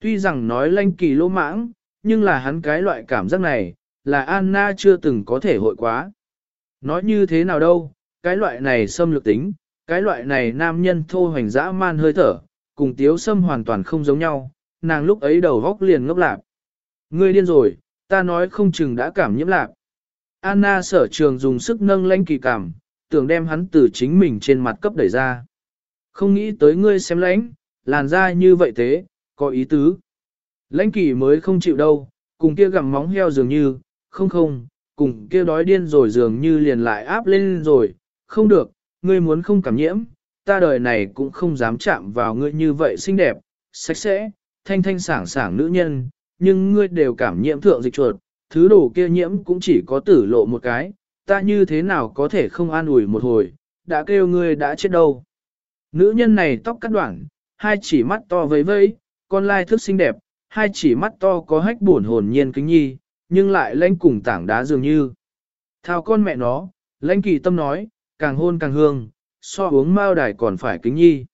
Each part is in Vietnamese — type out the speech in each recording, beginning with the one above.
Tuy rằng nói lanh kỳ lỗ mãng, nhưng là hắn cái loại cảm giác này, là Anna chưa từng có thể hội quá. Nói như thế nào đâu, cái loại này xâm lược tính, cái loại này nam nhân thô hoành dã man hơi thở, cùng tiếu xâm hoàn toàn không giống nhau, nàng lúc ấy đầu góc liền ngốc lạc. Ngươi điên rồi, ta nói không chừng đã cảm nhiễm lạc. Anna sở trường dùng sức nâng lanh kỳ cảm, tưởng đem hắn từ chính mình trên mặt cấp đẩy ra. Không nghĩ tới ngươi xem lãnh, làn da như vậy thế, có ý tứ. Lãnh kỳ mới không chịu đâu, cùng kia gặm móng heo dường như, không không, cùng kia đói điên rồi dường như liền lại áp lên rồi, không được, ngươi muốn không cảm nhiễm, ta đời này cũng không dám chạm vào ngươi như vậy xinh đẹp, sạch sẽ, thanh thanh sảng sảng nữ nhân, nhưng ngươi đều cảm nhiễm thượng dịch chuột, thứ đồ kia nhiễm cũng chỉ có tử lộ một cái, ta như thế nào có thể không an ủi một hồi, đã kêu ngươi đã chết đâu. Nữ nhân này tóc cắt đoạn, hai chỉ mắt to vấy vấy, con lai thức xinh đẹp, hai chỉ mắt to có hách buồn hồn nhiên kính nhi, nhưng lại lãnh cùng tảng đá dường như. Thao con mẹ nó, lãnh kỳ tâm nói, càng hôn càng hương, so uống mao đài còn phải kính nhi.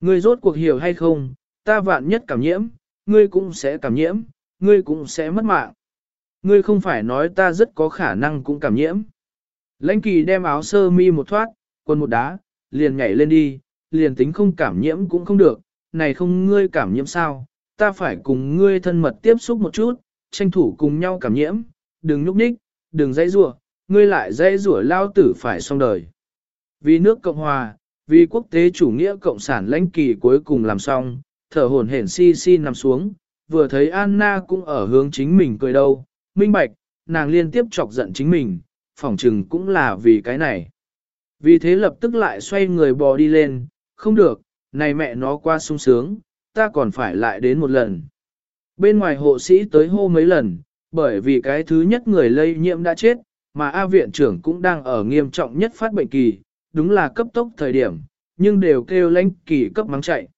Ngươi rốt cuộc hiểu hay không, ta vạn nhất cảm nhiễm, ngươi cũng sẽ cảm nhiễm, ngươi cũng sẽ mất mạng. Ngươi không phải nói ta rất có khả năng cũng cảm nhiễm. Lãnh kỳ đem áo sơ mi một thoát, quần một đá, liền nhảy lên đi, liền tính không cảm nhiễm cũng không được, này không ngươi cảm nhiễm sao, ta phải cùng ngươi thân mật tiếp xúc một chút, tranh thủ cùng nhau cảm nhiễm, đừng nhúc nhích, đừng dãy rủa, ngươi lại dãy rủa lao tử phải xong đời. Vì nước Cộng Hòa, vì quốc tế chủ nghĩa cộng sản lãnh kỳ cuối cùng làm xong, thở hổn hển si si nằm xuống, vừa thấy Anna cũng ở hướng chính mình cười đâu, minh bạch, nàng liên tiếp chọc giận chính mình, phỏng chừng cũng là vì cái này. Vì thế lập tức lại xoay người bò đi lên, không được, này mẹ nó qua sung sướng, ta còn phải lại đến một lần. Bên ngoài hộ sĩ tới hô mấy lần, bởi vì cái thứ nhất người lây nhiễm đã chết, mà A viện trưởng cũng đang ở nghiêm trọng nhất phát bệnh kỳ, đúng là cấp tốc thời điểm, nhưng đều kêu lãnh kỳ cấp mắng chạy.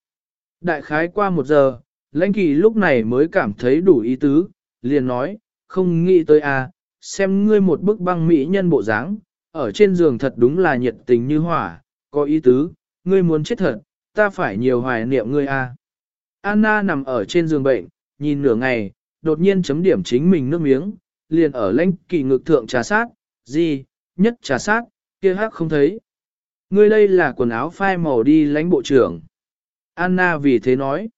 Đại khái qua một giờ, lãnh kỳ lúc này mới cảm thấy đủ ý tứ, liền nói, không nghĩ tới a, xem ngươi một bức băng mỹ nhân bộ dáng, ở trên giường thật đúng là nhiệt tình như hỏa, có ý tứ, ngươi muốn chết thật, ta phải nhiều hoài niệm ngươi a. Anna nằm ở trên giường bệnh, nhìn nửa ngày, đột nhiên chấm điểm chính mình nước miếng, liền ở lãnh kỳ ngực thượng trà sát, gì, nhất trà sát, kia hắc không thấy. Ngươi đây là quần áo phai màu đi lãnh bộ trưởng. Anna vì thế nói.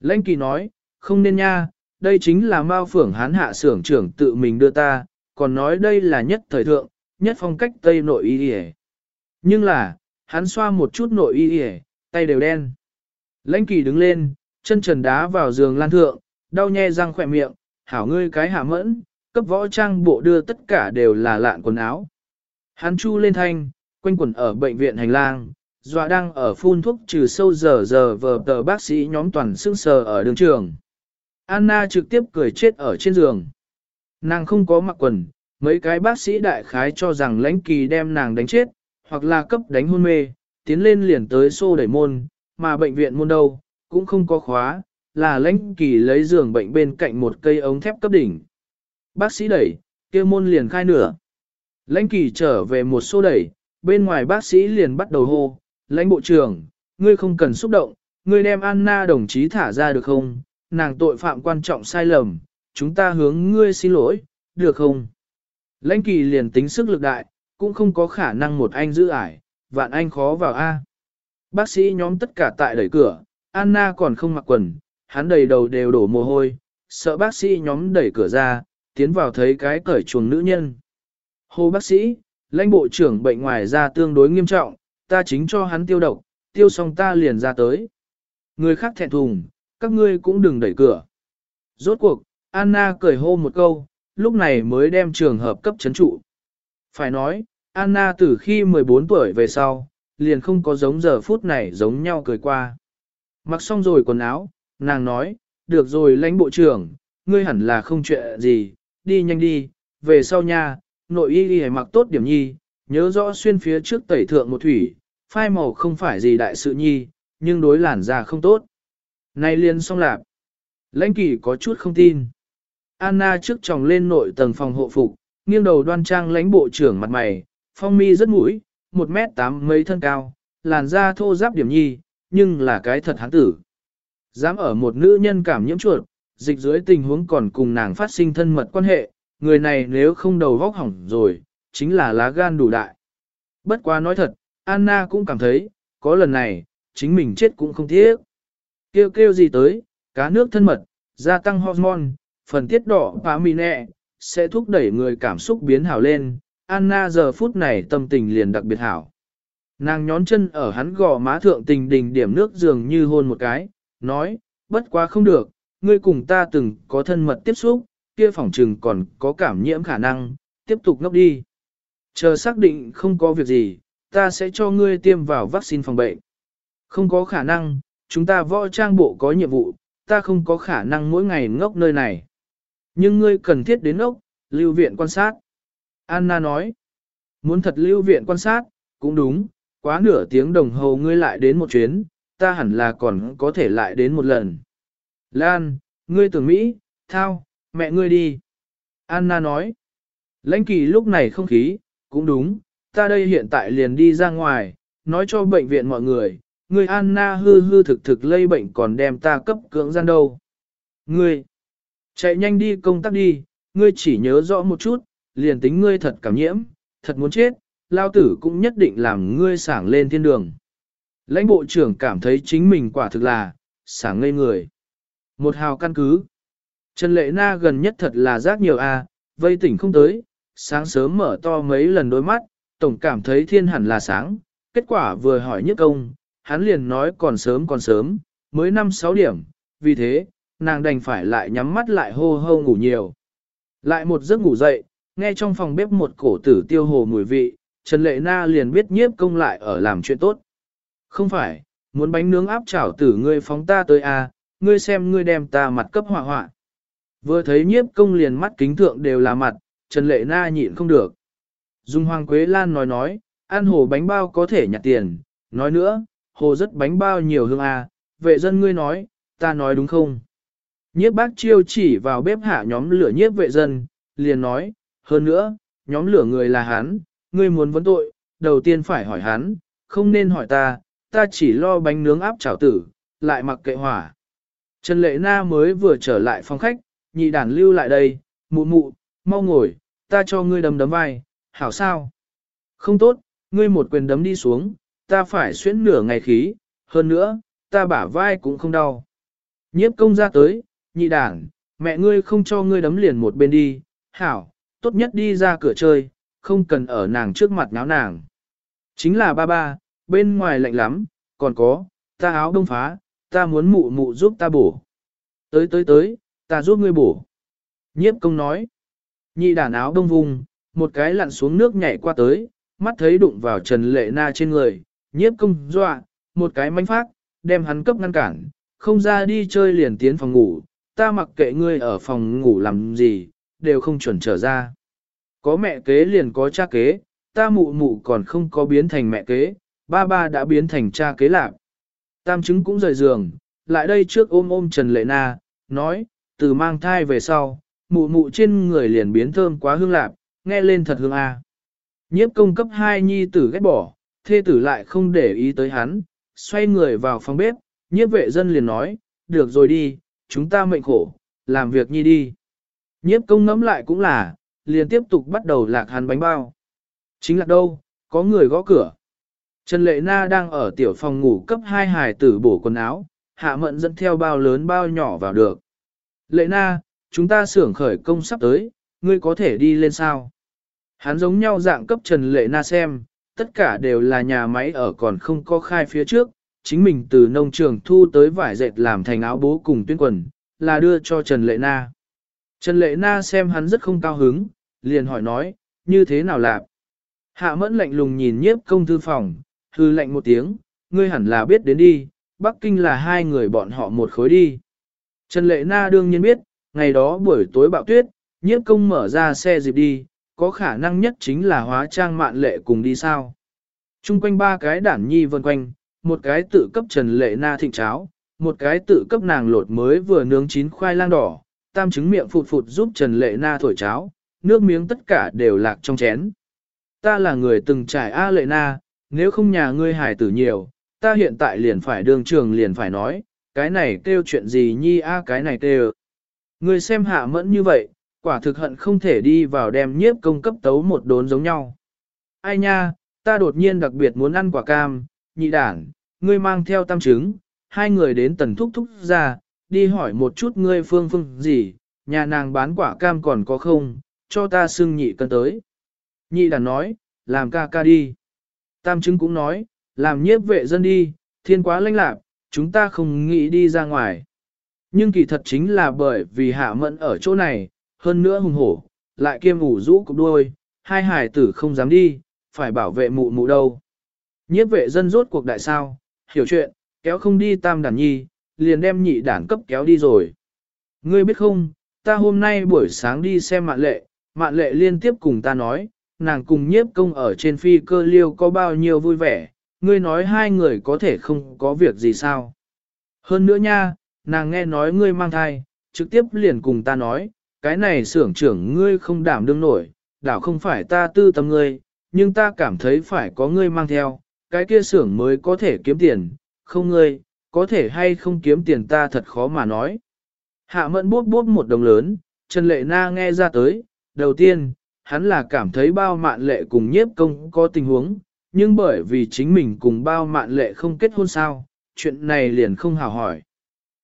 Lãnh kỳ nói, không nên nha, đây chính là Mao Phưởng Hán hạ xưởng trưởng tự mình đưa ta, còn nói đây là nhất thời thượng, nhất phong cách Tây nội y Nhưng là, hắn xoa một chút nội y y tay đều đen. Lãnh kỳ đứng lên, chân trần đá vào giường lan thượng, đau nhe răng khỏe miệng, hảo ngươi cái hạ mẫn, cấp võ trang bộ đưa tất cả đều là lạn quần áo. Hắn chu lên thanh, quanh quẩn ở bệnh viện hành lang, dọa đang ở phun thuốc trừ sâu giờ giờ vờ tờ bác sĩ nhóm toàn xương sờ ở đường trường. Anna trực tiếp cười chết ở trên giường. Nàng không có mặc quần, mấy cái bác sĩ đại khái cho rằng lãnh kỳ đem nàng đánh chết, hoặc là cấp đánh hôn mê, tiến lên liền tới xô đẩy môn, mà bệnh viện môn đâu, cũng không có khóa, là lãnh kỳ lấy giường bệnh bên cạnh một cây ống thép cấp đỉnh. Bác sĩ đẩy, kia môn liền khai nửa. Lãnh kỳ trở về một xô đẩy, bên ngoài bác sĩ liền bắt đầu hô, lãnh bộ trưởng, ngươi không cần xúc động, ngươi đem Anna đồng chí thả ra được không, nàng tội phạm quan trọng sai lầm, chúng ta hướng ngươi xin lỗi, được không? Lãnh kỳ liền tính sức lực đại, cũng không có khả năng một anh giữ ải, vạn anh khó vào A. Bác sĩ nhóm tất cả tại đẩy cửa, Anna còn không mặc quần, hắn đầy đầu đều đổ mồ hôi, sợ bác sĩ nhóm đẩy cửa ra, tiến vào thấy cái cởi chuồng nữ nhân. Hô bác sĩ, lãnh bộ trưởng bệnh ngoài ra tương đối nghiêm trọng, ta chính cho hắn tiêu độc, tiêu xong ta liền ra tới. Người khác thẹn thùng, các ngươi cũng đừng đẩy cửa. Rốt cuộc, Anna cười hô một câu, lúc này mới đem trường hợp cấp chấn trụ. Phải nói, Anna từ khi 14 tuổi về sau, liền không có giống giờ phút này giống nhau cười qua. Mặc xong rồi quần áo, nàng nói, được rồi lãnh bộ trưởng, ngươi hẳn là không chuyện gì, đi nhanh đi, về sau nha, nội y y mặc tốt điểm nhi, nhớ rõ xuyên phía trước tẩy thượng một thủy, phai màu không phải gì đại sự nhi, nhưng đối làn da không tốt. Nay liền xong lạp. Lãnh kỳ có chút không tin. Anna trước tròng lên nội tầng phòng hộ phục, nghiêng đầu đoan trang lãnh bộ trưởng mặt mày, phong mi rất mũi, một mét tám mấy thân cao, làn da thô giáp điểm nhi, nhưng là cái thật hán tử. Dám ở một nữ nhân cảm nhiễm chuột, dịch dưới tình huống còn cùng nàng phát sinh thân mật quan hệ, người này nếu không đầu vóc hỏng rồi, chính là lá gan đủ đại. Bất quá nói thật, Anna cũng cảm thấy, có lần này, chính mình chết cũng không tiếc. Kêu kêu gì tới, cá nước thân mật, gia tăng hormone, phần tiết đỏ và mì nẹ, sẽ thúc đẩy người cảm xúc biến hảo lên. Anna giờ phút này tâm tình liền đặc biệt hảo. Nàng nhón chân ở hắn gò má thượng tình đình điểm nước dường như hôn một cái, nói, bất quá không được, ngươi cùng ta từng có thân mật tiếp xúc, kia phỏng trừng còn có cảm nhiễm khả năng, tiếp tục ngốc đi. Chờ xác định không có việc gì, ta sẽ cho ngươi tiêm vào vaccine phòng bệnh. Không có khả năng, chúng ta võ trang bộ có nhiệm vụ, ta không có khả năng mỗi ngày ngốc nơi này. Nhưng ngươi cần thiết đến ngốc, lưu viện quan sát. Anna nói, muốn thật lưu viện quan sát, cũng đúng, quá nửa tiếng đồng hồ ngươi lại đến một chuyến, ta hẳn là còn có thể lại đến một lần. Lan, ngươi tưởng Mỹ, thao, mẹ ngươi đi. Anna nói, lãnh kỳ lúc này không khí, cũng đúng, ta đây hiện tại liền đi ra ngoài, nói cho bệnh viện mọi người, ngươi Anna hư hư thực thực lây bệnh còn đem ta cấp cưỡng gian đâu. Ngươi, chạy nhanh đi công tác đi, ngươi chỉ nhớ rõ một chút, liền tính ngươi thật cảm nhiễm, thật muốn chết, lao tử cũng nhất định làm ngươi sảng lên thiên đường. Lãnh bộ trưởng cảm thấy chính mình quả thực là, sảng ngây người. Một hào căn cứ. Trần Lệ Na gần nhất thật là rác nhiều a, vây tỉnh không tới, sáng sớm mở to mấy lần đôi mắt, tổng cảm thấy thiên hẳn là sáng, kết quả vừa hỏi nhất công, hắn liền nói còn sớm còn sớm, mới 5-6 điểm, vì thế, nàng đành phải lại nhắm mắt lại hô hô ngủ nhiều. Lại một giấc ngủ dậy, nghe trong phòng bếp một cổ tử tiêu hồ mùi vị, Trần Lệ Na liền biết nhiếp công lại ở làm chuyện tốt. Không phải, muốn bánh nướng áp chảo tử ngươi phóng ta tới à, ngươi xem ngươi đem ta mặt cấp họa họa. Vừa thấy nhiếp công liền mắt kính thượng đều là mặt, Trần Lệ Na nhịn không được. Dung Hoàng Quế Lan nói nói, ăn hồ bánh bao có thể nhặt tiền, nói nữa, hồ rất bánh bao nhiều hương à, vệ dân ngươi nói, ta nói đúng không? Nhiếp bác chiêu chỉ vào bếp hạ nhóm lửa nhiếp vệ dân, liền nói, hơn nữa, nhóm lửa người là hắn, ngươi muốn vấn tội, đầu tiên phải hỏi hắn, không nên hỏi ta, ta chỉ lo bánh nướng áp chảo tử, lại mặc kệ hỏa. Trần Lệ Na mới vừa trở lại phòng khách, nhị đàn lưu lại đây, mụ mụ, mau ngồi, ta cho ngươi đấm đấm vai, hảo sao? Không tốt, ngươi một quyền đấm đi xuống, ta phải xuyến nửa ngày khí, hơn nữa, ta bả vai cũng không đau. Nhiếp công ra tới, nhị đảng, mẹ ngươi không cho ngươi đấm liền một bên đi, hảo, tốt nhất đi ra cửa chơi, không cần ở nàng trước mặt náo nàng. Chính là ba ba, bên ngoài lạnh lắm, còn có, ta áo đông phá, ta muốn mụ mụ giúp ta bổ. Tới tới tới, ta giúp ngươi bổ. Nhiếp công nói, nhị đàn áo đông vùng, một cái lặn xuống nước nhảy qua tới, mắt thấy đụng vào Trần Lệ Na trên người, nhiếp công dọa, một cái manh phát, đem hắn cấp ngăn cản, không ra đi chơi liền tiến phòng ngủ, ta mặc kệ ngươi ở phòng ngủ làm gì, đều không chuẩn trở ra. Có mẹ kế liền có cha kế, ta mụ mụ còn không có biến thành mẹ kế, ba ba đã biến thành cha kế lạc. Tam chứng cũng rời giường, lại đây trước ôm ôm Trần Lệ Na, nói, từ mang thai về sau, mụ mụ trên người liền biến thơm quá hương lạc, nghe lên thật hương a. Nhiếp công cấp hai nhi tử ghét bỏ, thê tử lại không để ý tới hắn, xoay người vào phòng bếp, nhiếp vệ dân liền nói, được rồi đi, chúng ta mệnh khổ, làm việc nhi đi. Nhiếp công ngẫm lại cũng là, liền tiếp tục bắt đầu lạc hắn bánh bao. Chính là đâu, có người gõ cửa. Trần Lệ Na đang ở tiểu phòng ngủ cấp 2 hài tử bổ quần áo, hạ mận dẫn theo bao lớn bao nhỏ vào được. Lệ Na, chúng ta xưởng khởi công sắp tới, ngươi có thể đi lên sao? Hắn giống nhau dạng cấp Trần Lệ Na xem, tất cả đều là nhà máy ở còn không có khai phía trước, chính mình từ nông trường thu tới vải dệt làm thành áo bố cùng tuyên quần, là đưa cho Trần Lệ Na. Trần Lệ Na xem hắn rất không cao hứng, liền hỏi nói, như thế nào lạc? Hạ mẫn lạnh lùng nhìn nhiếp công thư phòng, hư lạnh một tiếng, ngươi hẳn là biết đến đi, Bắc Kinh là hai người bọn họ một khối đi. Trần Lệ Na đương nhiên biết, ngày đó buổi tối bạo tuyết, nhiếp công mở ra xe dịp đi, có khả năng nhất chính là hóa trang mạn lệ cùng đi sao. Trung quanh ba cái đản nhi vân quanh, một cái tự cấp Trần Lệ Na thịnh cháo, một cái tự cấp nàng lột mới vừa nướng chín khoai lang đỏ, tam chứng miệng phụt phụt giúp Trần Lệ Na thổi cháo, nước miếng tất cả đều lạc trong chén. Ta là người từng trải A Lệ Na, nếu không nhà ngươi hải tử nhiều, ta hiện tại liền phải đường trường liền phải nói, cái này kêu chuyện gì nhi a cái này kêu. Người xem hạ mẫn như vậy, quả thực hận không thể đi vào đem nhiếp công cấp tấu một đốn giống nhau. Ai nha, ta đột nhiên đặc biệt muốn ăn quả cam, nhị đản, ngươi mang theo tam trứng, hai người đến tần thúc thúc ra, đi hỏi một chút ngươi phương phương gì, nhà nàng bán quả cam còn có không, cho ta xưng nhị cân tới. Nhị đàn nói, làm ca ca đi. Tam chứng cũng nói, làm nhiếp vệ dân đi, thiên quá lãnh lạc, chúng ta không nghĩ đi ra ngoài. Nhưng kỳ thật chính là bởi vì hạ mẫn ở chỗ này, hơn nữa hùng hổ, lại kiêm ủ rũ cục đuôi, hai hải tử không dám đi, phải bảo vệ mụ mụ đâu. Nhiếp vệ dân rốt cuộc đại sao, hiểu chuyện, kéo không đi tam đàn nhi, liền đem nhị đản cấp kéo đi rồi. Ngươi biết không, ta hôm nay buổi sáng đi xem mạn lệ, mạn lệ liên tiếp cùng ta nói, nàng cùng nhiếp công ở trên phi cơ liêu có bao nhiêu vui vẻ, ngươi nói hai người có thể không có việc gì sao. Hơn nữa nha, nàng nghe nói ngươi mang thai, trực tiếp liền cùng ta nói, cái này xưởng trưởng ngươi không đảm đương nổi, đảo không phải ta tư tâm ngươi, nhưng ta cảm thấy phải có ngươi mang theo, cái kia xưởng mới có thể kiếm tiền, không ngươi, có thể hay không kiếm tiền ta thật khó mà nói. Hạ mẫn bốp bốp một đồng lớn, Trần Lệ Na nghe ra tới, đầu tiên, hắn là cảm thấy bao mạn lệ cùng nhiếp công có tình huống, nhưng bởi vì chính mình cùng bao mạn lệ không kết hôn sao, chuyện này liền không hào hỏi.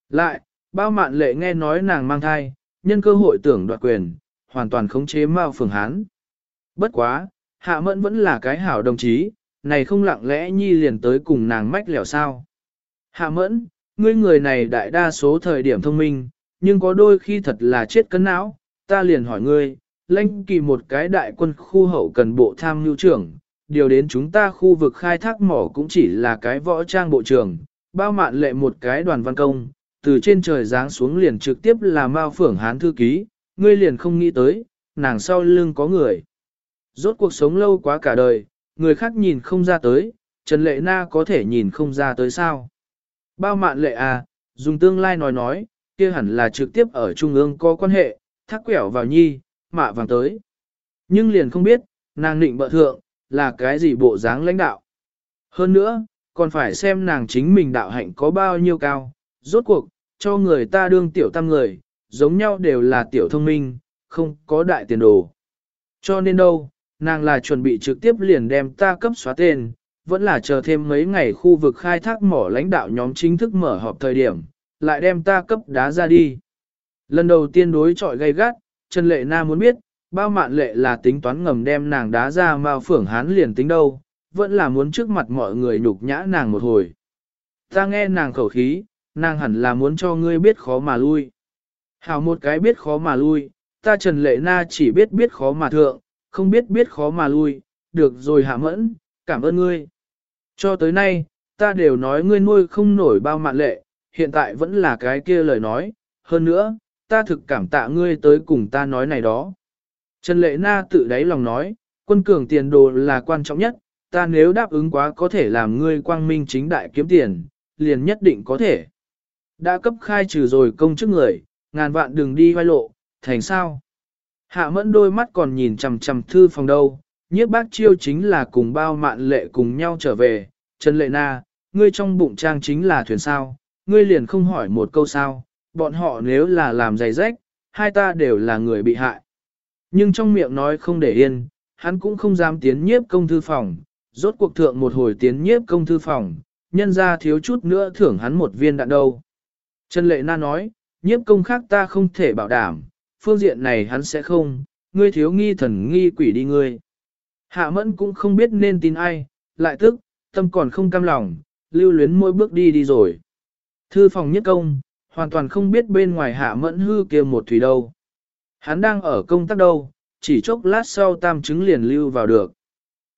Lại, bao mạn lệ nghe nói nàng mang thai, nhân cơ hội tưởng đoạt quyền, hoàn toàn khống chế Mao Phường Hán. Bất quá, Hạ Mẫn vẫn là cái hảo đồng chí, này không lặng lẽ nhi liền tới cùng nàng mách lẻo sao. Hạ Mẫn, ngươi người này đại đa số thời điểm thông minh, nhưng có đôi khi thật là chết cân não, ta liền hỏi ngươi, lãnh kỳ một cái đại quân khu hậu cần bộ tham mưu trưởng, điều đến chúng ta khu vực khai thác mỏ cũng chỉ là cái võ trang bộ trưởng, bao mạn lệ một cái đoàn văn công, từ trên trời giáng xuống liền trực tiếp là Mao Phưởng Hán thư ký, ngươi liền không nghĩ tới, nàng sau lưng có người. Rốt cuộc sống lâu quá cả đời, người khác nhìn không ra tới, Trần Lệ Na có thể nhìn không ra tới sao. Bao mạn lệ à, dùng tương lai nói nói, kia hẳn là trực tiếp ở trung ương có quan hệ, thác quẻo vào nhi, mạ vàng tới. Nhưng liền không biết, nàng định bợ thượng, là cái gì bộ dáng lãnh đạo. Hơn nữa, còn phải xem nàng chính mình đạo hạnh có bao nhiêu cao, rốt cuộc, cho người ta đương tiểu tam người, giống nhau đều là tiểu thông minh, không có đại tiền đồ. Cho nên đâu, nàng là chuẩn bị trực tiếp liền đem ta cấp xóa tên, vẫn là chờ thêm mấy ngày khu vực khai thác mỏ lãnh đạo nhóm chính thức mở họp thời điểm, lại đem ta cấp đá ra đi. Lần đầu tiên đối chọi gay gắt, Trần Lệ Na muốn biết, bao mạn lệ là tính toán ngầm đem nàng đá ra vào phưởng hán liền tính đâu, vẫn là muốn trước mặt mọi người nhục nhã nàng một hồi. Ta nghe nàng khẩu khí, nàng hẳn là muốn cho ngươi biết khó mà lui. Hảo một cái biết khó mà lui, ta Trần Lệ Na chỉ biết biết khó mà thượng, không biết biết khó mà lui, được rồi hạ mẫn, cảm ơn ngươi. Cho tới nay, ta đều nói ngươi nuôi không nổi bao mạn lệ, hiện tại vẫn là cái kia lời nói, hơn nữa, ta thực cảm tạ ngươi tới cùng ta nói này đó. Trần Lệ Na tự đáy lòng nói, quân cường tiền đồ là quan trọng nhất, ta nếu đáp ứng quá có thể làm ngươi quang minh chính đại kiếm tiền, liền nhất định có thể. Đã cấp khai trừ rồi công chức người, ngàn vạn đừng đi hoai lộ, thành sao? Hạ mẫn đôi mắt còn nhìn chằm chằm thư phòng đâu, nhiếp bác chiêu chính là cùng bao mạn lệ cùng nhau trở về, Trần Lệ Na, ngươi trong bụng trang chính là thuyền sao, ngươi liền không hỏi một câu sao, bọn họ nếu là làm giày rách, hai ta đều là người bị hại. Nhưng trong miệng nói không để yên, hắn cũng không dám tiến nhiếp công thư phòng, rốt cuộc thượng một hồi tiến nhiếp công thư phòng, nhân ra thiếu chút nữa thưởng hắn một viên đạn đâu. Trần Lệ Na nói, nhiếp công khác ta không thể bảo đảm, phương diện này hắn sẽ không, ngươi thiếu nghi thần nghi quỷ đi ngươi. Hạ mẫn cũng không biết nên tin ai, lại tức, tâm còn không cam lòng, lưu luyến mỗi bước đi đi rồi. Thư phòng nhất công, hoàn toàn không biết bên ngoài hạ mẫn hư kia một thủy đâu. Hắn đang ở công tác đâu, chỉ chốc lát sau tam chứng liền lưu vào được.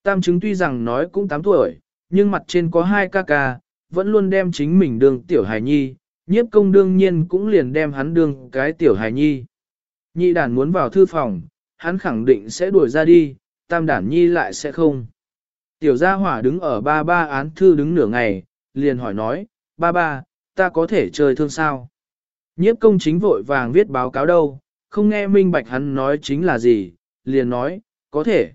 Tam chứng tuy rằng nói cũng 8 tuổi, nhưng mặt trên có hai ca ca, vẫn luôn đem chính mình Đường tiểu hài nhi, nhiếp công đương nhiên cũng liền đem hắn Đường cái tiểu hài nhi. Nhị đàn muốn vào thư phòng, hắn khẳng định sẽ đuổi ra đi, tam đản nhi lại sẽ không. Tiểu gia hỏa đứng ở ba ba án thư đứng nửa ngày, liền hỏi nói, ba ba, ta có thể chơi thương sao? Nhiếp công chính vội vàng viết báo cáo đâu, không nghe minh bạch hắn nói chính là gì, liền nói, có thể.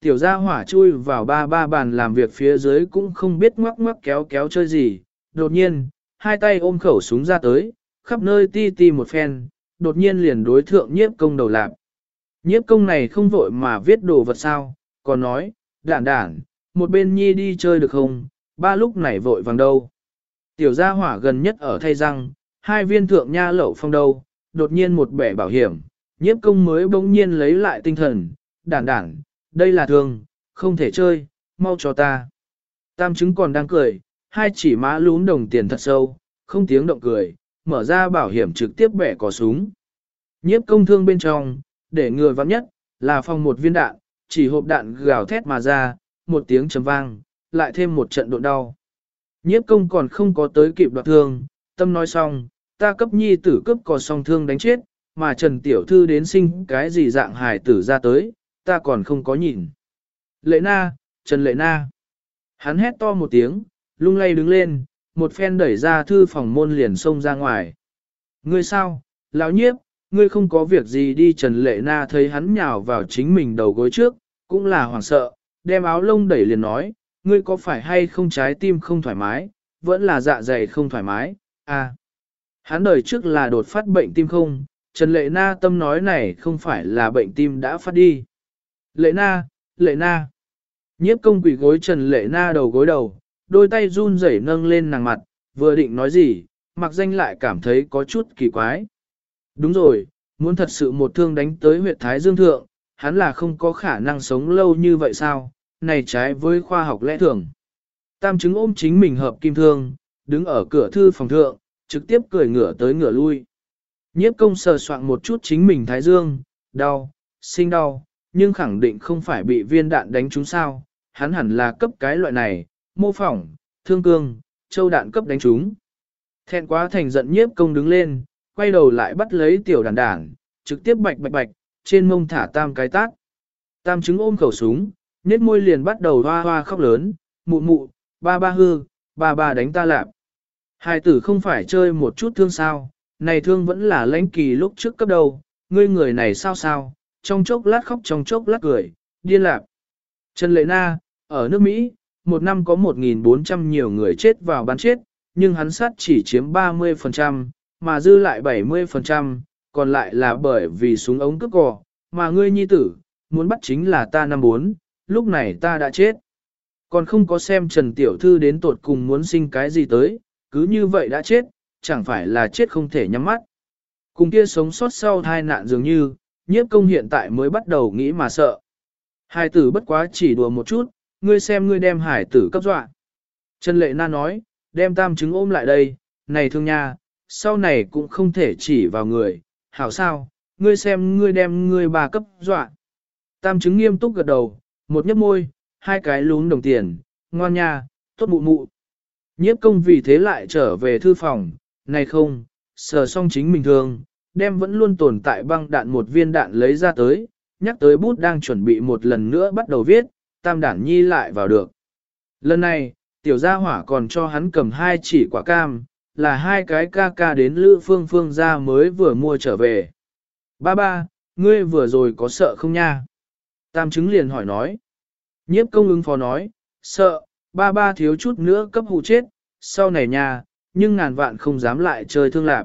Tiểu gia hỏa chui vào ba ba bàn làm việc phía dưới cũng không biết ngoắc ngoắc kéo kéo chơi gì, đột nhiên, hai tay ôm khẩu súng ra tới, khắp nơi ti ti một phen, đột nhiên liền đối thượng nhiếp công đầu lạp. Nhiếp công này không vội mà viết đồ vật sao, còn nói, đản đản, một bên nhi đi chơi được không, ba lúc này vội vàng đâu. Tiểu gia hỏa gần nhất ở thay răng, hai viên thượng nha lẩu phong đâu, đột nhiên một bẻ bảo hiểm, nhiếp công mới bỗng nhiên lấy lại tinh thần, đản đản, đây là thương, không thể chơi, mau cho ta. Tam chứng còn đang cười, hai chỉ má lún đồng tiền thật sâu, không tiếng động cười, mở ra bảo hiểm trực tiếp bẻ cò súng. Nhiếp công thương bên trong, để người vắng nhất, là phòng một viên đạn, chỉ hộp đạn gào thét mà ra, một tiếng chấm vang, lại thêm một trận độ đau. Nhiếp công còn không có tới kịp đoạt thương, tâm nói xong, ta cấp nhi tử cấp có song thương đánh chết, mà Trần Tiểu Thư đến sinh cái gì dạng hài tử ra tới, ta còn không có nhìn. Lệ na, Trần Lệ na. Hắn hét to một tiếng, lung lay đứng lên, một phen đẩy ra thư phòng môn liền xông ra ngoài. Ngươi sao, lão nhiếp, ngươi không có việc gì đi Trần Lệ Na thấy hắn nhào vào chính mình đầu gối trước, cũng là hoảng sợ, đem áo lông đẩy liền nói, ngươi có phải hay không trái tim không thoải mái, vẫn là dạ dày không thoải mái, à. Hắn đời trước là đột phát bệnh tim không, Trần Lệ Na tâm nói này không phải là bệnh tim đã phát đi. Lệ Na, Lệ Na. Nhiếp công quỷ gối Trần Lệ Na đầu gối đầu, đôi tay run rẩy nâng lên nàng mặt, vừa định nói gì, mặc danh lại cảm thấy có chút kỳ quái. Đúng rồi, muốn thật sự một thương đánh tới huyệt Thái Dương Thượng, hắn là không có khả năng sống lâu như vậy sao, này trái với khoa học lẽ thường. Tam chứng ôm chính mình hợp kim thương, đứng ở cửa thư phòng thượng, trực tiếp cười ngửa tới ngửa lui. Nhiếp công sờ soạn một chút chính mình Thái Dương, đau, sinh đau, nhưng khẳng định không phải bị viên đạn đánh trúng sao, hắn hẳn là cấp cái loại này, mô phỏng, thương cương, châu đạn cấp đánh trúng. Thẹn quá thành giận nhiếp công đứng lên, quay đầu lại bắt lấy tiểu đàn đàn, trực tiếp bạch bạch bạch, trên mông thả tam cái tác. Tam chứng ôm khẩu súng, nết môi liền bắt đầu hoa hoa khóc lớn, mụ mụ, ba ba hư, ba ba đánh ta lạp. Hai tử không phải chơi một chút thương sao, này thương vẫn là lãnh kỳ lúc trước cấp đầu, ngươi người này sao sao, trong chốc lát khóc trong chốc lát cười, điên lạp. Trần Lệ Na, ở nước Mỹ, một năm có 1.400 nhiều người chết vào bán chết, nhưng hắn sát chỉ chiếm 30%, mà dư lại 70%, còn lại là bởi vì súng ống cướp cò, mà ngươi nhi tử, muốn bắt chính là ta năm bốn, lúc này ta đã chết. Còn không có xem Trần Tiểu Thư đến tột cùng muốn sinh cái gì tới, cứ như vậy đã chết, chẳng phải là chết không thể nhắm mắt. Cùng kia sống sót sau hai nạn dường như, nhiếp công hiện tại mới bắt đầu nghĩ mà sợ. Hải tử bất quá chỉ đùa một chút, ngươi xem ngươi đem hải tử cấp dọa. Trần Lệ Na nói, đem tam chứng ôm lại đây, này thương nha, sau này cũng không thể chỉ vào người, hảo sao, ngươi xem ngươi đem ngươi bà cấp dọa. Tam chứng nghiêm túc gật đầu, một nhấp môi, hai cái lún đồng tiền, ngoan nha, tốt mụ mụ. Nhiếp công vì thế lại trở về thư phòng, này không, sờ xong chính mình thường, đem vẫn luôn tồn tại băng đạn một viên đạn lấy ra tới, nhắc tới bút đang chuẩn bị một lần nữa bắt đầu viết, tam đản nhi lại vào được. Lần này, tiểu gia hỏa còn cho hắn cầm hai chỉ quả cam, là hai cái ca ca đến Lữ Phương Phương ra mới vừa mua trở về. Ba ba, ngươi vừa rồi có sợ không nha? Tam chứng liền hỏi nói. Nhiếp công ứng phó nói, sợ, ba ba thiếu chút nữa cấp hụ chết, sau này nha, nhưng ngàn vạn không dám lại chơi thương lạc.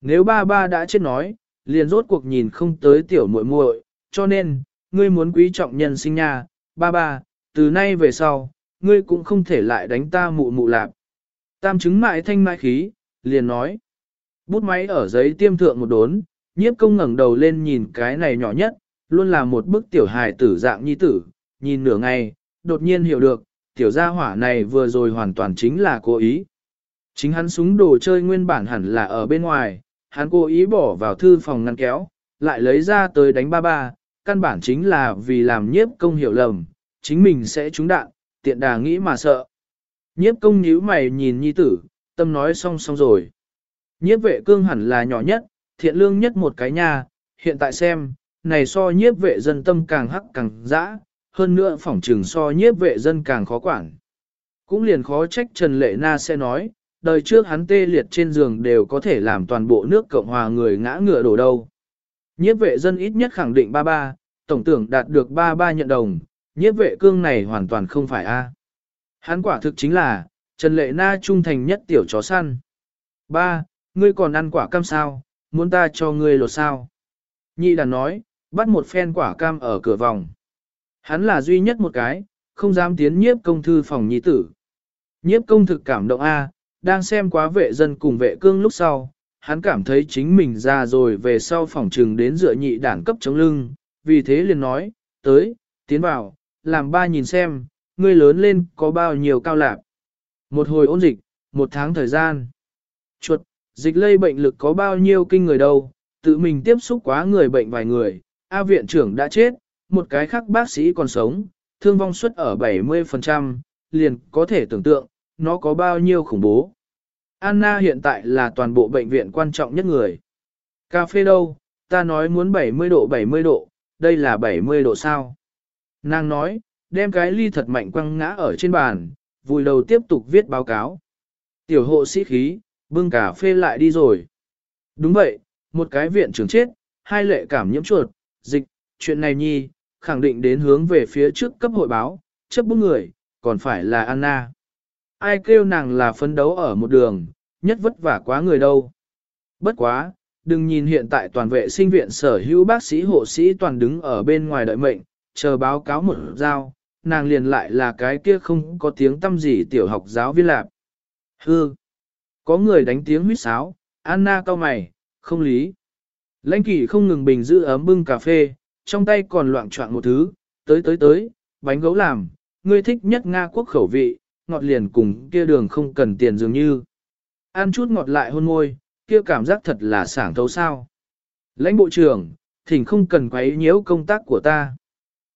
Nếu ba ba đã chết nói, liền rốt cuộc nhìn không tới tiểu muội muội, cho nên, ngươi muốn quý trọng nhân sinh nha, ba ba, từ nay về sau, ngươi cũng không thể lại đánh ta mụ mụ lạp. Tam chứng mại thanh mại khí, liền nói. Bút máy ở giấy tiêm thượng một đốn, nhiếp công ngẩng đầu lên nhìn cái này nhỏ nhất, luôn là một bức tiểu hài tử dạng nhi tử, nhìn nửa ngày, đột nhiên hiểu được, tiểu gia hỏa này vừa rồi hoàn toàn chính là cố ý. Chính hắn súng đồ chơi nguyên bản hẳn là ở bên ngoài, hắn cố ý bỏ vào thư phòng ngăn kéo, lại lấy ra tới đánh ba ba, căn bản chính là vì làm nhiếp công hiểu lầm, chính mình sẽ trúng đạn, tiện đà nghĩ mà sợ. Nhiếp công nhíu mày nhìn nhi tử, tâm nói xong xong rồi. Nhiếp vệ cương hẳn là nhỏ nhất, thiện lương nhất một cái nhà, hiện tại xem, này so nhiếp vệ dân tâm càng hắc càng dã, hơn nữa phỏng trừng so nhiếp vệ dân càng khó quản. Cũng liền khó trách Trần Lệ Na sẽ nói, đời trước hắn tê liệt trên giường đều có thể làm toàn bộ nước Cộng hòa người ngã ngựa đổ đâu. Nhiếp vệ dân ít nhất khẳng định ba ba, tổng tưởng đạt được ba ba nhận đồng, nhiếp vệ cương này hoàn toàn không phải A. Hắn quả thực chính là, Trần Lệ Na trung thành nhất tiểu chó săn. Ba, ngươi còn ăn quả cam sao, muốn ta cho ngươi lột sao? Nhị đàn nói, bắt một phen quả cam ở cửa vòng. Hắn là duy nhất một cái, không dám tiến nhiếp công thư phòng nhi tử. Nhiếp công thực cảm động A, đang xem quá vệ dân cùng vệ cương lúc sau, hắn cảm thấy chính mình ra rồi về sau phòng trừng đến dựa nhị đản cấp chống lưng, vì thế liền nói, tới, tiến vào, làm ba nhìn xem, ngươi lớn lên có bao nhiêu cao lạc. Một hồi ôn dịch, một tháng thời gian. Chuột, dịch lây bệnh lực có bao nhiêu kinh người đâu, tự mình tiếp xúc quá người bệnh vài người, A viện trưởng đã chết, một cái khác bác sĩ còn sống, thương vong suất ở 70%, liền có thể tưởng tượng, nó có bao nhiêu khủng bố. Anna hiện tại là toàn bộ bệnh viện quan trọng nhất người. Cà phê đâu, ta nói muốn 70 độ 70 độ, đây là 70 độ sao. Nàng nói, đem cái ly thật mạnh quăng ngã ở trên bàn, vùi đầu tiếp tục viết báo cáo. Tiểu hộ sĩ khí, bưng cà phê lại đi rồi. Đúng vậy, một cái viện trưởng chết, hai lệ cảm nhiễm chuột, dịch, chuyện này nhi, khẳng định đến hướng về phía trước cấp hội báo, chấp bút người, còn phải là Anna. Ai kêu nàng là phấn đấu ở một đường, nhất vất vả quá người đâu. Bất quá, đừng nhìn hiện tại toàn vệ sinh viện sở hữu bác sĩ hộ sĩ toàn đứng ở bên ngoài đợi mệnh, chờ báo cáo một giao, nàng liền lại là cái kia không có tiếng tâm gì tiểu học giáo viên lạp. Hư! Có người đánh tiếng huýt sáo, Anna cao mày, không lý. Lãnh kỷ không ngừng bình giữ ấm bưng cà phê, trong tay còn loạn trọn một thứ, tới tới tới, bánh gấu làm, ngươi thích nhất Nga quốc khẩu vị, ngọt liền cùng kia đường không cần tiền dường như. Ăn chút ngọt lại hôn môi, kia cảm giác thật là sảng thấu sao. Lãnh bộ trưởng, thỉnh không cần quấy nhiễu công tác của ta.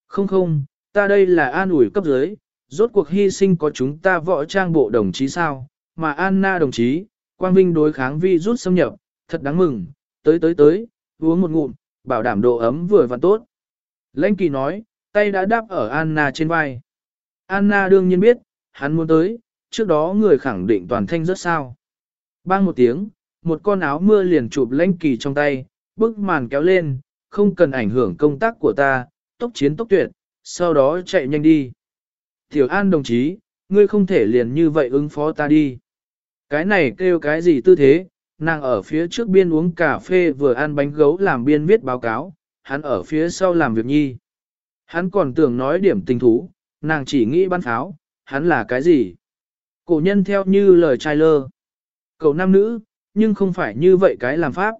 Không không, ta đây là an ủi cấp dưới, rốt cuộc hy sinh có chúng ta võ trang bộ đồng chí sao, mà Anna đồng chí, quang vinh đối kháng vi rút xâm nhập, thật đáng mừng, tới tới tới, uống một ngụm, bảo đảm độ ấm vừa và tốt. Lãnh kỳ nói, tay đã đáp ở Anna trên vai. Anna đương nhiên biết, hắn muốn tới, trước đó người khẳng định toàn thanh rất sao. Bang một tiếng, một con áo mưa liền chụp lãnh kỳ trong tay, bức màn kéo lên, không cần ảnh hưởng công tác của ta, tốc chiến tốc tuyệt, sau đó chạy nhanh đi. Tiểu An đồng chí, ngươi không thể liền như vậy ứng phó ta đi. Cái này kêu cái gì tư thế, nàng ở phía trước biên uống cà phê vừa ăn bánh gấu làm biên viết báo cáo, hắn ở phía sau làm việc nhi. Hắn còn tưởng nói điểm tình thú, nàng chỉ nghĩ bắn pháo, hắn là cái gì? Cổ nhân theo như lời trai lơ. Cậu nam nữ, nhưng không phải như vậy cái làm pháp.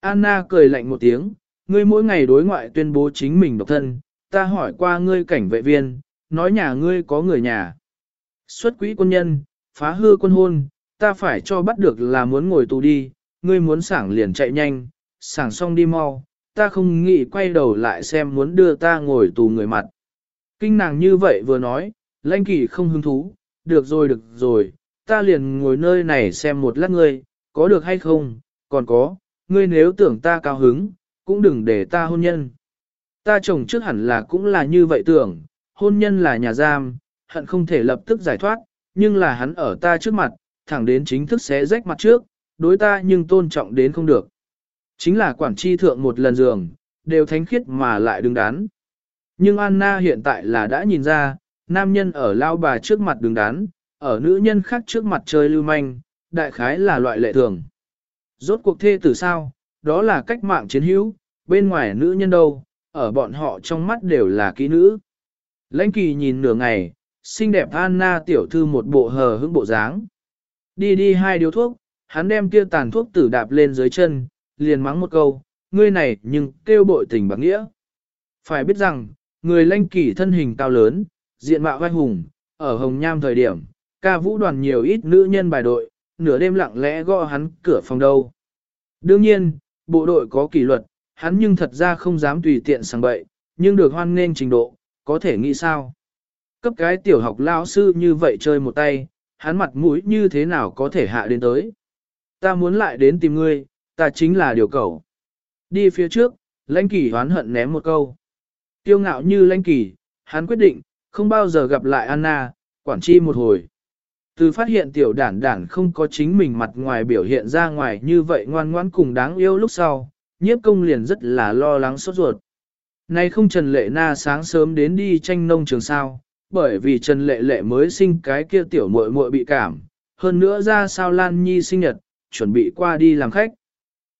Anna cười lạnh một tiếng, ngươi mỗi ngày đối ngoại tuyên bố chính mình độc thân, ta hỏi qua ngươi cảnh vệ viên, nói nhà ngươi có người nhà. Xuất quỹ quân nhân, phá hư quân hôn, ta phải cho bắt được là muốn ngồi tù đi, ngươi muốn sảng liền chạy nhanh, sảng xong đi mau, ta không nghĩ quay đầu lại xem muốn đưa ta ngồi tù người mặt. Kinh nàng như vậy vừa nói, lãnh kỳ không hứng thú, được rồi được rồi, ta liền ngồi nơi này xem một lát ngươi, có được hay không, còn có, ngươi nếu tưởng ta cao hứng, cũng đừng để ta hôn nhân. Ta chồng trước hẳn là cũng là như vậy tưởng, hôn nhân là nhà giam, hận không thể lập tức giải thoát, nhưng là hắn ở ta trước mặt, thẳng đến chính thức xé rách mặt trước, đối ta nhưng tôn trọng đến không được. Chính là quản tri thượng một lần giường, đều thánh khiết mà lại đứng đắn. Nhưng Anna hiện tại là đã nhìn ra, nam nhân ở lao bà trước mặt đứng đắn, ở nữ nhân khác trước mặt chơi lưu manh, đại khái là loại lệ thường. Rốt cuộc thê tử sao, đó là cách mạng chiến hữu, bên ngoài nữ nhân đâu, ở bọn họ trong mắt đều là kỹ nữ. Lãnh kỳ nhìn nửa ngày, xinh đẹp Anna tiểu thư một bộ hờ hững bộ dáng. Đi đi hai điếu thuốc, hắn đem kia tàn thuốc tử đạp lên dưới chân, liền mắng một câu, ngươi này nhưng kêu bội tình bằng nghĩa. Phải biết rằng, người lãnh kỳ thân hình cao lớn, diện mạo vai hùng, ở Hồng Nham thời điểm, ca vũ đoàn nhiều ít nữ nhân bài đội, nửa đêm lặng lẽ gõ hắn cửa phòng đâu. Đương nhiên, bộ đội có kỷ luật, hắn nhưng thật ra không dám tùy tiện sang bậy, nhưng được hoan nghênh trình độ, có thể nghĩ sao. Cấp cái tiểu học lão sư như vậy chơi một tay, hắn mặt mũi như thế nào có thể hạ đến tới. Ta muốn lại đến tìm ngươi, ta chính là điều cầu. Đi phía trước, lãnh kỳ hoán hận ném một câu. Tiêu ngạo như lãnh kỳ, hắn quyết định, không bao giờ gặp lại Anna, quản chi một hồi. Từ phát hiện tiểu đản đản không có chính mình mặt ngoài biểu hiện ra ngoài như vậy ngoan ngoãn cùng đáng yêu lúc sau, nhiếp công liền rất là lo lắng sốt ruột. Nay không Trần Lệ Na sáng sớm đến đi tranh nông trường sao, bởi vì Trần Lệ Lệ mới sinh cái kia tiểu muội muội bị cảm, hơn nữa ra sao Lan Nhi sinh nhật, chuẩn bị qua đi làm khách.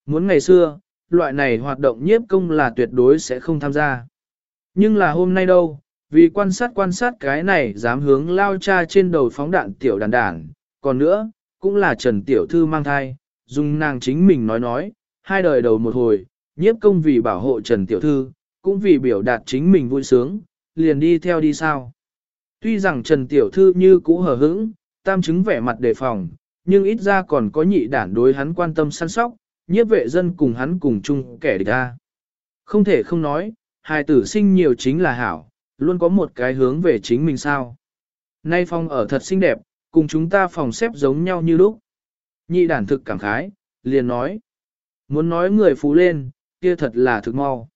Muốn ngày xưa, loại này hoạt động nhiếp công là tuyệt đối sẽ không tham gia. Nhưng là hôm nay đâu, vì quan sát quan sát cái này dám hướng lao cha trên đầu phóng đạn tiểu đàn đàn, còn nữa, cũng là Trần Tiểu Thư mang thai, dùng nàng chính mình nói nói, hai đời đầu một hồi, nhiếp công vì bảo hộ Trần Tiểu Thư, cũng vì biểu đạt chính mình vui sướng, liền đi theo đi sao. Tuy rằng Trần Tiểu Thư như cũ hờ hững, tam chứng vẻ mặt đề phòng, nhưng ít ra còn có nhị đản đối hắn quan tâm săn sóc, nhiếp vệ dân cùng hắn cùng chung kẻ địch ra. Không thể không nói, hài tử sinh nhiều chính là hảo, luôn có một cái hướng về chính mình sao. Nay phong ở thật xinh đẹp, cùng chúng ta phòng xếp giống nhau như lúc. Nhị đản thực cảm khái, liền nói. Muốn nói người phú lên, kia thật là thực mau.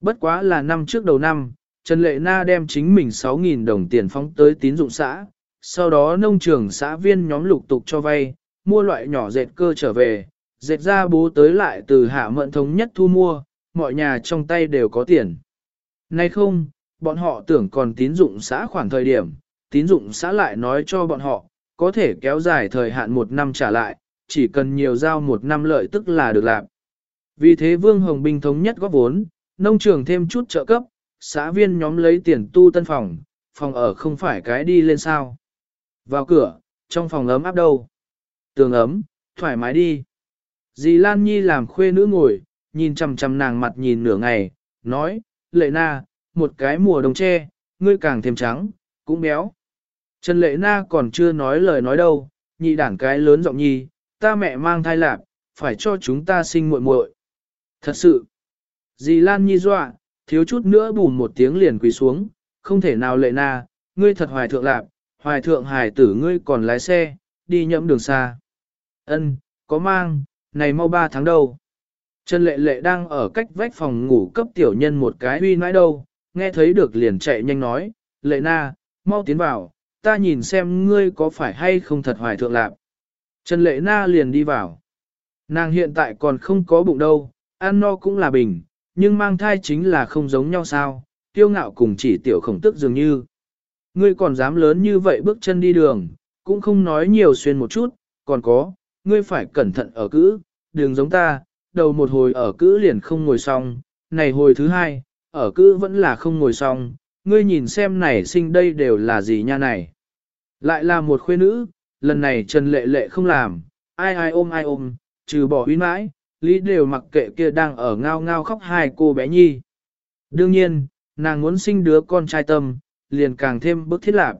Bất quá là năm trước đầu năm, Trần Lệ Na đem chính mình 6.000 đồng tiền phóng tới tín dụng xã, sau đó nông trường xã viên nhóm lục tục cho vay, mua loại nhỏ dệt cơ trở về, dệt ra bố tới lại từ hạ mận thống nhất thu mua, mọi nhà trong tay đều có tiền. Nay không, bọn họ tưởng còn tín dụng xã khoảng thời điểm, tín dụng xã lại nói cho bọn họ, có thể kéo dài thời hạn một năm trả lại, chỉ cần nhiều giao một năm lợi tức là được làm. Vì thế Vương Hồng Binh thống nhất góp vốn, nông trường thêm chút trợ cấp, xã viên nhóm lấy tiền tu tân phòng, phòng ở không phải cái đi lên sao. Vào cửa, trong phòng ấm áp đâu. Tường ấm, thoải mái đi. Dì Lan Nhi làm khuê nữ ngồi, nhìn chằm chằm nàng mặt nhìn nửa ngày, nói, lệ na, một cái mùa đông tre, ngươi càng thêm trắng, cũng béo. Trần lệ na còn chưa nói lời nói đâu, nhị đảng cái lớn giọng nhi, ta mẹ mang thai lạc, phải cho chúng ta sinh muội muội. Thật sự, dì Lan Nhi dọa, thiếu chút nữa bùn một tiếng liền quỳ xuống, không thể nào lệ na, ngươi thật hoài thượng lạc, hoài thượng hài tử ngươi còn lái xe, đi nhẫm đường xa. Ân, có mang, này mau ba tháng đâu. Trần lệ lệ đang ở cách vách phòng ngủ cấp tiểu nhân một cái huy nãi đâu, nghe thấy được liền chạy nhanh nói, lệ na, mau tiến vào, ta nhìn xem ngươi có phải hay không thật hoài thượng lạc. Trần lệ na liền đi vào. Nàng hiện tại còn không có bụng đâu, ăn no cũng là bình, nhưng mang thai chính là không giống nhau sao, tiêu ngạo cùng chỉ tiểu khổng tức dường như. Ngươi còn dám lớn như vậy bước chân đi đường, cũng không nói nhiều xuyên một chút, còn có, ngươi phải cẩn thận ở cữ, đường giống ta, đầu một hồi ở cữ liền không ngồi xong, này hồi thứ hai, ở cữ vẫn là không ngồi xong, ngươi nhìn xem này sinh đây đều là gì nha này. Lại là một khuê nữ, lần này Trần Lệ Lệ không làm, ai ai ôm ai ôm, trừ bỏ uy mãi, lý đều mặc kệ kia đang ở ngao ngao khóc hai cô bé nhi. Đương nhiên, nàng muốn sinh đứa con trai tâm, liền càng thêm bức thiết lạc.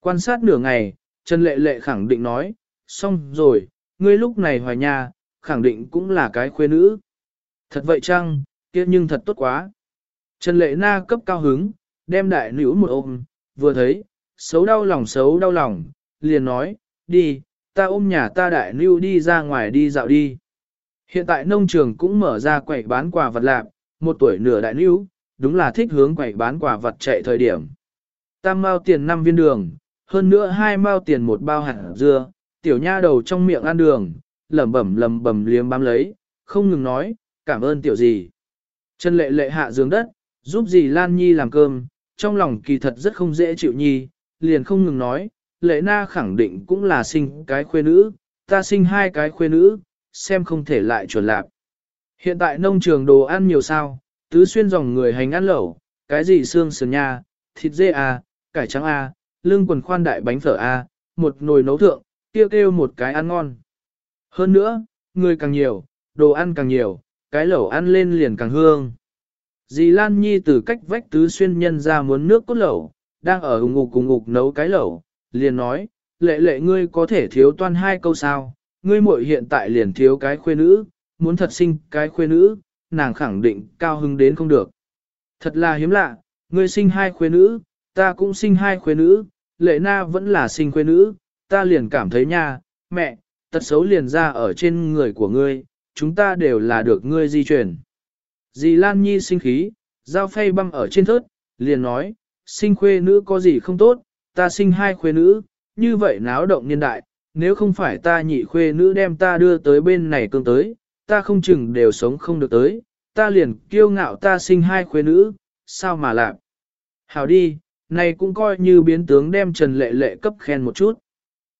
Quan sát nửa ngày, Trần Lệ Lệ khẳng định nói, xong rồi, ngươi lúc này hoài nhà, khẳng định cũng là cái khuê nữ. Thật vậy chăng, kia nhưng thật tốt quá. Trần Lệ Na cấp cao hứng, đem đại nữ một ôm, vừa thấy, xấu đau lòng xấu đau lòng, liền nói, đi, ta ôm nhà ta đại lưu đi ra ngoài đi dạo đi. Hiện tại nông trường cũng mở ra quầy bán quà vật lạc, một tuổi nửa đại lưu, đúng là thích hướng quầy bán quà vật chạy thời điểm. Tam mao tiền 5 viên đường, hơn nữa hai mao tiền một bao hạt dưa, tiểu nha đầu trong miệng ăn đường, lẩm bẩm lẩm bẩm liếm bám lấy, không ngừng nói, cảm ơn tiểu gì. Trần lệ lệ hạ giường đất, giúp dì Lan Nhi làm cơm, trong lòng kỳ thật rất không dễ chịu nhi, liền không ngừng nói, lệ na khẳng định cũng là sinh cái khuê nữ, ta sinh hai cái khuê nữ, xem không thể lại chuẩn lạc. Hiện tại nông trường đồ ăn nhiều sao, tứ xuyên dòng người hành ăn lẩu, cái gì xương sườn nha, thịt dê à, cải trắng à, lưng quần khoan đại bánh phở à, một nồi nấu thượng, kêu kêu một cái ăn ngon. Hơn nữa, người càng nhiều, đồ ăn càng nhiều, cái lẩu ăn lên liền càng hương. Dì Lan Nhi từ cách vách tứ xuyên nhân ra muốn nước cốt lẩu, đang ở ủng ngục cùng ngục nấu cái lẩu, liền nói, lệ lệ ngươi có thể thiếu toan hai câu sao, ngươi muội hiện tại liền thiếu cái khuê nữ, muốn thật sinh cái khuê nữ, nàng khẳng định cao hứng đến không được. Thật là hiếm lạ, ngươi sinh hai khuê nữ, ta cũng sinh hai khuê nữ, lệ na vẫn là sinh khuê nữ, ta liền cảm thấy nha, mẹ, tật xấu liền ra ở trên người của ngươi, chúng ta đều là được ngươi di chuyển. Dì Lan Nhi sinh khí, dao phay băm ở trên thớt, liền nói, sinh khuê nữ có gì không tốt, ta sinh hai khuê nữ, như vậy náo động niên đại, nếu không phải ta nhị khuê nữ đem ta đưa tới bên này cương tới, ta không chừng đều sống không được tới, ta liền kiêu ngạo ta sinh hai khuê nữ, sao mà làm. Hảo đi, này cũng coi như biến tướng đem Trần Lệ Lệ cấp khen một chút.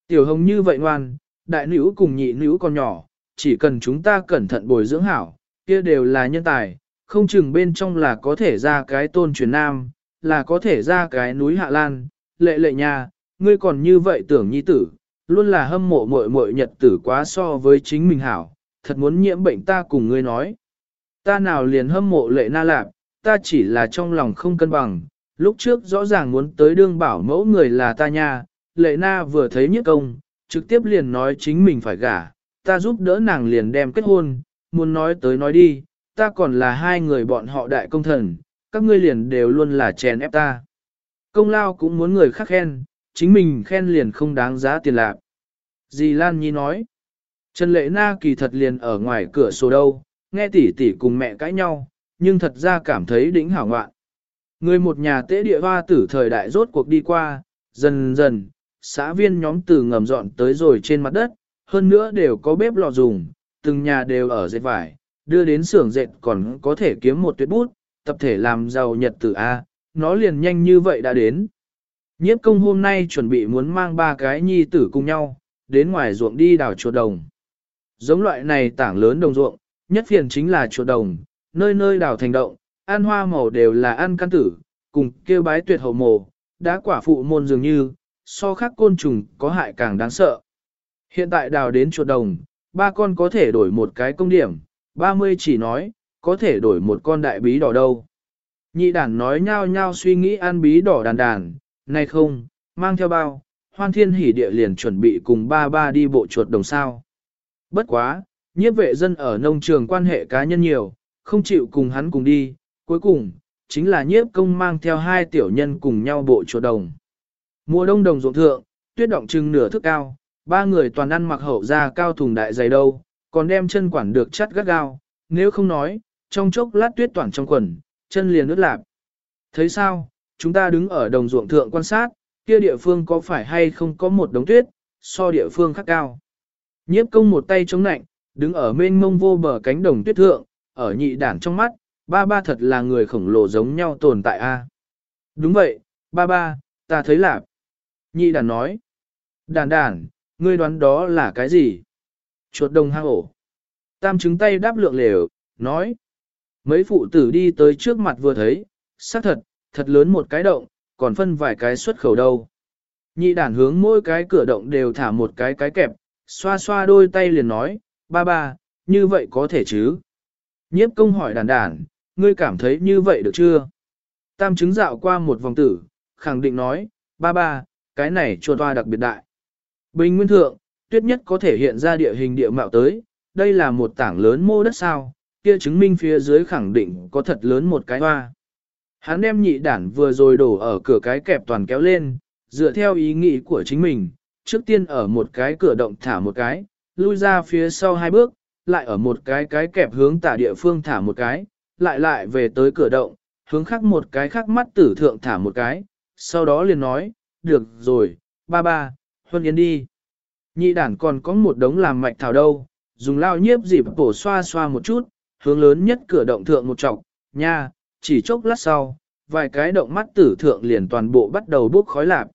Tiểu hồng như vậy ngoan, đại nữ cùng nhị nữ còn nhỏ, chỉ cần chúng ta cẩn thận bồi dưỡng hảo, kia đều là nhân tài, không chừng bên trong là có thể ra cái tôn truyền nam, là có thể ra cái núi Hạ Lan, lệ lệ nha, ngươi còn như vậy tưởng nhi tử, luôn là hâm mộ muội muội nhật tử quá so với chính mình hảo, thật muốn nhiễm bệnh ta cùng ngươi nói. Ta nào liền hâm mộ lệ na lạp, ta chỉ là trong lòng không cân bằng, lúc trước rõ ràng muốn tới đương bảo mẫu người là ta nha, lệ na vừa thấy nhất công, trực tiếp liền nói chính mình phải gả, ta giúp đỡ nàng liền đem kết hôn, muốn nói tới nói đi, ta còn là hai người bọn họ đại công thần, các ngươi liền đều luôn là chèn ép ta. Công lao cũng muốn người khác khen, chính mình khen liền không đáng giá tiền lạc. Dì Lan Nhi nói, Trần Lệ Na kỳ thật liền ở ngoài cửa sổ đâu, nghe tỷ tỷ cùng mẹ cãi nhau, nhưng thật ra cảm thấy đỉnh hảo ngoạn. Người một nhà tế địa hoa tử thời đại rốt cuộc đi qua, dần dần, xã viên nhóm từ ngầm dọn tới rồi trên mặt đất, hơn nữa đều có bếp lò dùng, từng nhà đều ở dệt vải, đưa đến xưởng dệt còn có thể kiếm một tuyệt bút, tập thể làm giàu nhật tử A, nó liền nhanh như vậy đã đến. Nhiếp công hôm nay chuẩn bị muốn mang ba cái nhi tử cùng nhau, đến ngoài ruộng đi đào chuột đồng. Giống loại này tảng lớn đồng ruộng, nhất phiền chính là chuột đồng, nơi nơi đào thành động, ăn hoa màu đều là ăn căn tử, cùng kêu bái tuyệt hậu mồ, đã quả phụ môn dường như, so khác côn trùng có hại càng đáng sợ. Hiện tại đào đến chuột đồng, ba con có thể đổi một cái công điểm, 30 chỉ nói, có thể đổi một con đại bí đỏ đâu. Nhị đàn nói nhao nhao suy nghĩ an bí đỏ đàn đàn, nay không, mang theo bao, hoan thiên hỉ địa liền chuẩn bị cùng ba ba đi bộ chuột đồng sao. Bất quá, nhiếp vệ dân ở nông trường quan hệ cá nhân nhiều, không chịu cùng hắn cùng đi, cuối cùng, chính là nhiếp công mang theo hai tiểu nhân cùng nhau bộ chuột đồng. Mùa đông đồng ruộng thượng, tuyết động trưng nửa thước cao, ba người toàn ăn mặc hậu ra cao thùng đại dày đâu, còn đem chân quản được chắt gắt gao, nếu không nói, trong chốc lát tuyết toàn trong quần, chân liền ướt lạp. Thấy sao, chúng ta đứng ở đồng ruộng thượng quan sát, kia địa phương có phải hay không có một đống tuyết, so địa phương khác cao. Nhiếp công một tay chống nạnh, đứng ở mênh mông vô bờ cánh đồng tuyết thượng, ở nhị đản trong mắt, ba ba thật là người khổng lồ giống nhau tồn tại a. Đúng vậy, ba ba, ta thấy lạp. Nhị đản nói. Đản đản, ngươi đoán đó là cái gì? Chuột đồng hang ổ. Tam chứng tay đáp lượng lều, nói. Mấy phụ tử đi tới trước mặt vừa thấy, xác thật, thật lớn một cái động, còn phân vài cái xuất khẩu đâu. Nhị đản hướng mỗi cái cửa động đều thả một cái cái kẹp, xoa xoa đôi tay liền nói, ba ba, như vậy có thể chứ? Nhiếp công hỏi đàn đản, ngươi cảm thấy như vậy được chưa? Tam chứng dạo qua một vòng tử, khẳng định nói, ba ba, cái này chùa toa đặc biệt đại. Bình nguyên thượng, tuyết nhất có thể hiện ra địa hình địa mạo tới, đây là một tảng lớn mô đất sao, kia chứng minh phía dưới khẳng định có thật lớn một cái hoa. Hắn đem nhị đản vừa rồi đổ ở cửa cái kẹp toàn kéo lên, dựa theo ý nghĩ của chính mình, trước tiên ở một cái cửa động thả một cái, lui ra phía sau hai bước, lại ở một cái cái kẹp hướng tả địa phương thả một cái, lại lại về tới cửa động, hướng khác một cái khác mắt tử thượng thả một cái, sau đó liền nói, được rồi, ba ba, huân yến đi. Nhị đản còn có một đống làm mạch thảo đâu, dùng lao nhiếp dịp bổ xoa xoa một chút, hướng lớn nhất cửa động thượng một trọc, nha, chỉ chốc lát sau, vài cái động mắt tử thượng liền toàn bộ bắt đầu bốc khói lạp.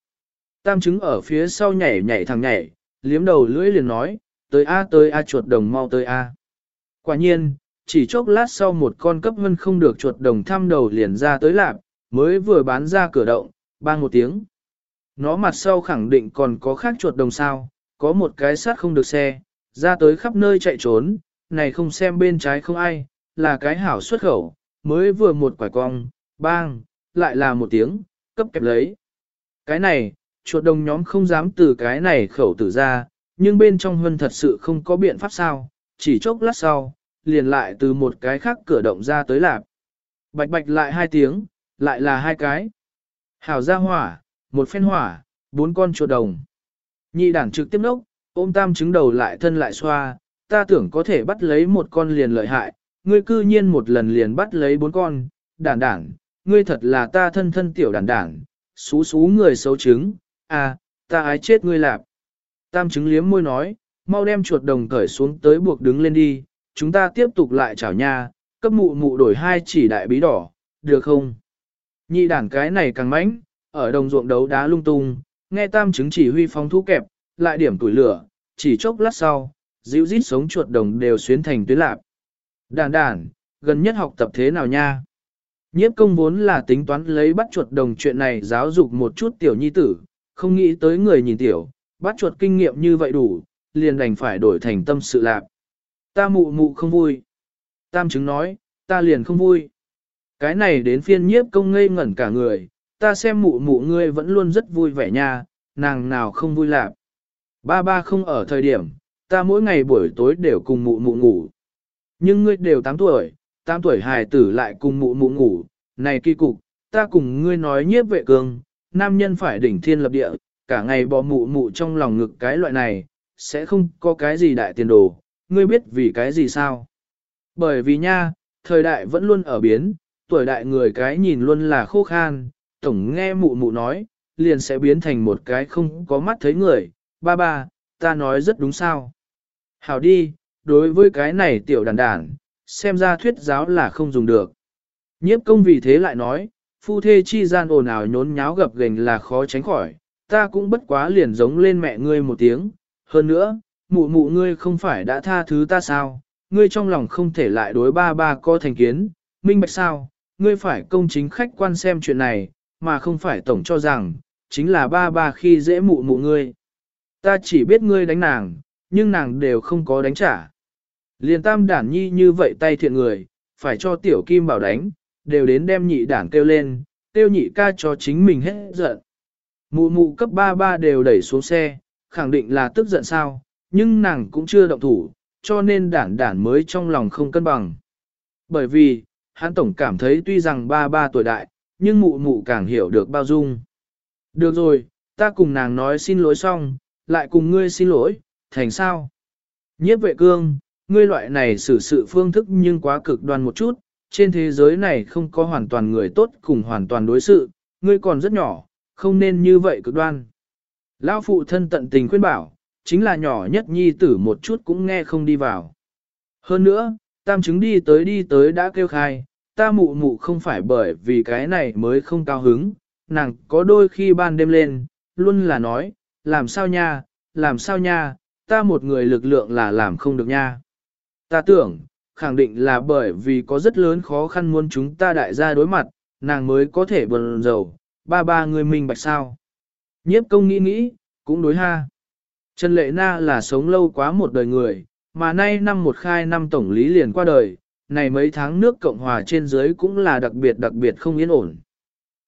Tam chứng ở phía sau nhảy nhảy thằng nhảy, liếm đầu lưỡi liền nói, tới A tới A chuột đồng mau tới A. Quả nhiên, chỉ chốc lát sau một con cấp vân không được chuột đồng thăm đầu liền ra tới lạp, mới vừa bán ra cửa động, bang một tiếng. Nó mặt sau khẳng định còn có khác chuột đồng sao, có một cái sát không được xe, ra tới khắp nơi chạy trốn, này không xem bên trái không ai, là cái hảo xuất khẩu, mới vừa một quả cong, bang, lại là một tiếng, cấp kẹp lấy. Cái này, chuột đồng nhóm không dám từ cái này khẩu tử ra, nhưng bên trong hơn thật sự không có biện pháp sao, chỉ chốc lát sau, liền lại từ một cái khác cửa động ra tới lạp. Bạch bạch lại hai tiếng, lại là hai cái. Hảo ra hỏa, một phen hỏa, bốn con chuột đồng. Nhị đảng trực tiếp nốc, ôm tam trứng đầu lại thân lại xoa, ta tưởng có thể bắt lấy một con liền lợi hại, ngươi cư nhiên một lần liền bắt lấy bốn con, đản đản, ngươi thật là ta thân thân tiểu đản đản, xú xú người xấu trứng, à, ta ái chết ngươi lạp. Tam trứng liếm môi nói, mau đem chuột đồng cởi xuống tới buộc đứng lên đi, chúng ta tiếp tục lại chảo nha, cấp mụ mụ đổi hai chỉ đại bí đỏ, được không? Nhị đản cái này càng mãnh, ở đồng ruộng đấu đá lung tung, nghe tam trứng chỉ huy phóng thú kẹp, lại điểm tuổi lửa, chỉ chốc lát sau, dịu rít sống chuột đồng đều xuyến thành tuyến lạp. Đàn đàn, gần nhất học tập thế nào nha? Nhiếp công vốn là tính toán lấy bắt chuột đồng chuyện này giáo dục một chút tiểu nhi tử, không nghĩ tới người nhìn tiểu, bắt chuột kinh nghiệm như vậy đủ, liền đành phải đổi thành tâm sự lạc. Ta mụ mụ không vui. Tam chứng nói, ta liền không vui. Cái này đến phiên nhiếp công ngây ngẩn cả người, ta xem mụ mụ ngươi vẫn luôn rất vui vẻ nha, nàng nào không vui lạc. Ba ba không ở thời điểm, ta mỗi ngày buổi tối đều cùng mụ mụ ngủ. Nhưng ngươi đều 8 tuổi, 8 tuổi hài tử lại cùng mụ mụ ngủ, này kỳ cục, ta cùng ngươi nói nhiếp vệ cường, nam nhân phải đỉnh thiên lập địa, cả ngày bò mụ mụ trong lòng ngực cái loại này, sẽ không có cái gì đại tiền đồ, ngươi biết vì cái gì sao? Bởi vì nha, thời đại vẫn luôn ở biến, tuổi đại người cái nhìn luôn là khô khan, tổng nghe mụ mụ nói, liền sẽ biến thành một cái không có mắt thấy người, ba ba, ta nói rất đúng sao. Hảo đi, đối với cái này tiểu đàn đàn, xem ra thuyết giáo là không dùng được. Nhiếp công vì thế lại nói, phu thê chi gian ồn ào nhốn nháo gập gành là khó tránh khỏi, ta cũng bất quá liền giống lên mẹ ngươi một tiếng. Hơn nữa, mụ mụ ngươi không phải đã tha thứ ta sao, ngươi trong lòng không thể lại đối ba ba co thành kiến, minh bạch sao, ngươi phải công chính khách quan xem chuyện này, mà không phải tổng cho rằng, chính là ba ba khi dễ mụ mụ ngươi. Ta chỉ biết ngươi đánh nàng, nhưng nàng đều không có đánh trả. Liền tam đản nhi như vậy tay thiện người, phải cho tiểu kim bảo đánh, đều đến đem nhị đản kêu lên, kêu nhị ca cho chính mình hết giận. Mụ mụ cấp ba ba đều đẩy xuống xe, khẳng định là tức giận sao, nhưng nàng cũng chưa động thủ, cho nên đản đản mới trong lòng không cân bằng. Bởi vì, hắn tổng cảm thấy tuy rằng ba ba tuổi đại, nhưng mụ mụ càng hiểu được bao dung. Được rồi, ta cùng nàng nói xin lỗi xong, lại cùng ngươi xin lỗi, thành sao? Nhiếp vệ cương, ngươi loại này xử sự phương thức nhưng quá cực đoan một chút, trên thế giới này không có hoàn toàn người tốt cùng hoàn toàn đối sự, ngươi còn rất nhỏ, không nên như vậy cực đoan. Lão phụ thân tận tình khuyên bảo, chính là nhỏ nhất nhi tử một chút cũng nghe không đi vào. Hơn nữa, tam chứng đi tới đi tới đã kêu khai, ta mụ mụ không phải bởi vì cái này mới không cao hứng, nàng có đôi khi ban đêm lên, luôn là nói, làm sao nha, làm sao nha, ta một người lực lượng là làm không được nha. Ta tưởng, khẳng định là bởi vì có rất lớn khó khăn muốn chúng ta đại gia đối mặt, nàng mới có thể bần dầu, ba ba người minh bạch sao. Nhiếp công nghĩ nghĩ, cũng đối ha. Trần Lệ Na là sống lâu quá một đời người, mà nay năm một khai năm tổng lý liền qua đời, này mấy tháng nước Cộng Hòa trên dưới cũng là đặc biệt đặc biệt không yên ổn.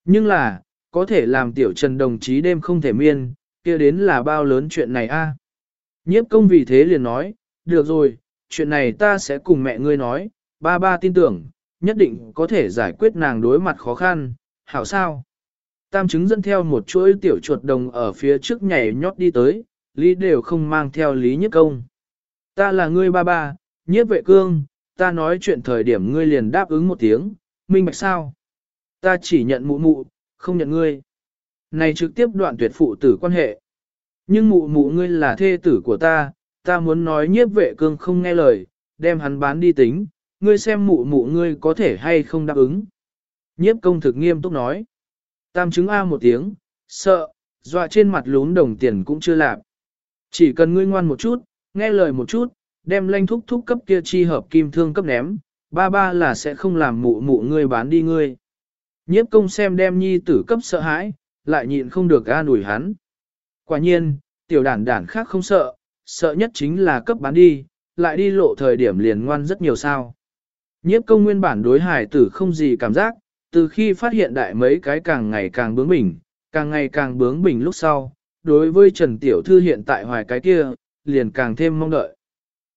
Nhưng là, có thể làm tiểu Trần đồng chí đêm không thể miên, kia đến là bao lớn chuyện này a. Nhiếp công vì thế liền nói, được rồi, chuyện này ta sẽ cùng mẹ ngươi nói, ba ba tin tưởng, nhất định có thể giải quyết nàng đối mặt khó khăn, hảo sao. Tam chứng dẫn theo một chuỗi tiểu chuột đồng ở phía trước nhảy nhót đi tới, lý đều không mang theo lý nhất công. Ta là ngươi ba ba, nhiếp vệ cương, ta nói chuyện thời điểm ngươi liền đáp ứng một tiếng, minh bạch sao. Ta chỉ nhận mụ mụ, không nhận ngươi. Này trực tiếp đoạn tuyệt phụ tử quan hệ. Nhưng mụ mụ ngươi là thê tử của ta, ta muốn nói nhiếp vệ cương không nghe lời, đem hắn bán đi tính, ngươi xem mụ mụ ngươi có thể hay không đáp ứng. Nhiếp công thực nghiêm túc nói. Tam chứng A một tiếng, sợ, dọa trên mặt lún đồng tiền cũng chưa lạp. Chỉ cần ngươi ngoan một chút, nghe lời một chút, đem lanh thúc thúc cấp kia chi hợp kim thương cấp ném, ba ba là sẽ không làm mụ mụ ngươi bán đi ngươi. Nhiếp công xem đem nhi tử cấp sợ hãi, lại nhịn không được an ủi hắn. Quả nhiên, tiểu đản đản khác không sợ, sợ nhất chính là cấp bán đi, lại đi lộ thời điểm liền ngoan rất nhiều sao. Nhiếp công nguyên bản đối hải tử không gì cảm giác, từ khi phát hiện đại mấy cái càng ngày càng bướng bỉnh, càng ngày càng bướng bỉnh lúc sau, đối với Trần Tiểu Thư hiện tại hoài cái kia, liền càng thêm mong đợi.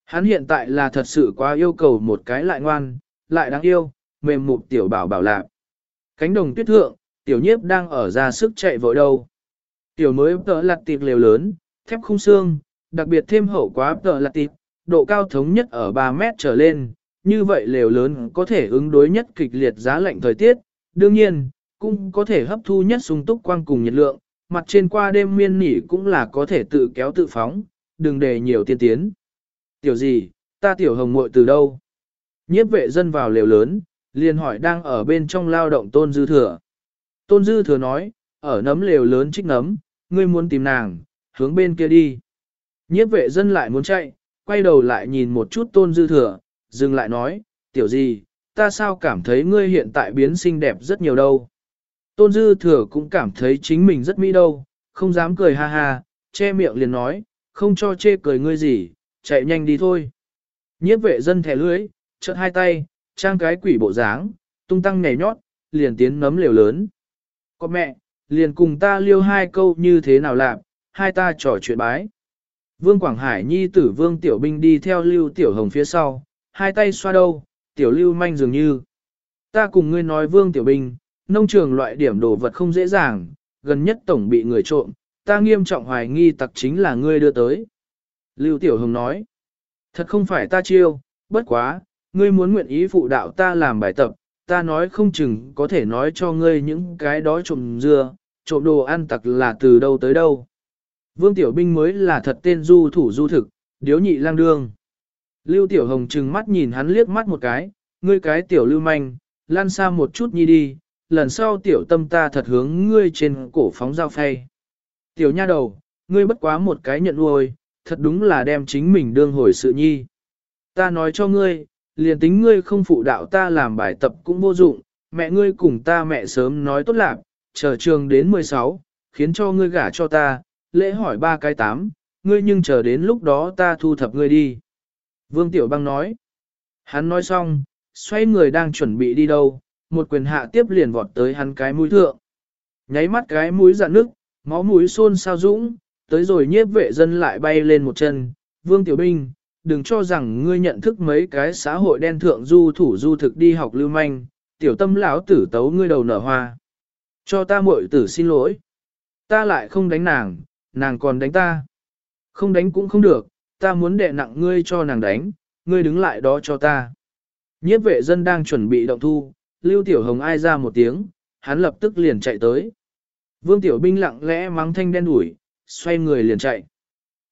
Hắn hiện tại là thật sự quá yêu cầu một cái lại ngoan, lại đáng yêu, mềm mục Tiểu Bảo bảo lạc. Cánh đồng tuyết thượng, Tiểu Nhiếp đang ở ra sức chạy vội đâu. Tiểu mới tợ lặt tịp lều lớn, thép khung xương, đặc biệt thêm hậu quá tợ lặt tịp, độ cao thống nhất ở 3 mét trở lên, như vậy lều lớn có thể ứng đối nhất kịch liệt giá lạnh thời tiết, đương nhiên, cũng có thể hấp thu nhất sung túc quang cùng nhiệt lượng, mặt trên qua đêm miên nỉ cũng là có thể tự kéo tự phóng, đừng để nhiều tiên tiến. Tiểu gì, ta tiểu hồng muội từ đâu? Nhiếp vệ dân vào lều lớn, liền hỏi đang ở bên trong lao động tôn dư thừa. Tôn dư thừa nói, ở nấm lều lớn trích nấm, ngươi muốn tìm nàng, hướng bên kia đi. Nhiếp vệ dân lại muốn chạy, quay đầu lại nhìn một chút tôn dư thừa, dừng lại nói, tiểu gì, ta sao cảm thấy ngươi hiện tại biến xinh đẹp rất nhiều đâu. Tôn dư thừa cũng cảm thấy chính mình rất mỹ đâu, không dám cười ha ha, che miệng liền nói, không cho chê cười ngươi gì, chạy nhanh đi thôi. Nhiếp vệ dân thẻ lưới, chợt hai tay, trang cái quỷ bộ dáng, tung tăng nhảy nhót, liền tiến nấm lều lớn. Có mẹ, liền cùng ta liêu hai câu như thế nào làm, hai ta trò chuyện bái. Vương Quảng Hải nhi tử Vương Tiểu Binh đi theo Lưu Tiểu Hồng phía sau, hai tay xoa đâu, Tiểu Lưu manh dường như. Ta cùng ngươi nói Vương Tiểu Binh, nông trường loại điểm đồ vật không dễ dàng, gần nhất tổng bị người trộm, ta nghiêm trọng hoài nghi tặc chính là ngươi đưa tới. Lưu Tiểu Hồng nói, thật không phải ta chiêu, bất quá, ngươi muốn nguyện ý phụ đạo ta làm bài tập, ta nói không chừng có thể nói cho ngươi những cái đó trộm dưa, trộm đồ ăn tặc là từ đâu tới đâu. Vương Tiểu Binh mới là thật tên du thủ du thực, điếu nhị lang đương. Lưu Tiểu Hồng trừng mắt nhìn hắn liếc mắt một cái, ngươi cái tiểu lưu manh, lan xa một chút nhi đi, lần sau tiểu tâm ta thật hướng ngươi trên cổ phóng dao phay. Tiểu nha đầu, ngươi bất quá một cái nhận nuôi, thật đúng là đem chính mình đương hồi sự nhi. Ta nói cho ngươi, liền tính ngươi không phụ đạo ta làm bài tập cũng vô dụng, mẹ ngươi cùng ta mẹ sớm nói tốt lạc, chờ trường đến 16, khiến cho ngươi gả cho ta, lễ hỏi ba cái tám, ngươi nhưng chờ đến lúc đó ta thu thập ngươi đi. Vương Tiểu Bang nói, hắn nói xong, xoay người đang chuẩn bị đi đâu, một quyền hạ tiếp liền vọt tới hắn cái mũi thượng. Nháy mắt cái mũi dạn nước, máu mũi xôn sao dũng, tới rồi nhiếp vệ dân lại bay lên một chân, Vương Tiểu Binh, đừng cho rằng ngươi nhận thức mấy cái xã hội đen thượng du thủ du thực đi học lưu manh, tiểu tâm lão tử tấu ngươi đầu nở hoa. Cho ta muội tử xin lỗi. Ta lại không đánh nàng, nàng còn đánh ta. Không đánh cũng không được, ta muốn đè nặng ngươi cho nàng đánh, ngươi đứng lại đó cho ta. Nhiếp vệ dân đang chuẩn bị động thu, Lưu Tiểu Hồng ai ra một tiếng, hắn lập tức liền chạy tới. Vương Tiểu Binh lặng lẽ mắng thanh đen đuổi, xoay người liền chạy.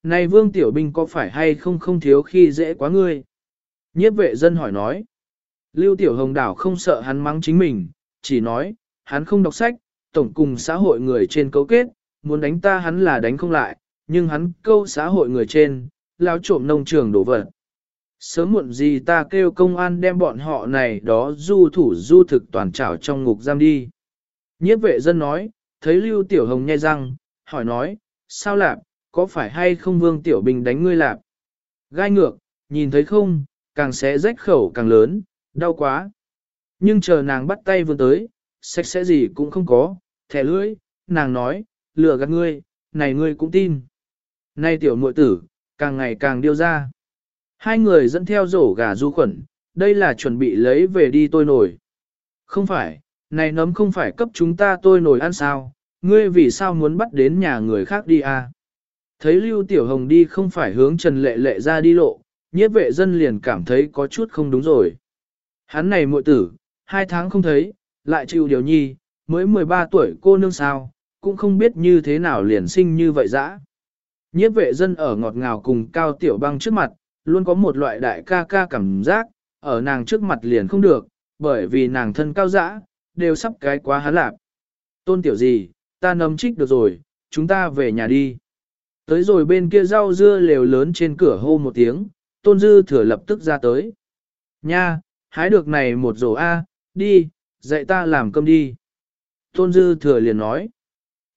Này Vương Tiểu Binh có phải hay không không thiếu khi dễ quá ngươi? Nhiếp vệ dân hỏi nói. Lưu Tiểu Hồng đảo không sợ hắn mắng chính mình, chỉ nói, hắn không đọc sách, tổng cùng xã hội người trên cấu kết, muốn đánh ta hắn là đánh không lại, nhưng hắn câu xã hội người trên, lao trộm nông trường đổ vật. Sớm muộn gì ta kêu công an đem bọn họ này đó du thủ du thực toàn trảo trong ngục giam đi. Nhiếp vệ dân nói, thấy Lưu Tiểu Hồng nhai răng, hỏi nói, sao lạp, có phải hay không Vương Tiểu Bình đánh ngươi lạp? Gai ngược, nhìn thấy không, càng sẽ rách khẩu càng lớn, đau quá. Nhưng chờ nàng bắt tay vươn tới, sạch sẽ gì cũng không có, thẻ lưỡi, nàng nói, lừa gạt ngươi, này ngươi cũng tin. Nay tiểu muội tử, càng ngày càng điêu ra. Hai người dẫn theo rổ gà du khuẩn, đây là chuẩn bị lấy về đi tôi nổi. Không phải, này nấm không phải cấp chúng ta tôi nổi ăn sao, ngươi vì sao muốn bắt đến nhà người khác đi à? Thấy Lưu Tiểu Hồng đi không phải hướng Trần Lệ Lệ ra đi lộ, nhiếp vệ dân liền cảm thấy có chút không đúng rồi. Hắn này muội tử, hai tháng không thấy, lại chịu điều nhi, mới 13 tuổi cô nương sao, cũng không biết như thế nào liền sinh như vậy dã. Nhiếp vệ dân ở ngọt ngào cùng cao tiểu băng trước mặt, luôn có một loại đại ca ca cảm giác, ở nàng trước mặt liền không được, bởi vì nàng thân cao dã, đều sắp cái quá hắn lạp. Tôn tiểu gì, ta nấm trích được rồi, chúng ta về nhà đi. Tới rồi bên kia rau dưa lều lớn trên cửa hô một tiếng, tôn dư thừa lập tức ra tới. Nha, hái được này một rổ A, đi, dạy ta làm cơm đi. Tôn dư thừa liền nói.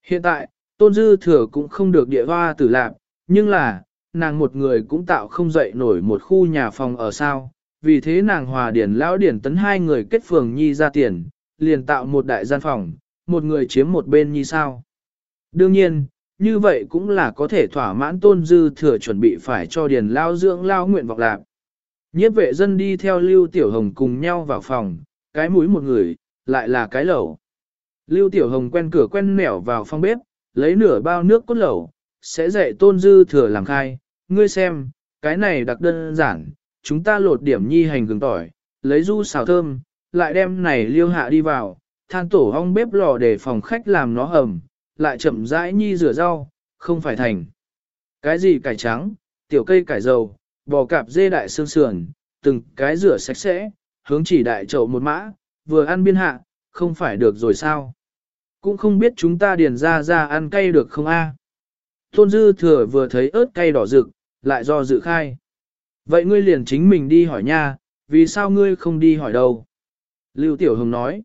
Hiện tại, tôn dư thừa cũng không được địa hoa tử lạc, nhưng là, nàng một người cũng tạo không dậy nổi một khu nhà phòng ở sao. Vì thế nàng hòa điển lão điển tấn hai người kết phường nhi ra tiền, liền tạo một đại gian phòng, một người chiếm một bên nhi sao. Đương nhiên, như vậy cũng là có thể thỏa mãn tôn dư thừa chuẩn bị phải cho điền lao dưỡng lao nguyện vọng lạc. Nhiếp vệ dân đi theo Lưu Tiểu Hồng cùng nhau vào phòng, cái mũi một người, lại là cái lẩu. Lưu Tiểu Hồng quen cửa quen nẻo vào phòng bếp, lấy nửa bao nước cốt lẩu, sẽ dạy tôn dư thừa làm khai. Ngươi xem, cái này đặc đơn giản, chúng ta lột điểm nhi hành gừng tỏi, lấy du xào thơm, lại đem này liêu hạ đi vào, than tổ hong bếp lò để phòng khách làm nó hầm, lại chậm rãi nhi rửa rau, không phải thành. Cái gì cải trắng, tiểu cây cải dầu, bò cạp dê đại xương sườn, từng cái rửa sạch sẽ, hướng chỉ đại chậu một mã, vừa ăn biên hạ, không phải được rồi sao? Cũng không biết chúng ta điền ra ra ăn cay được không a? Tôn dư thừa vừa thấy ớt cay đỏ rực, lại do dự khai. Vậy ngươi liền chính mình đi hỏi nha, vì sao ngươi không đi hỏi đâu? Lưu Tiểu Hồng nói.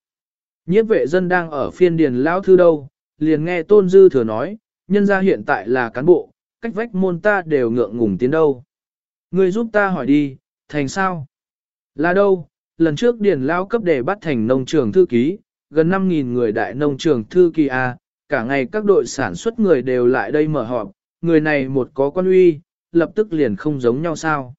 Nhiếp vệ dân đang ở phiên điền lão thư đâu, liền nghe tôn dư thừa nói, nhân gia hiện tại là cán bộ, cách vách môn ta đều ngượng ngùng tiến đâu. Ngươi giúp ta hỏi đi, thành sao? Là đâu? Lần trước điền lao cấp để bắt thành nông trường thư ký, gần 5.000 người đại nông trường thư ký A, cả ngày các đội sản xuất người đều lại đây mở họp, người này một có quan uy, lập tức liền không giống nhau sao.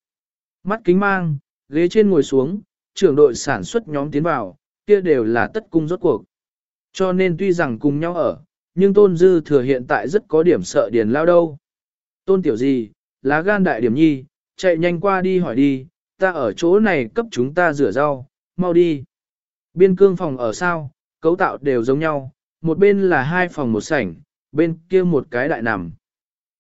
Mắt kính mang, ghế trên ngồi xuống, trưởng đội sản xuất nhóm tiến vào, kia đều là tất cung rốt cuộc. Cho nên tuy rằng cùng nhau ở, nhưng tôn dư thừa hiện tại rất có điểm sợ điền lao đâu. Tôn tiểu gì, lá gan đại điểm nhi, chạy nhanh qua đi hỏi đi, ta ở chỗ này cấp chúng ta rửa rau, mau đi. Biên cương phòng ở sao, cấu tạo đều giống nhau, một bên là hai phòng một sảnh, bên kia một cái đại nằm.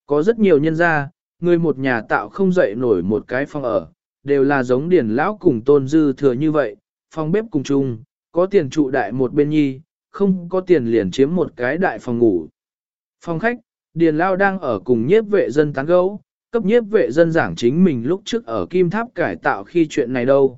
Có rất nhiều nhân gia, người một nhà tạo không dậy nổi một cái phòng ở, đều là giống điển lão cùng tôn dư thừa như vậy, phòng bếp cùng chung, có tiền trụ đại một bên nhi, không có tiền liền chiếm một cái đại phòng ngủ. Phòng khách, điền lao đang ở cùng nhiếp vệ dân tán gấu, cấp nhiếp vệ dân giảng chính mình lúc trước ở kim tháp cải tạo khi chuyện này đâu.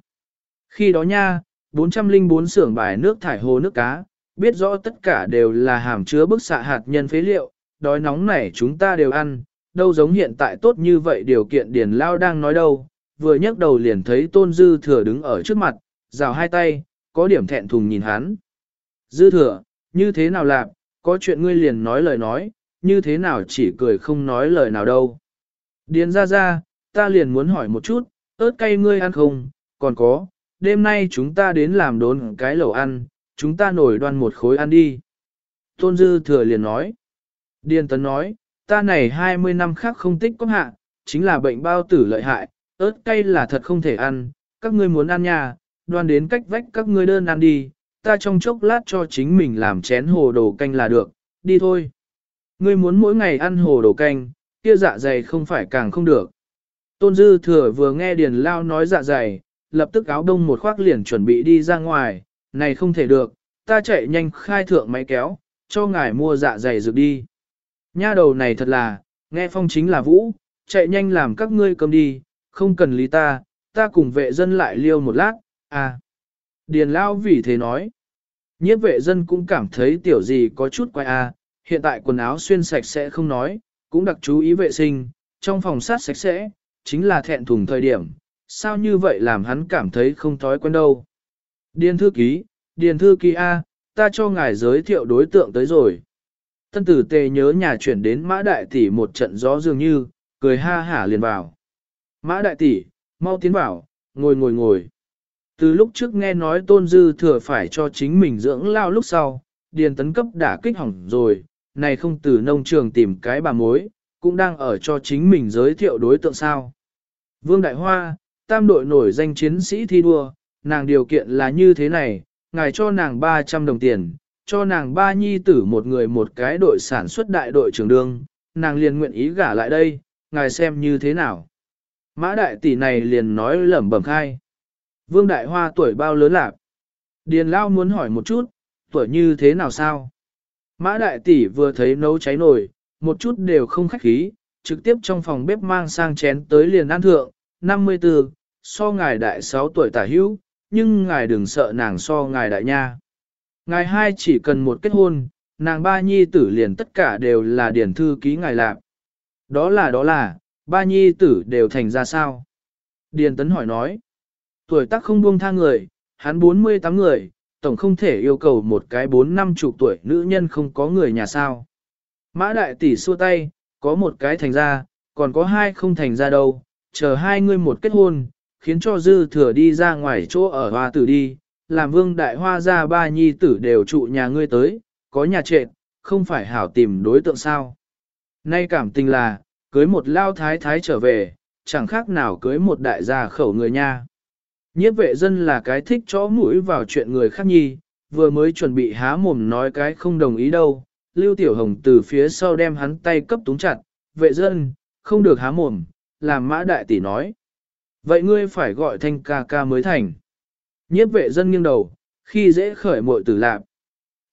Khi đó nha, 404 xưởng bài nước thải hồ nước cá, biết rõ tất cả đều là hàm chứa bức xạ hạt nhân phế liệu, đói nóng này chúng ta đều ăn, đâu giống hiện tại tốt như vậy điều kiện điền lao đang nói đâu, vừa nhấc đầu liền thấy tôn dư thừa đứng ở trước mặt, rào hai tay, có điểm thẹn thùng nhìn hắn. Dư thừa, như thế nào làm, có chuyện ngươi liền nói lời nói, như thế nào chỉ cười không nói lời nào đâu. Điền ra ra, ta liền muốn hỏi một chút, ớt cay ngươi ăn không, còn có, đêm nay chúng ta đến làm đốn cái lẩu ăn, chúng ta nổi đoan một khối ăn đi. Tôn Dư thừa liền nói. Điền Tấn nói, ta này 20 năm khác không tích có hạ, chính là bệnh bao tử lợi hại, ớt cay là thật không thể ăn, các ngươi muốn ăn nhà, đoan đến cách vách các ngươi đơn ăn đi, ta trong chốc lát cho chính mình làm chén hồ đồ canh là được, đi thôi. Ngươi muốn mỗi ngày ăn hồ đồ canh, kia dạ dày không phải càng không được. Tôn Dư thừa vừa nghe Điền Lao nói dạ dày, lập tức áo đông một khoác liền chuẩn bị đi ra ngoài, này không thể được, ta chạy nhanh khai thượng máy kéo, cho ngài mua dạ dày dược đi. Nha đầu này thật là, nghe phong chính là vũ, chạy nhanh làm các ngươi cầm đi, không cần lý ta, ta cùng vệ dân lại liêu một lát, à. Điền Lao vì thế nói, nhiếp vệ dân cũng cảm thấy tiểu gì có chút quay à, hiện tại quần áo xuyên sạch sẽ không nói, cũng đặc chú ý vệ sinh, trong phòng sát sạch sẽ, chính là thẹn thùng thời điểm, sao như vậy làm hắn cảm thấy không thói quen đâu. Điền thư ký, điền thư ký A, ta cho ngài giới thiệu đối tượng tới rồi. Tân tử tề nhớ nhà chuyển đến mã đại tỷ một trận gió dường như, cười ha hả liền vào. Mã đại tỷ, mau tiến vào, ngồi ngồi ngồi. Từ lúc trước nghe nói tôn dư thừa phải cho chính mình dưỡng lao lúc sau, điền tấn cấp đã kích hỏng rồi, này không từ nông trường tìm cái bà mối, cũng đang ở cho chính mình giới thiệu đối tượng sao. Vương Đại Hoa, tam đội nổi danh chiến sĩ thi đua, nàng điều kiện là như thế này, ngài cho nàng 300 đồng tiền, cho nàng ba nhi tử một người một cái đội sản xuất đại đội trưởng đương, nàng liền nguyện ý gả lại đây, ngài xem như thế nào. Mã đại tỷ này liền nói lẩm bẩm khai. Vương Đại Hoa tuổi bao lớn lạc? Điền Lao muốn hỏi một chút, tuổi như thế nào sao? Mã đại tỷ vừa thấy nấu cháy nồi, một chút đều không khách khí, trực tiếp trong phòng bếp mang sang chén tới liền ăn thượng, 54, so ngài đại 6 tuổi tả hữu, nhưng ngài đừng sợ nàng so ngài đại nha. Ngài hai chỉ cần một kết hôn, nàng ba nhi tử liền tất cả đều là điển thư ký ngài lạc. Đó là đó là, ba nhi tử đều thành ra sao? Điền Tấn hỏi nói, tuổi tác không buông tha người, hắn 48 người, tổng không thể yêu cầu một cái bốn năm chục tuổi nữ nhân không có người nhà sao. Mã đại tỷ xua tay, có một cái thành ra, còn có hai không thành ra đâu, chờ hai ngươi một kết hôn, khiến cho dư thừa đi ra ngoài chỗ ở hoa tử đi, làm vương đại hoa ra ba nhi tử đều trụ nhà ngươi tới, có nhà trệt, không phải hảo tìm đối tượng sao. Nay cảm tình là, cưới một lao thái thái trở về, chẳng khác nào cưới một đại gia khẩu người nha. Nhiếp vệ dân là cái thích chó mũi vào chuyện người khác nhi, vừa mới chuẩn bị há mồm nói cái không đồng ý đâu. Lưu Tiểu Hồng từ phía sau đem hắn tay cấp túng chặt, vệ dân, không được há mồm, làm mã đại tỷ nói. Vậy ngươi phải gọi thanh ca ca mới thành. Nhiếp vệ dân nghiêng đầu, khi dễ khởi mội tử lạp.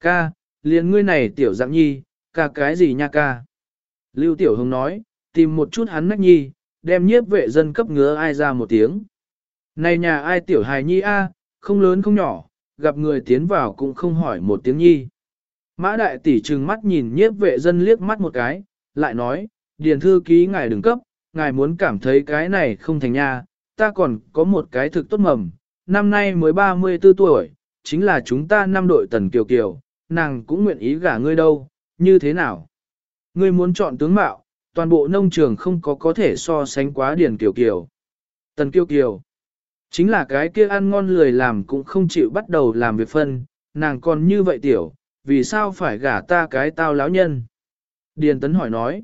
Ca, liền ngươi này tiểu dạng nhi, ca cái gì nha ca. Lưu Tiểu Hồng nói, tìm một chút hắn nách nhi, đem nhiếp vệ dân cấp ngứa ai ra một tiếng. Này nhà ai tiểu hài nhi a, không lớn không nhỏ, gặp người tiến vào cũng không hỏi một tiếng nhi. Mã đại tỷ trừng mắt nhìn nhiếp vệ dân liếc mắt một cái, lại nói, điền thư ký ngài đừng cấp, ngài muốn cảm thấy cái này không thành nha, ta còn có một cái thực tốt mầm, năm nay mới 34 tuổi, chính là chúng ta năm đội tần kiều kiều, nàng cũng nguyện ý gả ngươi đâu, như thế nào? Ngươi muốn chọn tướng mạo, toàn bộ nông trường không có có thể so sánh quá điền kiều kiều. Tần kiều kiều, chính là cái kia ăn ngon lười làm cũng không chịu bắt đầu làm việc phân, nàng còn như vậy tiểu, vì sao phải gả ta cái tao lão nhân? Điền tấn hỏi nói,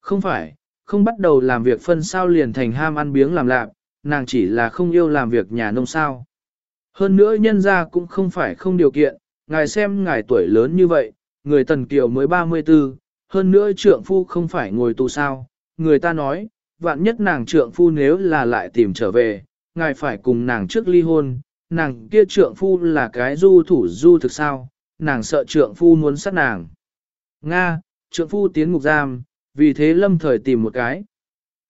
không phải, không bắt đầu làm việc phân sao liền thành ham ăn biếng làm lạp, nàng chỉ là không yêu làm việc nhà nông sao. Hơn nữa nhân ra cũng không phải không điều kiện, ngài xem ngài tuổi lớn như vậy, người tần kiều mới 34, hơn nữa trượng phu không phải ngồi tù sao, người ta nói, vạn nhất nàng trượng phu nếu là lại tìm trở về, ngài phải cùng nàng trước ly hôn, nàng kia trượng phu là cái du thủ du thực sao, nàng sợ trượng phu muốn sát nàng. Nga, trượng phu tiến ngục giam, vì thế lâm thời tìm một cái.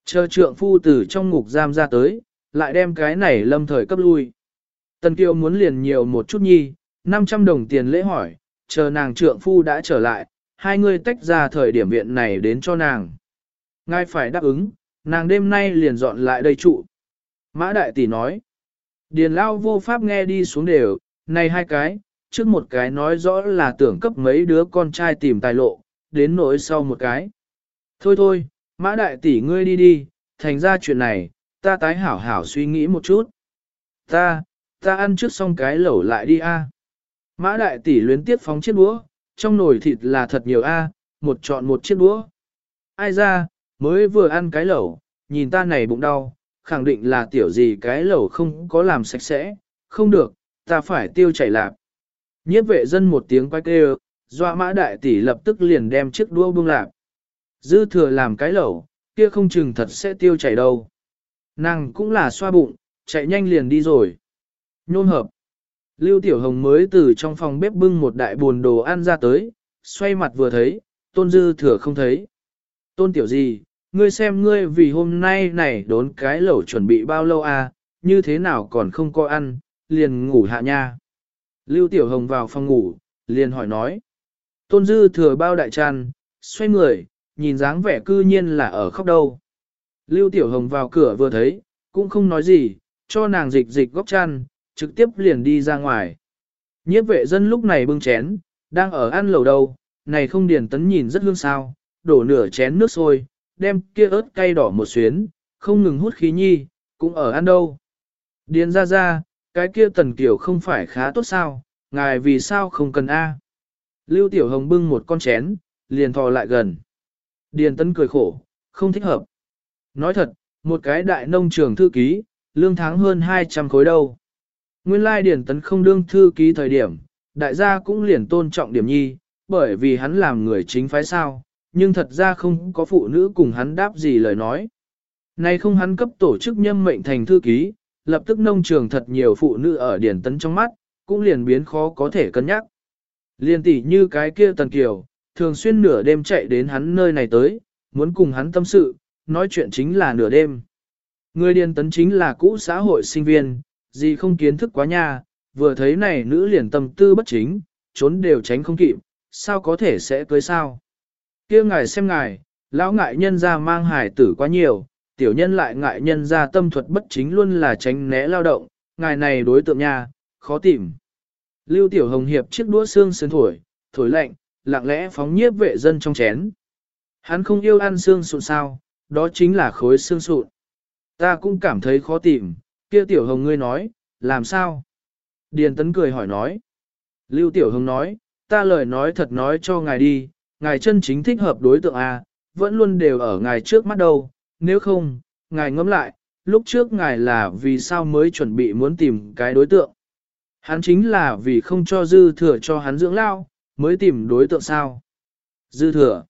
Chờ trượng phu từ trong ngục giam ra tới, lại đem cái này lâm thời cấp lui. Tần Kiều muốn liền nhiều một chút nhi, 500 đồng tiền lễ hỏi, chờ nàng trượng phu đã trở lại, hai người tách ra thời điểm viện này đến cho nàng. Ngài phải đáp ứng, nàng đêm nay liền dọn lại đây trụ. Mã đại tỷ nói, điền lao vô pháp nghe đi xuống đều, này hai cái, trước một cái nói rõ là tưởng cấp mấy đứa con trai tìm tài lộ, đến nỗi sau một cái. Thôi thôi, mã đại tỷ ngươi đi đi, thành ra chuyện này, ta tái hảo hảo suy nghĩ một chút. Ta, ta ăn trước xong cái lẩu lại đi a. Mã đại tỷ luyến tiếp phóng chiếc đũa, trong nồi thịt là thật nhiều a, một chọn một chiếc đũa. Ai ra, mới vừa ăn cái lẩu, nhìn ta này bụng đau, khẳng định là tiểu gì cái lẩu không có làm sạch sẽ, không được, ta phải tiêu chảy lạp. Nhiếp vệ dân một tiếng quay kêu, doa mã đại tỷ lập tức liền đem chiếc đũa buông lạp. Dư thừa làm cái lẩu, kia không chừng thật sẽ tiêu chảy đâu. Nàng cũng là xoa bụng, chạy nhanh liền đi rồi. Nhôn hợp. Lưu Tiểu Hồng mới từ trong phòng bếp bưng một đại buồn đồ ăn ra tới, xoay mặt vừa thấy, tôn dư thừa không thấy. Tôn tiểu gì, ngươi xem ngươi vì hôm nay này đốn cái lẩu chuẩn bị bao lâu à, như thế nào còn không có ăn, liền ngủ hạ nha. Lưu Tiểu Hồng vào phòng ngủ, liền hỏi nói. Tôn dư thừa bao đại tràn, xoay người, nhìn dáng vẻ cư nhiên là ở khóc đâu. Lưu Tiểu Hồng vào cửa vừa thấy, cũng không nói gì, cho nàng dịch dịch góc chăn, trực tiếp liền đi ra ngoài. Nhiếp vệ dân lúc này bưng chén, đang ở ăn lẩu đâu, này không điền tấn nhìn rất hương sao, đổ nửa chén nước sôi, đem kia ớt cay đỏ một xuyến, không ngừng hút khí nhi, cũng ở ăn đâu. Điền ra ra, cái kia tần kiểu không phải khá tốt sao, ngài vì sao không cần A. Lưu Tiểu Hồng bưng một con chén, liền thò lại gần. Điền tấn cười khổ, không thích hợp. Nói thật, một cái đại nông trường thư ký, lương tháng hơn 200 khối đâu. Nguyên lai Điền Tấn không đương thư ký thời điểm, đại gia cũng liền tôn trọng điểm nhi, bởi vì hắn làm người chính phái sao, nhưng thật ra không có phụ nữ cùng hắn đáp gì lời nói. Nay không hắn cấp tổ chức nhâm mệnh thành thư ký, lập tức nông trường thật nhiều phụ nữ ở Điền Tấn trong mắt, cũng liền biến khó có thể cân nhắc. Liên tỷ như cái kia Tần Kiều, thường xuyên nửa đêm chạy đến hắn nơi này tới, muốn cùng hắn tâm sự, nói chuyện chính là nửa đêm. Người Điền Tấn chính là cũ xã hội sinh viên, gì không kiến thức quá nha, vừa thấy này nữ liền tâm tư bất chính, trốn đều tránh không kịp, sao có thể sẽ cưới sao kia ngài xem ngài, lão ngại nhân ra mang hải tử quá nhiều, tiểu nhân lại ngại nhân ra tâm thuật bất chính luôn là tránh né lao động, ngài này đối tượng nha, khó tìm. Lưu Tiểu Hồng hiệp chiếc đũa xương sườn thổi, thổi lạnh, lặng lẽ phóng nhiếp vệ dân trong chén. Hắn không yêu ăn xương sụn sao, đó chính là khối xương sụn. Ta cũng cảm thấy khó tìm, kia tiểu hồng ngươi nói, làm sao? Điền tấn cười hỏi nói. Lưu tiểu hồng nói, ta lời nói thật nói cho ngài đi, ngài chân chính thích hợp đối tượng A, vẫn luôn đều ở ngài trước mắt đâu, nếu không, ngài ngẫm lại, lúc trước ngài là vì sao mới chuẩn bị muốn tìm cái đối tượng. Hắn chính là vì không cho dư thừa cho hắn dưỡng lao, mới tìm đối tượng sao. Dư thừa.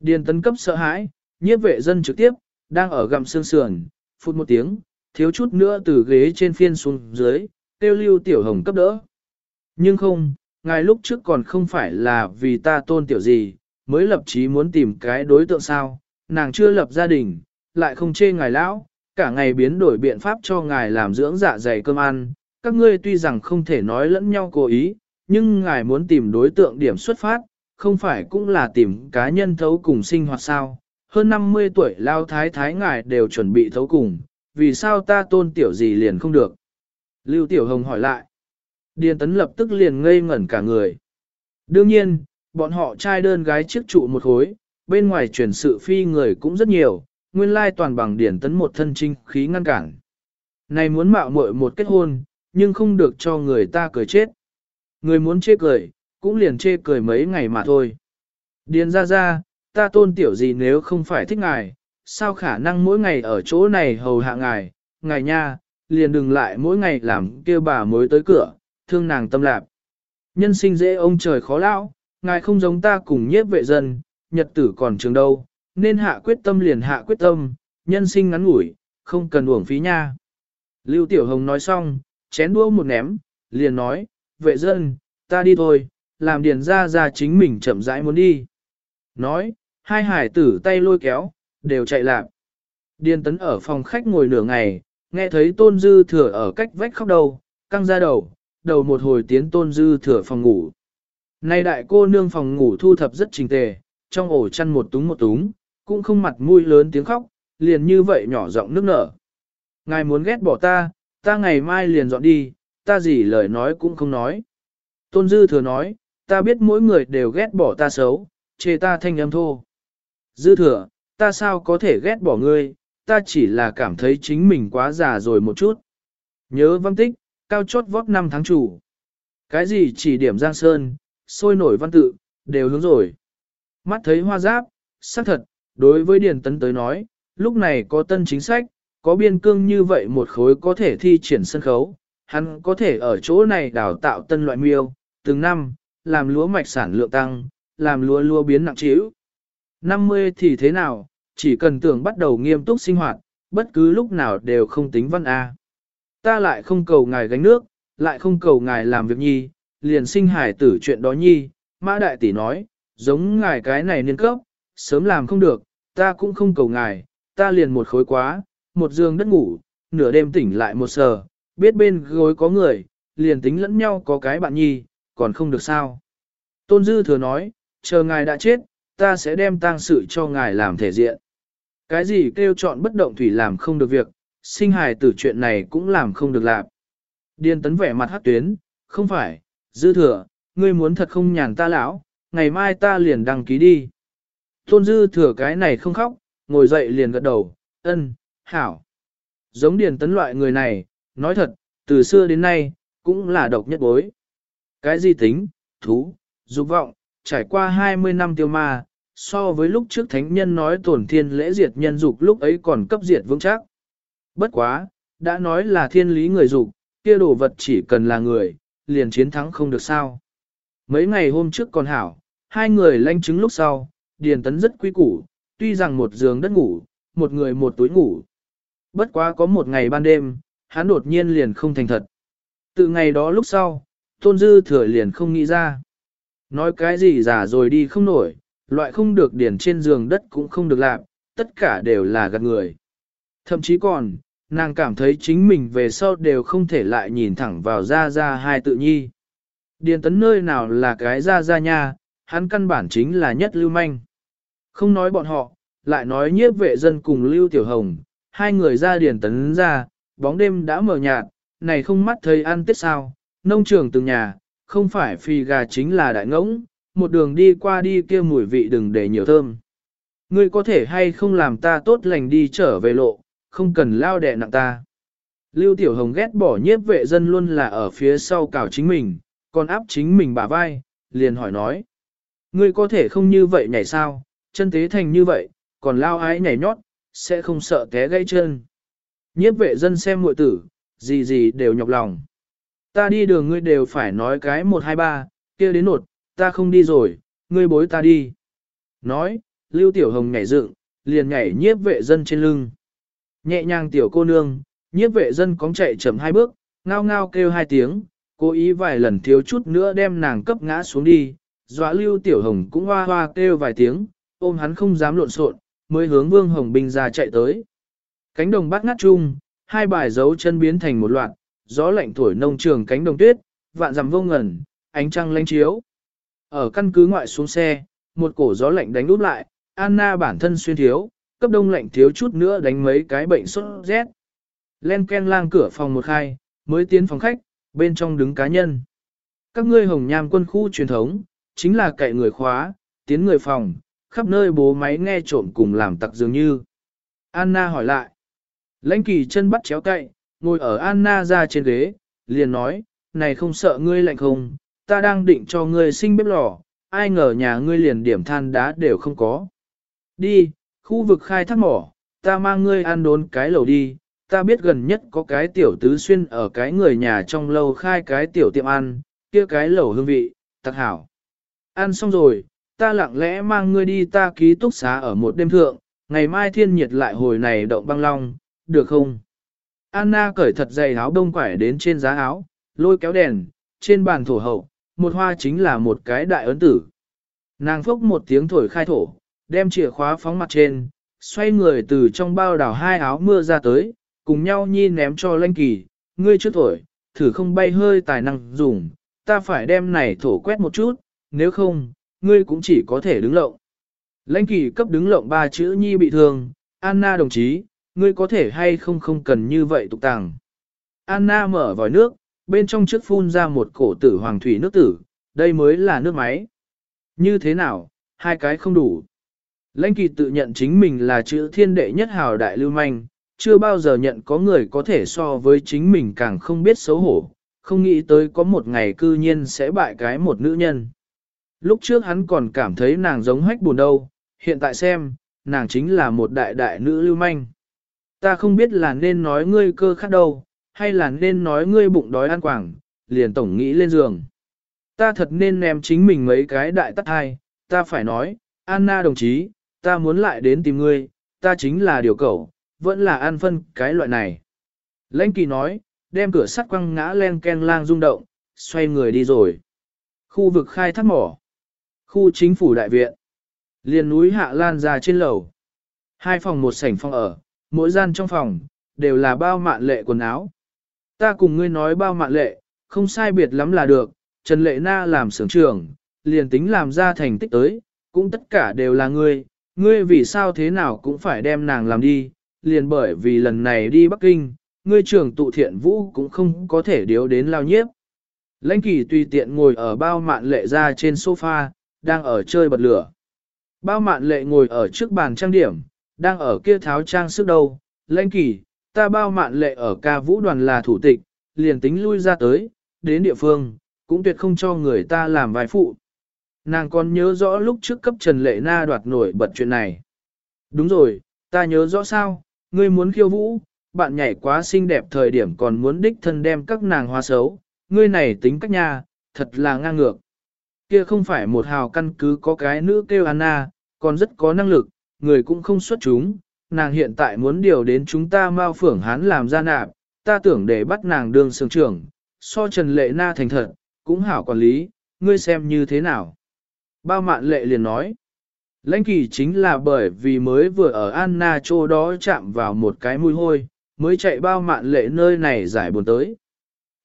Điền tấn cấp sợ hãi, nhiếp vệ dân trực tiếp, đang ở gặm xương sườn, phút một tiếng, thiếu chút nữa từ ghế trên phiên xuống dưới, tiêu lưu tiểu hồng cấp đỡ. Nhưng không, ngài lúc trước còn không phải là vì ta tôn tiểu gì, mới lập chí muốn tìm cái đối tượng sao, nàng chưa lập gia đình, lại không chê ngài lão, cả ngày biến đổi biện pháp cho ngài làm dưỡng dạ dày cơm ăn, các ngươi tuy rằng không thể nói lẫn nhau cố ý, nhưng ngài muốn tìm đối tượng điểm xuất phát, không phải cũng là tìm cá nhân thấu cùng sinh hoạt sao, hơn 50 tuổi lao thái thái ngài đều chuẩn bị thấu cùng, vì sao ta tôn tiểu gì liền không được. Lưu Tiểu Hồng hỏi lại. Điền Tấn lập tức liền ngây ngẩn cả người. Đương nhiên, bọn họ trai đơn gái chiếc trụ một khối, bên ngoài truyền sự phi người cũng rất nhiều, nguyên lai toàn bằng Điền Tấn một thân trinh khí ngăn cản. Này muốn mạo muội một kết hôn, nhưng không được cho người ta cười chết. Người muốn chê cười, cũng liền chê cười mấy ngày mà thôi. Điền ra ra, ta tôn tiểu gì nếu không phải thích ngài, sao khả năng mỗi ngày ở chỗ này hầu hạ ngài, ngài nha, liền đừng lại mỗi ngày làm kêu bà mới tới cửa, thương nàng tâm lạc. Nhân sinh dễ ông trời khó lão, ngài không giống ta cùng nhiếp vệ dân, nhật tử còn trường đâu, nên hạ quyết tâm liền hạ quyết tâm, nhân sinh ngắn ngủi, không cần uổng phí nha. Lưu Tiểu Hồng nói xong, chén đũa một ném, liền nói, vệ dân, ta đi thôi, làm điền ra ra chính mình chậm rãi muốn đi. Nói, hai hải tử tay lôi kéo, đều chạy lạc. Điền tấn ở phòng khách ngồi nửa ngày, nghe thấy tôn dư thừa ở cách vách khóc đầu, căng ra đầu, đầu một hồi tiến tôn dư thừa phòng ngủ. Nay đại cô nương phòng ngủ thu thập rất trình tề, trong ổ chăn một túng một túng, cũng không mặt mũi lớn tiếng khóc, liền như vậy nhỏ giọng nước nở. Ngài muốn ghét bỏ ta, ta ngày mai liền dọn đi, ta gì lời nói cũng không nói. Tôn Dư thừa nói, ta biết mỗi người đều ghét bỏ ta xấu, chê ta thanh âm thô. Dư thừa, ta sao có thể ghét bỏ ngươi, ta chỉ là cảm thấy chính mình quá già rồi một chút. Nhớ văn tích, cao chót vót năm tháng chủ. Cái gì chỉ điểm giang sơn, sôi nổi văn tự, đều hướng rồi. Mắt thấy hoa giáp, xác thật, đối với Điền Tấn tới nói, lúc này có tân chính sách, có biên cương như vậy một khối có thể thi triển sân khấu, hắn có thể ở chỗ này đào tạo tân loại miêu, từng năm, làm lúa mạch sản lượng tăng, làm lúa lúa biến nặng trĩu. 50 thì thế nào, chỉ cần tưởng bắt đầu nghiêm túc sinh hoạt, bất cứ lúc nào đều không tính văn A. Ta lại không cầu ngài gánh nước, lại không cầu ngài làm việc nhi, liền sinh hải tử chuyện đó nhi, mã đại tỷ nói, giống ngài cái này niên cấp, sớm làm không được, ta cũng không cầu ngài, ta liền một khối quá, một giường đất ngủ, nửa đêm tỉnh lại một sờ, biết bên gối có người, liền tính lẫn nhau có cái bạn nhi, còn không được sao. Tôn Dư thừa nói, chờ ngài đã chết, ta sẽ đem tang sự cho ngài làm thể diện. Cái gì kêu chọn bất động thủy làm không được việc, sinh hài tử chuyện này cũng làm không được làm. Điền tấn vẻ mặt hát tuyến, không phải, Dư thừa, ngươi muốn thật không nhàn ta lão, ngày mai ta liền đăng ký đi. Tôn Dư thừa cái này không khóc, ngồi dậy liền gật đầu, ân, hảo. Giống điền tấn loại người này, nói thật, từ xưa đến nay, cũng là độc nhất bối. Cái gì tính, thú, dục vọng, trải qua 20 năm tiêu ma, so với lúc trước thánh nhân nói tổn thiên lễ diệt nhân dục lúc ấy còn cấp diệt vững chắc. Bất quá, đã nói là thiên lý người dục, kia đồ vật chỉ cần là người, liền chiến thắng không được sao. Mấy ngày hôm trước còn hảo, hai người lanh chứng lúc sau, điền tấn rất quý củ, tuy rằng một giường đất ngủ, một người một túi ngủ. Bất quá có một ngày ban đêm, hắn đột nhiên liền không thành thật. Từ ngày đó lúc sau, tôn dư thừa liền không nghĩ ra. Nói cái gì giả rồi đi không nổi, loại không được điển trên giường đất cũng không được làm, tất cả đều là gạt người. Thậm chí còn, nàng cảm thấy chính mình về sau đều không thể lại nhìn thẳng vào ra ra hai tự nhi. Điền tấn nơi nào là cái ra ra nha, hắn căn bản chính là nhất lưu manh. Không nói bọn họ, lại nói nhiếp vệ dân cùng lưu tiểu hồng, hai người ra điền tấn ra, bóng đêm đã mờ nhạt, này không mắt thấy ăn tết sao, nông trường từng nhà, không phải phi gà chính là đại ngỗng, một đường đi qua đi kia mùi vị đừng để nhiều thơm. Ngươi có thể hay không làm ta tốt lành đi trở về lộ, không cần lao đẻ nặng ta. Lưu Tiểu Hồng ghét bỏ nhiếp vệ dân luôn là ở phía sau cào chính mình, còn áp chính mình bả vai, liền hỏi nói. Ngươi có thể không như vậy nhảy sao, chân tế thành như vậy, còn lao ái nhảy nhót, sẽ không sợ té gãy chân. Nhiếp vệ dân xem muội tử, gì gì đều nhọc lòng. Ta đi đường ngươi đều phải nói cái một hai ba, kia đến nột, ta không đi rồi, ngươi bối ta đi. Nói, Lưu Tiểu Hồng nhảy dựng, liền nhảy nhiếp vệ dân trên lưng. Nhẹ nhàng tiểu cô nương, nhiếp vệ dân cóng chạy chậm hai bước, ngao ngao kêu hai tiếng, cố ý vài lần thiếu chút nữa đem nàng cấp ngã xuống đi, dọa lưu tiểu hồng cũng hoa hoa kêu vài tiếng, ôm hắn không dám lộn xộn, mới hướng vương hồng binh ra chạy tới. Cánh đồng bắt ngắt chung, hai bài dấu chân biến thành một loạt, gió lạnh thổi nông trường cánh đồng tuyết, vạn dằm vô ngẩn, ánh trăng lánh chiếu. Ở căn cứ ngoại xuống xe, một cổ gió lạnh đánh úp lại, Anna bản thân xuyên thiếu, cấp đông lạnh thiếu chút nữa đánh mấy cái bệnh sốt rét. Len ken lang cửa phòng một khai, mới tiến phòng khách, bên trong đứng cá nhân. Các ngươi hồng nham quân khu truyền thống, chính là cậy người khóa, tiến người phòng, khắp nơi bố máy nghe trộm cùng làm tặc dường như. Anna hỏi lại. Lãnh kỳ chân bắt chéo cậy, ngồi ở Anna ra trên ghế, liền nói, này không sợ ngươi lạnh không, ta đang định cho ngươi sinh bếp lò, ai ngờ nhà ngươi liền điểm than đá đều không có. Đi, khu vực khai thác mỏ, ta mang ngươi ăn đốn cái lầu đi, ta biết gần nhất có cái tiểu tứ xuyên ở cái người nhà trong lâu khai cái tiểu tiệm ăn, kia cái lẩu hương vị, tặc hảo. Ăn xong rồi, ta lặng lẽ mang ngươi đi ta ký túc xá ở một đêm thượng, ngày mai thiên nhiệt lại hồi này động băng long, được không? Anna cởi thật dày áo đông quải đến trên giá áo, lôi kéo đèn, trên bàn thổ hậu, một hoa chính là một cái đại ấn tử. Nàng phốc một tiếng thổi khai thổ, đem chìa khóa phóng mặt trên, xoay người từ trong bao đảo hai áo mưa ra tới, cùng nhau nhi ném cho lanh kỳ, ngươi trước thổi, thử không bay hơi tài năng dùng, ta phải đem này thổ quét một chút, nếu không, ngươi cũng chỉ có thể đứng lộng. Lãnh kỳ cấp đứng lộng ba chữ nhi bị thương, Anna đồng chí, ngươi có thể hay không không cần như vậy tục tàng. Anna mở vòi nước, bên trong trước phun ra một cổ tử hoàng thủy nước tử, đây mới là nước máy. Như thế nào, hai cái không đủ. Lãnh kỳ tự nhận chính mình là chữ thiên đệ nhất hào đại lưu manh, chưa bao giờ nhận có người có thể so với chính mình càng không biết xấu hổ, không nghĩ tới có một ngày cư nhiên sẽ bại cái một nữ nhân. Lúc trước hắn còn cảm thấy nàng giống hách buồn đâu, hiện tại xem, nàng chính là một đại đại nữ lưu manh. Ta không biết là nên nói ngươi cơ khát đâu, hay là nên nói ngươi bụng đói ăn quảng, liền tổng nghĩ lên giường. Ta thật nên ném chính mình mấy cái đại tắt hai, ta phải nói, Anna đồng chí, ta muốn lại đến tìm ngươi, ta chính là điều cẩu, vẫn là ăn phân cái loại này. Lãnh kỳ nói, đem cửa sắt quăng ngã len ken lang rung động, xoay người đi rồi. Khu vực khai thác mỏ. Khu chính phủ đại viện. Liền núi hạ lan ra trên lầu. Hai phòng một sảnh phòng ở, mỗi gian trong phòng, đều là bao mạn lệ quần áo. Ta cùng ngươi nói bao mạn lệ, không sai biệt lắm là được, Trần Lệ Na làm sưởng trưởng, liền tính làm ra thành tích tới, cũng tất cả đều là ngươi, ngươi vì sao thế nào cũng phải đem nàng làm đi, liền bởi vì lần này đi Bắc Kinh, ngươi trưởng tụ thiện vũ cũng không có thể điếu đến lao nhiếp. Lãnh kỳ tùy tiện ngồi ở bao mạn lệ ra trên sofa, đang ở chơi bật lửa. Bao mạn lệ ngồi ở trước bàn trang điểm, đang ở kia tháo trang sức đầu. Lãnh kỳ, ta bao mạn lệ ở ca vũ đoàn là thủ tịch, liền tính lui ra tới, đến địa phương, cũng tuyệt không cho người ta làm vài phụ. Nàng còn nhớ rõ lúc trước cấp Trần Lệ Na đoạt nổi bật chuyện này. Đúng rồi, ta nhớ rõ sao, ngươi muốn khiêu vũ, bạn nhảy quá xinh đẹp thời điểm còn muốn đích thân đem các nàng hoa xấu, ngươi này tính cách nha, thật là ngang ngược. Kia không phải một hào căn cứ có cái nữ kêu Anna, còn rất có năng lực, người cũng không xuất chúng, nàng hiện tại muốn điều đến chúng ta mau phưởng hán làm ra nạp, ta tưởng để bắt nàng đương sương trưởng, so Trần Lệ Na thành thật, cũng hảo quản lý, ngươi xem như thế nào. Bao mạn lệ liền nói, lãnh kỳ chính là bởi vì mới vừa ở Anna chỗ đó chạm vào một cái mùi hôi, mới chạy bao mạn lệ nơi này giải buồn tới.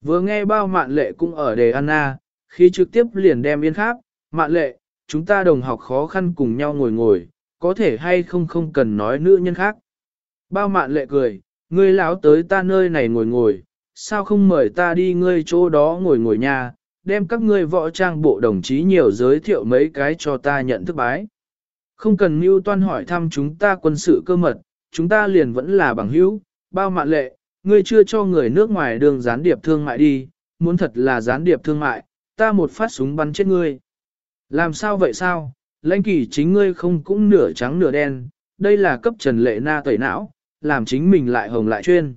Vừa nghe bao mạn lệ cũng ở đề Anna, khi trực tiếp liền đem yên khác. mạn lệ, chúng ta đồng học khó khăn cùng nhau ngồi ngồi, có thể hay không không cần nói nữ nhân khác. Bao mạn lệ cười, ngươi lão tới ta nơi này ngồi ngồi, sao không mời ta đi ngươi chỗ đó ngồi ngồi nha, đem các ngươi võ trang bộ đồng chí nhiều giới thiệu mấy cái cho ta nhận thức bái. Không cần mưu toan hỏi thăm chúng ta quân sự cơ mật, chúng ta liền vẫn là bằng hữu, bao mạn lệ, ngươi chưa cho người nước ngoài đường gián điệp thương mại đi, muốn thật là gián điệp thương mại, ta một phát súng bắn chết ngươi. Làm sao vậy sao, lãnh kỳ chính ngươi không cũng nửa trắng nửa đen, đây là cấp trần lệ na tẩy não, làm chính mình lại hồng lại chuyên.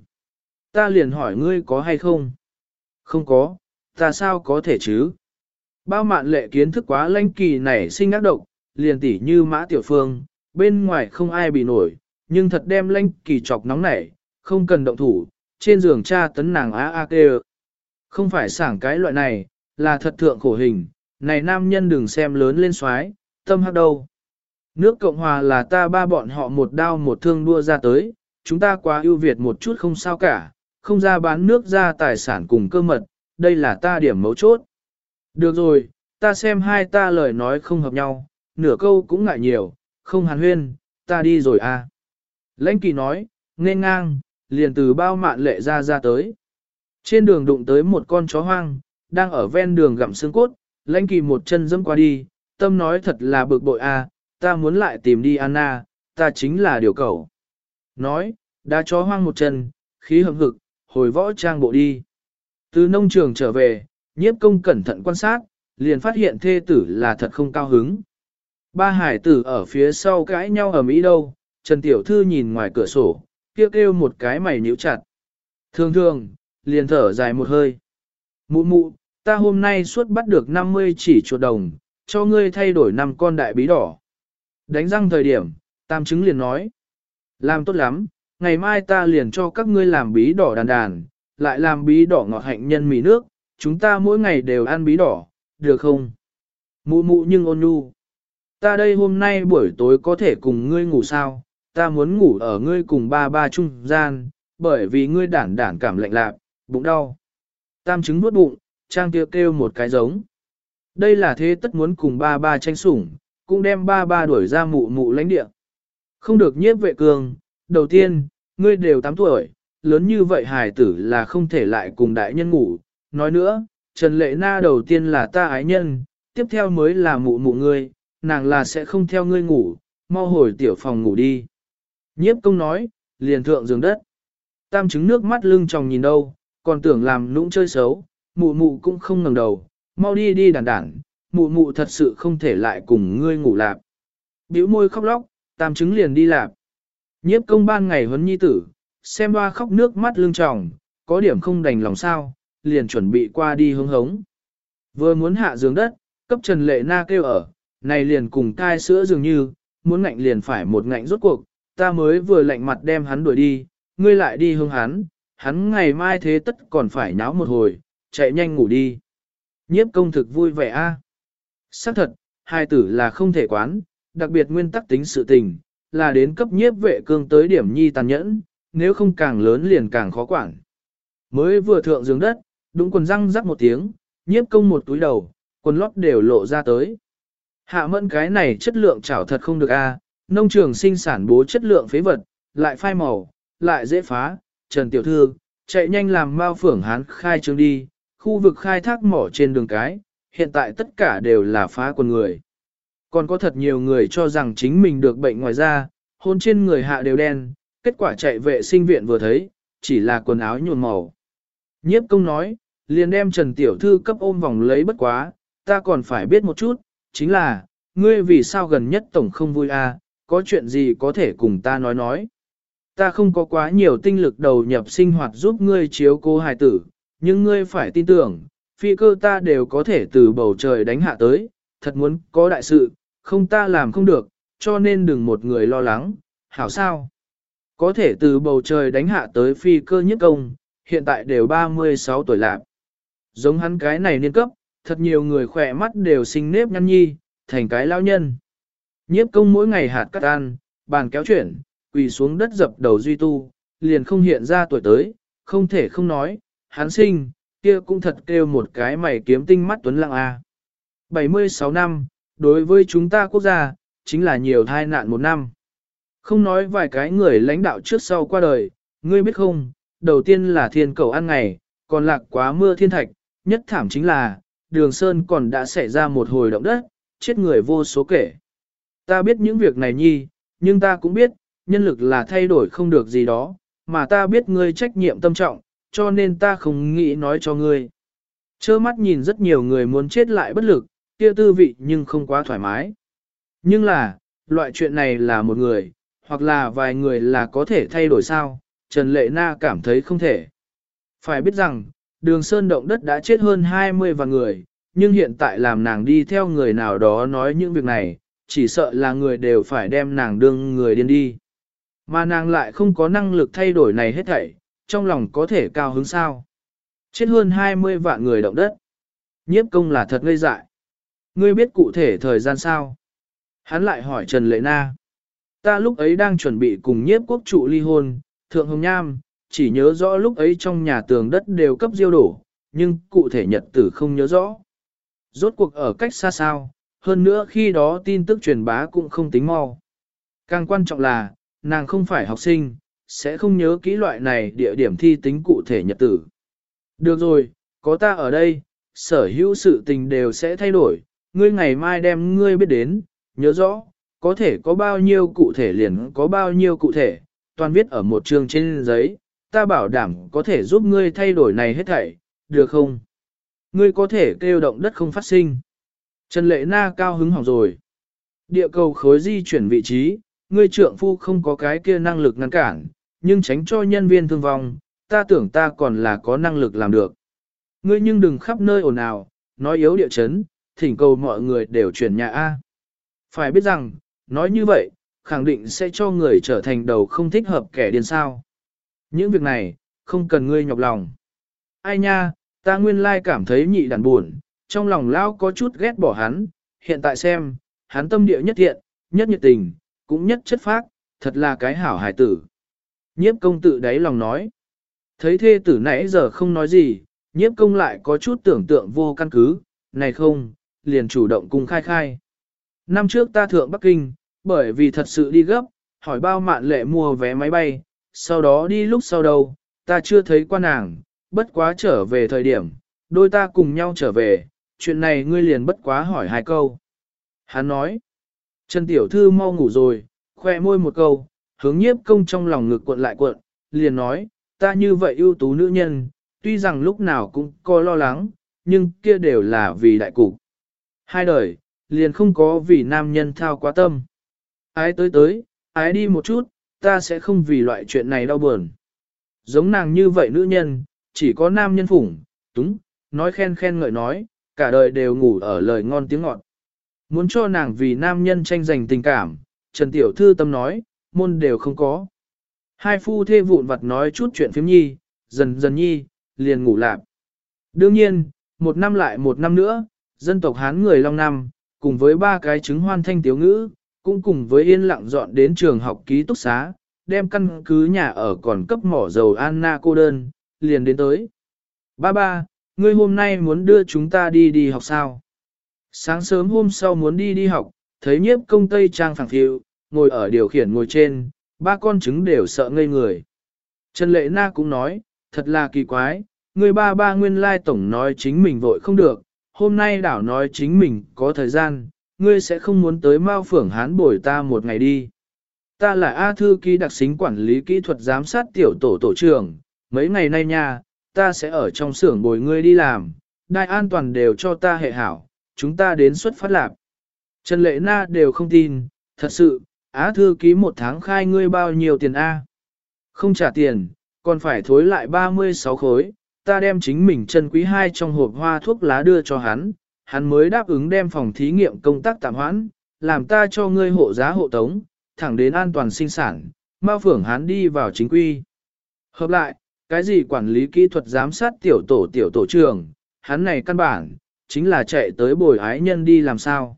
Ta liền hỏi ngươi có hay không? Không có, ta sao có thể chứ? Bao mạn lệ kiến thức quá lãnh kỳ này sinh ác độc, liền tỉ như mã tiểu phương, bên ngoài không ai bị nổi, nhưng thật đem lãnh kỳ chọc nóng nảy, không cần động thủ, trên giường cha tấn nàng á a kê Không phải sảng cái loại này, là thật thượng khổ hình, này nam nhân đừng xem lớn lên xoái, tâm hắc đâu. Nước Cộng Hòa là ta ba bọn họ một đao một thương đua ra tới, chúng ta quá ưu việt một chút không sao cả, không ra bán nước ra tài sản cùng cơ mật, đây là ta điểm mấu chốt. Được rồi, ta xem hai ta lời nói không hợp nhau, nửa câu cũng ngại nhiều, không hàn huyên, ta đi rồi à. Lãnh kỳ nói, nên ngang, liền từ bao mạn lệ ra ra tới. Trên đường đụng tới một con chó hoang, đang ở ven đường gặm xương cốt, lãnh kỳ một chân dẫm qua đi, tâm nói thật là bực bội à, ta muốn lại tìm đi Anna, ta chính là điều cầu. Nói, đã chó hoang một chân, khí hầm hực, hồi võ trang bộ đi. Từ nông trường trở về, nhiếp công cẩn thận quan sát, liền phát hiện thê tử là thật không cao hứng. Ba hải tử ở phía sau cãi nhau ở Mỹ đâu, Trần Tiểu Thư nhìn ngoài cửa sổ, kêu kêu một cái mày nhíu chặt. Thường thường, liền thở dài một hơi. Mụ mụ, ta hôm nay suốt bắt được 50 chỉ chuột đồng, cho ngươi thay đổi năm con đại bí đỏ. Đánh răng thời điểm, tam chứng liền nói. Làm tốt lắm, ngày mai ta liền cho các ngươi làm bí đỏ đàn đàn, lại làm bí đỏ ngọt hạnh nhân mì nước, chúng ta mỗi ngày đều ăn bí đỏ, được không? Mụ mụ nhưng ôn nhu. Ta đây hôm nay buổi tối có thể cùng ngươi ngủ sao? Ta muốn ngủ ở ngươi cùng ba ba trung gian, bởi vì ngươi đản đản cảm lạnh lạc, bụng đau. Tam chứng nuốt bụng, trang kêu kêu một cái giống. Đây là thế tất muốn cùng ba ba tranh sủng, cũng đem ba ba đuổi ra mụ mụ lãnh địa. Không được nhiếp vệ cường, đầu tiên, ngươi đều 8 tuổi, lớn như vậy hài tử là không thể lại cùng đại nhân ngủ. Nói nữa, Trần Lệ Na đầu tiên là ta ái nhân, tiếp theo mới là mụ mụ ngươi, nàng là sẽ không theo ngươi ngủ, mau hồi tiểu phòng ngủ đi. Nhiếp công nói, liền thượng giường đất. Tam chứng nước mắt lưng tròng nhìn đâu, còn tưởng làm nũng chơi xấu, mụ mụ cũng không ngẩng đầu, mau đi đi đàn đản, mụ mụ thật sự không thể lại cùng ngươi ngủ lạp. Biểu môi khóc lóc, tam chứng liền đi lạp. Nhiếp công ban ngày huấn nhi tử, xem hoa khóc nước mắt lưng tròng, có điểm không đành lòng sao, liền chuẩn bị qua đi hướng hống. Vừa muốn hạ giường đất, cấp Trần Lệ Na kêu ở, này liền cùng cai sữa dường như, muốn ngạnh liền phải một ngạnh rốt cuộc, ta mới vừa lạnh mặt đem hắn đuổi đi, ngươi lại đi hướng hắn, hắn ngày mai thế tất còn phải nháo một hồi, chạy nhanh ngủ đi. Nhiếp công thực vui vẻ a. À? Xác thật, hai tử là không thể quán, đặc biệt nguyên tắc tính sự tình, là đến cấp nhiếp vệ cương tới điểm nhi tàn nhẫn, nếu không càng lớn liền càng khó quản. Mới vừa thượng giường đất, đúng quần răng rắc một tiếng, nhiếp công một túi đầu, quần lót đều lộ ra tới. Hạ mẫn cái này chất lượng chảo thật không được a, à. nông trường sinh sản bố chất lượng phế vật, lại phai màu, lại dễ phá, Trần Tiểu Thư, chạy nhanh làm mao phưởng hán khai trương đi, khu vực khai thác mỏ trên đường cái, hiện tại tất cả đều là phá quần người. Còn có thật nhiều người cho rằng chính mình được bệnh ngoài da, hôn trên người hạ đều đen, kết quả chạy vệ sinh viện vừa thấy, chỉ là quần áo nhuộm màu. Nhiếp công nói, liền đem Trần Tiểu Thư cấp ôm vòng lấy bất quá, ta còn phải biết một chút, chính là, ngươi vì sao gần nhất tổng không vui a? À, có chuyện gì có thể cùng ta nói nói. Ta không có quá nhiều tinh lực đầu nhập sinh hoạt giúp ngươi chiếu cô hài tử, nhưng ngươi phải tin tưởng, phi cơ ta đều có thể từ bầu trời đánh hạ tới, thật muốn có đại sự, không ta làm không được, cho nên đừng một người lo lắng, hảo sao. Có thể từ bầu trời đánh hạ tới phi cơ nhất công, hiện tại đều 36 tuổi lạc. Giống hắn cái này niên cấp, thật nhiều người khỏe mắt đều sinh nếp nhăn nhi, thành cái lao nhân. Nhiếp công mỗi ngày hạt cắt ăn, bàn kéo chuyển, quỳ xuống đất dập đầu duy tu, liền không hiện ra tuổi tới, không thể không nói, hắn sinh, kia cũng thật kêu một cái mày kiếm tinh mắt tuấn lặng a. 76 năm, đối với chúng ta quốc gia, chính là nhiều thai nạn một năm. Không nói vài cái người lãnh đạo trước sau qua đời, ngươi biết không, đầu tiên là thiên cầu ăn ngày, còn lạc quá mưa thiên thạch, nhất thảm chính là, đường sơn còn đã xảy ra một hồi động đất, chết người vô số kể. Ta biết những việc này nhi, nhưng ta cũng biết, nhân lực là thay đổi không được gì đó, mà ta biết ngươi trách nhiệm tâm trọng, cho nên ta không nghĩ nói cho ngươi. Chơ mắt nhìn rất nhiều người muốn chết lại bất lực, kia tư vị nhưng không quá thoải mái. Nhưng là, loại chuyện này là một người, hoặc là vài người là có thể thay đổi sao, Trần Lệ Na cảm thấy không thể. Phải biết rằng, đường sơn động đất đã chết hơn 20 vạn người, nhưng hiện tại làm nàng đi theo người nào đó nói những việc này, chỉ sợ là người đều phải đem nàng đương người điên đi. Mà nàng lại không có năng lực thay đổi này hết thảy, trong lòng có thể cao hứng sao. Chết hơn 20 vạn người động đất. Nhiếp công là thật ngây dại. Ngươi biết cụ thể thời gian sao? Hắn lại hỏi Trần Lệ Na. Ta lúc ấy đang chuẩn bị cùng nhiếp quốc trụ ly hôn, thượng hồng nham, chỉ nhớ rõ lúc ấy trong nhà tường đất đều cấp diêu đổ, nhưng cụ thể nhật tử không nhớ rõ. Rốt cuộc ở cách xa sao, hơn nữa khi đó tin tức truyền bá cũng không tính mau. Càng quan trọng là, nàng không phải học sinh, sẽ không nhớ kỹ loại này địa điểm thi tính cụ thể nhật tử. Được rồi, có ta ở đây, sở hữu sự tình đều sẽ thay đổi, ngươi ngày mai đem ngươi biết đến, nhớ rõ, có thể có bao nhiêu cụ thể liền có bao nhiêu cụ thể, toàn viết ở một trường trên giấy, ta bảo đảm có thể giúp ngươi thay đổi này hết thảy, được không? Ngươi có thể kêu động đất không phát sinh. Trần Lệ Na cao hứng hỏng rồi. Địa cầu khối di chuyển vị trí, ngươi trượng phu không có cái kia năng lực ngăn cản, nhưng tránh cho nhân viên thương vong, ta tưởng ta còn là có năng lực làm được. Ngươi nhưng đừng khắp nơi ồn ào, nói yếu địa chấn, thỉnh cầu mọi người đều chuyển nhà A. Phải biết rằng, nói như vậy, khẳng định sẽ cho người trở thành đầu không thích hợp kẻ điên sao. Những việc này, không cần ngươi nhọc lòng. Ai nha, ta nguyên lai cảm thấy nhị đàn buồn, trong lòng lao có chút ghét bỏ hắn, hiện tại xem, hắn tâm địa nhất thiện, nhất nhiệt tình, cũng nhất chất phác, thật là cái hảo hài tử. Nhiếp công tự đáy lòng nói. Thấy thê tử nãy giờ không nói gì, nhiếp công lại có chút tưởng tượng vô căn cứ, này không, liền chủ động cung khai khai. Năm trước ta thượng Bắc Kinh, bởi vì thật sự đi gấp, hỏi bao mạn lệ mua vé máy bay, sau đó đi lúc sau đâu, ta chưa thấy qua nàng, bất quá trở về thời điểm, đôi ta cùng nhau trở về, chuyện này ngươi liền bất quá hỏi hai câu. Hắn nói, Trần Tiểu Thư mau ngủ rồi, khoe môi một câu, hướng nhiếp công trong lòng ngực cuộn lại cuộn, liền nói, ta như vậy ưu tú nữ nhân, tuy rằng lúc nào cũng có lo lắng, nhưng kia đều là vì đại cục. Hai đời, liền không có vì nam nhân thao quá tâm. Ái tới tới, ái đi một chút, ta sẽ không vì loại chuyện này đau buồn. Giống nàng như vậy nữ nhân, chỉ có nam nhân phủng, túng, nói khen khen ngợi nói, cả đời đều ngủ ở lời ngon tiếng ngọt. Muốn cho nàng vì nam nhân tranh giành tình cảm, Trần Tiểu Thư tâm nói, môn đều không có. Hai phu thê vụn vặt nói chút chuyện phiếm nhi, dần dần nhi, liền ngủ lạc. Đương nhiên, một năm lại một năm nữa, dân tộc Hán người Long Năm, cùng với ba cái chứng hoan thanh tiếu ngữ, cũng cùng với yên lặng dọn đến trường học ký túc xá, đem căn cứ nhà ở còn cấp mỏ dầu Anna cô đơn, liền đến tới. Ba ba, ngươi hôm nay muốn đưa chúng ta đi đi học sao? Sáng sớm hôm sau muốn đi đi học, thấy nhiếp công tây trang phẳng phiu, ngồi ở điều khiển ngồi trên, ba con trứng đều sợ ngây người. Trần Lệ Na cũng nói, thật là kỳ quái, người ba ba nguyên lai tổng nói chính mình vội không được, hôm nay đảo nói chính mình có thời gian, ngươi sẽ không muốn tới Mao Phưởng Hán bồi ta một ngày đi. Ta là A Thư Ký đặc xính quản lý kỹ thuật giám sát tiểu tổ tổ trưởng, mấy ngày nay nha, ta sẽ ở trong xưởng bồi ngươi đi làm, đại an toàn đều cho ta hệ hảo, chúng ta đến xuất phát lạc. Trần Lệ Na đều không tin, thật sự, Á Thư Ký một tháng khai ngươi bao nhiêu tiền A. Không trả tiền, còn phải thối lại 36 khối, ta đem chính mình chân quý hai trong hộp hoa thuốc lá đưa cho hắn, hắn mới đáp ứng đem phòng thí nghiệm công tác tạm hoãn, làm ta cho ngươi hộ giá hộ tống, thẳng đến an toàn sinh sản, Mao Phưởng hắn đi vào chính quy. Hợp lại, cái gì quản lý kỹ thuật giám sát tiểu tổ tiểu tổ trưởng, hắn này căn bản, chính là chạy tới bồi ái nhân đi làm sao.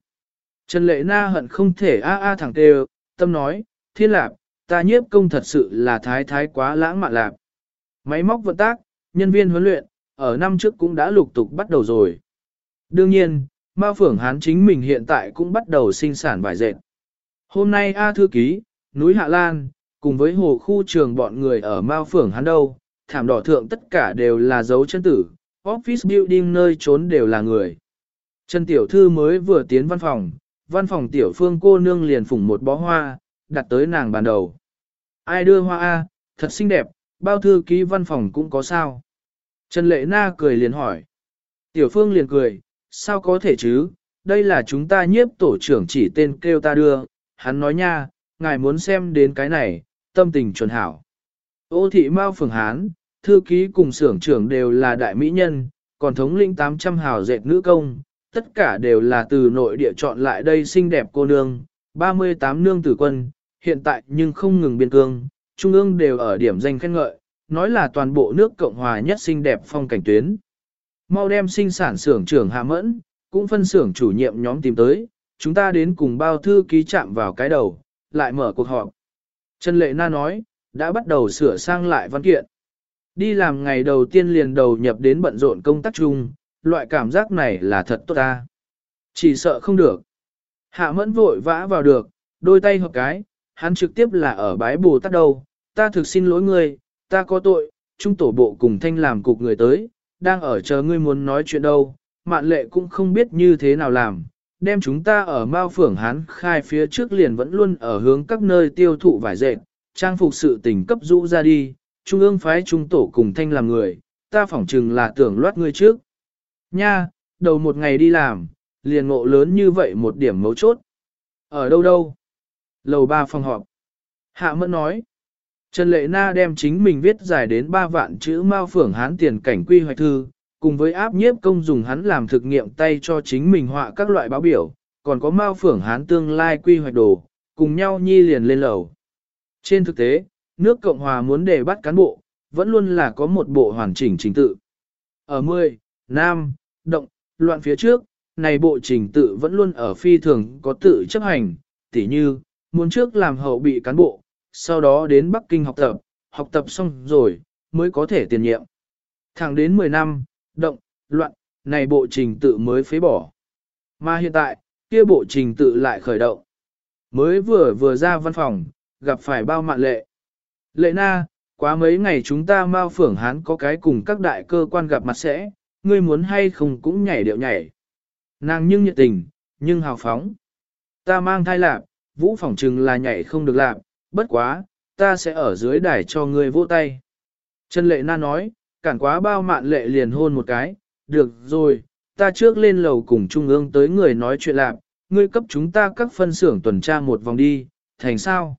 Trần Lệ Na hận không thể a a thẳng tê tâm nói, thiên lạp, ta nhiếp công thật sự là thái thái quá lãng mạn lạp. Máy móc vận tác, nhân viên huấn luyện, ở năm trước cũng đã lục tục bắt đầu rồi. Đương nhiên, Mao Phưởng Hán chính mình hiện tại cũng bắt đầu sinh sản vải dệt. Hôm nay A Thư Ký, núi Hạ Lan, cùng với hồ khu trường bọn người ở Mao Phưởng Hán đâu, thảm đỏ thượng tất cả đều là dấu chân tử, office building nơi trốn đều là người. Trần Tiểu Thư mới vừa tiến văn phòng, văn phòng Tiểu Phương cô nương liền phủng một bó hoa, đặt tới nàng bàn đầu. Ai đưa hoa A, thật xinh đẹp, bao thư ký văn phòng cũng có sao. Trần Lệ Na cười liền hỏi. Tiểu Phương liền cười, sao có thể chứ, đây là chúng ta nhiếp tổ trưởng chỉ tên kêu ta đưa, hắn nói nha, ngài muốn xem đến cái này, tâm tình chuẩn hảo. Ô thị Mao Phường Hán, thư ký cùng xưởng trưởng đều là đại mỹ nhân, còn thống lĩnh 800 hào dệt nữ công, tất cả đều là từ nội địa chọn lại đây xinh đẹp cô nương, 38 nương tử quân, hiện tại nhưng không ngừng biên cương, trung ương đều ở điểm danh khen ngợi, nói là toàn bộ nước Cộng Hòa nhất xinh đẹp phong cảnh tuyến. Mau đem sinh sản xưởng trưởng hạ mẫn, cũng phân xưởng chủ nhiệm nhóm tìm tới, chúng ta đến cùng bao thư ký chạm vào cái đầu, lại mở cuộc họp. Trần Lệ Na nói, đã bắt đầu sửa sang lại văn kiện. Đi làm ngày đầu tiên liền đầu nhập đến bận rộn công tác chung, loại cảm giác này là thật tốt ta. Chỉ sợ không được. Hạ mẫn vội vã vào được, đôi tay hợp cái, hắn trực tiếp là ở bái bù tát đầu, ta thực xin lỗi ngươi, ta có tội, trung tổ bộ cùng thanh làm cục người tới, đang ở chờ ngươi muốn nói chuyện đâu, mạn lệ cũng không biết như thế nào làm, đem chúng ta ở Mao Phưởng Hán khai phía trước liền vẫn luôn ở hướng các nơi tiêu thụ vải dệt, trang phục sự tình cấp rũ ra đi, trung ương phái trung tổ cùng thanh làm người, ta phỏng chừng là tưởng loát ngươi trước. Nha, đầu một ngày đi làm, liền ngộ lớn như vậy một điểm mấu chốt. Ở đâu đâu? Lầu ba phòng họp. Hạ mẫn nói. Trần Lệ Na đem chính mình viết dài đến 3 vạn chữ Mao Phưởng Hán tiền cảnh quy hoạch thư, cùng với áp nhiếp công dùng hắn làm thực nghiệm tay cho chính mình họa các loại báo biểu, còn có Mao Phưởng Hán tương lai quy hoạch đồ, cùng nhau nhi liền lên lầu. Trên thực tế, nước Cộng Hòa muốn đề bắt cán bộ, vẫn luôn là có một bộ hoàn chỉnh trình tự. Ở 10, Nam, Động, loạn phía trước, này bộ trình tự vẫn luôn ở phi thường có tự chấp hành, tỉ như, muốn trước làm hậu bị cán bộ, sau đó đến Bắc Kinh học tập, học tập xong rồi, mới có thể tiền nhiệm. Thẳng đến 10 năm, động, loạn, này bộ trình tự mới phế bỏ. Mà hiện tại, kia bộ trình tự lại khởi động. Mới vừa vừa ra văn phòng, gặp phải bao mạn lệ. Lệ na, quá mấy ngày chúng ta mau phưởng hán có cái cùng các đại cơ quan gặp mặt sẽ, ngươi muốn hay không cũng nhảy điệu nhảy. Nàng nhưng nhiệt tình, nhưng hào phóng. Ta mang thai lạp, vũ phỏng trừng là nhảy không được lạp, bất quá, ta sẽ ở dưới đài cho ngươi vỗ tay. Trần Lệ Na nói, cản quá bao mạn lệ liền hôn một cái, được rồi, ta trước lên lầu cùng trung ương tới người nói chuyện lạc, ngươi cấp chúng ta các phân xưởng tuần tra một vòng đi, thành sao?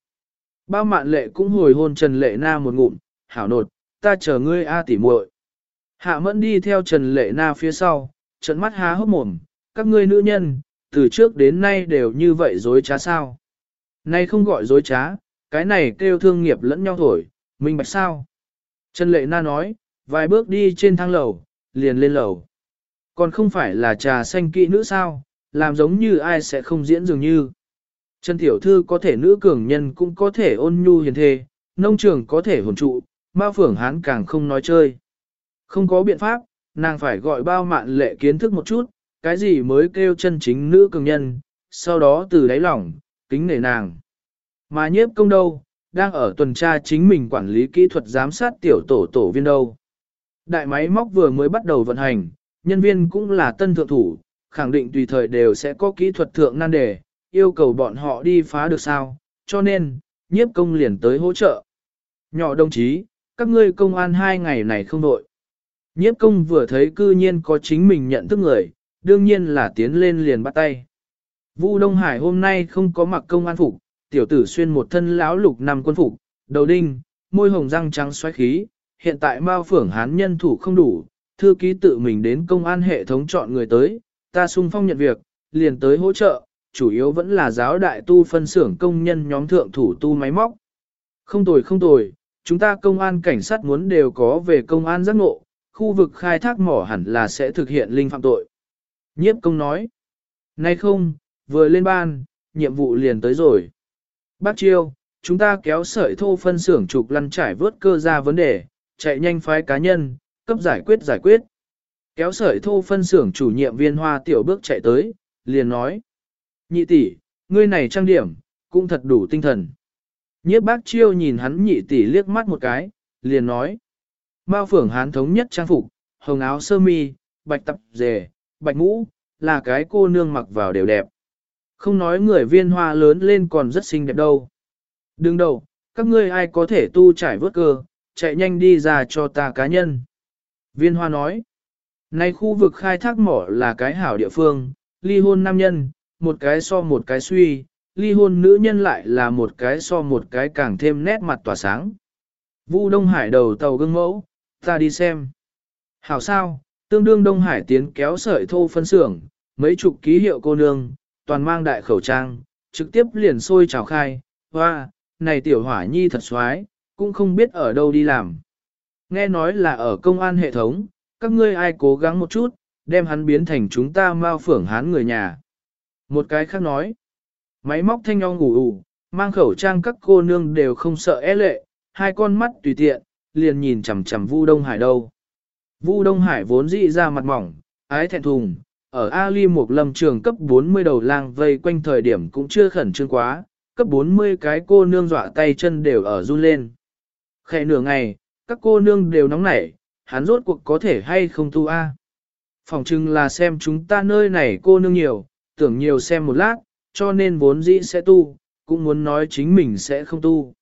Bao mạn lệ cũng hồi hôn Trần Lệ Na một ngụm, hảo nột, ta chờ ngươi A tỉ muội. Hạ mẫn đi theo Trần Lệ Na phía sau, trận mắt há hốc mồm, các ngươi nữ nhân, từ trước đến nay đều như vậy dối trá sao. Nay không gọi dối trá, cái này kêu thương nghiệp lẫn nhau thổi, minh bạch sao. Trần Lệ Na nói, vài bước đi trên thang lầu, liền lên lầu. Còn không phải là trà xanh kỹ nữ sao, làm giống như ai sẽ không diễn dường như. Trần Tiểu Thư có thể nữ cường nhân cũng có thể ôn nhu hiền thề, nông trường có thể hồn trụ, ma phưởng hán càng không nói chơi. Không có biện pháp, nàng phải gọi bao mạn lệ kiến thức một chút, cái gì mới kêu chân chính nữ cường nhân, sau đó từ đáy lòng, kính nể nàng. Mà nhiếp công đâu, đang ở tuần tra chính mình quản lý kỹ thuật giám sát tiểu tổ tổ viên đâu. Đại máy móc vừa mới bắt đầu vận hành, nhân viên cũng là tân thượng thủ, khẳng định tùy thời đều sẽ có kỹ thuật thượng nan đề, yêu cầu bọn họ đi phá được sao, cho nên, nhiếp công liền tới hỗ trợ. Nhỏ đồng chí, các ngươi công an hai ngày này không đội. Nhiếp công vừa thấy cư nhiên có chính mình nhận thức người, đương nhiên là tiến lên liền bắt tay. Vu Đông Hải hôm nay không có mặc công an phục, tiểu tử xuyên một thân lão lục năm quân phục, đầu đinh, môi hồng răng trắng xoáy khí, hiện tại Mao Phưởng Hán nhân thủ không đủ, thư ký tự mình đến công an hệ thống chọn người tới, ta sung phong nhận việc, liền tới hỗ trợ, chủ yếu vẫn là giáo đại tu phân xưởng công nhân nhóm thượng thủ tu máy móc. Không tồi không tồi, chúng ta công an cảnh sát muốn đều có về công an giác ngộ, khu vực khai thác mỏ hẳn là sẽ thực hiện linh phạm tội. Nhiếp công nói, nay không, vừa lên ban, nhiệm vụ liền tới rồi. Bác Chiêu, chúng ta kéo sợi thô phân xưởng trục lăn trải vớt cơ ra vấn đề, chạy nhanh phái cá nhân, cấp giải quyết giải quyết. Kéo sợi thô phân xưởng chủ nhiệm viên hoa tiểu bước chạy tới, liền nói. Nhị tỷ, ngươi này trang điểm, cũng thật đủ tinh thần. Nhiếp bác chiêu nhìn hắn nhị tỷ liếc mắt một cái, liền nói. Bao phưởng hán thống nhất trang phục, hồng áo sơ mi, bạch tập dề, bạch mũ, là cái cô nương mặc vào đều đẹp. Không nói người viên hoa lớn lên còn rất xinh đẹp đâu. Đừng đầu, các ngươi ai có thể tu trải vớt cơ, chạy nhanh đi ra cho ta cá nhân. Viên hoa nói, nay khu vực khai thác mỏ là cái hảo địa phương, ly hôn nam nhân, một cái so một cái suy, ly hôn nữ nhân lại là một cái so một cái càng thêm nét mặt tỏa sáng. Vu Đông Hải đầu tàu gương mẫu, ta đi xem. Hảo sao, tương đương Đông Hải tiến kéo sợi thô phân xưởng, mấy chục ký hiệu cô nương, toàn mang đại khẩu trang, trực tiếp liền sôi trào khai, hoa, này tiểu hỏa nhi thật xoái, cũng không biết ở đâu đi làm. Nghe nói là ở công an hệ thống, các ngươi ai cố gắng một chút, đem hắn biến thành chúng ta mau phưởng hán người nhà. Một cái khác nói, máy móc thanh ong ngủ ủ, mang khẩu trang các cô nương đều không sợ é lệ, hai con mắt tùy tiện, liền nhìn chằm chằm Vu Đông Hải đâu. Vu Đông Hải vốn dị ra mặt mỏng, ái thẹn thùng, ở Ali một lâm trường cấp 40 đầu lang vây quanh thời điểm cũng chưa khẩn trương quá, cấp 40 cái cô nương dọa tay chân đều ở run lên. Khẽ nửa ngày, các cô nương đều nóng nảy, hắn rốt cuộc có thể hay không tu a? Phòng chừng là xem chúng ta nơi này cô nương nhiều, tưởng nhiều xem một lát, cho nên vốn dĩ sẽ tu, cũng muốn nói chính mình sẽ không tu.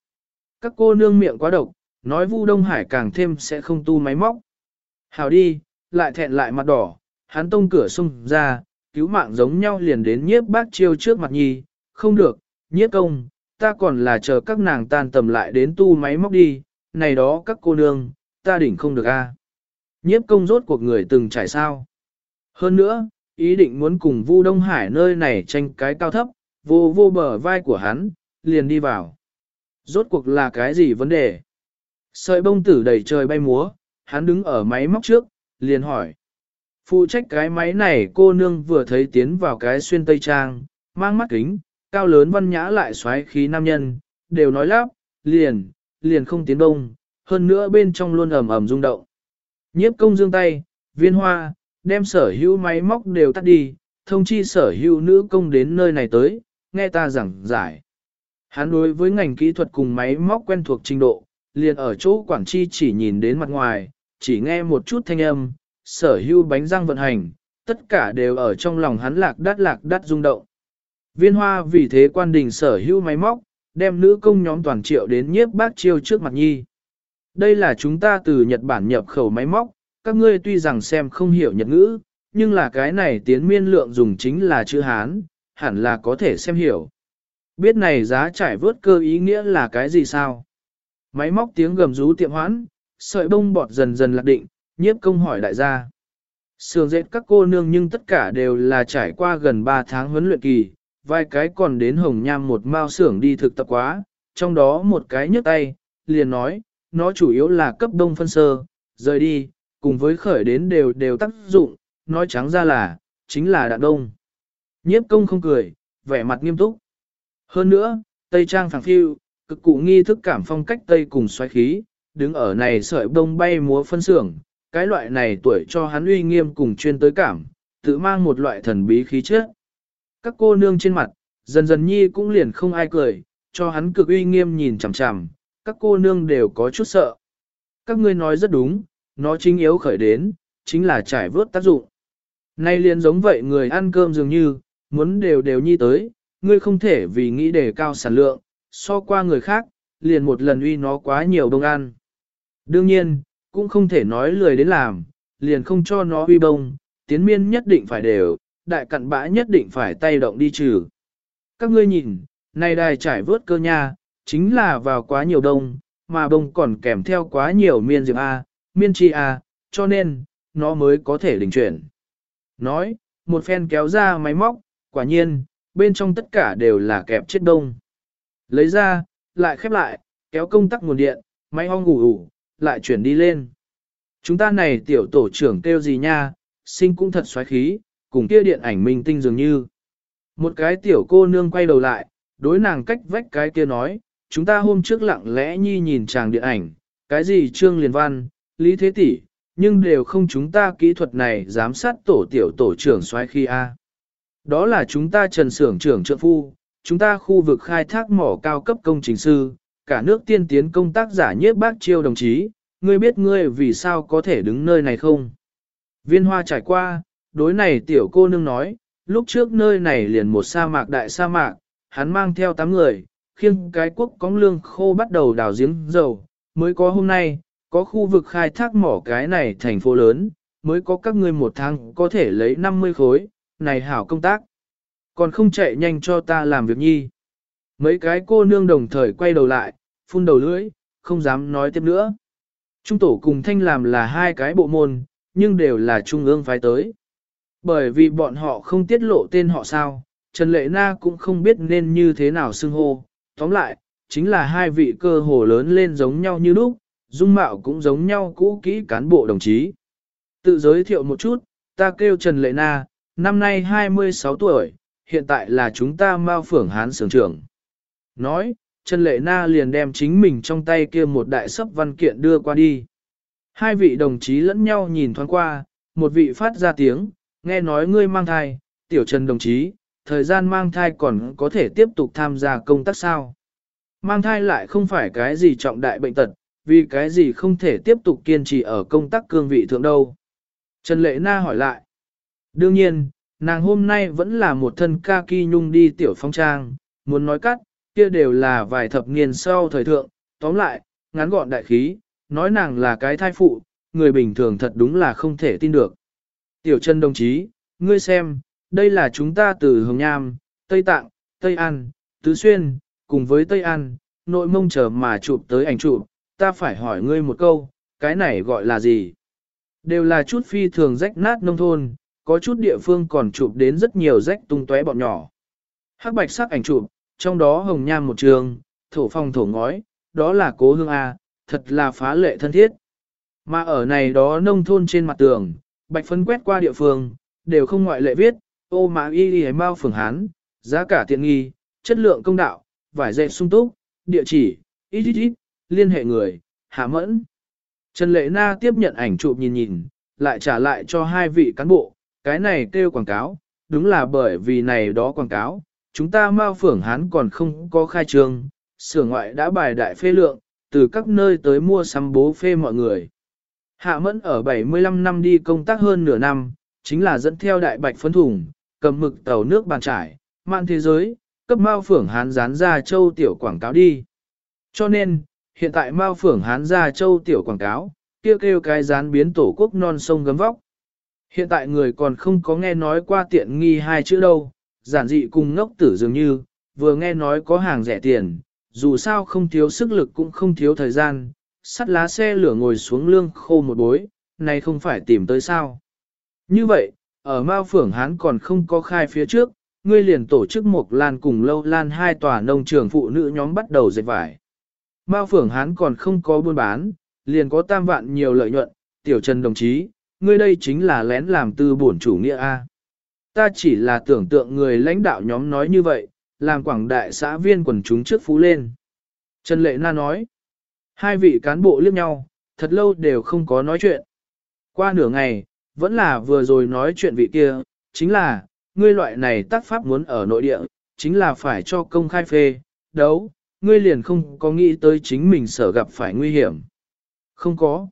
Các cô nương miệng quá độc, nói Vu Đông Hải càng thêm sẽ không tu máy móc. Hào đi, lại thẹn lại mặt đỏ, hắn tông cửa xung ra, cứu mạng giống nhau liền đến nhiếp bác chiêu trước mặt nhi, không được, nhiếp công, ta còn là chờ các nàng tan tầm lại đến tu máy móc đi, này đó các cô nương, ta đỉnh không được a. À. Nhiếp công rốt cuộc người từng trải sao. Hơn nữa, ý định muốn cùng Vu Đông Hải nơi này tranh cái cao thấp, vô vô bờ vai của hắn, liền đi vào. Rốt cuộc là cái gì vấn đề? Sợi bông tử đầy trời bay múa, hắn đứng ở máy móc trước, liền hỏi. Phụ trách cái máy này cô nương vừa thấy tiến vào cái xuyên tây trang, mang mắt kính, cao lớn văn nhã lại xoáy khí nam nhân, đều nói lắp, liền, liền không tiến đông, hơn nữa bên trong luôn ẩm ẩm rung động. Nhiếp công dương tay, viên hoa, đem sở hữu máy móc đều tắt đi, thông chi sở hữu nữ công đến nơi này tới, nghe ta giảng giải. Hắn đối với ngành kỹ thuật cùng máy móc quen thuộc trình độ, liền ở chỗ quản chi chỉ nhìn đến mặt ngoài, chỉ nghe một chút thanh âm, sở hữu bánh răng vận hành, tất cả đều ở trong lòng hắn lạc đắt lạc đắt rung động. Viên hoa vì thế quan đình sở hữu máy móc, đem nữ công nhóm toàn triệu đến nhiếp bác chiêu trước mặt nhi. Đây là chúng ta từ Nhật Bản nhập khẩu máy móc, các ngươi tuy rằng xem không hiểu Nhật ngữ, nhưng là cái này tiến miên lượng dùng chính là chữ Hán, hẳn là có thể xem hiểu. Biết này giá trải vớt cơ ý nghĩa là cái gì sao? Máy móc tiếng gầm rú tiệm hoãn, sợi bông bọt dần dần lạc định, nhiếp công hỏi đại gia. Sườn dệt các cô nương nhưng tất cả đều là trải qua gần 3 tháng huấn luyện kỳ, vài cái còn đến hồng nham một mao xưởng đi thực tập quá, trong đó một cái nhấc tay, liền nói, nó chủ yếu là cấp đông phân sơ, rời đi, cùng với khởi đến đều đều tác dụng, nói trắng ra là, chính là đạn đông. Nhiếp công không cười, vẻ mặt nghiêm túc. Hơn nữa, Tây Trang phẳng phiêu, cực cụ nghi thức cảm phong cách Tây cùng xoáy khí, đứng ở này sợi bông bay múa phân xưởng, cái loại này tuổi cho hắn uy nghiêm cùng chuyên tới cảm, tự mang một loại thần bí khí chất. Các cô nương trên mặt, dần dần nhi cũng liền không ai cười, cho hắn cực uy nghiêm nhìn chằm chằm, các cô nương đều có chút sợ. Các ngươi nói rất đúng, nó chính yếu khởi đến, chính là trải vớt tác dụng. Nay liền giống vậy người ăn cơm dường như, muốn đều đều nhi tới, ngươi không thể vì nghĩ đề cao sản lượng, so qua người khác, liền một lần uy nó quá nhiều đông ăn. Đương nhiên, cũng không thể nói lười đến làm, liền không cho nó uy bông, tiến miên nhất định phải đều, đại cặn bã nhất định phải tay động đi trừ. Các ngươi nhìn, này đài trải vớt cơ nha, chính là vào quá nhiều đông, mà bông còn kèm theo quá nhiều miên diệp A, miên chi A, cho nên, nó mới có thể đình chuyển. Nói, một phen kéo ra máy móc, quả nhiên, bên trong tất cả đều là kẹp chết đông. Lấy ra, lại khép lại, kéo công tắc nguồn điện, máy ho ngủ ủ, lại chuyển đi lên. Chúng ta này tiểu tổ trưởng kêu gì nha, sinh cũng thật xoáy khí, cùng kia điện ảnh minh tinh dường như. Một cái tiểu cô nương quay đầu lại, đối nàng cách vách cái kia nói, chúng ta hôm trước lặng lẽ nhi nhìn chàng điện ảnh, cái gì trương liền văn, lý thế tỷ, nhưng đều không chúng ta kỹ thuật này giám sát tổ tiểu tổ trưởng xoáy khí A. Đó là chúng ta trần xưởng trưởng trợ phu, chúng ta khu vực khai thác mỏ cao cấp công trình sư, cả nước tiên tiến công tác giả nhiếp bác chiêu đồng chí, ngươi biết ngươi vì sao có thể đứng nơi này không? Viên hoa trải qua, đối này tiểu cô nương nói, lúc trước nơi này liền một sa mạc đại sa mạc, hắn mang theo 8 người, khiêng cái quốc cóng lương khô bắt đầu đào giếng dầu, mới có hôm nay, có khu vực khai thác mỏ cái này thành phố lớn, mới có các ngươi một tháng có thể lấy 50 khối, này hảo công tác. Còn không chạy nhanh cho ta làm việc nhi. Mấy cái cô nương đồng thời quay đầu lại, phun đầu lưỡi, không dám nói tiếp nữa. Trung tổ cùng thanh làm là hai cái bộ môn, nhưng đều là trung ương phái tới. Bởi vì bọn họ không tiết lộ tên họ sao, Trần Lệ Na cũng không biết nên như thế nào xưng hô. Tóm lại, chính là hai vị cơ hồ lớn lên giống nhau như lúc, dung mạo cũng giống nhau cũ kỹ cán bộ đồng chí. Tự giới thiệu một chút, ta kêu Trần Lệ Na, năm nay 26 tuổi, hiện tại là chúng ta Mao phưởng hán sưởng trưởng. Nói, Trần Lệ Na liền đem chính mình trong tay kia một đại sấp văn kiện đưa qua đi. Hai vị đồng chí lẫn nhau nhìn thoáng qua, một vị phát ra tiếng, nghe nói ngươi mang thai, tiểu Trần đồng chí, thời gian mang thai còn có thể tiếp tục tham gia công tác sao. Mang thai lại không phải cái gì trọng đại bệnh tật, vì cái gì không thể tiếp tục kiên trì ở công tác cương vị thượng đâu. Trần Lệ Na hỏi lại. Đương nhiên, nàng hôm nay vẫn là một thân ca kỳ nhung đi tiểu phong trang, muốn nói cắt, kia đều là vài thập niên sau thời thượng, tóm lại, ngắn gọn đại khí, nói nàng là cái thai phụ, người bình thường thật đúng là không thể tin được. Tiểu chân đồng chí, ngươi xem, đây là chúng ta từ Hồng Nham, Tây Tạng, Tây An, Tứ Xuyên, cùng với Tây An, nội mông chờ mà chụp tới ảnh chụp, ta phải hỏi ngươi một câu, cái này gọi là gì? Đều là chút phi thường rách nát nông thôn, có chút địa phương còn chụp đến rất nhiều rách tung tóe bọn nhỏ. Hắc bạch sắc ảnh chụp, trong đó hồng nham một trường, thổ phong thổ ngói, đó là cố hương A, thật là phá lệ thân thiết. Mà ở này đó nông thôn trên mặt tường, bạch phân quét qua địa phương, đều không ngoại lệ viết, ô mã y đi bao phường Hán, giá cả tiện nghi, chất lượng công đạo, vải dệt sung túc, địa chỉ, ít ít ít, liên hệ người, hạ mẫn. Trần Lệ Na tiếp nhận ảnh chụp nhìn nhìn, lại trả lại cho hai vị cán bộ, cái này kêu quảng cáo, đúng là bởi vì này đó quảng cáo, chúng ta Mao Phưởng Hán còn không có khai trương, sửa ngoại đã bài đại phê lượng, từ các nơi tới mua sắm bố phê mọi người. Hạ Mẫn ở 75 năm đi công tác hơn nửa năm, chính là dẫn theo đại bạch phấn thủng, cầm mực tàu nước bàn trải, mạng thế giới, cấp Mao Phưởng Hán dán ra châu tiểu quảng cáo đi. Cho nên, hiện tại Mao Phưởng Hán ra châu tiểu quảng cáo, kêu kêu cái dán biến tổ quốc non sông gấm vóc. Hiện tại người còn không có nghe nói qua tiện nghi hai chữ đâu, giản dị cùng ngốc tử dường như, vừa nghe nói có hàng rẻ tiền, dù sao không thiếu sức lực cũng không thiếu thời gian, sắt lá xe lửa ngồi xuống lương khô một bối, này không phải tìm tới sao. Như vậy, ở Mao Phưởng Hán còn không có khai phía trước, ngươi liền tổ chức một lan cùng lâu lan hai tòa nông trường phụ nữ nhóm bắt đầu dệt vải. Mao Phưởng Hán còn không có buôn bán, liền có tam vạn nhiều lợi nhuận, tiểu trần đồng chí, ngươi đây chính là lén làm tư bổn chủ nghĩa A. Ta chỉ là tưởng tượng người lãnh đạo nhóm nói như vậy, làm quảng đại xã viên quần chúng trước phú lên. Trần Lệ Na nói, hai vị cán bộ liếc nhau, thật lâu đều không có nói chuyện. Qua nửa ngày, vẫn là vừa rồi nói chuyện vị kia, chính là, ngươi loại này tác pháp muốn ở nội địa, chính là phải cho công khai phê, đấu, ngươi liền không có nghĩ tới chính mình sở gặp phải nguy hiểm. Không có.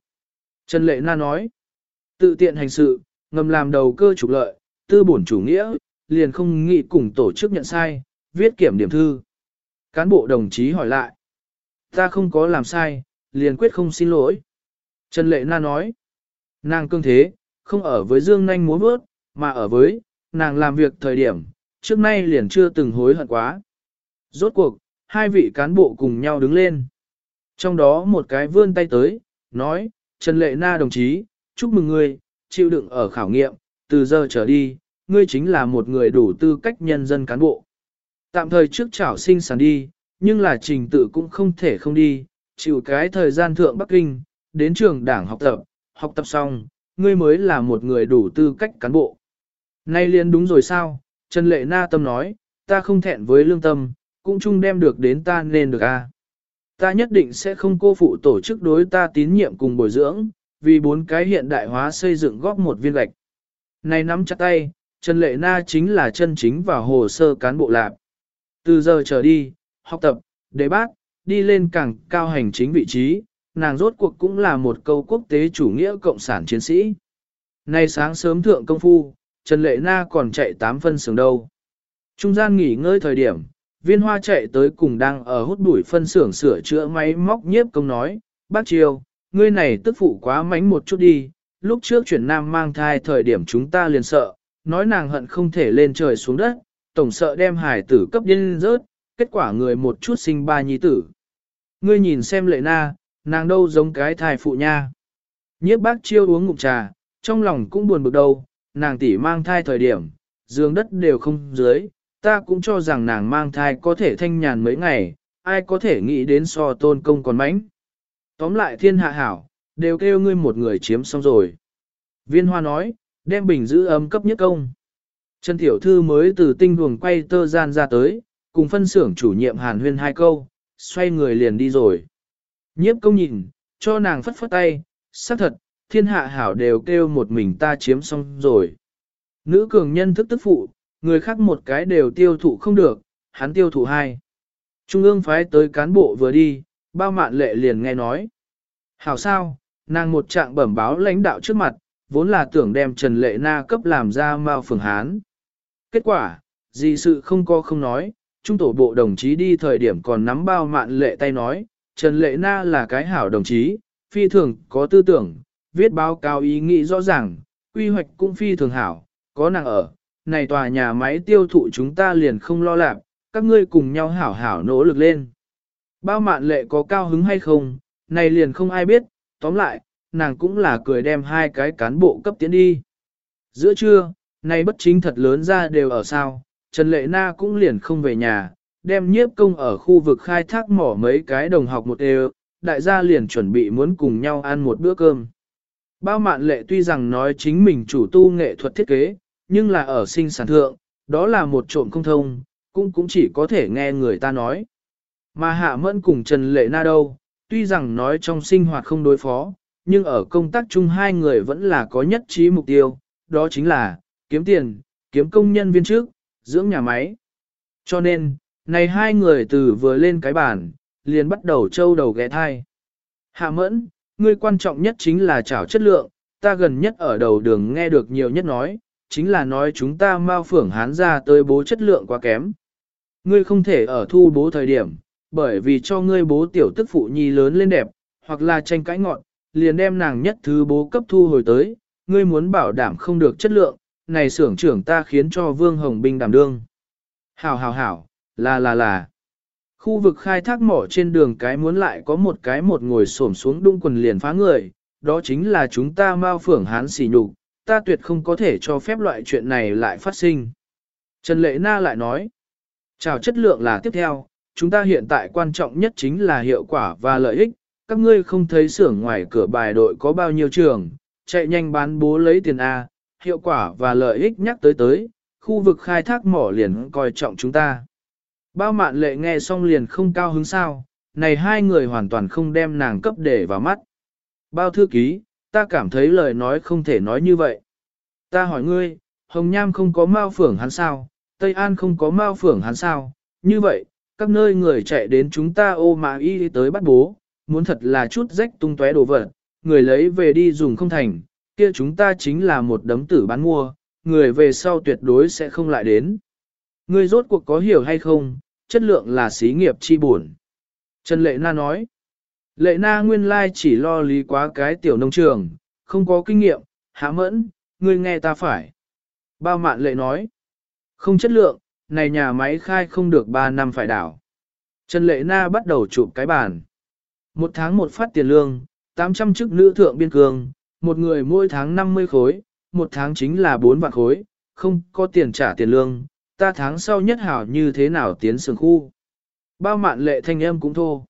Trần Lệ Na nói, tự tiện hành sự, ngầm làm đầu cơ trục lợi, tư bổn chủ nghĩa, liền không nghĩ cùng tổ chức nhận sai, viết kiểm điểm thư. Cán bộ đồng chí hỏi lại, ta không có làm sai, liền quyết không xin lỗi. Trần Lệ Na nói, nàng cương thế, không ở với Dương Nanh múa bước, mà ở với, nàng làm việc thời điểm, trước nay liền chưa từng hối hận quá. Rốt cuộc, hai vị cán bộ cùng nhau đứng lên. Trong đó một cái vươn tay tới, nói, Trần Lệ Na đồng chí, chúc mừng người chịu đựng ở khảo nghiệm, từ giờ trở đi, ngươi chính là một người đủ tư cách nhân dân cán bộ. Tạm thời trước chảo sinh sản đi, nhưng là trình tự cũng không thể không đi, chịu cái thời gian thượng Bắc Kinh, đến trường đảng học tập, học tập xong, ngươi mới là một người đủ tư cách cán bộ. Nay liền đúng rồi sao, Trần Lệ Na Tâm nói, ta không thẹn với lương tâm, cũng chung đem được đến ta nên được a. Ta nhất định sẽ không cô phụ tổ chức đối ta tín nhiệm cùng bồi dưỡng, vì bốn cái hiện đại hóa xây dựng góp một viên gạch. Này nắm chặt tay, Trần Lệ Na chính là chân chính và hồ sơ cán bộ lạp. Từ giờ trở đi, học tập, đề bác, đi lên càng cao hành chính vị trí, nàng rốt cuộc cũng là một câu quốc tế chủ nghĩa cộng sản chiến sĩ. Nay sáng sớm thượng công phu, Trần Lệ Na còn chạy tám phân xưởng đâu. Trung gian nghỉ ngơi thời điểm, viên hoa chạy tới cùng đang ở hút bụi phân xưởng sửa chữa máy móc nhiếp công nói, bác triều, ngươi này tức phụ quá mánh một chút đi, lúc trước chuyển nam mang thai thời điểm chúng ta liền sợ, nói nàng hận không thể lên trời xuống đất, tổng sợ đem hải tử cấp điên rớt, kết quả người một chút sinh ba nhi tử. Ngươi nhìn xem lệ na, nàng đâu giống cái thai phụ nha. Nhiếp bác chiêu uống ngụm trà, trong lòng cũng buồn bực đâu, nàng tỷ mang thai thời điểm, giường đất đều không dưới, ta cũng cho rằng nàng mang thai có thể thanh nhàn mấy ngày, ai có thể nghĩ đến so tôn công còn mãnh. Tóm lại thiên hạ hảo, đều kêu ngươi một người chiếm xong rồi. Viên hoa nói, đem bình giữ ấm cấp nhất công. Trần Tiểu Thư mới từ tinh buồng quay tơ gian ra tới, cùng phân xưởng chủ nhiệm hàn huyên hai câu, xoay người liền đi rồi. Nhiếp công nhìn, cho nàng phất phất tay, xác thật, thiên hạ hảo đều kêu một mình ta chiếm xong rồi. Nữ cường nhân thức tức phụ, người khác một cái đều tiêu thụ không được, hắn tiêu thụ hai. Trung ương phái tới cán bộ vừa đi, bao mạn lệ liền nghe nói. Hảo sao, nàng một trạng bẩm báo lãnh đạo trước mặt, vốn là tưởng đem Trần Lệ Na cấp làm ra mao phường Hán. Kết quả, gì sự không có không nói, trung tổ bộ đồng chí đi thời điểm còn nắm bao mạn lệ tay nói, Trần Lệ Na là cái hảo đồng chí, phi thường có tư tưởng, viết báo cáo ý nghĩ rõ ràng, quy hoạch cũng phi thường hảo, có nàng ở, này tòa nhà máy tiêu thụ chúng ta liền không lo lạc, các ngươi cùng nhau hảo hảo nỗ lực lên. Bao mạn lệ có cao hứng hay không, này liền không ai biết, tóm lại, nàng cũng là cười đem hai cái cán bộ cấp tiến đi. Giữa trưa, nay bất chính thật lớn ra đều ở sao, Trần Lệ Na cũng liền không về nhà, đem nhiếp công ở khu vực khai thác mỏ mấy cái đồng học một đều, đại gia liền chuẩn bị muốn cùng nhau ăn một bữa cơm. Bao mạn lệ tuy rằng nói chính mình chủ tu nghệ thuật thiết kế, nhưng là ở sinh sản thượng, đó là một trộm không thông, cũng cũng chỉ có thể nghe người ta nói. Mà hạ mẫn cùng Trần Lệ Na đâu, tuy rằng nói trong sinh hoạt không đối phó, nhưng ở công tác chung hai người vẫn là có nhất trí mục tiêu, đó chính là kiếm tiền, kiếm công nhân viên trước, dưỡng nhà máy. Cho nên, này hai người từ vừa lên cái bàn, liền bắt đầu trâu đầu ghé thai. Hạ mẫn, ngươi quan trọng nhất chính là chảo chất lượng, ta gần nhất ở đầu đường nghe được nhiều nhất nói, chính là nói chúng ta mau phưởng hán ra tới bố chất lượng quá kém. Ngươi không thể ở thu bố thời điểm, bởi vì cho ngươi bố tiểu tức phụ nhi lớn lên đẹp, hoặc là tranh cãi ngọn, liền đem nàng nhất thứ bố cấp thu hồi tới, ngươi muốn bảo đảm không được chất lượng, này xưởng trưởng ta khiến cho Vương Hồng Binh đảm đương. Hảo hảo hảo, là là là. Khu vực khai thác mỏ trên đường cái muốn lại có một cái một ngồi xổm xuống đung quần liền phá người, đó chính là chúng ta mau phưởng hán xỉ nhục, ta tuyệt không có thể cho phép loại chuyện này lại phát sinh. Trần Lệ Na lại nói, chào chất lượng là tiếp theo, chúng ta hiện tại quan trọng nhất chính là hiệu quả và lợi ích, các ngươi không thấy xưởng ngoài cửa bài đội có bao nhiêu trường, chạy nhanh bán bố lấy tiền A, hiệu quả và lợi ích nhắc tới tới, khu vực khai thác mỏ liền coi trọng chúng ta. Bao mạn lệ nghe xong liền không cao hứng sao, này hai người hoàn toàn không đem nàng cấp để vào mắt. Bao thư ký, ta cảm thấy lời nói không thể nói như vậy. Ta hỏi ngươi, Hồng Nham không có mao phưởng hắn sao, Tây An không có mao phưởng hắn sao, như vậy, các nơi người chạy đến chúng ta ô mà y tới bắt bố, muốn thật là chút rách tung tóe đồ vật, người lấy về đi dùng không thành, kia chúng ta chính là một đấm tử bán mua, người về sau tuyệt đối sẽ không lại đến. Ngươi rốt cuộc có hiểu hay không, chất lượng là xí nghiệp chi buồn. Trần Lệ Na nói, Lệ Na nguyên lai chỉ lo lý quá cái tiểu nông trường, không có kinh nghiệm, hạ mẫn, ngươi nghe ta phải. Bao mạn lệ nói, không chất lượng, này nhà máy khai không được 3 năm phải đảo. Trần Lệ Na bắt đầu chụp cái bàn. Một tháng một phát tiền lương, 800 chức nữ thượng biên cường, một người mỗi tháng 50 khối, một tháng chính là 4 vạn khối, không có tiền trả tiền lương, ta tháng sau nhất hảo như thế nào tiến sường khu. Bao mạn lệ thanh âm cũng thô.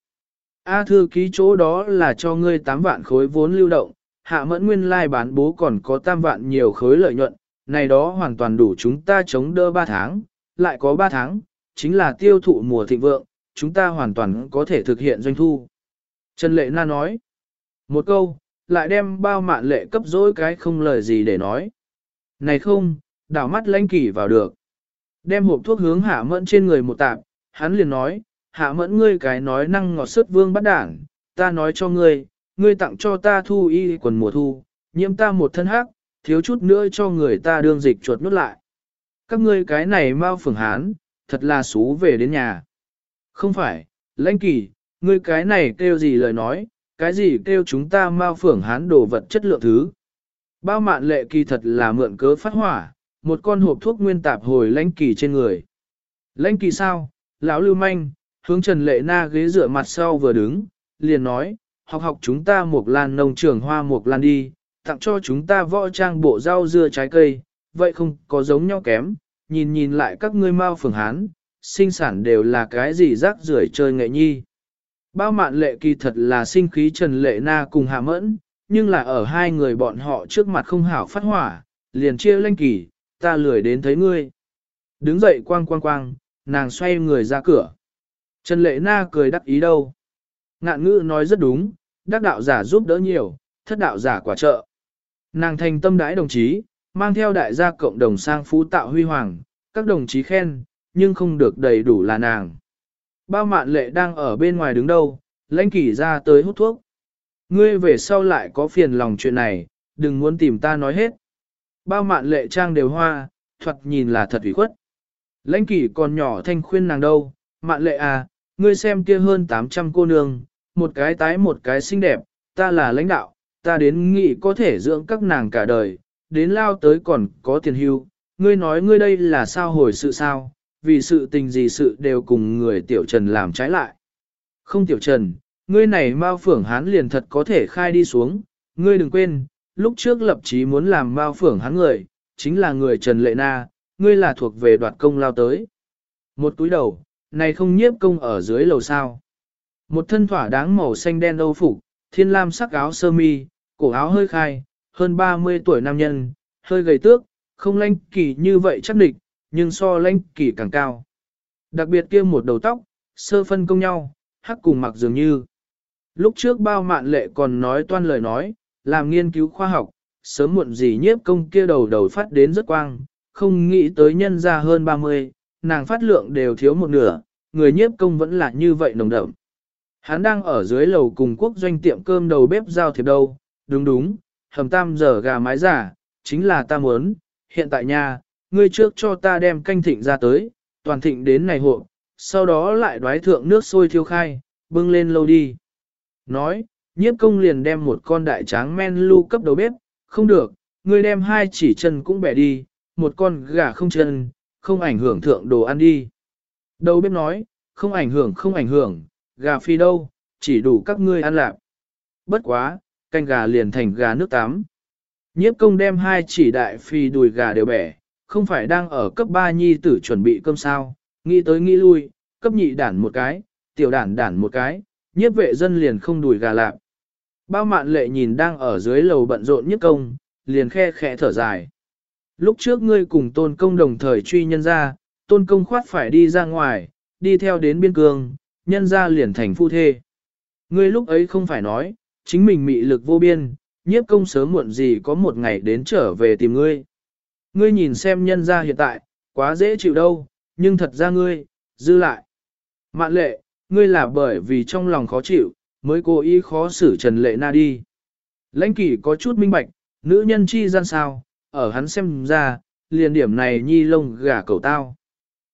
A thư ký chỗ đó là cho ngươi 8 vạn khối vốn lưu động, hạ mẫn nguyên lai like bán bố còn có tam vạn nhiều khối lợi nhuận, này đó hoàn toàn đủ chúng ta chống đỡ 3 tháng, lại có 3 tháng, chính là tiêu thụ mùa thịnh vượng, chúng ta hoàn toàn có thể thực hiện doanh thu. Trần Lệ Na nói, một câu, lại đem bao mạn lệ cấp dối cái không lời gì để nói. Này không, đảo mắt lãnh kỷ vào được. Đem hộp thuốc hướng hạ mẫn trên người một tạp, hắn liền nói, hạ mẫn ngươi cái nói năng ngọt sức vương bắt đảng, ta nói cho ngươi, ngươi tặng cho ta thu y quần mùa thu, nhiễm ta một thân hắc, thiếu chút nữa cho người ta đương dịch chuột nút lại. Các ngươi cái này mau phường hán, thật là xú về đến nhà. Không phải, lãnh kỳ, ngươi cái này kêu gì lời nói, cái gì kêu chúng ta mau phưởng hán đồ vật chất lượng thứ. Bao mạn lệ kỳ thật là mượn cớ phát hỏa, một con hộp thuốc nguyên tạp hồi lãnh kỳ trên người. Lãnh kỳ sao, lão lưu manh, hướng trần lệ na ghế dựa mặt sau vừa đứng, liền nói, học học chúng ta một lan nông trường hoa một lan đi, tặng cho chúng ta võ trang bộ rau dưa trái cây, vậy không có giống nhau kém, nhìn nhìn lại các ngươi mau phường hán, sinh sản đều là cái gì rác rưởi chơi nghệ nhi. Bao mạn lệ kỳ thật là sinh khí Trần Lệ Na cùng Hạ Mẫn, nhưng là ở hai người bọn họ trước mặt không hảo phát hỏa, liền chia lanh kỳ, ta lười đến thấy ngươi. Đứng dậy quang quang quang, nàng xoay người ra cửa. Trần Lệ Na cười đắc ý đâu. Ngạn ngữ nói rất đúng, đắc đạo giả giúp đỡ nhiều, thất đạo giả quả trợ. Nàng thành tâm đãi đồng chí, mang theo đại gia cộng đồng sang phú tạo huy hoàng, các đồng chí khen, nhưng không được đầy đủ là nàng. Bao mạn lệ đang ở bên ngoài đứng đâu, lãnh kỷ ra tới hút thuốc. Ngươi về sau lại có phiền lòng chuyện này, đừng muốn tìm ta nói hết. Bao mạn lệ trang đều hoa, thuật nhìn là thật ủy khuất. Lãnh kỷ còn nhỏ thanh khuyên nàng đâu, mạn lệ à, ngươi xem kia hơn 800 cô nương, một cái tái một cái xinh đẹp, ta là lãnh đạo, ta đến nghị có thể dưỡng các nàng cả đời, đến lao tới còn có tiền hưu, ngươi nói ngươi đây là sao hồi sự sao, vì sự tình gì sự đều cùng người tiểu trần làm trái lại. Không tiểu trần, ngươi này Mao Phưởng Hán liền thật có thể khai đi xuống, ngươi đừng quên, lúc trước lập chí muốn làm Mao Phưởng Hán người, chính là người Trần Lệ Na, ngươi là thuộc về đoạt công lao tới. Một túi đầu, này không nhiếp công ở dưới lầu sao. Một thân thỏa đáng màu xanh đen âu phục, thiên lam sắc áo sơ mi, cổ áo hơi khai, hơn 30 tuổi nam nhân, hơi gầy tước, không lanh kỳ như vậy chắc địch, nhưng so lanh kỳ càng cao. Đặc biệt kia một đầu tóc, sơ phân công nhau, hắc cùng mặc dường như. Lúc trước bao mạn lệ còn nói toan lời nói, làm nghiên cứu khoa học, sớm muộn gì nhiếp công kia đầu đầu phát đến rất quang, không nghĩ tới nhân ra hơn 30, nàng phát lượng đều thiếu một nửa, người nhiếp công vẫn là như vậy nồng đậm. Hắn đang ở dưới lầu cùng quốc doanh tiệm cơm đầu bếp giao thiệp đâu, đúng đúng, hầm tam giờ gà mái giả, chính là ta muốn, hiện tại nhà, ngươi trước cho ta đem canh thịnh ra tới, toàn thịnh đến này hộ, sau đó lại đoái thượng nước sôi thiêu khai, bưng lên lâu đi. Nói, nhiếp công liền đem một con đại tráng men lưu cấp đầu bếp, không được, ngươi đem hai chỉ chân cũng bẻ đi, một con gà không chân, không ảnh hưởng thượng đồ ăn đi. Đầu bếp nói, không ảnh hưởng không ảnh hưởng, gà phi đâu, chỉ đủ các ngươi ăn lạc. Bất quá, canh gà liền thành gà nước tắm. Nhiếp công đem hai chỉ đại phi đùi gà đều bẻ, không phải đang ở cấp 3 nhi tử chuẩn bị cơm sao, nghĩ tới nghĩ lui, cấp nhị đản một cái, tiểu đản đản một cái, nhiếp vệ dân liền không đùi gà lạp. Bao mạn lệ nhìn đang ở dưới lầu bận rộn nhiếp công, liền khe khẽ thở dài. Lúc trước ngươi cùng tôn công đồng thời truy nhân ra, tôn công khoát phải đi ra ngoài, đi theo đến biên cương, nhân ra liền thành phu thê. Ngươi lúc ấy không phải nói, chính mình mị lực vô biên, nhiếp công sớm muộn gì có một ngày đến trở về tìm ngươi. Ngươi nhìn xem nhân ra hiện tại, quá dễ chịu đâu, nhưng thật ra ngươi, dư lại. Mạn lệ, ngươi là bởi vì trong lòng khó chịu, mới cố ý khó xử Trần Lệ Na đi. Lãnh kỷ có chút minh bạch, nữ nhân chi gian sao, ở hắn xem ra, liền điểm này nhi lông gà cầu tao.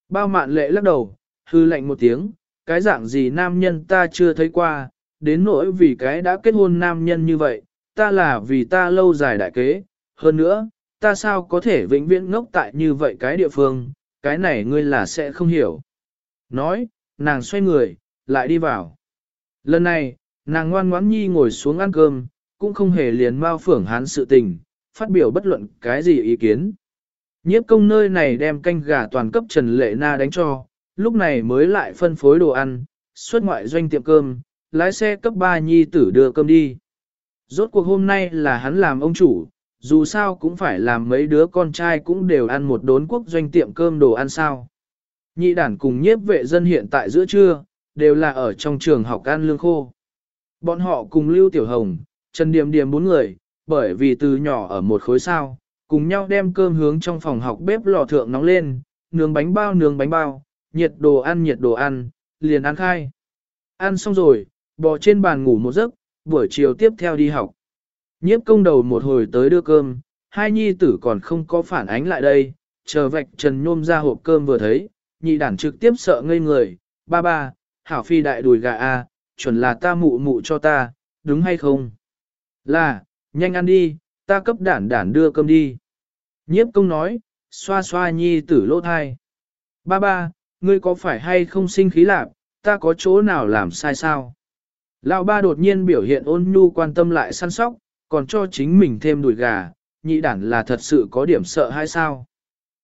Bao mạn lệ lắc đầu, hư lạnh một tiếng, cái dạng gì nam nhân ta chưa thấy qua, đến nỗi vì cái đã kết hôn nam nhân như vậy, ta là vì ta lâu dài đại kế, hơn nữa, ta sao có thể vĩnh viễn ngốc tại như vậy cái địa phương, cái này ngươi là sẽ không hiểu. Nói, nàng xoay người, lại đi vào. Lần này, nàng ngoan ngoãn nhi ngồi xuống ăn cơm, cũng không hề liền mau phưởng hán sự tình, phát biểu bất luận cái gì ý kiến. Nhiếp công nơi này đem canh gà toàn cấp Trần Lệ Na đánh cho, lúc này mới lại phân phối đồ ăn, xuất ngoại doanh tiệm cơm, lái xe cấp ba nhi tử đưa cơm đi. Rốt cuộc hôm nay là hắn làm ông chủ, dù sao cũng phải làm mấy đứa con trai cũng đều ăn một đốn quốc doanh tiệm cơm đồ ăn sao. Nhị đản cùng nhiếp vệ dân hiện tại giữa trưa, đều là ở trong trường học ăn lương khô. Bọn họ cùng Lưu Tiểu Hồng, Trần Điềm Điềm bốn người, bởi vì từ nhỏ ở một khối sao, cùng nhau đem cơm hướng trong phòng học bếp lò thượng nóng lên, nướng bánh bao nướng bánh bao, nhiệt đồ ăn nhiệt đồ ăn, liền ăn khai. Ăn xong rồi, bò trên bàn ngủ một giấc, buổi chiều tiếp theo đi học. Nhiếp công đầu một hồi tới đưa cơm, hai nhi tử còn không có phản ánh lại đây, chờ vạch trần nhôm ra hộp cơm vừa thấy, nhị đản trực tiếp sợ ngây người, ba ba, hảo phi đại đùi gà a, chuẩn là ta mụ mụ cho ta, đúng hay không? Là, nhanh ăn đi, ta cấp đản đản đưa cơm đi. Nhiếp công nói, xoa xoa nhi tử lỗ thai. Ba ba, ngươi có phải hay không sinh khí lạc, ta có chỗ nào làm sai sao? Lão ba đột nhiên biểu hiện ôn nhu quan tâm lại săn sóc, còn cho chính mình thêm đùi gà, nhị đản là thật sự có điểm sợ hay sao?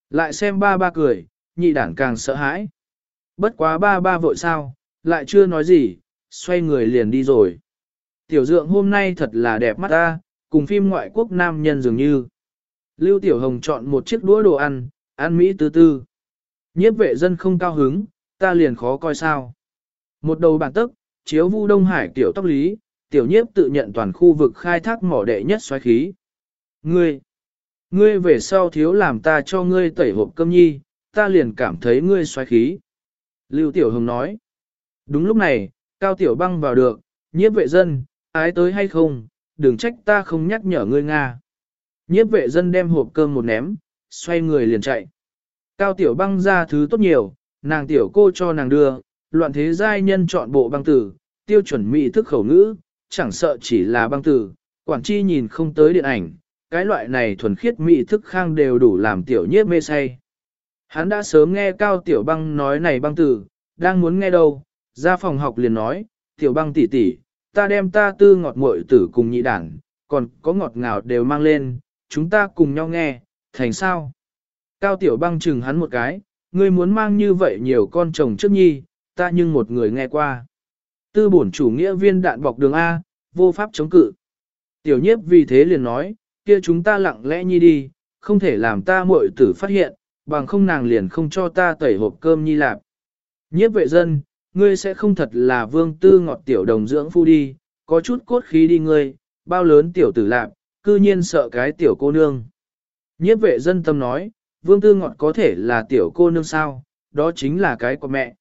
Lại xem ba ba cười, nhị đản càng sợ hãi. Bất quá ba ba vội sao, lại chưa nói gì, xoay người liền đi rồi. Tiểu dượng hôm nay thật là đẹp mắt ta, cùng phim ngoại quốc nam nhân dường như. Lưu Tiểu Hồng chọn một chiếc đũa đồ ăn, ăn Mỹ tư tư. Nhiếp vệ dân không cao hứng, ta liền khó coi sao. Một đầu bản tức, chiếu vu Đông Hải tiểu tóc lý, tiểu nhiếp tự nhận toàn khu vực khai thác mỏ đệ nhất xoáy khí. Ngươi, ngươi về sau thiếu làm ta cho ngươi tẩy hộp cơm nhi, ta liền cảm thấy ngươi xoáy khí. Lưu Tiểu Hồng nói. Đúng lúc này, Cao Tiểu Băng vào được, nhiếp vệ dân, ái tới hay không, đừng trách ta không nhắc nhở ngươi Nga. Nhiếp vệ dân đem hộp cơm một ném, xoay người liền chạy. Cao Tiểu Băng ra thứ tốt nhiều, nàng tiểu cô cho nàng đưa, loạn thế giai nhân chọn bộ băng tử, tiêu chuẩn mỹ thức khẩu ngữ, chẳng sợ chỉ là băng tử, quản chi nhìn không tới điện ảnh, cái loại này thuần khiết mỹ thức khang đều đủ làm tiểu nhiếp mê say. Hắn đã sớm nghe Cao Tiểu Băng nói này băng tử, đang muốn nghe đâu, ra phòng học liền nói, Tiểu Băng tỷ tỷ, ta đem ta tư ngọt muội tử cùng nhị đảng, còn có ngọt ngào đều mang lên, chúng ta cùng nhau nghe, thành sao? Cao Tiểu Băng chừng hắn một cái, ngươi muốn mang như vậy nhiều con chồng trước nhi, ta nhưng một người nghe qua. Tư bổn chủ nghĩa viên đạn bọc đường A, vô pháp chống cự. Tiểu nhiếp vì thế liền nói, kia chúng ta lặng lẽ nhi đi, không thể làm ta muội tử phát hiện, bằng không nàng liền không cho ta tẩy hộp cơm nhi lạp. Nhiếp vệ dân, ngươi sẽ không thật là vương tư ngọt tiểu đồng dưỡng phu đi, có chút cốt khí đi ngươi, bao lớn tiểu tử lạp, cư nhiên sợ cái tiểu cô nương. Nhiếp vệ dân tâm nói, vương tư ngọt có thể là tiểu cô nương sao, đó chính là cái của mẹ.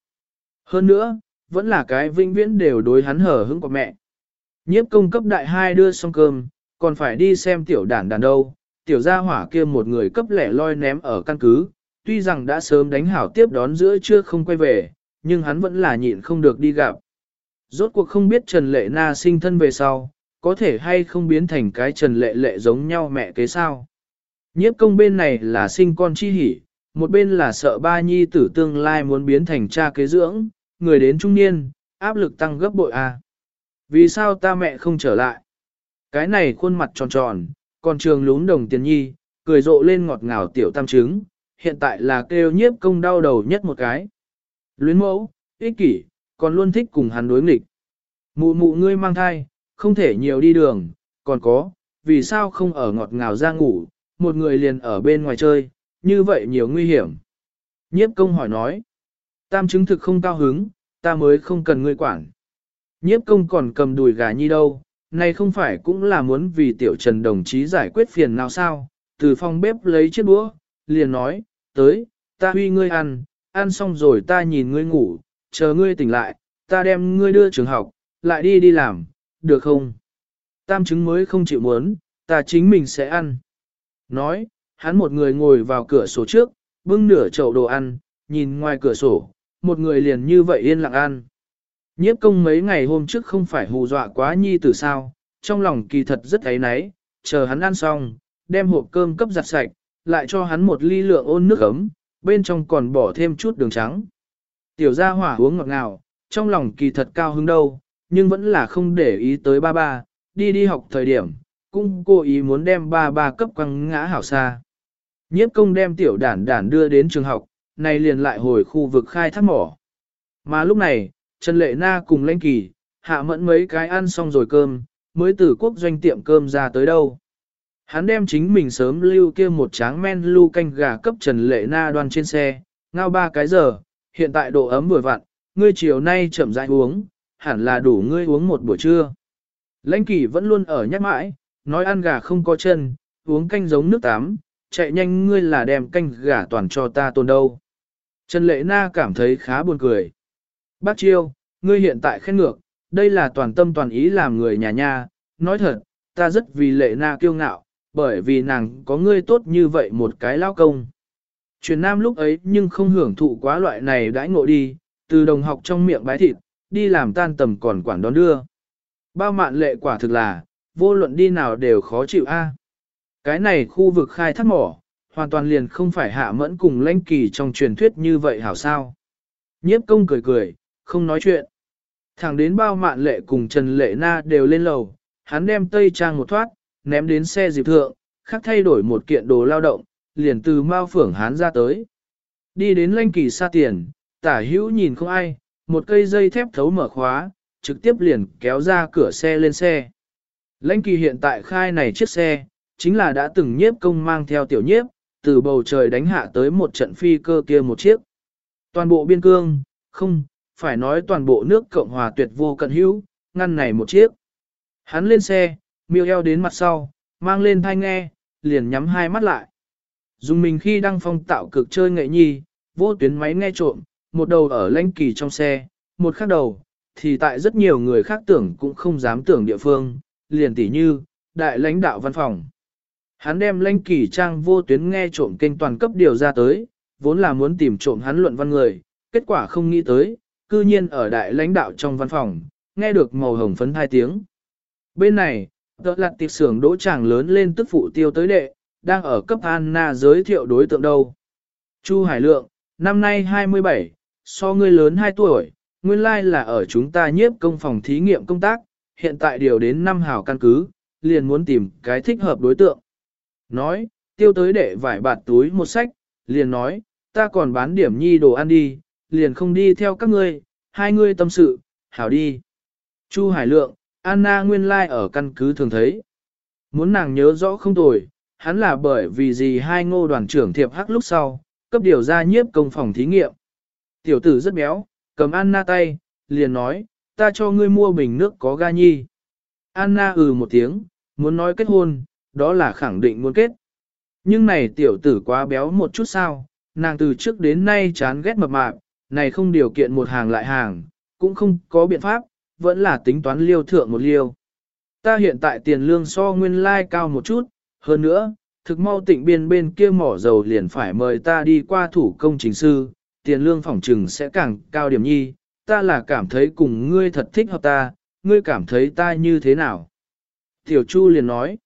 Hơn nữa, vẫn là cái vinh viễn đều đối hắn hở hững của mẹ. Nhiếp công cấp đại hai đưa xong cơm, còn phải đi xem tiểu đản đàn đâu, tiểu gia hỏa kia một người cấp lẻ loi ném ở căn cứ, tuy rằng đã sớm đánh hảo tiếp đón giữa trưa không quay về, nhưng hắn vẫn là nhịn không được đi gặp. Rốt cuộc không biết Trần Lệ Na sinh thân về sau, có thể hay không biến thành cái Trần Lệ Lệ giống nhau mẹ kế sao. Nhiếp công bên này là sinh con chi hỉ, một bên là sợ ba nhi tử tương lai muốn biến thành cha kế dưỡng, người đến trung niên, áp lực tăng gấp bội a. À. Vì sao ta mẹ không trở lại? Cái này khuôn mặt tròn tròn, còn trường lún đồng tiền nhi, cười rộ lên ngọt ngào tiểu tam trứng, hiện tại là kêu nhiếp công đau đầu nhất một cái. Luyến mẫu, ích kỷ, còn luôn thích cùng hắn đối nghịch. Mụ mụ ngươi mang thai, không thể nhiều đi đường, còn có, vì sao không ở ngọt ngào ra ngủ, một người liền ở bên ngoài chơi, như vậy nhiều nguy hiểm. Nhiếp công hỏi nói, tam chứng thực không cao hứng, ta mới không cần ngươi quản. Nhiếp công còn cầm đùi gà nhi đâu, này không phải cũng là muốn vì tiểu trần đồng chí giải quyết phiền nào sao, từ phòng bếp lấy chiếc đũa, liền nói, tới, ta huy ngươi ăn, ăn xong rồi ta nhìn ngươi ngủ, chờ ngươi tỉnh lại, ta đem ngươi đưa trường học, lại đi đi làm, được không? Tam chứng mới không chịu muốn, ta chính mình sẽ ăn. Nói, hắn một người ngồi vào cửa sổ trước, bưng nửa chậu đồ ăn, nhìn ngoài cửa sổ, một người liền như vậy yên lặng ăn. Nhiếp công mấy ngày hôm trước không phải hù dọa quá nhi tử sao, trong lòng kỳ thật rất ấy náy, chờ hắn ăn xong, đem hộp cơm cấp giặt sạch, lại cho hắn một ly lượng ôn nước ấm, bên trong còn bỏ thêm chút đường trắng. Tiểu gia hỏa uống ngọt ngào, trong lòng kỳ thật cao hứng đâu, nhưng vẫn là không để ý tới ba ba, đi đi học thời điểm, cũng cố ý muốn đem ba ba cấp quăng ngã hảo xa. Nhiếp công đem tiểu đản đản đưa đến trường học, này liền lại hồi khu vực khai thác mỏ. Mà lúc này, Trần Lệ Na cùng Lãnh Kỳ, hạ mẫn mấy cái ăn xong rồi cơm, mới từ quốc doanh tiệm cơm ra tới đâu. Hắn đem chính mình sớm lưu kia một tráng men lưu canh gà cấp Trần Lệ Na đoan trên xe, ngao ba cái giờ, hiện tại độ ấm vừa vặn, ngươi chiều nay chậm rãi uống, hẳn là đủ ngươi uống một buổi trưa. Lãnh Kỳ vẫn luôn ở nhắc mãi, nói ăn gà không có chân, uống canh giống nước tắm, chạy nhanh ngươi là đem canh gà toàn cho ta tồn đâu. Trần Lệ Na cảm thấy khá buồn cười. Bác Chiêu, ngươi hiện tại khen ngược, đây là toàn tâm toàn ý làm người nhà nha, nói thật, ta rất vì Lệ Na kiêu ngạo, bởi vì nàng có ngươi tốt như vậy một cái lao công. Truyền nam lúc ấy nhưng không hưởng thụ quá loại này đãi ngộ đi, từ đồng học trong miệng bái thịt, đi làm tan tầm còn quản đón đưa. Bao mạn lệ quả thực là, vô luận đi nào đều khó chịu a. Cái này khu vực khai thác mỏ, hoàn toàn liền không phải hạ mẫn cùng lãnh kỳ trong truyền thuyết như vậy hảo sao. Nhiếp công cười cười, không nói chuyện. Thẳng đến bao mạn lệ cùng Trần Lệ Na đều lên lầu, hắn đem tây trang một thoát, ném đến xe dịp thượng, khắc thay đổi một kiện đồ lao động, liền từ Mao Phưởng hắn ra tới. Đi đến lanh kỳ xa tiền, tả hữu nhìn không ai, một cây dây thép thấu mở khóa, trực tiếp liền kéo ra cửa xe lên xe. Lãnh kỳ hiện tại khai này chiếc xe, chính là đã từng nhiếp công mang theo tiểu nhiếp, từ bầu trời đánh hạ tới một trận phi cơ kia một chiếc. Toàn bộ biên cương, không, phải nói toàn bộ nước Cộng hòa tuyệt vô cận hữu, ngăn này một chiếc. Hắn lên xe, miêu eo đến mặt sau, mang lên thai nghe, liền nhắm hai mắt lại. Dùng mình khi đăng phong tạo cực chơi nghệ nhi, vô tuyến máy nghe trộm, một đầu ở lãnh kỳ trong xe, một khác đầu, thì tại rất nhiều người khác tưởng cũng không dám tưởng địa phương, liền tỉ như, đại lãnh đạo văn phòng. Hắn đem lãnh kỳ trang vô tuyến nghe trộm kênh toàn cấp điều ra tới, vốn là muốn tìm trộm hắn luận văn người, kết quả không nghĩ tới, cư nhiên ở đại lãnh đạo trong văn phòng, nghe được màu hồng phấn hai tiếng. Bên này, tợ lặt tiệc xưởng đỗ tràng lớn lên tức phụ tiêu tới đệ, đang ở cấp Anna giới thiệu đối tượng đâu. Chu Hải Lượng, năm nay 27, so ngươi lớn 2 tuổi, nguyên lai là ở chúng ta nhiếp công phòng thí nghiệm công tác, hiện tại điều đến năm hào căn cứ, liền muốn tìm cái thích hợp đối tượng. Nói, tiêu tới đệ vải bạt túi một sách, liền nói, ta còn bán điểm nhi đồ ăn đi, liền không đi theo các ngươi, hai ngươi tâm sự, hảo đi. Chu Hải Lượng, Anna nguyên lai ở căn cứ thường thấy. Muốn nàng nhớ rõ không tồi, hắn là bởi vì gì hai ngô đoàn trưởng thiệp hắc lúc sau, cấp điều ra nhiếp công phòng thí nghiệm. Tiểu tử rất béo, cầm Anna tay, liền nói, ta cho ngươi mua bình nước có ga nhi. Anna ừ một tiếng, muốn nói kết hôn, đó là khẳng định muốn kết. Nhưng này tiểu tử quá béo một chút sao, nàng từ trước đến nay chán ghét mập mạp, này không điều kiện một hàng lại hàng, cũng không có biện pháp, vẫn là tính toán liêu thượng một liêu. Ta hiện tại tiền lương so nguyên lai like cao một chút, hơn nữa, thực mau tịnh biên bên kia mỏ dầu liền phải mời ta đi qua thủ công chính sư, tiền lương phỏng trừng sẽ càng cao điểm nhi, ta là cảm thấy cùng ngươi thật thích hợp ta, ngươi cảm thấy ta như thế nào? Tiểu Chu liền nói,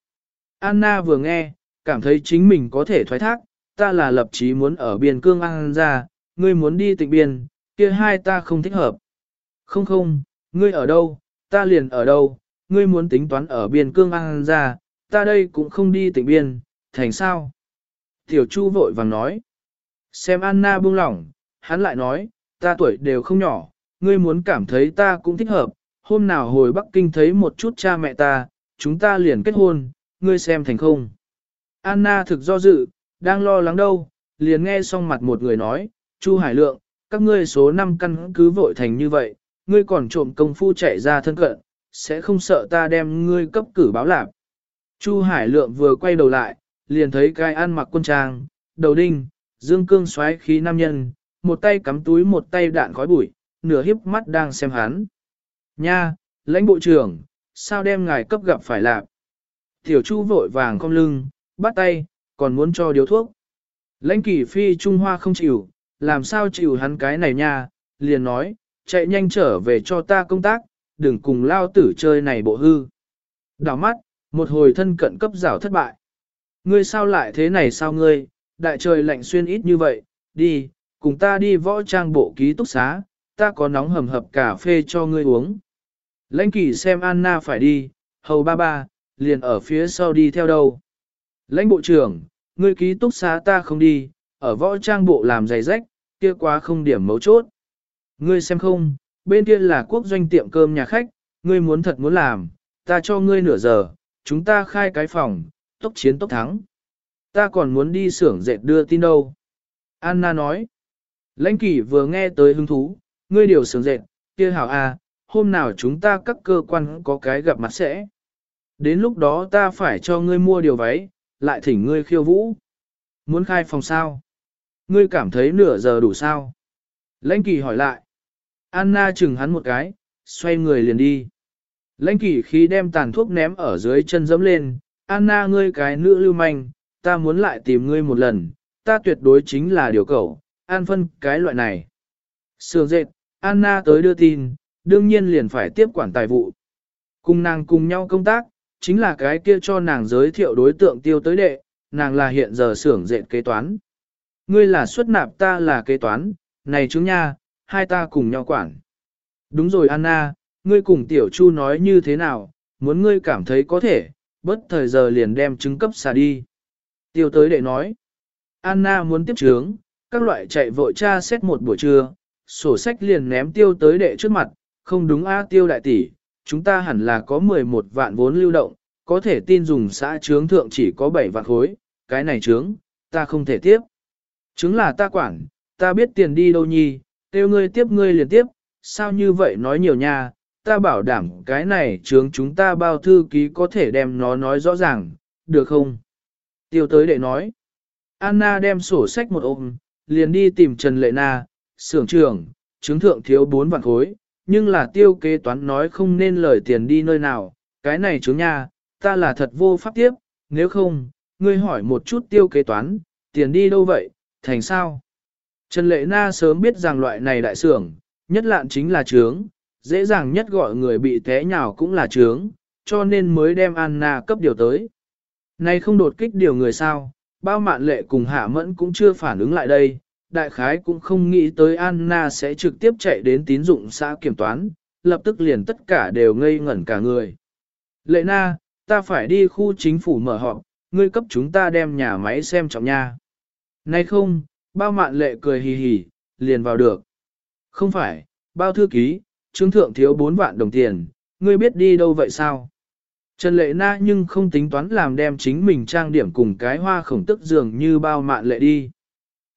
Anna vừa nghe, cảm thấy chính mình có thể thoái thác, ta là lập chí muốn ở biên cương ăn ra, ngươi muốn đi tịnh biên, kia hai ta không thích hợp. Không không, ngươi ở đâu, ta liền ở đâu, ngươi muốn tính toán ở biên cương ăn ra, ta đây cũng không đi tịnh biên, thành sao? Tiểu Chu vội vàng nói. Xem Anna buông lỏng, hắn lại nói, ta tuổi đều không nhỏ, ngươi muốn cảm thấy ta cũng thích hợp, hôm nào hồi Bắc Kinh thấy một chút cha mẹ ta, chúng ta liền kết hôn, ngươi xem thành không. Anna thực do dự, đang lo lắng đâu, liền nghe xong mặt một người nói, Chu Hải Lượng, các ngươi số 5 căn cứ vội thành như vậy, ngươi còn trộm công phu chạy ra thân cận, sẽ không sợ ta đem ngươi cấp cử báo lạc. Chu Hải Lượng vừa quay đầu lại, liền thấy cái ăn mặc quân trang, đầu đinh, dương cương xoáy khí nam nhân, một tay cắm túi một tay đạn khói bụi, nửa hiếp mắt đang xem hắn. Nha, lãnh bộ trưởng, sao đem ngài cấp gặp phải lạc? Tiểu Chu vội vàng cong lưng, bắt tay, còn muốn cho điếu thuốc. Lãnh kỷ phi Trung Hoa không chịu, làm sao chịu hắn cái này nha, liền nói, chạy nhanh trở về cho ta công tác, đừng cùng lao tử chơi này bộ hư. Đảo mắt, một hồi thân cận cấp rào thất bại. Ngươi sao lại thế này sao ngươi, đại trời lạnh xuyên ít như vậy, đi, cùng ta đi võ trang bộ ký túc xá, ta có nóng hầm hập cà phê cho ngươi uống. Lãnh kỷ xem Anna phải đi, hầu ba ba, liền ở phía sau đi theo đâu. Lãnh bộ trưởng, ngươi ký túc xá ta không đi, ở võ trang bộ làm giày rách, kia quá không điểm mấu chốt. Ngươi xem không, bên kia là quốc doanh tiệm cơm nhà khách, ngươi muốn thật muốn làm, ta cho ngươi nửa giờ, chúng ta khai cái phòng, tốc chiến tốc thắng. Ta còn muốn đi xưởng dệt đưa tin đâu. Anna nói. Lãnh kỷ vừa nghe tới hứng thú, ngươi điều xưởng dệt, kia hảo à, hôm nào chúng ta các cơ quan có cái gặp mặt sẽ. Đến lúc đó ta phải cho ngươi mua điều váy, lại thỉnh ngươi khiêu vũ. Muốn khai phòng sao? Ngươi cảm thấy nửa giờ đủ sao? Lãnh kỳ hỏi lại. Anna chừng hắn một cái, xoay người liền đi. Lãnh kỳ khi đem tàn thuốc ném ở dưới chân dẫm lên. Anna ngươi cái nữ lưu manh, ta muốn lại tìm ngươi một lần, ta tuyệt đối chính là điều cầu, an phân cái loại này. Sương dệt, Anna tới đưa tin, đương nhiên liền phải tiếp quản tài vụ. Cùng nàng cùng nhau công tác, chính là cái kia cho nàng giới thiệu đối tượng tiêu tới đệ, nàng là hiện giờ xưởng dệt kế toán. Ngươi là xuất nạp ta là kế toán, này chứng nha, hai ta cùng nhau quản. Đúng rồi Anna, ngươi cùng tiểu chu nói như thế nào, muốn ngươi cảm thấy có thể, bất thời giờ liền đem chứng cấp xả đi. Tiêu tới đệ nói, Anna muốn tiếp trướng, các loại chạy vội tra xét một buổi trưa, sổ sách liền ném tiêu tới đệ trước mặt, không đúng a tiêu đại tỷ, chúng ta hẳn là có 11 vạn vốn lưu động, có thể tin dùng xã trướng thượng chỉ có 7 vạn khối, cái này trướng, ta không thể tiếp. Trướng là ta quản, ta biết tiền đi đâu nhi, tiêu ngươi tiếp ngươi liền tiếp, sao như vậy nói nhiều nha, ta bảo đảm cái này trướng chúng ta bao thư ký có thể đem nó nói rõ ràng, được không? Tiêu tới để nói. Anna đem sổ sách một ôm, liền đi tìm Trần Lệ Na, xưởng trưởng, chứng thượng thiếu 4 vạn khối, nhưng là tiêu kế toán nói không nên lời tiền đi nơi nào, cái này chứng nha, ta là thật vô pháp tiếp, nếu không, ngươi hỏi một chút tiêu kế toán, tiền đi đâu vậy, thành sao? Trần Lệ Na sớm biết rằng loại này đại sưởng nhất lạn chính là trướng, dễ dàng nhất gọi người bị té nhào cũng là trướng, cho nên mới đem Anna cấp điều tới. Nay không đột kích điều người sao, bao mạn lệ cùng hạ mẫn cũng chưa phản ứng lại đây, đại khái cũng không nghĩ tới Anna sẽ trực tiếp chạy đến tín dụng xã kiểm toán, lập tức liền tất cả đều ngây ngẩn cả người. Lệ na, ta phải đi khu chính phủ mở họp, ngươi cấp chúng ta đem nhà máy xem trọng nha. Nay không, bao mạn lệ cười hì hì, liền vào được. Không phải, bao thư ký, chứng thượng thiếu 4 vạn đồng tiền, ngươi biết đi đâu vậy sao? Trần lệ na nhưng không tính toán làm đem chính mình trang điểm cùng cái hoa khổng tức dường như bao mạn lệ đi.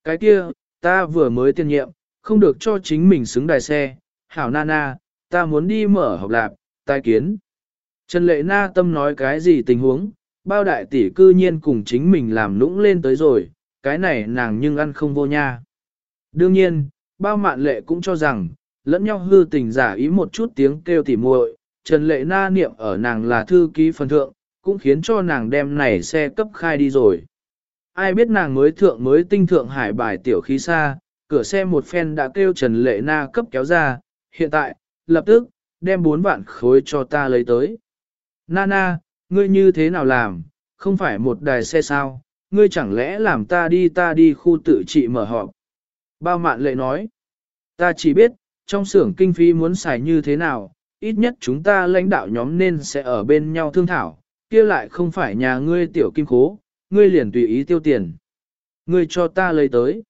Cái kia, ta vừa mới tiền nhiệm, không được cho chính mình xứng đài xe, hảo na na, ta muốn đi mở học lạp, tai kiến. Trần lệ na tâm nói cái gì tình huống, bao đại tỷ cư nhiên cùng chính mình làm nũng lên tới rồi, cái này nàng nhưng ăn không vô nha. Đương nhiên, bao mạn lệ cũng cho rằng, lẫn nhau hư tình giả ý một chút tiếng kêu tỉ muội, Trần Lệ Na niệm ở nàng là thư ký phần thượng, cũng khiến cho nàng đem này xe cấp khai đi rồi. Ai biết nàng mới thượng mới tinh thượng hải bài tiểu khí xa, cửa xe một phen đã kêu Trần Lệ Na cấp kéo ra, hiện tại, lập tức, đem bốn vạn khối cho ta lấy tới. Nana, ngươi như thế nào làm, không phải một đài xe sao, ngươi chẳng lẽ làm ta đi ta đi khu tự trị mở họp. Bao mạn lệ nói, ta chỉ biết, trong xưởng kinh phí muốn xài như thế nào, ít nhất chúng ta lãnh đạo nhóm nên sẽ ở bên nhau thương thảo, kia lại không phải nhà ngươi tiểu kim khố, ngươi liền tùy ý tiêu tiền. Ngươi cho ta lấy tới.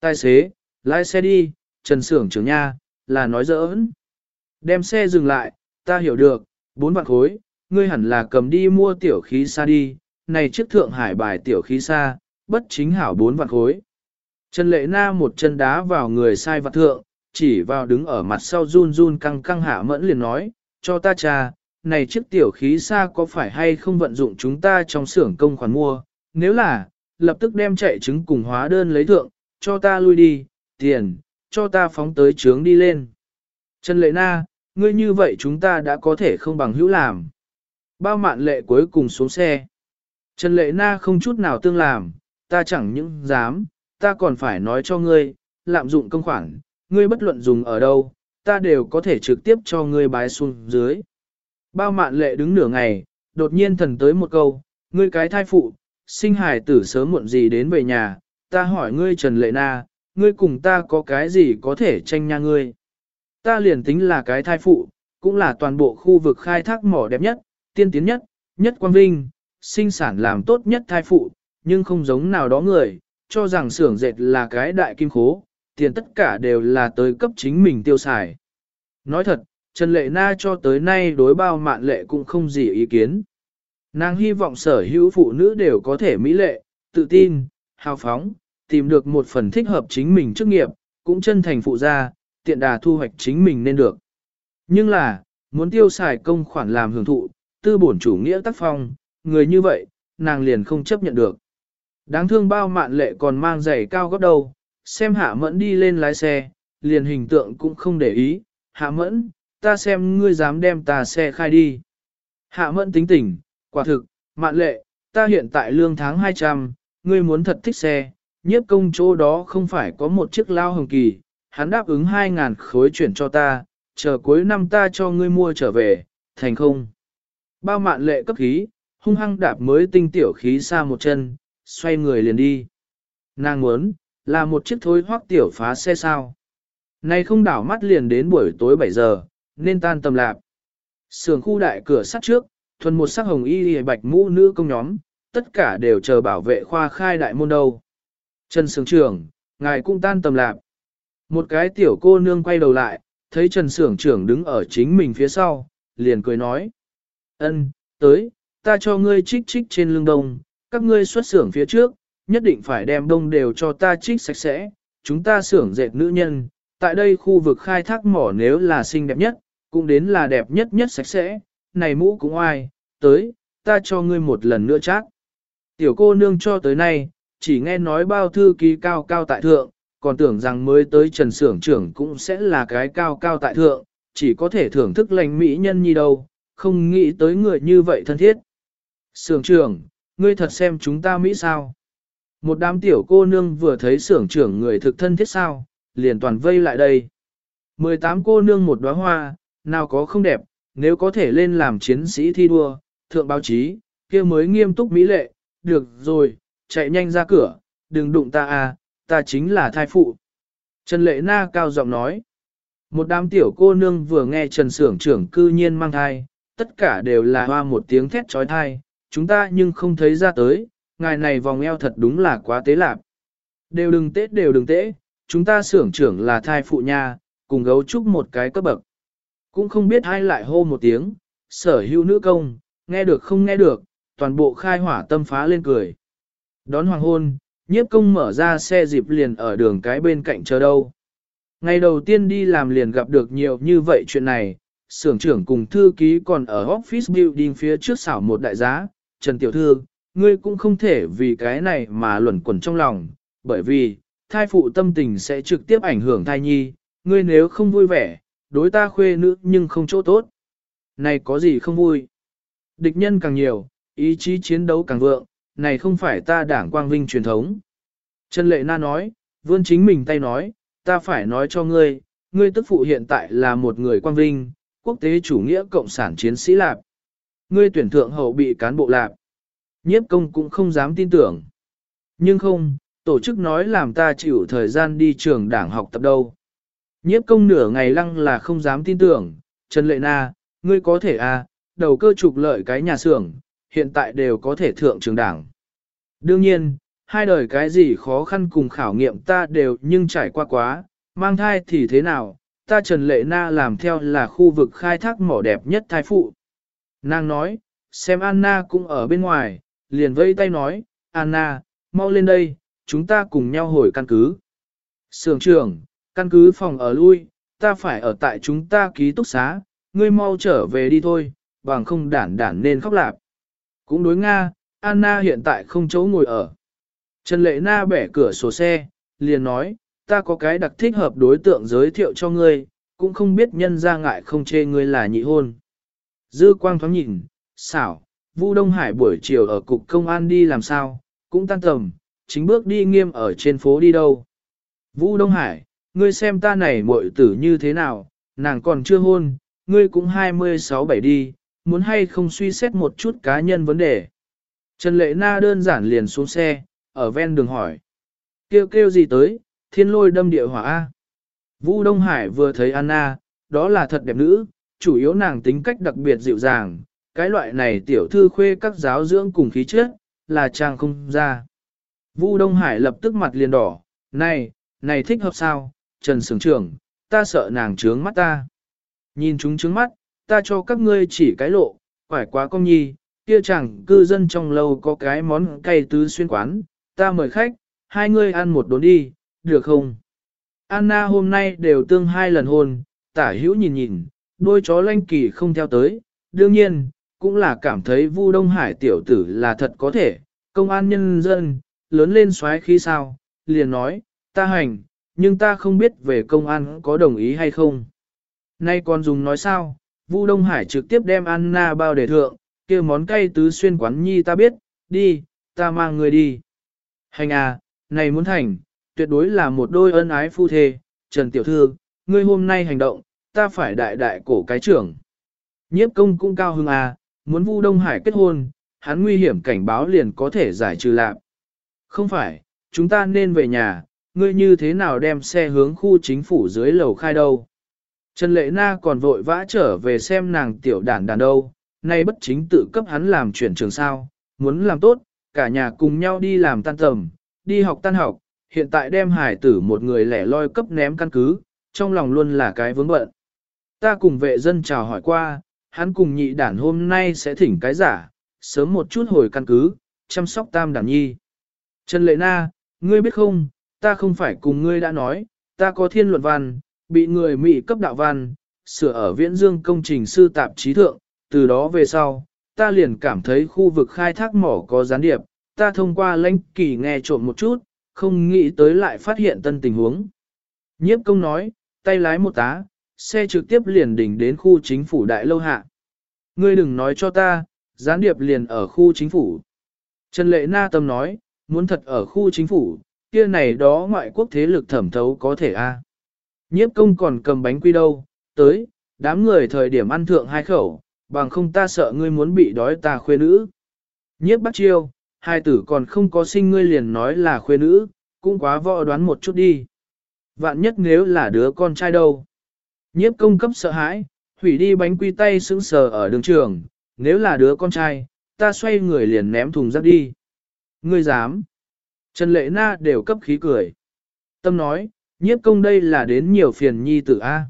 Tài xế, lái xe đi, trần Sưởng trưởng nha, là nói giỡn. Đem xe dừng lại, ta hiểu được, bốn vạn khối, ngươi hẳn là cầm đi mua tiểu khí xa đi, này chiếc thượng hải bài tiểu khí xa, bất chính hảo bốn vạn khối. Trần Lệ Na một chân đá vào người sai vặt thượng, chỉ vào đứng ở mặt sau run run căng căng hạ mẫn liền nói, cho ta trà, này chiếc tiểu khí xa có phải hay không vận dụng chúng ta trong xưởng công khoản mua, nếu là, lập tức đem chạy chứng cùng hóa đơn lấy thượng, cho ta lui đi, tiền, cho ta phóng tới trướng đi lên. Trần Lệ Na, ngươi như vậy chúng ta đã có thể không bằng hữu làm. Bao mạn lệ cuối cùng xuống xe. Trần Lệ Na không chút nào tương làm, ta chẳng những dám, ta còn phải nói cho ngươi, lạm dụng công khoản, ngươi bất luận dùng ở đâu, ta đều có thể trực tiếp cho ngươi bái xuống dưới. Bao mạn lệ đứng nửa ngày, đột nhiên thần tới một câu, ngươi cái thai phụ, sinh hài tử sớm muộn gì đến về nhà, ta hỏi ngươi Trần Lệ Na, ngươi cùng ta có cái gì có thể tranh nha ngươi. Ta liền tính là cái thai phụ, cũng là toàn bộ khu vực khai thác mỏ đẹp nhất, tiên tiến nhất, nhất quang vinh, sinh sản làm tốt nhất thai phụ, nhưng không giống nào đó người, cho rằng xưởng dệt là cái đại kim khố, tiền tất cả đều là tới cấp chính mình tiêu xài. Nói thật, Trần Lệ Na cho tới nay đối bao mạn lệ cũng không gì ý kiến. Nàng hy vọng sở hữu phụ nữ đều có thể mỹ lệ, tự tin, hào phóng, tìm được một phần thích hợp chính mình chức nghiệp, cũng chân thành phụ gia, tiện đà thu hoạch chính mình nên được. Nhưng là, muốn tiêu xài công khoản làm hưởng thụ, tư bổn chủ nghĩa tác phong, người như vậy, nàng liền không chấp nhận được. Đáng thương bao mạn lệ còn mang giày cao gấp đầu, xem hạ mẫn đi lên lái xe, liền hình tượng cũng không để ý, hạ mẫn, ta xem ngươi dám đem ta xe khai đi. Hạ mẫn tính tỉnh, quả thực, mạn lệ, ta hiện tại lương tháng 200, ngươi muốn thật thích xe, nhiếp công chỗ đó không phải có một chiếc lao hồng kỳ, hắn đáp ứng 2.000 khối chuyển cho ta, chờ cuối năm ta cho ngươi mua trở về, thành không. Bao mạn lệ cấp khí, hung hăng đạp mới tinh tiểu khí xa một chân, xoay người liền đi. Nàng muốn, là một chiếc thối hoác tiểu phá xe sao. Này không đảo mắt liền đến buổi tối 7 giờ, nên tan tầm lạp. Sưởng khu đại cửa sắt trước, thuần một sắc hồng y bạch mũ nữ công nhóm, tất cả đều chờ bảo vệ khoa khai đại môn đâu. Trần Sưởng trưởng, ngài cũng tan tầm lạp. Một cái tiểu cô nương quay đầu lại, thấy Trần Sưởng trưởng đứng ở chính mình phía sau, liền cười nói. ân tới, ta cho ngươi trích trích trên lưng đông, các ngươi xuất xưởng phía trước, nhất định phải đem đông đều cho ta trích sạch sẽ, chúng ta xưởng dệt nữ nhân, tại đây khu vực khai thác mỏ nếu là xinh đẹp nhất, cũng đến là đẹp nhất nhất sạch sẽ, này mũ cũng oai tới, ta cho ngươi một lần nữa chắc. Tiểu cô nương cho tới nay, chỉ nghe nói bao thư ký cao cao tại thượng, còn tưởng rằng mới tới trần sưởng trưởng cũng sẽ là cái cao cao tại thượng, chỉ có thể thưởng thức lành mỹ nhân như đâu, không nghĩ tới người như vậy thân thiết. Sưởng trưởng, ngươi thật xem chúng ta Mỹ sao? Một đám tiểu cô nương vừa thấy sưởng trưởng người thực thân thiết sao, liền toàn vây lại đây. 18 cô nương một đóa hoa, nào có không đẹp, nếu có thể lên làm chiến sĩ thi đua, thượng báo chí, kia mới nghiêm túc mỹ lệ, được rồi, chạy nhanh ra cửa, đừng đụng ta à, ta chính là thai phụ. Trần Lệ Na cao giọng nói, một đám tiểu cô nương vừa nghe Trần Sưởng trưởng cư nhiên mang thai, tất cả đều là hoa một tiếng thét trói thai, chúng ta nhưng không thấy ra tới, ngài này vòng eo thật đúng là quá tế lạc. Đều đừng tết đều đừng tễ, chúng ta sưởng trưởng là thai phụ nha, cùng gấu trúc một cái cấp bậc. Cũng không biết ai lại hô một tiếng, sở hữu nữ công, nghe được không nghe được, toàn bộ khai hỏa tâm phá lên cười. Đón hoàng hôn, nhiếp công mở ra xe dịp liền ở đường cái bên cạnh chờ đâu. Ngày đầu tiên đi làm liền gặp được nhiều như vậy chuyện này, xưởng trưởng cùng thư ký còn ở office building phía trước xảo một đại giá, Trần Tiểu Thư, ngươi cũng không thể vì cái này mà luẩn quẩn trong lòng, bởi vì, thai phụ tâm tình sẽ trực tiếp ảnh hưởng thai nhi, ngươi nếu không vui vẻ, đối ta khuê nữ nhưng không chỗ tốt. Này có gì không vui? Địch nhân càng nhiều, ý chí chiến đấu càng vượng, này không phải ta đảng quang vinh truyền thống. Trần Lệ Na nói, vươn chính mình tay nói, ta phải nói cho ngươi, ngươi tức phụ hiện tại là một người quang vinh, quốc tế chủ nghĩa cộng sản chiến sĩ lạp. Ngươi tuyển thượng hậu bị cán bộ lạp. Nhiếp công cũng không dám tin tưởng. Nhưng không, tổ chức nói làm ta chịu thời gian đi trường đảng học tập đâu. Nhiếp công nửa ngày lăng là không dám tin tưởng, Trần Lệ Na, ngươi có thể à, đầu cơ trục lợi cái nhà xưởng, hiện tại đều có thể thượng trường đảng. Đương nhiên, hai đời cái gì khó khăn cùng khảo nghiệm ta đều nhưng trải qua quá, mang thai thì thế nào, ta Trần Lệ Na làm theo là khu vực khai thác mỏ đẹp nhất thai phụ. Nàng nói, xem Anna cũng ở bên ngoài, liền vây tay nói, Anna, mau lên đây, chúng ta cùng nhau hồi căn cứ. Sưởng trưởng, căn cứ phòng ở lui, ta phải ở tại chúng ta ký túc xá, ngươi mau trở về đi thôi, bằng không đản đản nên khóc lạp. Cũng đối Nga, Anna hiện tại không chỗ ngồi ở. Trần Lệ Na bẻ cửa sổ xe, liền nói, ta có cái đặc thích hợp đối tượng giới thiệu cho ngươi, cũng không biết nhân ra ngại không chê ngươi là nhị hôn. Dư quang thoáng nhìn, xảo, Vu Đông Hải buổi chiều ở cục công an đi làm sao, cũng tan tầm, chính bước đi nghiêm ở trên phố đi đâu. Vũ Đông Hải, ngươi xem ta này muội tử như thế nào, nàng còn chưa hôn, ngươi cũng 26 bảy đi, muốn hay không suy xét một chút cá nhân vấn đề. Trần Lệ Na đơn giản liền xuống xe, ở ven đường hỏi. Kêu kêu gì tới, thiên lôi đâm địa hỏa A. Vũ Đông Hải vừa thấy Anna, đó là thật đẹp nữ, chủ yếu nàng tính cách đặc biệt dịu dàng, cái loại này tiểu thư khuê các giáo dưỡng cùng khí chất, là trang không ra. Vu Đông Hải lập tức mặt liền đỏ, này, này thích hợp sao, Trần Sướng Trưởng, ta sợ nàng trướng mắt ta. Nhìn chúng trướng mắt, ta cho các ngươi chỉ cái lộ, phải quá công nhi, kia chẳng cư dân trong lâu có cái món cay tứ xuyên quán, ta mời khách, hai ngươi ăn một đốn đi, được không? Anna hôm nay đều tương hai lần hôn, tả hữu nhìn nhìn, đôi chó lanh kỳ không theo tới, đương nhiên, cũng là cảm thấy Vu Đông Hải tiểu tử là thật có thể, công an nhân dân, lớn lên xoáy khi sao, liền nói, ta hành, nhưng ta không biết về công an có đồng ý hay không. Nay còn dùng nói sao, Vu Đông Hải trực tiếp đem Anna bao để thượng, kia món cay tứ xuyên quán nhi ta biết, đi, ta mang người đi. Hành à, này muốn thành, tuyệt đối là một đôi ân ái phu thê, Trần Tiểu Thư, ngươi hôm nay hành động, ta phải đại đại cổ cái trưởng. Nhiếp công cũng cao hưng à, muốn Vu Đông Hải kết hôn, hắn nguy hiểm cảnh báo liền có thể giải trừ lạc. Không phải, chúng ta nên về nhà, ngươi như thế nào đem xe hướng khu chính phủ dưới lầu khai đâu. Trần Lệ Na còn vội vã trở về xem nàng tiểu đàn đàn đâu, nay bất chính tự cấp hắn làm chuyển trường sao, muốn làm tốt, cả nhà cùng nhau đi làm tan tầm, đi học tan học, hiện tại đem hải tử một người lẻ loi cấp ném căn cứ, trong lòng luôn là cái vướng bận. Ta cùng vệ dân chào hỏi qua, hắn cùng nhị đản hôm nay sẽ thỉnh cái giả, sớm một chút hồi căn cứ, chăm sóc tam đàn nhi. Trần Lệ Na, ngươi biết không, ta không phải cùng ngươi đã nói, ta có thiên luận văn, bị người Mỹ cấp đạo văn, sửa ở viễn dương công trình sư tạp chí thượng, từ đó về sau, ta liền cảm thấy khu vực khai thác mỏ có gián điệp, ta thông qua lãnh kỳ nghe trộm một chút, không nghĩ tới lại phát hiện tân tình huống. Nhiếp công nói, tay lái một tá, xe trực tiếp liền đỉnh đến khu chính phủ đại lâu hạ. Ngươi đừng nói cho ta, gián điệp liền ở khu chính phủ. Trần Lệ Na Tâm nói, muốn thật ở khu chính phủ, kia này đó ngoại quốc thế lực thẩm thấu có thể a. Nhiếp công còn cầm bánh quy đâu, tới, đám người thời điểm ăn thượng hai khẩu, bằng không ta sợ ngươi muốn bị đói ta khuê nữ. Nhiếp bắt chiêu, hai tử còn không có sinh ngươi liền nói là khuê nữ, cũng quá võ đoán một chút đi. Vạn nhất nếu là đứa con trai đâu. Nhiếp công cấp sợ hãi, hủy đi bánh quy tay sững sờ ở đường trường, nếu là đứa con trai, ta xoay người liền ném thùng rác đi. Ngươi dám. Trần Lệ Na đều cấp khí cười. Tâm nói, nhiếp công đây là đến nhiều phiền nhi tử A.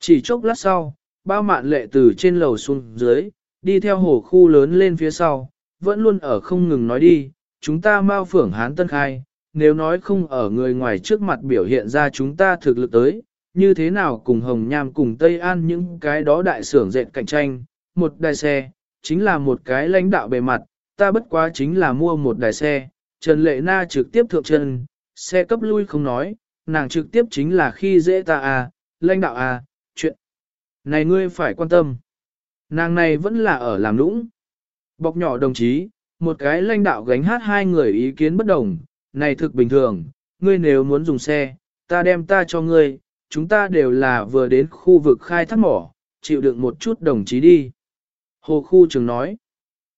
Chỉ chốc lát sau, bao mạn lệ từ trên lầu xuống dưới, đi theo hồ khu lớn lên phía sau, vẫn luôn ở không ngừng nói đi, chúng ta mau phưởng hán tân khai, nếu nói không ở người ngoài trước mặt biểu hiện ra chúng ta thực lực tới, như thế nào cùng Hồng Nham cùng Tây An những cái đó đại xưởng dệt cạnh tranh, một đài xe, chính là một cái lãnh đạo bề mặt, ta bất quá chính là mua một đài xe, Trần Lệ Na trực tiếp thượng chân, xe cấp lui không nói, nàng trực tiếp chính là khi dễ ta à, lãnh đạo à, chuyện này ngươi phải quan tâm. Nàng này vẫn là ở làm lũng. Bọc nhỏ đồng chí, một cái lãnh đạo gánh hát hai người ý kiến bất đồng, này thực bình thường, ngươi nếu muốn dùng xe, ta đem ta cho ngươi, chúng ta đều là vừa đến khu vực khai thác mỏ, chịu đựng một chút đồng chí đi. Hồ khu trường nói,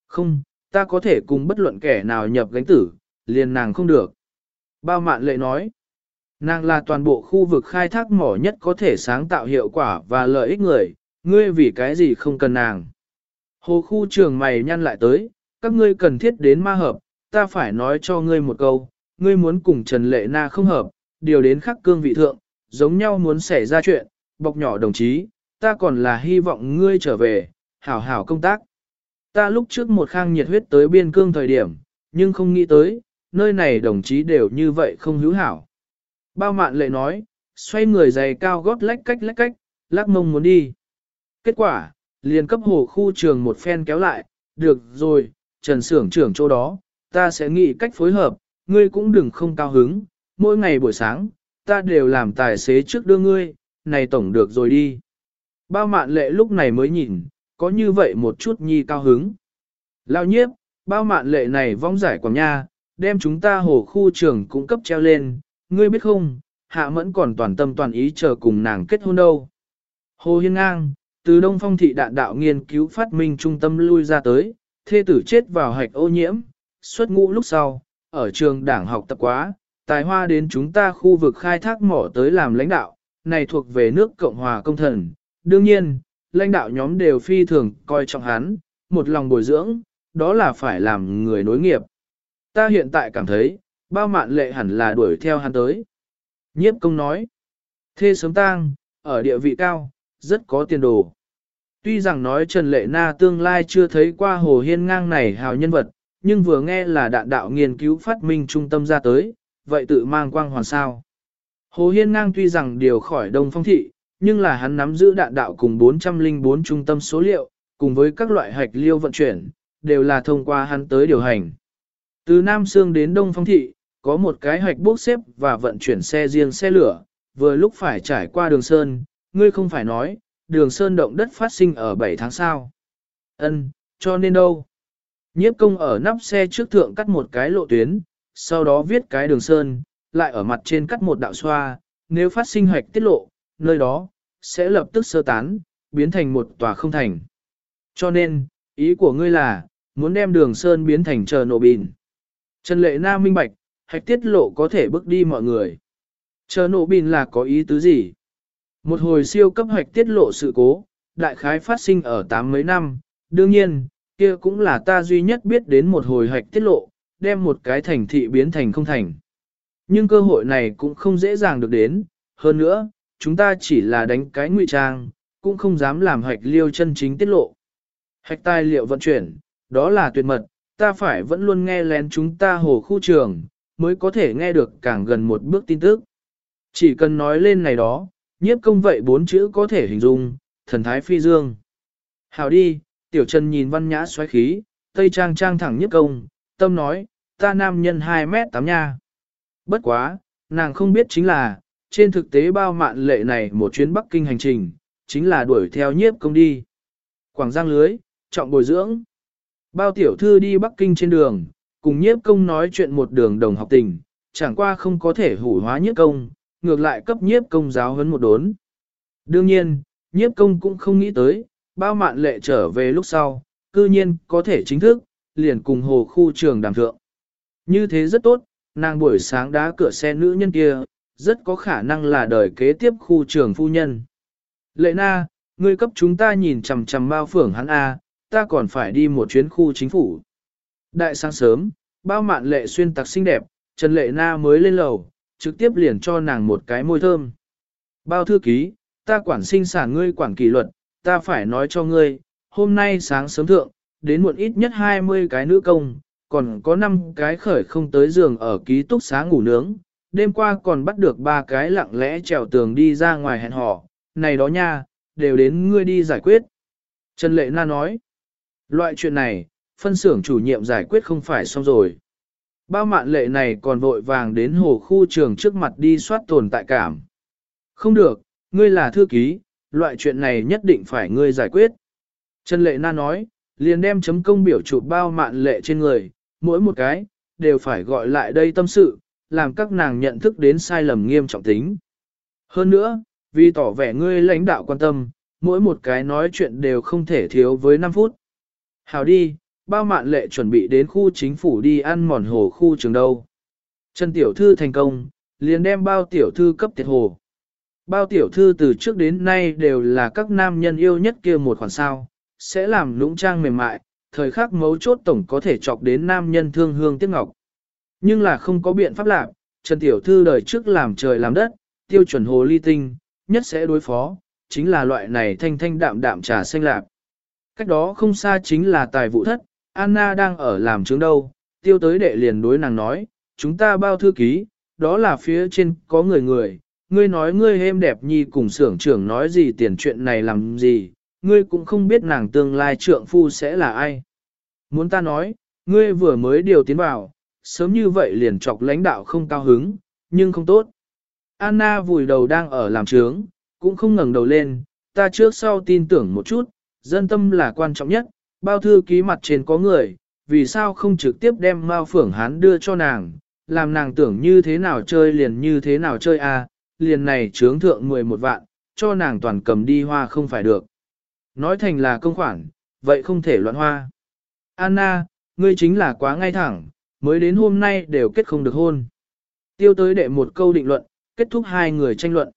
không, ta có thể cùng bất luận kẻ nào nhập gánh tử, liền nàng không được. Bao mạn lệ nói, nàng là toàn bộ khu vực khai thác mỏ nhất có thể sáng tạo hiệu quả và lợi ích người, ngươi vì cái gì không cần nàng. Hồ khu trường mày nhăn lại tới, các ngươi cần thiết đến ma hợp, ta phải nói cho ngươi một câu, ngươi muốn cùng Trần Lệ Na không hợp, điều đến khắc cương vị thượng, giống nhau muốn xảy ra chuyện, bọc nhỏ đồng chí, ta còn là hy vọng ngươi trở về, hảo hảo công tác. Ta lúc trước một khang nhiệt huyết tới biên cương thời điểm, nhưng không nghĩ tới, nơi này đồng chí đều như vậy không hữu hảo. Bao mạn lệ nói, xoay người giày cao gót lách cách lách cách, lắc mông muốn đi. Kết quả, liền cấp hồ khu trường một phen kéo lại, được rồi, trần sưởng trưởng chỗ đó, ta sẽ nghĩ cách phối hợp, ngươi cũng đừng không cao hứng, mỗi ngày buổi sáng, ta đều làm tài xế trước đưa ngươi, này tổng được rồi đi. Bao mạn lệ lúc này mới nhìn, có như vậy một chút nhi cao hứng. Lao nhiếp, bao mạn lệ này vong giải quảng nha, đem chúng ta hồ khu trường cung cấp treo lên, ngươi biết không, hạ mẫn còn toàn tâm toàn ý chờ cùng nàng kết hôn đâu. Hồ Hiên Ngang, từ Đông Phong thị đạn đạo nghiên cứu phát minh trung tâm lui ra tới, thê tử chết vào hạch ô nhiễm, xuất ngũ lúc sau, ở trường đảng học tập quá, tài hoa đến chúng ta khu vực khai thác mỏ tới làm lãnh đạo, này thuộc về nước Cộng hòa công thần. Đương nhiên, lãnh đạo nhóm đều phi thường coi trọng hắn, một lòng bồi dưỡng, đó là phải làm người nối nghiệp. Ta hiện tại cảm thấy, bao mạn lệ hẳn là đuổi theo hắn tới. Nhiếp công nói, thê sớm tang, ở địa vị cao, rất có tiền đồ. Tuy rằng nói Trần Lệ Na tương lai chưa thấy qua Hồ Hiên ngang này hào nhân vật, nhưng vừa nghe là đạn đạo nghiên cứu phát minh trung tâm ra tới, vậy tự mang quang hoàn sao. Hồ Hiên ngang tuy rằng điều khỏi Đông Phong Thị, nhưng là hắn nắm giữ đạn đạo cùng 404 trung tâm số liệu, cùng với các loại hạch liêu vận chuyển, đều là thông qua hắn tới điều hành. Từ Nam Sương đến Đông Phong Thị, có một cái hoạch bốc xếp và vận chuyển xe riêng xe lửa, vừa lúc phải trải qua đường Sơn, ngươi không phải nói, đường Sơn động đất phát sinh ở 7 tháng sau. Ân, cho nên đâu? Nhiếp công ở nắp xe trước thượng cắt một cái lộ tuyến, sau đó viết cái đường Sơn, lại ở mặt trên cắt một đạo xoa, nếu phát sinh hoạch tiết lộ, nơi đó, sẽ lập tức sơ tán, biến thành một tòa không thành. Cho nên, ý của ngươi là, muốn đem đường Sơn biến thành chờ nổ bình. Trần Lệ Na minh bạch, hạch tiết lộ có thể bước đi mọi người. Chờ nổ bình là có ý tứ gì? Một hồi siêu cấp hạch tiết lộ sự cố, đại khái phát sinh ở tám mấy năm, đương nhiên, kia cũng là ta duy nhất biết đến một hồi hạch tiết lộ, đem một cái thành thị biến thành không thành. Nhưng cơ hội này cũng không dễ dàng được đến, hơn nữa, chúng ta chỉ là đánh cái ngụy trang, cũng không dám làm hạch liêu chân chính tiết lộ. Hạch tài liệu vận chuyển, đó là tuyệt mật, ta phải vẫn luôn nghe lén chúng ta hồ khu trường, mới có thể nghe được càng gần một bước tin tức. Chỉ cần nói lên này đó, nhiếp công vậy bốn chữ có thể hình dung, thần thái phi dương. Hào đi, tiểu trần nhìn văn nhã xoáy khí, tây trang trang thẳng nhiếp công, tâm nói, ta nam nhân 2 mét 8 nha. Bất quá, nàng không biết chính là, trên thực tế bao mạn lệ này một chuyến Bắc Kinh hành trình, chính là đuổi theo nhiếp công đi. Quảng Giang lưới, trọng bồi dưỡng. Bao tiểu thư đi Bắc Kinh trên đường, cùng nhiếp công nói chuyện một đường đồng học tình, chẳng qua không có thể hủ hóa nhiếp công, ngược lại cấp nhiếp công giáo hấn một đốn. Đương nhiên, nhiếp công cũng không nghĩ tới, bao mạn lệ trở về lúc sau, cư nhiên có thể chính thức, liền cùng hồ khu trường đàm thượng. Như thế rất tốt, nàng buổi sáng đá cửa xe nữ nhân kia, rất có khả năng là đời kế tiếp khu trường phu nhân. Lệ na, ngươi cấp chúng ta nhìn chằm chằm bao phưởng hắn A, ta còn phải đi một chuyến khu chính phủ. Đại sáng sớm, bao mạn lệ xuyên tạc xinh đẹp, Trần Lệ Na mới lên lầu, trực tiếp liền cho nàng một cái môi thơm. Bao thư ký, ta quản sinh sản ngươi quản kỷ luật, ta phải nói cho ngươi, hôm nay sáng sớm thượng, đến muộn ít nhất 20 cái nữ công, còn có 5 cái khởi không tới giường ở ký túc xá ngủ nướng, đêm qua còn bắt được ba cái lặng lẽ trèo tường đi ra ngoài hẹn hò, này đó nha, đều đến ngươi đi giải quyết. Trần Lệ Na nói, loại chuyện này, phân xưởng chủ nhiệm giải quyết không phải xong rồi. Bao mạn lệ này còn vội vàng đến hồ khu trường trước mặt đi soát tồn tại cảm. Không được, ngươi là thư ký, loại chuyện này nhất định phải ngươi giải quyết. Trần Lệ Na nói, liền đem chấm công biểu chụp bao mạn lệ trên người, mỗi một cái, đều phải gọi lại đây tâm sự, làm các nàng nhận thức đến sai lầm nghiêm trọng tính. Hơn nữa, vì tỏ vẻ ngươi lãnh đạo quan tâm, mỗi một cái nói chuyện đều không thể thiếu với 5 phút. Hào đi, bao mạn lệ chuẩn bị đến khu chính phủ đi ăn mòn hồ khu trường đâu. Trần Tiểu Thư thành công, liền đem bao Tiểu Thư cấp tiệt hồ. Bao Tiểu Thư từ trước đến nay đều là các nam nhân yêu nhất kia một khoản sao, sẽ làm lũng trang mềm mại, thời khắc mấu chốt tổng có thể chọc đến nam nhân thương hương tiếc ngọc. Nhưng là không có biện pháp làm, Trần Tiểu Thư đời trước làm trời làm đất, tiêu chuẩn hồ ly tinh, nhất sẽ đối phó, chính là loại này thanh thanh đạm đạm trà xanh lạc. Cách đó không xa chính là tài vụ thất, Anna đang ở làm chứng đâu, tiêu tới đệ liền đối nàng nói, chúng ta bao thư ký, đó là phía trên có người người, ngươi nói ngươi êm đẹp nhi cùng xưởng trưởng nói gì tiền chuyện này làm gì, ngươi cũng không biết nàng tương lai trượng phu sẽ là ai. Muốn ta nói, ngươi vừa mới điều tiến vào, sớm như vậy liền chọc lãnh đạo không cao hứng, nhưng không tốt. Anna vùi đầu đang ở làm trướng, cũng không ngẩng đầu lên, ta trước sau tin tưởng một chút, dân tâm là quan trọng nhất, bao thư ký mặt trên có người, vì sao không trực tiếp đem Mao Phưởng Hán đưa cho nàng, làm nàng tưởng như thế nào chơi liền như thế nào chơi a, à, liền này trướng thượng 11 vạn, cho nàng toàn cầm đi hoa không phải được. Nói thành là công khoản, vậy không thể loạn hoa. Anna, ngươi chính là quá ngay thẳng, mới đến hôm nay đều kết không được hôn. Tiêu tới đệ một câu định luận, kết thúc hai người tranh luận.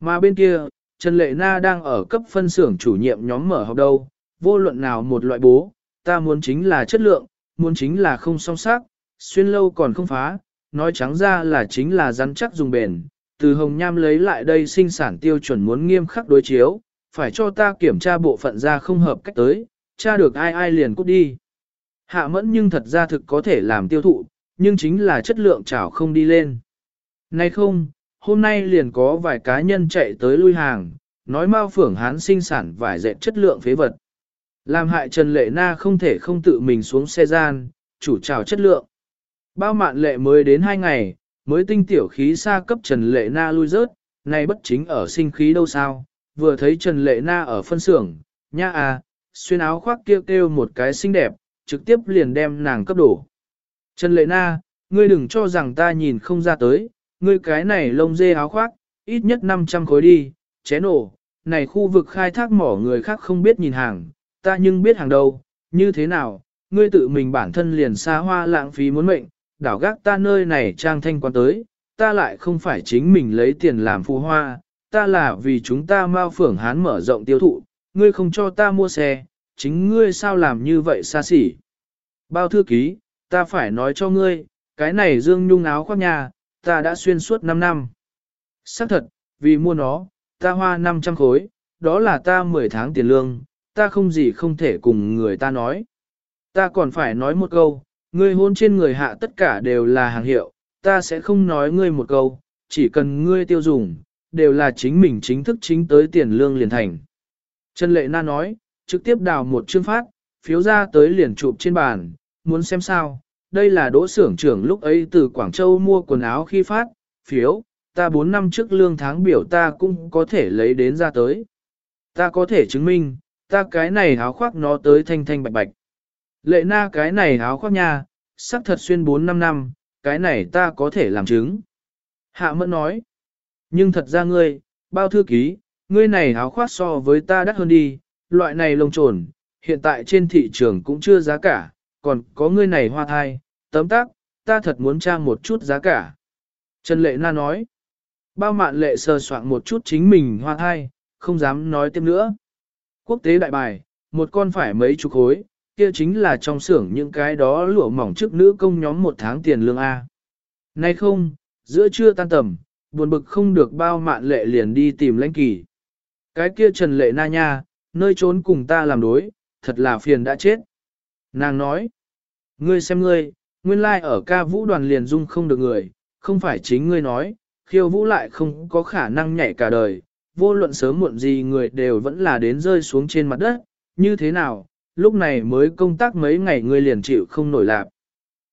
Mà bên kia, Trần Lệ Na đang ở cấp phân xưởng chủ nhiệm nhóm mở học đâu, vô luận nào một loại bố, ta muốn chính là chất lượng, muốn chính là không song sắc, xuyên lâu còn không phá, nói trắng ra là chính là rắn chắc dùng bền. Từ Hồng Nham lấy lại đây sinh sản tiêu chuẩn muốn nghiêm khắc đối chiếu, phải cho ta kiểm tra bộ phận ra không hợp cách tới, tra được ai ai liền cút đi. Hạ mẫn nhưng thật ra thực có thể làm tiêu thụ, nhưng chính là chất lượng chảo không đi lên. Nay không, hôm nay liền có vài cá nhân chạy tới lui hàng, nói Mao Phưởng Hán sinh sản vải dệt chất lượng phế vật. Làm hại Trần Lệ Na không thể không tự mình xuống xe gian, chủ trào chất lượng. Bao mạn lệ mới đến hai ngày, mới tinh tiểu khí xa cấp Trần Lệ Na lui rớt, nay bất chính ở sinh khí đâu sao, vừa thấy Trần Lệ Na ở phân xưởng, nha à, xuyên áo khoác kêu kêu một cái xinh đẹp, trực tiếp liền đem nàng cấp đổ. Trần Lệ Na, ngươi đừng cho rằng ta nhìn không ra tới, ngươi cái này lông dê áo khoác, ít nhất 500 khối đi, ché nổ, này khu vực khai thác mỏ người khác không biết nhìn hàng, ta nhưng biết hàng đâu, như thế nào, ngươi tự mình bản thân liền xa hoa lãng phí muốn mệnh, đảo gác ta nơi này trang thanh quan tới, ta lại không phải chính mình lấy tiền làm phù hoa, ta là vì chúng ta mau phưởng hán mở rộng tiêu thụ, ngươi không cho ta mua xe, chính ngươi sao làm như vậy xa xỉ. Bao thư ký, ta phải nói cho ngươi, cái này dương nhung áo khoác nhà, ta đã xuyên suốt 5 năm. Xác thật, vì mua nó, ta hoa 500 khối, đó là ta 10 tháng tiền lương, ta không gì không thể cùng người ta nói. Ta còn phải nói một câu, ngươi hôn trên người hạ tất cả đều là hàng hiệu, ta sẽ không nói ngươi một câu, chỉ cần ngươi tiêu dùng, đều là chính mình chính thức chính tới tiền lương liền thành. Trần Lệ Na nói, trực tiếp đào một chương phát, phiếu ra tới liền chụp trên bàn, muốn xem sao, đây là đỗ xưởng trưởng lúc ấy từ Quảng Châu mua quần áo khi phát, phiếu, ta 4 năm trước lương tháng biểu ta cũng có thể lấy đến ra tới. Ta có thể chứng minh, ta cái này áo khoác nó tới thanh thanh bạch bạch. Lệ na cái này áo khoác nha, sắc thật xuyên 4 năm năm, cái này ta có thể làm chứng. Hạ mẫn nói, nhưng thật ra ngươi, bao thư ký, ngươi này áo khoác so với ta đắt hơn đi, loại này lông trồn, hiện tại trên thị trường cũng chưa giá cả, còn có ngươi này hoa thai, tấm tác, ta thật muốn trang một chút giá cả. Trần Lệ Na nói, bao mạn lệ sờ soạn một chút chính mình hoa thai, không dám nói tiếp nữa. Quốc tế đại bài, một con phải mấy chục khối, kia chính là trong xưởng những cái đó lụa mỏng trước nữ công nhóm một tháng tiền lương A. Nay không, giữa trưa tan tầm, buồn bực không được bao mạn lệ liền đi tìm lãnh kỳ. Cái kia Trần Lệ Na nha, nơi trốn cùng ta làm đối, thật là phiền đã chết. Nàng nói, ngươi xem ngươi, nguyên lai like ở ca vũ đoàn liền dung không được người, không phải chính ngươi nói, khiêu vũ lại không có khả năng nhảy cả đời, vô luận sớm muộn gì người đều vẫn là đến rơi xuống trên mặt đất, như thế nào, lúc này mới công tác mấy ngày ngươi liền chịu không nổi lạp.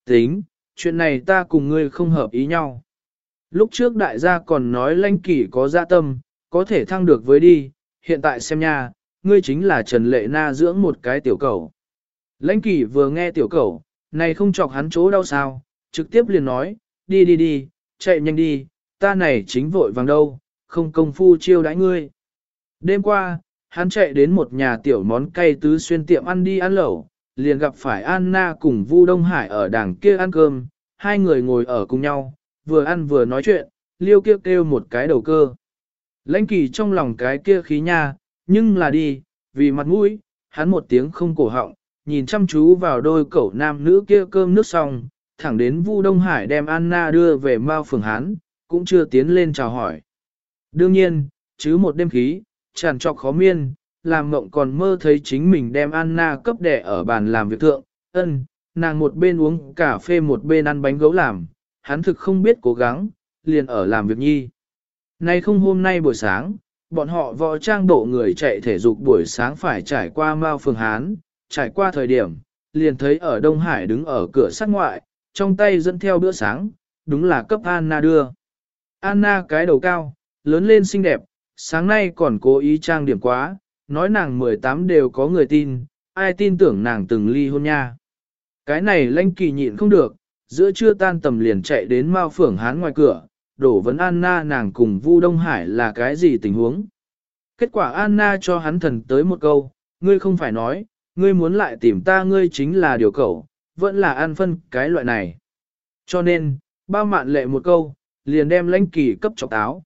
Tính, chuyện này ta cùng ngươi không hợp ý nhau. Lúc trước đại gia còn nói lãnh kỷ có dạ tâm, có thể thăng được với đi, hiện tại xem nha, ngươi chính là Trần Lệ Na dưỡng một cái tiểu cầu. Lãnh kỷ vừa nghe tiểu cầu, này không chọc hắn chỗ đau sao, trực tiếp liền nói, đi đi đi, chạy nhanh đi, ta này chính vội vàng đâu, không công phu chiêu đãi ngươi. Đêm qua, hắn chạy đến một nhà tiểu món cay tứ xuyên tiệm ăn đi ăn lẩu, liền gặp phải Anna cùng Vu Đông Hải ở đằng kia ăn cơm, hai người ngồi ở cùng nhau, vừa ăn vừa nói chuyện, liêu kêu kêu một cái đầu cơ. Lãnh kỳ trong lòng cái kia khí nha, nhưng là đi, vì mặt mũi, hắn một tiếng không cổ họng, nhìn chăm chú vào đôi cậu nam nữ kia cơm nước xong, thẳng đến Vu Đông Hải đem Anna đưa về Mao Phường Hán, cũng chưa tiến lên chào hỏi. Đương nhiên, chứ một đêm khí, tràn trọc khó miên, làm mộng còn mơ thấy chính mình đem Anna cấp đẻ ở bàn làm việc thượng, ân, nàng một bên uống cà phê một bên ăn bánh gấu làm, hắn thực không biết cố gắng, liền ở làm việc nhi. Nay không hôm nay buổi sáng, bọn họ võ trang độ người chạy thể dục buổi sáng phải trải qua Mao Phường Hán, trải qua thời điểm, liền thấy ở Đông Hải đứng ở cửa sắt ngoại, trong tay dẫn theo bữa sáng, đúng là cấp Anna đưa. Anna cái đầu cao, lớn lên xinh đẹp, sáng nay còn cố ý trang điểm quá, nói nàng 18 đều có người tin, ai tin tưởng nàng từng ly hôn nha. Cái này lanh kỳ nhịn không được, giữa trưa tan tầm liền chạy đến Mao Phưởng Hán ngoài cửa, đổ vấn Anna nàng cùng Vu Đông Hải là cái gì tình huống. Kết quả Anna cho hắn thần tới một câu, ngươi không phải nói, ngươi muốn lại tìm ta ngươi chính là điều cẩu, vẫn là an phân cái loại này. Cho nên, bao mạn lệ một câu, liền đem lãnh kỳ cấp chọc táo.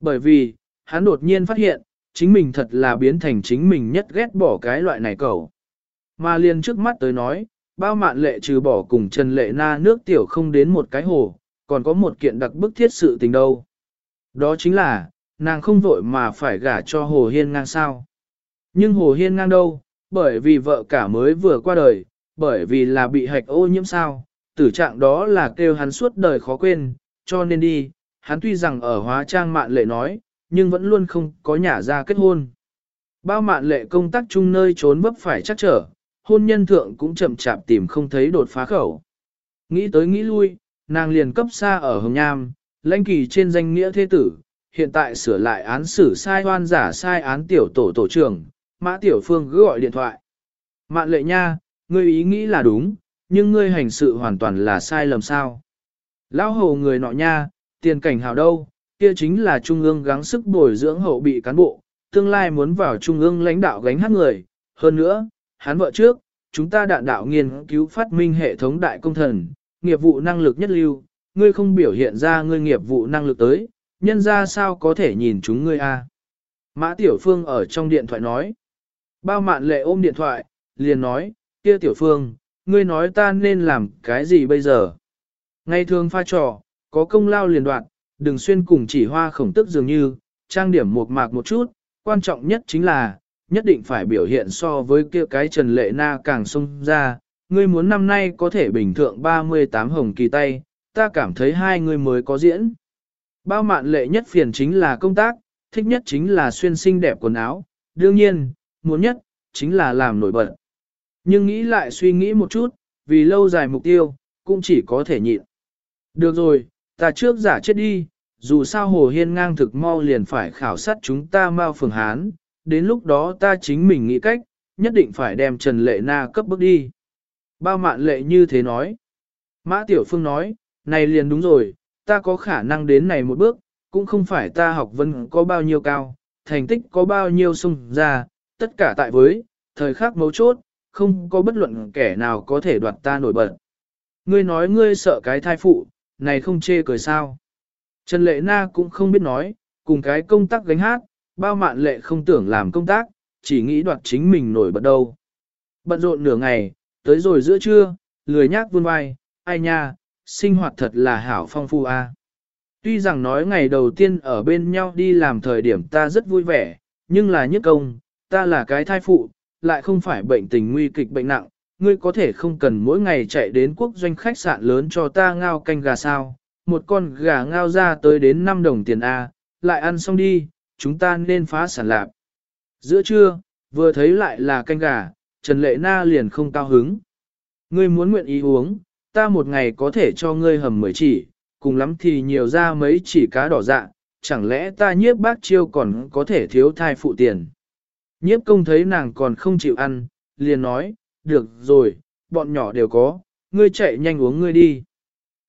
Bởi vì, hắn đột nhiên phát hiện, chính mình thật là biến thành chính mình nhất ghét bỏ cái loại này cẩu. Mà liền trước mắt tới nói, bao mạn lệ trừ bỏ cùng Trần Lệ Na nước tiểu không đến một cái hồ, còn có một kiện đặc bức thiết sự tình đâu. Đó chính là, nàng không vội mà phải gả cho Hồ Hiên ngang sao. Nhưng Hồ Hiên ngang đâu, bởi vì vợ cả mới vừa qua đời, bởi vì là bị hạch ô nhiễm sao, tử trạng đó là kêu hắn suốt đời khó quên, cho nên đi, hắn tuy rằng ở hóa trang mạn lệ nói, nhưng vẫn luôn không có nhà ra kết hôn. Bao mạn lệ công tác chung nơi trốn vấp phải chắc trở, hôn nhân thượng cũng chậm chạp tìm không thấy đột phá khẩu. Nghĩ tới nghĩ lui, nàng liền cấp xa ở Hồng Nham, lãnh kỳ trên danh nghĩa thế tử, hiện tại sửa lại án xử sai hoan giả sai án tiểu tổ tổ trưởng, Mã Tiểu Phương cứ gọi điện thoại. Mạn lệ nha, ngươi ý nghĩ là đúng, nhưng ngươi hành sự hoàn toàn là sai lầm sao. Lão hồ người nọ nha, tiền cảnh hào đâu, kia chính là trung ương gắng sức bồi dưỡng hậu bị cán bộ, tương lai muốn vào trung ương lãnh đạo gánh hát người. Hơn nữa, hắn vợ trước, chúng ta đạn đạo nghiên cứu phát minh hệ thống đại công thần, nghiệp vụ năng lực nhất lưu, ngươi không biểu hiện ra ngươi nghiệp vụ năng lực tới, nhân ra sao có thể nhìn chúng ngươi a? Mã Tiểu Phương ở trong điện thoại nói. Bao mạn lệ ôm điện thoại, liền nói, kia Tiểu Phương, ngươi nói ta nên làm cái gì bây giờ? Ngày thường pha trò, có công lao liền đoạn, đừng xuyên cùng chỉ hoa khổng tức dường như, trang điểm mộc mạc một chút, quan trọng nhất chính là, nhất định phải biểu hiện so với kia cái Trần Lệ Na càng sung ra, ngươi muốn năm nay có thể bình thượng 38 hồng kỳ tay, ta cảm thấy hai người mới có diễn. Bao mạn lệ nhất phiền chính là công tác, thích nhất chính là xuyên xinh đẹp quần áo, đương nhiên, muốn nhất, chính là làm nổi bật. Nhưng nghĩ lại suy nghĩ một chút, vì lâu dài mục tiêu, cũng chỉ có thể nhịn. Được rồi, ta trước giả chết đi, dù sao Hồ Hiên ngang thực mau liền phải khảo sát chúng ta mau phường Hán, đến lúc đó ta chính mình nghĩ cách, nhất định phải đem Trần Lệ Na cấp bước đi. Bao mạn lệ như thế nói. Mã Tiểu Phương nói, này liền đúng rồi, ta có khả năng đến này một bước, cũng không phải ta học vân có bao nhiêu cao, thành tích có bao nhiêu sung ra, tất cả tại với, thời khắc mấu chốt, không có bất luận kẻ nào có thể đoạt ta nổi bật. Ngươi nói ngươi sợ cái thai phụ, này không chê cười sao. Trần Lệ Na cũng không biết nói, cùng cái công tác gánh hát, bao mạn lệ không tưởng làm công tác, chỉ nghĩ đoạt chính mình nổi bật đâu. Bận rộn nửa ngày, tới rồi giữa trưa, lười nhác vươn vai, ai nha, sinh hoạt thật là hảo phong phu a. Tuy rằng nói ngày đầu tiên ở bên nhau đi làm thời điểm ta rất vui vẻ, nhưng là nhất công, ta là cái thai phụ, lại không phải bệnh tình nguy kịch bệnh nặng, ngươi có thể không cần mỗi ngày chạy đến quốc doanh khách sạn lớn cho ta ngao canh gà sao, một con gà ngao ra tới đến 5 đồng tiền A, lại ăn xong đi, chúng ta nên phá sản lạc. Giữa trưa, vừa thấy lại là canh gà, Trần Lệ Na liền không cao hứng. Ngươi muốn nguyện ý uống, ta một ngày có thể cho ngươi hầm mười chỉ, cùng lắm thì nhiều ra mấy chỉ cá đỏ dạ, chẳng lẽ ta nhiếp bác chiêu còn có thể thiếu thai phụ tiền. Nhiếp công thấy nàng còn không chịu ăn, liền nói, được rồi, bọn nhỏ đều có, ngươi chạy nhanh uống ngươi đi.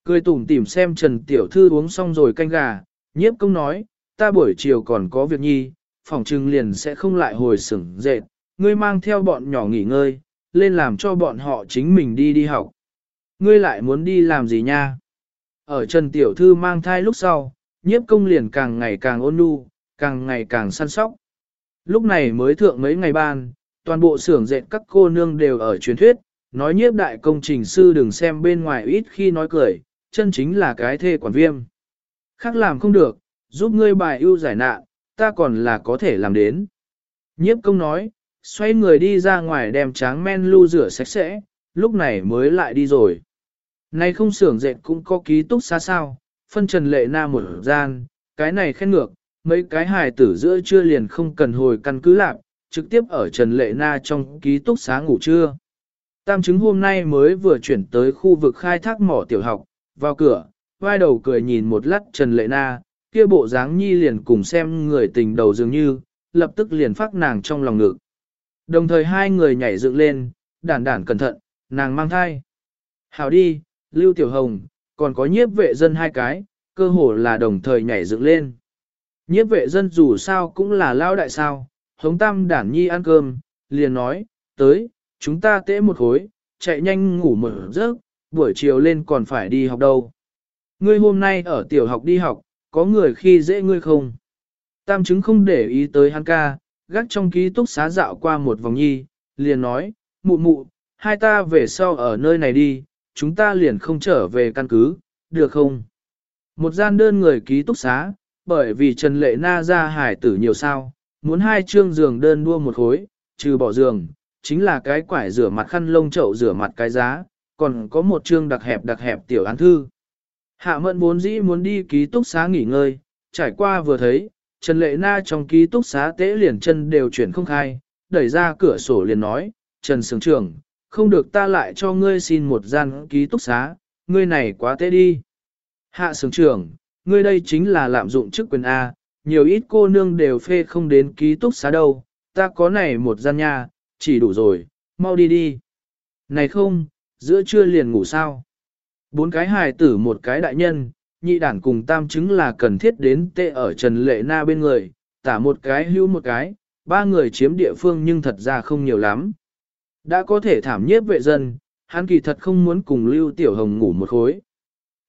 Cười tủm tỉm xem Trần Tiểu Thư uống xong rồi canh gà, nhiếp công nói, ta buổi chiều còn có việc nhi, phòng trưng liền sẽ không lại hồi sửng dệt, ngươi mang theo bọn nhỏ nghỉ ngơi, lên làm cho bọn họ chính mình đi đi học. Ngươi lại muốn đi làm gì nha? Ở Trần Tiểu Thư mang thai lúc sau, nhiếp công liền càng ngày càng ôn nhu, càng ngày càng săn sóc. Lúc này mới thượng mấy ngày ban, toàn bộ xưởng dệt các cô nương đều ở truyền thuyết, nói nhiếp đại công trình sư đừng xem bên ngoài ít khi nói cười, chân chính là cái thê quản viêm. Khác làm không được, giúp ngươi bài ưu giải nạn, ta còn là có thể làm đến. Nhiếp công nói, xoay người đi ra ngoài đem tráng men lưu rửa sạch sẽ, lúc này mới lại đi rồi. Này không xưởng dệt cũng có ký túc xa sao, phân trần lệ na một gian, cái này khen ngược, mấy cái hài tử giữa trưa liền không cần hồi căn cứ lạc, trực tiếp ở Trần Lệ Na trong ký túc xá ngủ trưa. Tam chứng hôm nay mới vừa chuyển tới khu vực khai thác mỏ tiểu học, vào cửa, vai đầu cười nhìn một lát Trần Lệ Na, kia bộ dáng nhi liền cùng xem người tình đầu dường như, lập tức liền phát nàng trong lòng ngực. Đồng thời hai người nhảy dựng lên, đản đản cẩn thận, nàng mang thai. Hảo đi, Lưu Tiểu Hồng, còn có nhiếp vệ dân hai cái, cơ hồ là đồng thời nhảy dựng lên. Nhiếp vệ dân dù sao cũng là lao đại sao, hống tam đản nhi ăn cơm, liền nói, tới, chúng ta tễ một hối, chạy nhanh ngủ một giấc, buổi chiều lên còn phải đi học đâu. Ngươi hôm nay ở tiểu học đi học, có người khi dễ ngươi không? Tam chứng không để ý tới hắn ca, gác trong ký túc xá dạo qua một vòng nhi, liền nói, mụ mụ, hai ta về sau ở nơi này đi, chúng ta liền không trở về căn cứ, được không? Một gian đơn người ký túc xá, bởi vì Trần Lệ Na ra hải tử nhiều sao, muốn hai chương giường đơn đua một khối, trừ bỏ giường, chính là cái quải rửa mặt khăn lông chậu rửa mặt cái giá, còn có một chương đặc hẹp đặc hẹp tiểu án thư. Hạ mẫn vốn dĩ muốn đi ký túc xá nghỉ ngơi, trải qua vừa thấy, Trần Lệ Na trong ký túc xá tế liền chân đều chuyển không khai, đẩy ra cửa sổ liền nói, Trần Sướng Trưởng, không được ta lại cho ngươi xin một gian ký túc xá, ngươi này quá tế đi. Hạ Sướng Trưởng, ngươi đây chính là lạm dụng chức quyền A, nhiều ít cô nương đều phê không đến ký túc xá đâu, ta có này một gian nha, chỉ đủ rồi, mau đi đi. Này không, giữa trưa liền ngủ sao. Bốn cái hài tử một cái đại nhân, nhị đản cùng tam chứng là cần thiết đến tệ ở Trần Lệ Na bên người, tả một cái hưu một cái, ba người chiếm địa phương nhưng thật ra không nhiều lắm. Đã có thể thảm nhiếp vệ dân, hắn kỳ thật không muốn cùng Lưu Tiểu Hồng ngủ một khối.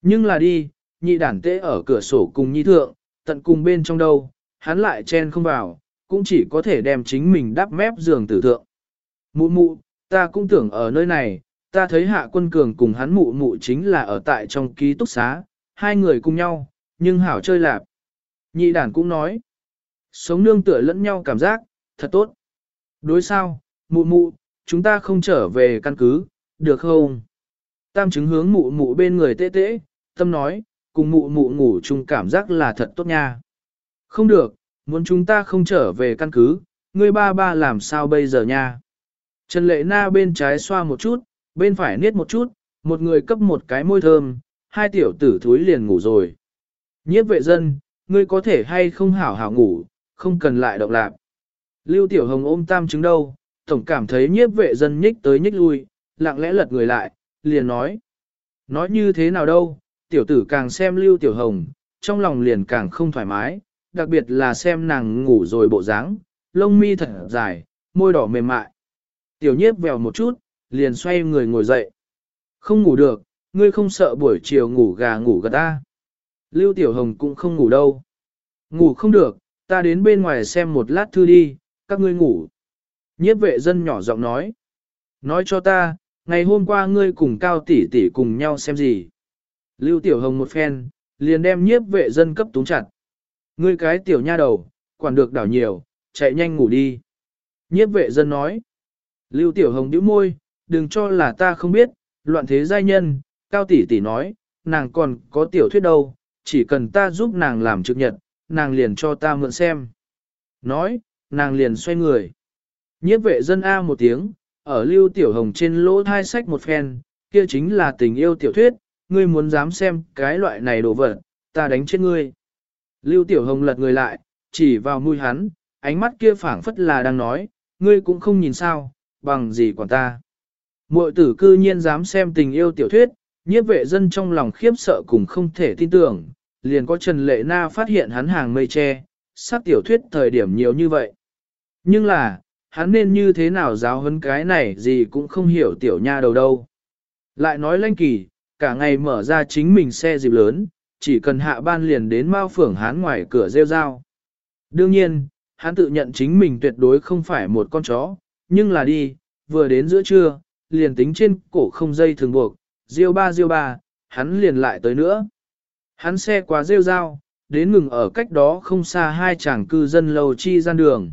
Nhưng là đi, nhị đản tế ở cửa sổ cùng nhi thượng, tận cùng bên trong đâu, hắn lại chen không vào, cũng chỉ có thể đem chính mình đắp mép giường tử thượng. Mụ mụ, ta cũng tưởng ở nơi này, ta thấy hạ quân cường cùng hắn mụ mụ chính là ở tại trong ký túc xá, hai người cùng nhau, nhưng hảo chơi lạp. Nhị đản cũng nói, sống nương tựa lẫn nhau cảm giác, thật tốt. Đối sao, mụ mụ, chúng ta không trở về căn cứ, được không? Tam chứng hướng mụ mụ bên người tê tê, tâm nói, cùng mụ mụ ngủ chung cảm giác là thật tốt nha. Không được, muốn chúng ta không trở về căn cứ, ngươi ba ba làm sao bây giờ nha. Trần Lệ Na bên trái xoa một chút, bên phải niết một chút, một người cấp một cái môi thơm, hai tiểu tử thúi liền ngủ rồi. Nhiếp vệ dân, ngươi có thể hay không hảo hảo ngủ, không cần lại động lạc. Lưu Tiểu Hồng ôm tam chứng đâu, tổng cảm thấy nhiếp vệ dân nhích tới nhích lui, lặng lẽ lật người lại, liền nói. Nói như thế nào đâu, tiểu tử càng xem Lưu Tiểu Hồng, trong lòng liền càng không thoải mái, đặc biệt là xem nàng ngủ rồi bộ dáng, lông mi thật dài, môi đỏ mềm mại. Tiểu nhiếp vèo một chút, liền xoay người ngồi dậy. Không ngủ được, ngươi không sợ buổi chiều ngủ gà ngủ gật ta. Lưu Tiểu Hồng cũng không ngủ đâu. Ngủ không được, ta đến bên ngoài xem một lát thư đi, các ngươi ngủ. Nhiếp vệ dân nhỏ giọng nói. Nói cho ta, ngày hôm qua ngươi cùng cao tỷ tỷ cùng nhau xem gì. Lưu Tiểu Hồng một phen, liền đem nhiếp vệ dân cấp túng chặt. Ngươi cái tiểu nha đầu, quản được đảo nhiều, chạy nhanh ngủ đi. Nhiếp vệ dân nói. Lưu Tiểu Hồng nhíu môi, đừng cho là ta không biết, loạn thế giai nhân, cao tỷ tỷ nói, nàng còn có tiểu thuyết đâu, chỉ cần ta giúp nàng làm trực nhật, nàng liền cho ta mượn xem. Nói, nàng liền xoay người. Nhiếp vệ dân A một tiếng, ở lưu tiểu hồng trên lỗ thai sách một phen, kia chính là tình yêu tiểu thuyết, ngươi muốn dám xem cái loại này đồ vật, ta đánh chết ngươi. Lưu tiểu hồng lật người lại, chỉ vào mũi hắn, ánh mắt kia phảng phất là đang nói, ngươi cũng không nhìn sao, bằng gì quản ta. Mội tử cư nhiên dám xem tình yêu tiểu thuyết, nhiếp vệ dân trong lòng khiếp sợ cùng không thể tin tưởng, liền có Trần Lệ Na phát hiện hắn hàng mây che, sát tiểu thuyết thời điểm nhiều như vậy. Nhưng là, hắn nên như thế nào giáo huấn cái này gì cũng không hiểu tiểu nha đầu đâu. Lại nói lanh kỳ, cả ngày mở ra chính mình xe dịp lớn, chỉ cần hạ ban liền đến mao phưởng hắn ngoài cửa rêu rao. Đương nhiên, hắn tự nhận chính mình tuyệt đối không phải một con chó, nhưng là đi, vừa đến giữa trưa, liền tính trên cổ không dây thường buộc, rêu ba rêu ba, hắn liền lại tới nữa. Hắn xe quá rêu rao, đến ngừng ở cách đó không xa hai chàng cư dân lầu chi gian đường.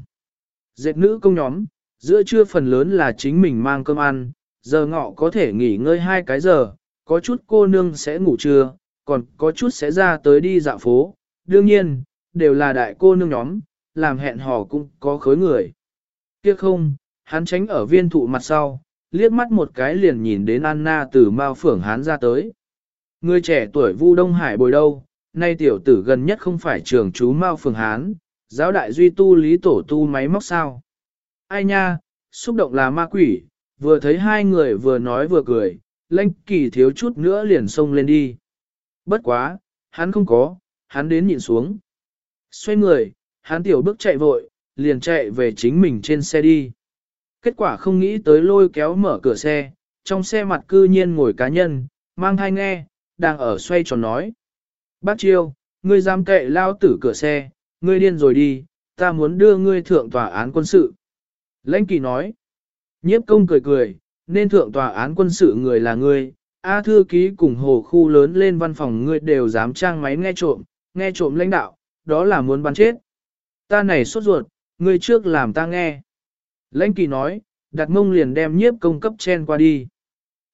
Dệt nữ công nhóm, giữa trưa phần lớn là chính mình mang cơm ăn, giờ ngọ có thể nghỉ ngơi hai cái giờ, có chút cô nương sẽ ngủ trưa, còn có chút sẽ ra tới đi dạo phố. Đương nhiên, đều là đại cô nương nhóm, làm hẹn hò cũng có khối người. Tiếc không, hắn tránh ở viên thụ mặt sau, liếc mắt một cái liền nhìn đến Anna từ Mao Phưởng Hán ra tới. Người trẻ tuổi Vu Đông Hải bồi đâu, nay tiểu tử gần nhất không phải trường chú Mao Phường Hán, giáo đại duy tu lý tổ tu máy móc sao. Ai nha, xúc động là ma quỷ, vừa thấy hai người vừa nói vừa cười, lanh kỳ thiếu chút nữa liền xông lên đi. Bất quá, hắn không có, hắn đến nhìn xuống. Xoay người, hắn tiểu bước chạy vội, liền chạy về chính mình trên xe đi. Kết quả không nghĩ tới lôi kéo mở cửa xe, trong xe mặt cư nhiên ngồi cá nhân, mang thai nghe, đang ở xoay tròn nói. Bác Chiêu, ngươi dám kệ lao tử cửa xe, ngươi điên rồi đi, ta muốn đưa ngươi thượng tòa án quân sự. Lãnh kỳ nói. Nhiếp công cười cười, nên thượng tòa án quân sự người là ngươi, A thư ký cùng hồ khu lớn lên văn phòng ngươi đều dám trang máy nghe trộm, nghe trộm lãnh đạo, đó là muốn bắn chết. Ta này sốt ruột, ngươi trước làm ta nghe. Lãnh kỳ nói, đặt mông liền đem nhiếp công cấp chen qua đi.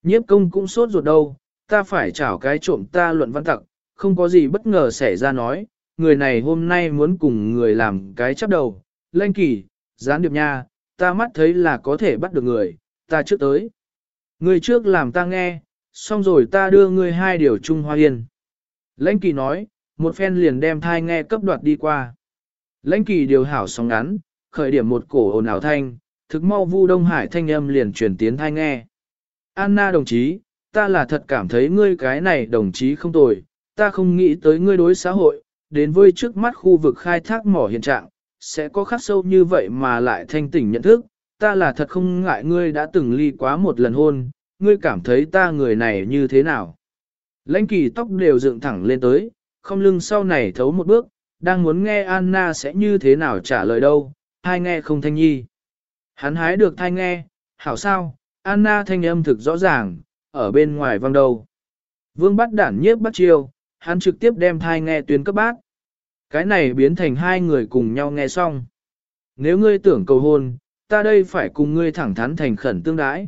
Nhiếp công cũng sốt ruột đâu, ta phải chảo cái trộm ta luận văn tặc, không có gì bất ngờ xảy ra nói, người này hôm nay muốn cùng người làm cái chấp đầu, lãnh kỳ, gián điệp nha, ta mắt thấy là có thể bắt được người, ta trước tới. Người trước làm ta nghe, xong rồi ta đưa ngươi hai điều Trung Hoa Yên. Lãnh kỳ nói, một phen liền đem thai nghe cấp đoạt đi qua. Lãnh kỳ điều hảo sóng ngắn, khởi điểm một cổ ồn ào thanh, thực mau vu Đông Hải thanh âm liền truyền tiến thai nghe. Anna đồng chí, ta là thật cảm thấy ngươi cái này đồng chí không tồi, ta không nghĩ tới ngươi đối xã hội, đến với trước mắt khu vực khai thác mỏ hiện trạng, sẽ có khắc sâu như vậy mà lại thanh tỉnh nhận thức, ta là thật không ngại ngươi đã từng ly quá một lần hôn, ngươi cảm thấy ta người này như thế nào. Lãnh kỳ tóc đều dựng thẳng lên tới, không lưng sau này thấu một bước, đang muốn nghe Anna sẽ như thế nào trả lời đâu, hai nghe không thanh nhi. Hắn hái được thai nghe, hảo sao, Anna thanh âm thực rõ ràng, ở bên ngoài văng đầu. Vương bắt đản nhiếp bắt chiêu, hắn trực tiếp đem thai nghe tuyến cấp bác. Cái này biến thành hai người cùng nhau nghe xong. Nếu ngươi tưởng cầu hôn, ta đây phải cùng ngươi thẳng thắn thành khẩn tương đãi.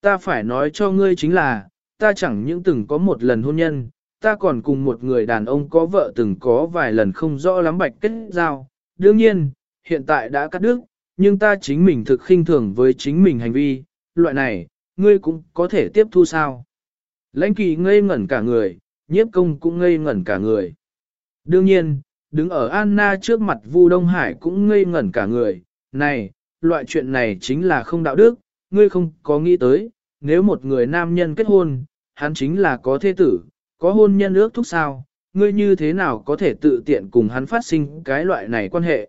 ta phải nói cho ngươi chính là, ta chẳng những từng có một lần hôn nhân, ta còn cùng một người đàn ông có vợ từng có vài lần không rõ lắm bạch kết giao. Đương nhiên, hiện tại đã cắt đứt, nhưng ta chính mình thực khinh thường với chính mình hành vi, loại này, ngươi cũng có thể tiếp thu sao. Lãnh kỳ ngây ngẩn cả người, nhiếp công cũng ngây ngẩn cả người. Đương nhiên, đứng ở Anna trước mặt Vu Đông Hải cũng ngây ngẩn cả người, này, loại chuyện này chính là không đạo đức, ngươi không có nghĩ tới, nếu một người nam nhân kết hôn, hắn chính là có thế tử, có hôn nhân ước thúc sao, ngươi như thế nào có thể tự tiện cùng hắn phát sinh cái loại này quan hệ.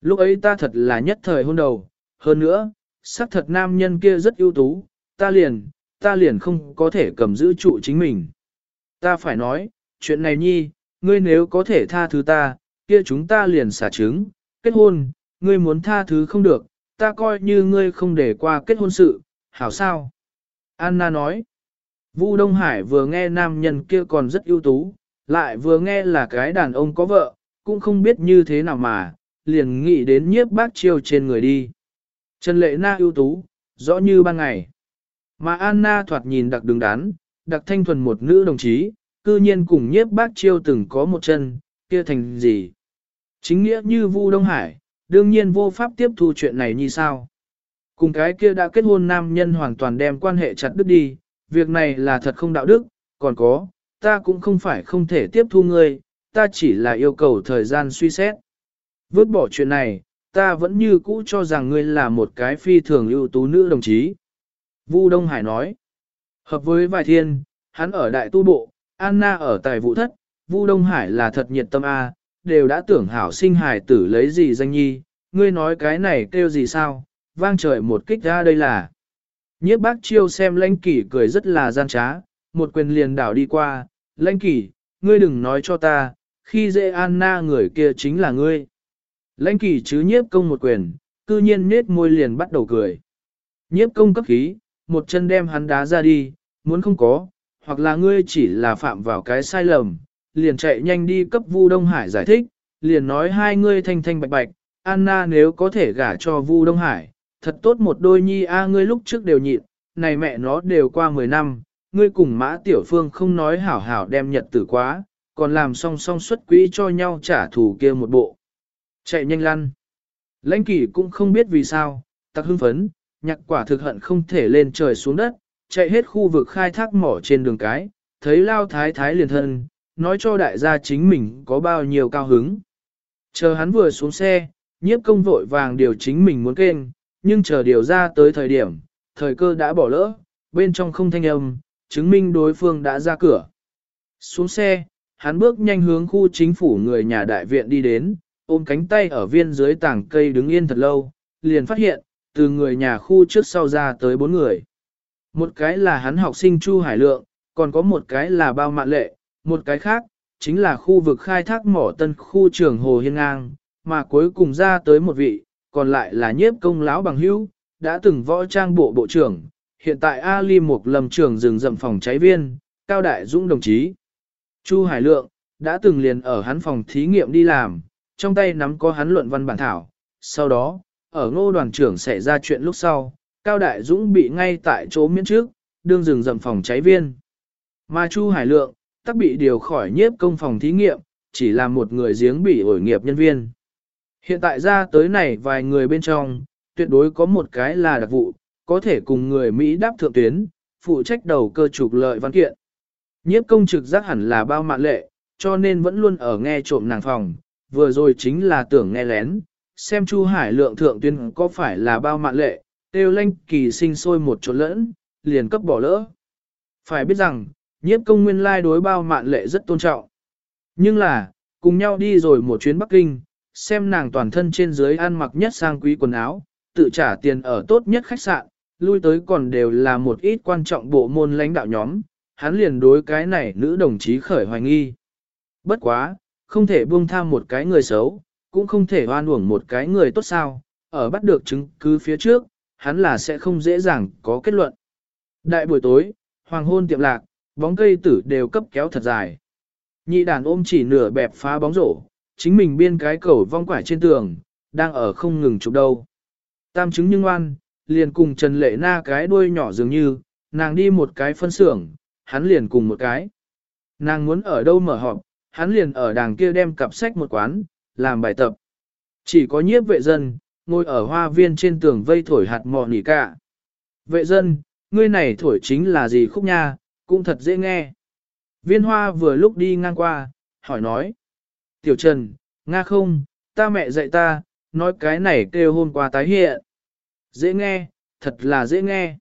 Lúc ấy ta thật là nhất thời hôn đầu, hơn nữa, xác thật nam nhân kia rất ưu tú, ta liền, ta liền không có thể cầm giữ trụ chính mình. Ta phải nói, chuyện này nhi, ngươi nếu có thể tha thứ ta, kia chúng ta liền xả trứng, kết hôn, ngươi muốn tha thứ không được, ta coi như ngươi không để qua kết hôn sự, hảo sao? Anna nói, Vu Đông Hải vừa nghe nam nhân kia còn rất ưu tú, lại vừa nghe là cái đàn ông có vợ, cũng không biết như thế nào mà, liền nghĩ đến nhiếp bác chiêu trên người đi. Trần Lệ Na ưu tú, rõ như ban ngày. Mà Anna thoạt nhìn đặc đứng đắn, đặc thanh thuần một nữ đồng chí, cư nhiên cùng nhiếp bác chiêu từng có một chân, kia thành gì? Chính nghĩa như Vu Đông Hải, đương nhiên vô pháp tiếp thu chuyện này như sao? Cùng cái kia đã kết hôn nam nhân hoàn toàn đem quan hệ chặt đứt đi, việc này là thật không đạo đức, còn có, ta cũng không phải không thể tiếp thu ngươi, ta chỉ là yêu cầu thời gian suy xét. Vứt bỏ chuyện này, ta vẫn như cũ cho rằng ngươi là một cái phi thường ưu tú nữ đồng chí. Vu Đông Hải nói, hợp với vài thiên, hắn ở đại tu bộ, Anna ở tài vụ thất, Vu Đông Hải là thật nhiệt tâm A, đều đã tưởng hảo sinh hải tử lấy gì danh nhi, ngươi nói cái này kêu gì sao, vang trời một kích ra đây là. Nhiếp bác chiêu xem lãnh kỷ cười rất là gian trá, một quyền liền đảo đi qua, lãnh kỷ, ngươi đừng nói cho ta, khi dễ Anna người kia chính là ngươi. Lãnh kỷ chứ nhiếp công một quyền, cư nhiên nết môi liền bắt đầu cười. Nhiếp công cấp khí, một chân đem hắn đá ra đi, muốn không có, hoặc là ngươi chỉ là phạm vào cái sai lầm, liền chạy nhanh đi cấp Vu Đông Hải giải thích, liền nói hai ngươi thanh thanh bạch bạch, Anna nếu có thể gả cho Vu Đông Hải, thật tốt một đôi nhi a ngươi lúc trước đều nhịn, này mẹ nó đều qua 10 năm, ngươi cùng Mã Tiểu Phương không nói hảo hảo đem nhật tử quá, còn làm song song xuất quỹ cho nhau trả thù kia một bộ. Chạy nhanh lăn. Lãnh kỷ cũng không biết vì sao, tặc hưng phấn, nhạc quả thực hận không thể lên trời xuống đất, chạy hết khu vực khai thác mỏ trên đường cái, thấy lao thái thái liền thân, nói cho đại gia chính mình có bao nhiêu cao hứng. Chờ hắn vừa xuống xe, nhiếp công vội vàng điều chính mình muốn kênh, nhưng chờ điều ra tới thời điểm, thời cơ đã bỏ lỡ, bên trong không thanh âm, chứng minh đối phương đã ra cửa. Xuống xe, hắn bước nhanh hướng khu chính phủ người nhà đại viện đi đến, ôm cánh tay ở viên dưới tảng cây đứng yên thật lâu, liền phát hiện, từ người nhà khu trước sau ra tới bốn người. Một cái là hắn học sinh Chu Hải Lượng, còn có một cái là bao mạn lệ, một cái khác, chính là khu vực khai thác mỏ tân khu trường Hồ Hiên Ngang, mà cuối cùng ra tới một vị, còn lại là nhiếp công lão bằng hữu, đã từng võ trang bộ bộ trưởng, hiện tại Ali Mục lầm trưởng rừng rậm phòng cháy viên, Cao Đại Dũng đồng chí. Chu Hải Lượng, đã từng liền ở hắn phòng thí nghiệm đi làm, trong tay nắm có hắn luận văn bản thảo. Sau đó, ở ngô đoàn trưởng xảy ra chuyện lúc sau, Cao Đại Dũng bị ngay tại chỗ miễn trước, đương rừng rậm phòng cháy viên. Mà Chu Hải Lượng, tắc bị điều khỏi nhiếp công phòng thí nghiệm, chỉ là một người giếng bị ổi nghiệp nhân viên. Hiện tại ra tới này vài người bên trong, tuyệt đối có một cái là đặc vụ, có thể cùng người Mỹ đáp thượng tuyến, phụ trách đầu cơ trục lợi văn kiện. Nhiếp công trực giác hẳn là bao mạn lệ, cho nên vẫn luôn ở nghe trộm nàng phòng, vừa rồi chính là tưởng nghe lén, xem Chu Hải lượng thượng tuyến có phải là bao mạn lệ, tiêu lanh kỳ sinh sôi một chỗ lẫn, liền cấp bỏ lỡ. Phải biết rằng, nhiếp công nguyên lai đối bao mạn lệ rất tôn trọng. Nhưng là, cùng nhau đi rồi một chuyến Bắc Kinh, xem nàng toàn thân trên dưới ăn mặc nhất sang quý quần áo, tự trả tiền ở tốt nhất khách sạn, lui tới còn đều là một ít quan trọng bộ môn lãnh đạo nhóm, hắn liền đối cái này nữ đồng chí khởi hoài nghi. Bất quá, không thể buông tham một cái người xấu, cũng không thể hoan uổng một cái người tốt sao, ở bắt được chứng cứ phía trước, hắn là sẽ không dễ dàng có kết luận. Đại buổi tối, hoàng hôn tiệm lạc, bóng cây tử đều cấp kéo thật dài. Nhị đàn ôm chỉ nửa bẹp phá bóng rổ, chính mình biên cái cầu vong quải trên tường, đang ở không ngừng chụp đâu. Tam chứng nhưng oan, liền cùng Trần Lệ Na cái đuôi nhỏ dường như, nàng đi một cái phân xưởng, hắn liền cùng một cái. Nàng muốn ở đâu mở họp, hắn liền ở đàng kia đem cặp sách một quán, làm bài tập. Chỉ có nhiếp vệ dân, ngồi ở hoa viên trên tường vây thổi hạt mò nỉ cả. Vệ dân, ngươi này thổi chính là gì khúc nha, cũng thật dễ nghe. Viên hoa vừa lúc đi ngang qua, hỏi nói. Tiểu Trần, Nga không, ta mẹ dạy ta, nói cái này kêu hôm qua tái hiện. Dễ nghe, thật là dễ nghe.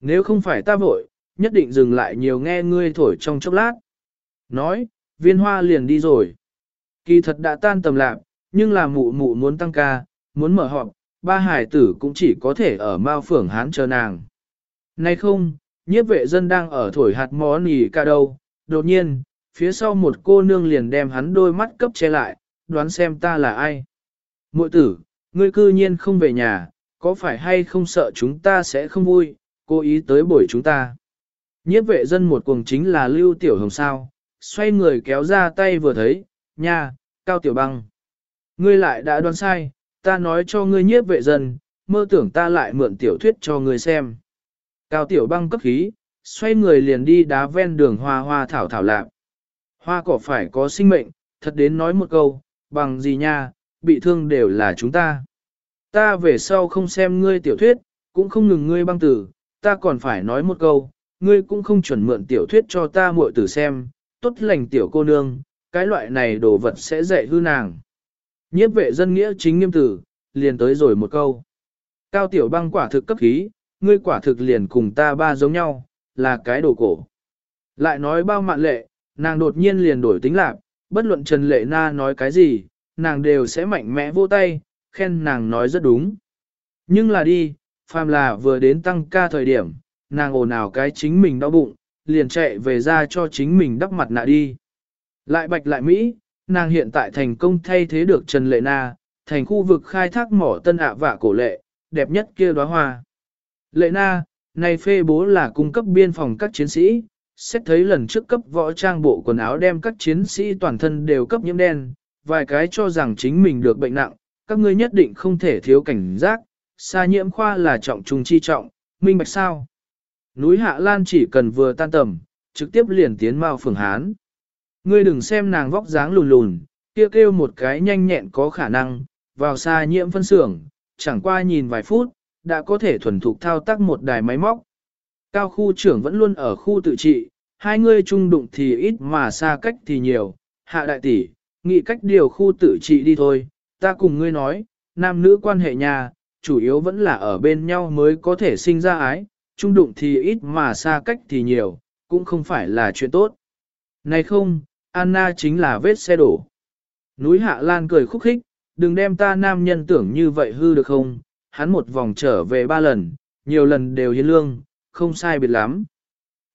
Nếu không phải ta vội, nhất định dừng lại nhiều nghe ngươi thổi trong chốc lát. Nói, viên hoa liền đi rồi. Kỳ thật đã tan tầm lạc, nhưng là mụ mụ muốn tăng ca, muốn mở họp, ba hải tử cũng chỉ có thể ở Mao Phưởng Hán chờ nàng. Nay không, nhiếp vệ dân đang ở thổi hạt mó nỉ ca đâu, đột nhiên, phía sau một cô nương liền đem hắn đôi mắt cấp che lại, đoán xem ta là ai. Mội tử, ngươi cư nhiên không về nhà, có phải hay không sợ chúng ta sẽ không vui, cố ý tới buổi chúng ta. Nhiếp vệ dân một cuồng chính là Lưu Tiểu Hồng sao, xoay người kéo ra tay vừa thấy, nha, Cao Tiểu Băng. Ngươi lại đã đoán sai, ta nói cho ngươi nhiếp vệ dân, mơ tưởng ta lại mượn tiểu thuyết cho ngươi xem. Cao Tiểu Băng cấp khí, xoay người liền đi đá ven đường hoa hoa thảo thảo lạc. Hoa cỏ phải có sinh mệnh, thật đến nói một câu, bằng gì nha, bị thương đều là chúng ta. Ta về sau không xem ngươi tiểu thuyết, cũng không ngừng ngươi băng tử, ta còn phải nói một câu, ngươi cũng không chuẩn mượn tiểu thuyết cho ta muội tử xem, tốt lành tiểu cô nương, cái loại này đồ vật sẽ dạy hư nàng. Nhiếp vệ dân nghĩa chính nghiêm tử, liền tới rồi một câu. Cao tiểu băng quả thực cấp khí, ngươi quả thực liền cùng ta ba giống nhau, là cái đồ cổ. Lại nói bao mạn lệ, nàng đột nhiên liền đổi tính lạc, bất luận Trần Lệ Na nói cái gì, nàng đều sẽ mạnh mẽ vô tay, khen nàng nói rất đúng. Nhưng là đi, phàm là vừa đến tăng ca thời điểm, nàng ồn ào cái chính mình đau bụng, liền chạy về ra cho chính mình đắp mặt nạ đi. Lại bạch lại Mỹ, nàng hiện tại thành công thay thế được Trần Lệ Na, thành khu vực khai thác mỏ tân ạ vạ cổ lệ, đẹp nhất kia đóa hoa. Lệ Na, này phê bố là cung cấp biên phòng các chiến sĩ, xét thấy lần trước cấp võ trang bộ quần áo đem các chiến sĩ toàn thân đều cấp nhiễm đen, vài cái cho rằng chính mình được bệnh nặng, các ngươi nhất định không thể thiếu cảnh giác, xa nhiễm khoa là trọng trung chi trọng, minh bạch sao. Núi Hạ Lan chỉ cần vừa tan tầm, trực tiếp liền tiến vào phường Hán. Ngươi đừng xem nàng vóc dáng lùn lùn, kia kêu một cái nhanh nhẹn có khả năng, vào xa nhiễm phân xưởng, chẳng qua nhìn vài phút, đã có thể thuần thục thao tác một đài máy móc. Cao khu trưởng vẫn luôn ở khu tự trị, hai người chung đụng thì ít mà xa cách thì nhiều, hạ đại tỷ, nghĩ cách điều khu tự trị đi thôi, ta cùng ngươi nói, nam nữ quan hệ nhà, chủ yếu vẫn là ở bên nhau mới có thể sinh ra ái, chung đụng thì ít mà xa cách thì nhiều, cũng không phải là chuyện tốt. Này không, Anna chính là vết xe đổ. Núi Hạ Lan cười khúc khích, đừng đem ta nam nhân tưởng như vậy hư được không, hắn một vòng trở về ba lần, nhiều lần đều hiến lương, không sai biệt lắm.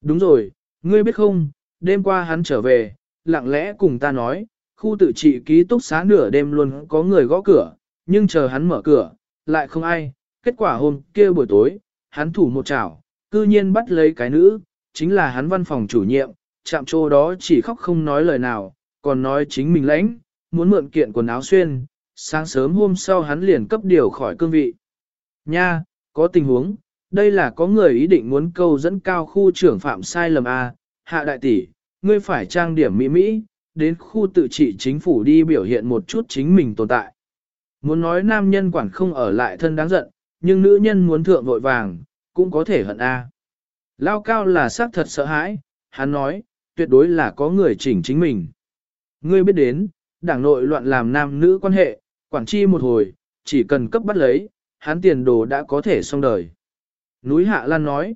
Đúng rồi, ngươi biết không, đêm qua hắn trở về, lặng lẽ cùng ta nói, khu tự trị ký túc xá nửa đêm luôn có người gõ cửa, nhưng chờ hắn mở cửa, lại không ai, kết quả hôm kia buổi tối, hắn thủ một chảo, cư nhiên bắt lấy cái nữ, chính là hắn văn phòng chủ nhiệm, chạm trô đó chỉ khóc không nói lời nào, còn nói chính mình lãnh, muốn mượn kiện quần áo xuyên, sáng sớm hôm sau hắn liền cấp điều khỏi cương vị. Nha, có tình huống, đây là có người ý định muốn câu dẫn cao khu trưởng phạm sai lầm A, hạ đại tỷ, ngươi phải trang điểm mỹ mỹ, đến khu tự trị chính phủ đi biểu hiện một chút chính mình tồn tại. Muốn nói nam nhân quản không ở lại thân đáng giận, nhưng nữ nhân muốn thượng vội vàng, cũng có thể hận A. Lao cao là xác thật sợ hãi, hắn nói, tuyệt đối là có người chỉnh chính mình. Ngươi biết đến, đảng nội loạn làm nam nữ quan hệ, quản chi một hồi, chỉ cần cấp bắt lấy, hắn tiền đồ đã có thể xong đời. Núi Hạ Lan nói,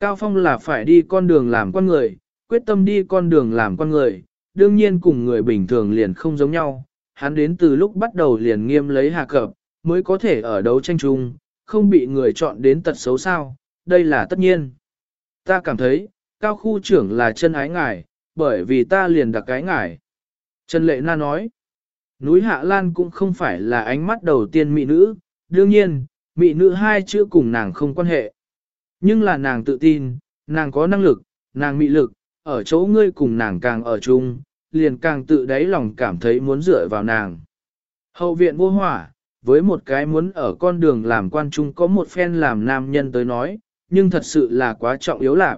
Cao Phong là phải đi con đường làm con người, quyết tâm đi con đường làm con người, đương nhiên cùng người bình thường liền không giống nhau. Hắn đến từ lúc bắt đầu liền nghiêm lấy hạ cập, mới có thể ở đấu tranh chung, không bị người chọn đến tật xấu sao, đây là tất nhiên. Ta cảm thấy, cao khu trưởng là chân ái ngài, bởi vì ta liền đặc cái ngài. Trần Lệ Na nói, núi Hạ Lan cũng không phải là ánh mắt đầu tiên mỹ nữ, đương nhiên, mỹ nữ hai chữ cùng nàng không quan hệ. Nhưng là nàng tự tin, nàng có năng lực, nàng mỹ lực, ở chỗ ngươi cùng nàng càng ở chung, liền càng tự đáy lòng cảm thấy muốn dựa vào nàng. Hậu viện vô hỏa, với một cái muốn ở con đường làm quan trung có một phen làm nam nhân tới nói, nhưng thật sự là quá trọng yếu lạc.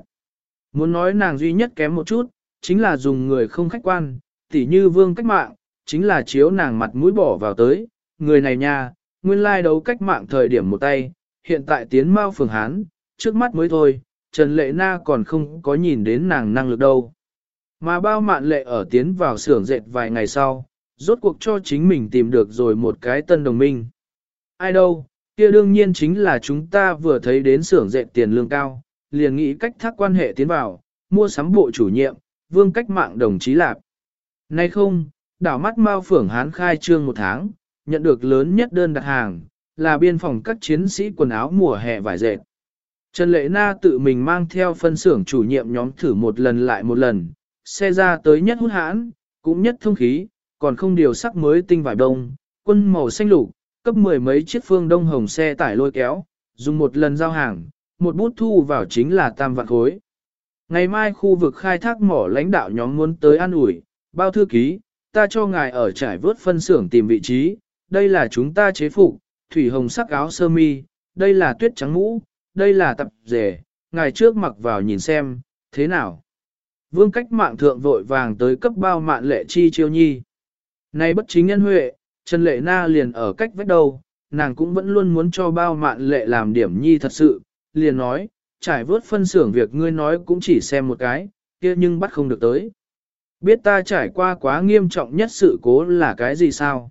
Muốn nói nàng duy nhất kém một chút, chính là dùng người không khách quan, tỉ như vương cách mạng, chính là chiếu nàng mặt mũi bỏ vào tới, người này nha, nguyên lai đấu cách mạng thời điểm một tay, hiện tại tiến mau phường Hán, trước mắt mới thôi, Trần Lệ Na còn không có nhìn đến nàng năng lực đâu. Mà bao mạn lệ ở tiến vào xưởng dệt vài ngày sau, rốt cuộc cho chính mình tìm được rồi một cái tân đồng minh. Ai đâu, kia đương nhiên chính là chúng ta vừa thấy đến xưởng dệt tiền lương cao, liền nghĩ cách thác quan hệ tiến vào, mua sắm bộ chủ nhiệm, vương cách mạng đồng chí lạp. Nay không, đảo mắt Mao Phưởng Hán khai trương một tháng, nhận được lớn nhất đơn đặt hàng, là biên phòng các chiến sĩ quần áo mùa hè vải dệt. Trần Lệ Na tự mình mang theo phân xưởng chủ nhiệm nhóm thử một lần lại một lần, xe ra tới nhất hút hãn, cũng nhất thông khí, còn không điều sắc mới tinh vải đông, quân màu xanh lục, cấp mười mấy chiếc phương đông hồng xe tải lôi kéo, dùng một lần giao hàng, một bút thu vào chính là tam vạn khối. Ngày mai khu vực khai thác mỏ lãnh đạo nhóm muốn tới an ủi, bao thư ký, ta cho ngài ở trải vớt phân xưởng tìm vị trí, đây là chúng ta chế phục, thủy hồng sắc áo sơ mi, đây là tuyết trắng mũ, đây là tập rể, ngài trước mặc vào nhìn xem, thế nào. Vương cách mạng thượng vội vàng tới cấp bao mạn lệ chi chiêu nhi. Này bất chính nhân huệ, Trần Lệ Na liền ở cách vết đầu, nàng cũng vẫn luôn muốn cho bao mạn lệ làm điểm nhi thật sự, liền nói, trải vớt phân xưởng việc ngươi nói cũng chỉ xem một cái, kia nhưng bắt không được tới. Biết ta trải qua quá nghiêm trọng nhất sự cố là cái gì sao?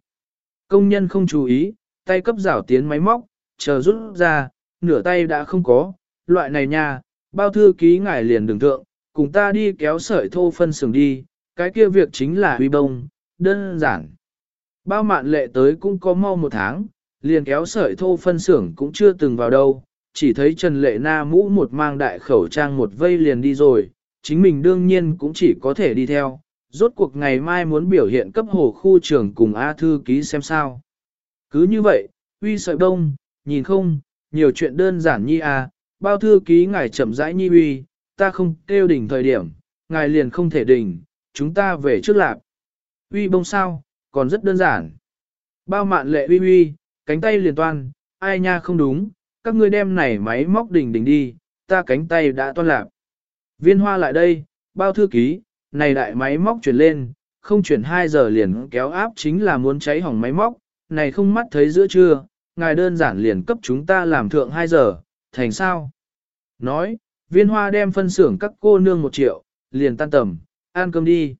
Công nhân không chú ý, tay cấp rảo tiến máy móc, chờ rút ra, nửa tay đã không có, loại này nha, bao thư ký ngài liền đường thượng, cùng ta đi kéo sợi thô phân xưởng đi, cái kia việc chính là huy bông, đơn giản. Bao mạn lệ tới cũng có mau một tháng, liền kéo sợi thô phân xưởng cũng chưa từng vào đâu, chỉ thấy Trần Lệ Na mũ một mang đại khẩu trang một vây liền đi rồi, chính mình đương nhiên cũng chỉ có thể đi theo, rốt cuộc ngày mai muốn biểu hiện cấp hồ khu trưởng cùng A thư ký xem sao. Cứ như vậy, uy sợi đông, nhìn không, nhiều chuyện đơn giản nhi a, bao thư ký ngài chậm rãi nhi uy, ta không kêu đỉnh thời điểm, ngài liền không thể đỉnh, chúng ta về trước lạc. Uy bông sao, còn rất đơn giản. Bao mạn lệ uy uy, cánh tay liền toan, ai nha không đúng, các ngươi đem này máy móc đỉnh đỉnh đi, ta cánh tay đã toan lạc. Viên hoa lại đây, bao thư ký, này đại máy móc chuyển lên, không chuyển 2 giờ liền kéo áp chính là muốn cháy hỏng máy móc, này không mắt thấy giữa trưa, ngài đơn giản liền cấp chúng ta làm thượng 2 giờ, thành sao? Nói, viên hoa đem phân xưởng các cô nương một triệu, liền tan tầm, ăn cơm đi.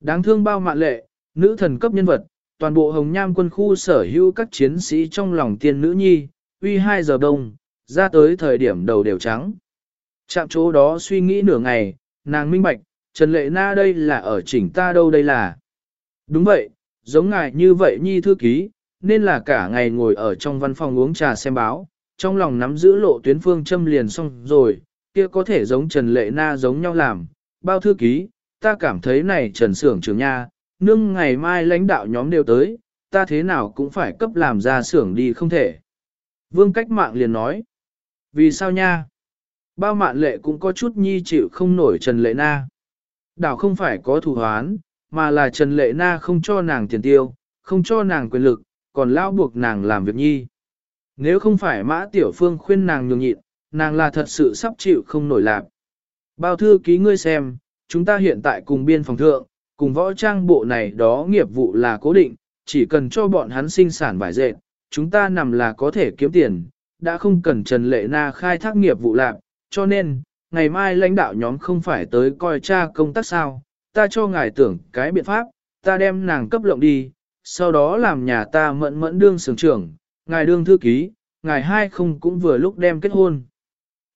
Đáng thương bao mạn lệ, nữ thần cấp nhân vật, toàn bộ hồng nham quân khu sở hữu các chiến sĩ trong lòng tiên nữ nhi, uy 2 giờ đông, ra tới thời điểm đầu đều trắng. Chạm chỗ đó suy nghĩ nửa ngày, nàng minh bạch, Trần Lệ Na đây là ở chỉnh ta đâu đây là. Đúng vậy, giống ngài như vậy nhi thư ký, nên là cả ngày ngồi ở trong văn phòng uống trà xem báo, trong lòng nắm giữ lộ tuyến phương châm liền xong rồi, kia có thể giống Trần Lệ Na giống nhau làm. Bao thư ký, ta cảm thấy này Trần Sưởng trưởng nha, nương ngày mai lãnh đạo nhóm đều tới, ta thế nào cũng phải cấp làm ra xưởng đi không thể. Vương cách mạng liền nói, vì sao nha? Bao mạn lệ cũng có chút nhi chịu không nổi Trần Lệ Na. Đảo không phải có thủ hoán, mà là Trần Lệ Na không cho nàng tiền tiêu, không cho nàng quyền lực, còn lao buộc nàng làm việc nhi. Nếu không phải mã tiểu phương khuyên nàng nhường nhịn, nàng là thật sự sắp chịu không nổi lạc. Bao thư ký ngươi xem, chúng ta hiện tại cùng biên phòng thượng, cùng võ trang bộ này đó nghiệp vụ là cố định, chỉ cần cho bọn hắn sinh sản vải dệt, chúng ta nằm là có thể kiếm tiền, đã không cần Trần Lệ Na khai thác nghiệp vụ lạc, cho nên, ngày mai lãnh đạo nhóm không phải tới coi tra công tác sao, ta cho ngài tưởng cái biện pháp, ta đem nàng cấp lộng đi, sau đó làm nhà ta mẫn mẫn đương sưởng trưởng, ngài đương thư ký, ngài hai không cũng vừa lúc đem kết hôn.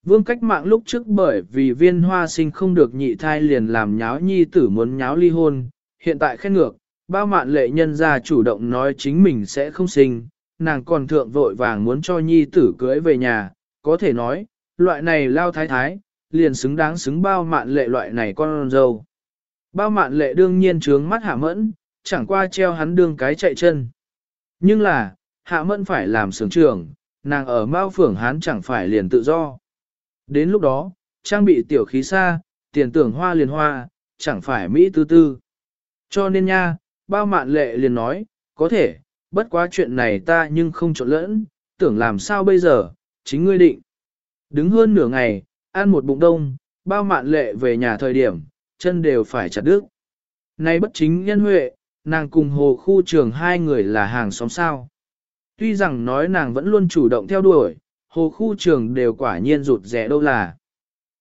Vương cách mạng lúc trước bởi vì viên hoa sinh không được nhị thai liền làm nháo nhi tử muốn nháo ly hôn, hiện tại khen ngược, bao mạn lệ nhân ra chủ động nói chính mình sẽ không sinh, nàng còn thượng vội vàng muốn cho nhi tử cưới về nhà, có thể nói, loại này lao thái thái, liền xứng đáng xứng bao mạn lệ loại này con dâu. Bao mạn lệ đương nhiên trướng mắt hạ mẫn, chẳng qua treo hắn đương cái chạy chân. Nhưng là, hạ mẫn phải làm sướng trưởng, nàng ở Mao Phưởng Hán chẳng phải liền tự do. Đến lúc đó, trang bị tiểu khí xa, tiền tưởng hoa liền hoa, chẳng phải Mỹ tư tư. Cho nên nha, bao mạn lệ liền nói, có thể, bất quá chuyện này ta nhưng không trộn lẫn, tưởng làm sao bây giờ, chính ngươi định. Đứng hơn nửa ngày, ăn một bụng đông, bao mạn lệ về nhà thời điểm, chân đều phải chặt đứt. Nay bất chính nhân huệ, nàng cùng hồ khu trường hai người là hàng xóm sao. Tuy rằng nói nàng vẫn luôn chủ động theo đuổi, hồ khu trường đều quả nhiên rụt rẻ đâu là.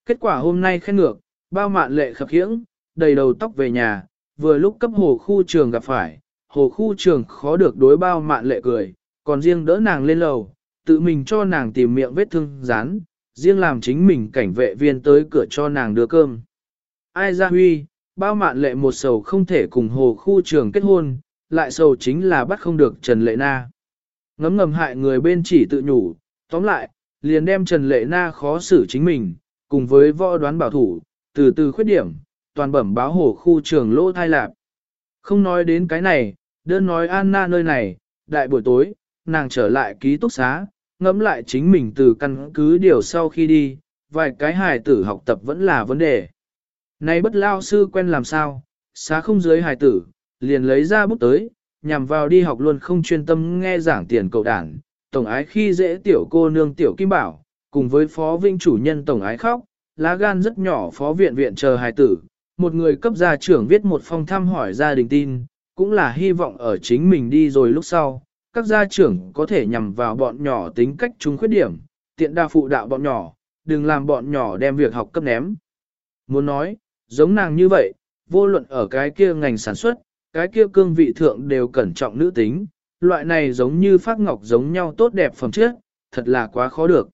Kết quả hôm nay khen ngược, bao mạn lệ khập khiễng, đầy đầu tóc về nhà, vừa lúc cấp hồ khu trường gặp phải, hồ khu trường khó được đối bao mạn lệ cười, còn riêng đỡ nàng lên lầu, tự mình cho nàng tìm miệng vết thương rán, riêng làm chính mình cảnh vệ viên tới cửa cho nàng đưa cơm. Ai ra huy, bao mạn lệ một sầu không thể cùng hồ khu trường kết hôn, lại sầu chính là bắt không được Trần Lệ Na. Ngấm ngầm hại người bên chỉ tự nhủ, tóm lại, liền đem Trần Lệ Na khó xử chính mình, cùng với võ đoán bảo thủ, từ từ khuyết điểm, toàn bẩm báo hồ khu trường lỗ thai lạp. Không nói đến cái này, đơn nói Anna nơi này, đại buổi tối, nàng trở lại ký túc xá, ngẫm lại chính mình từ căn cứ điều sau khi đi, vài cái hài tử học tập vẫn là vấn đề. Này bất lao sư quen làm sao, xá không dưới hài tử, liền lấy ra bút tới, nhằm vào đi học luôn không chuyên tâm nghe giảng tiền cậu đảng, tổng ái khi dễ tiểu cô nương tiểu kim bảo, cùng với phó vinh chủ nhân tổng ái khóc, lá gan rất nhỏ phó viện viện chờ hài tử, một người cấp gia trưởng viết một phong thăm hỏi gia đình tin, cũng là hy vọng ở chính mình đi rồi lúc sau, các gia trưởng có thể nhằm vào bọn nhỏ tính cách chúng khuyết điểm, tiện đa phụ đạo bọn nhỏ, đừng làm bọn nhỏ đem việc học cấp ném. Muốn nói, giống nàng như vậy, vô luận ở cái kia ngành sản xuất, cái kia cương vị thượng đều cẩn trọng nữ tính, loại này giống như phát ngọc giống nhau tốt đẹp phẩm chất, thật là quá khó được.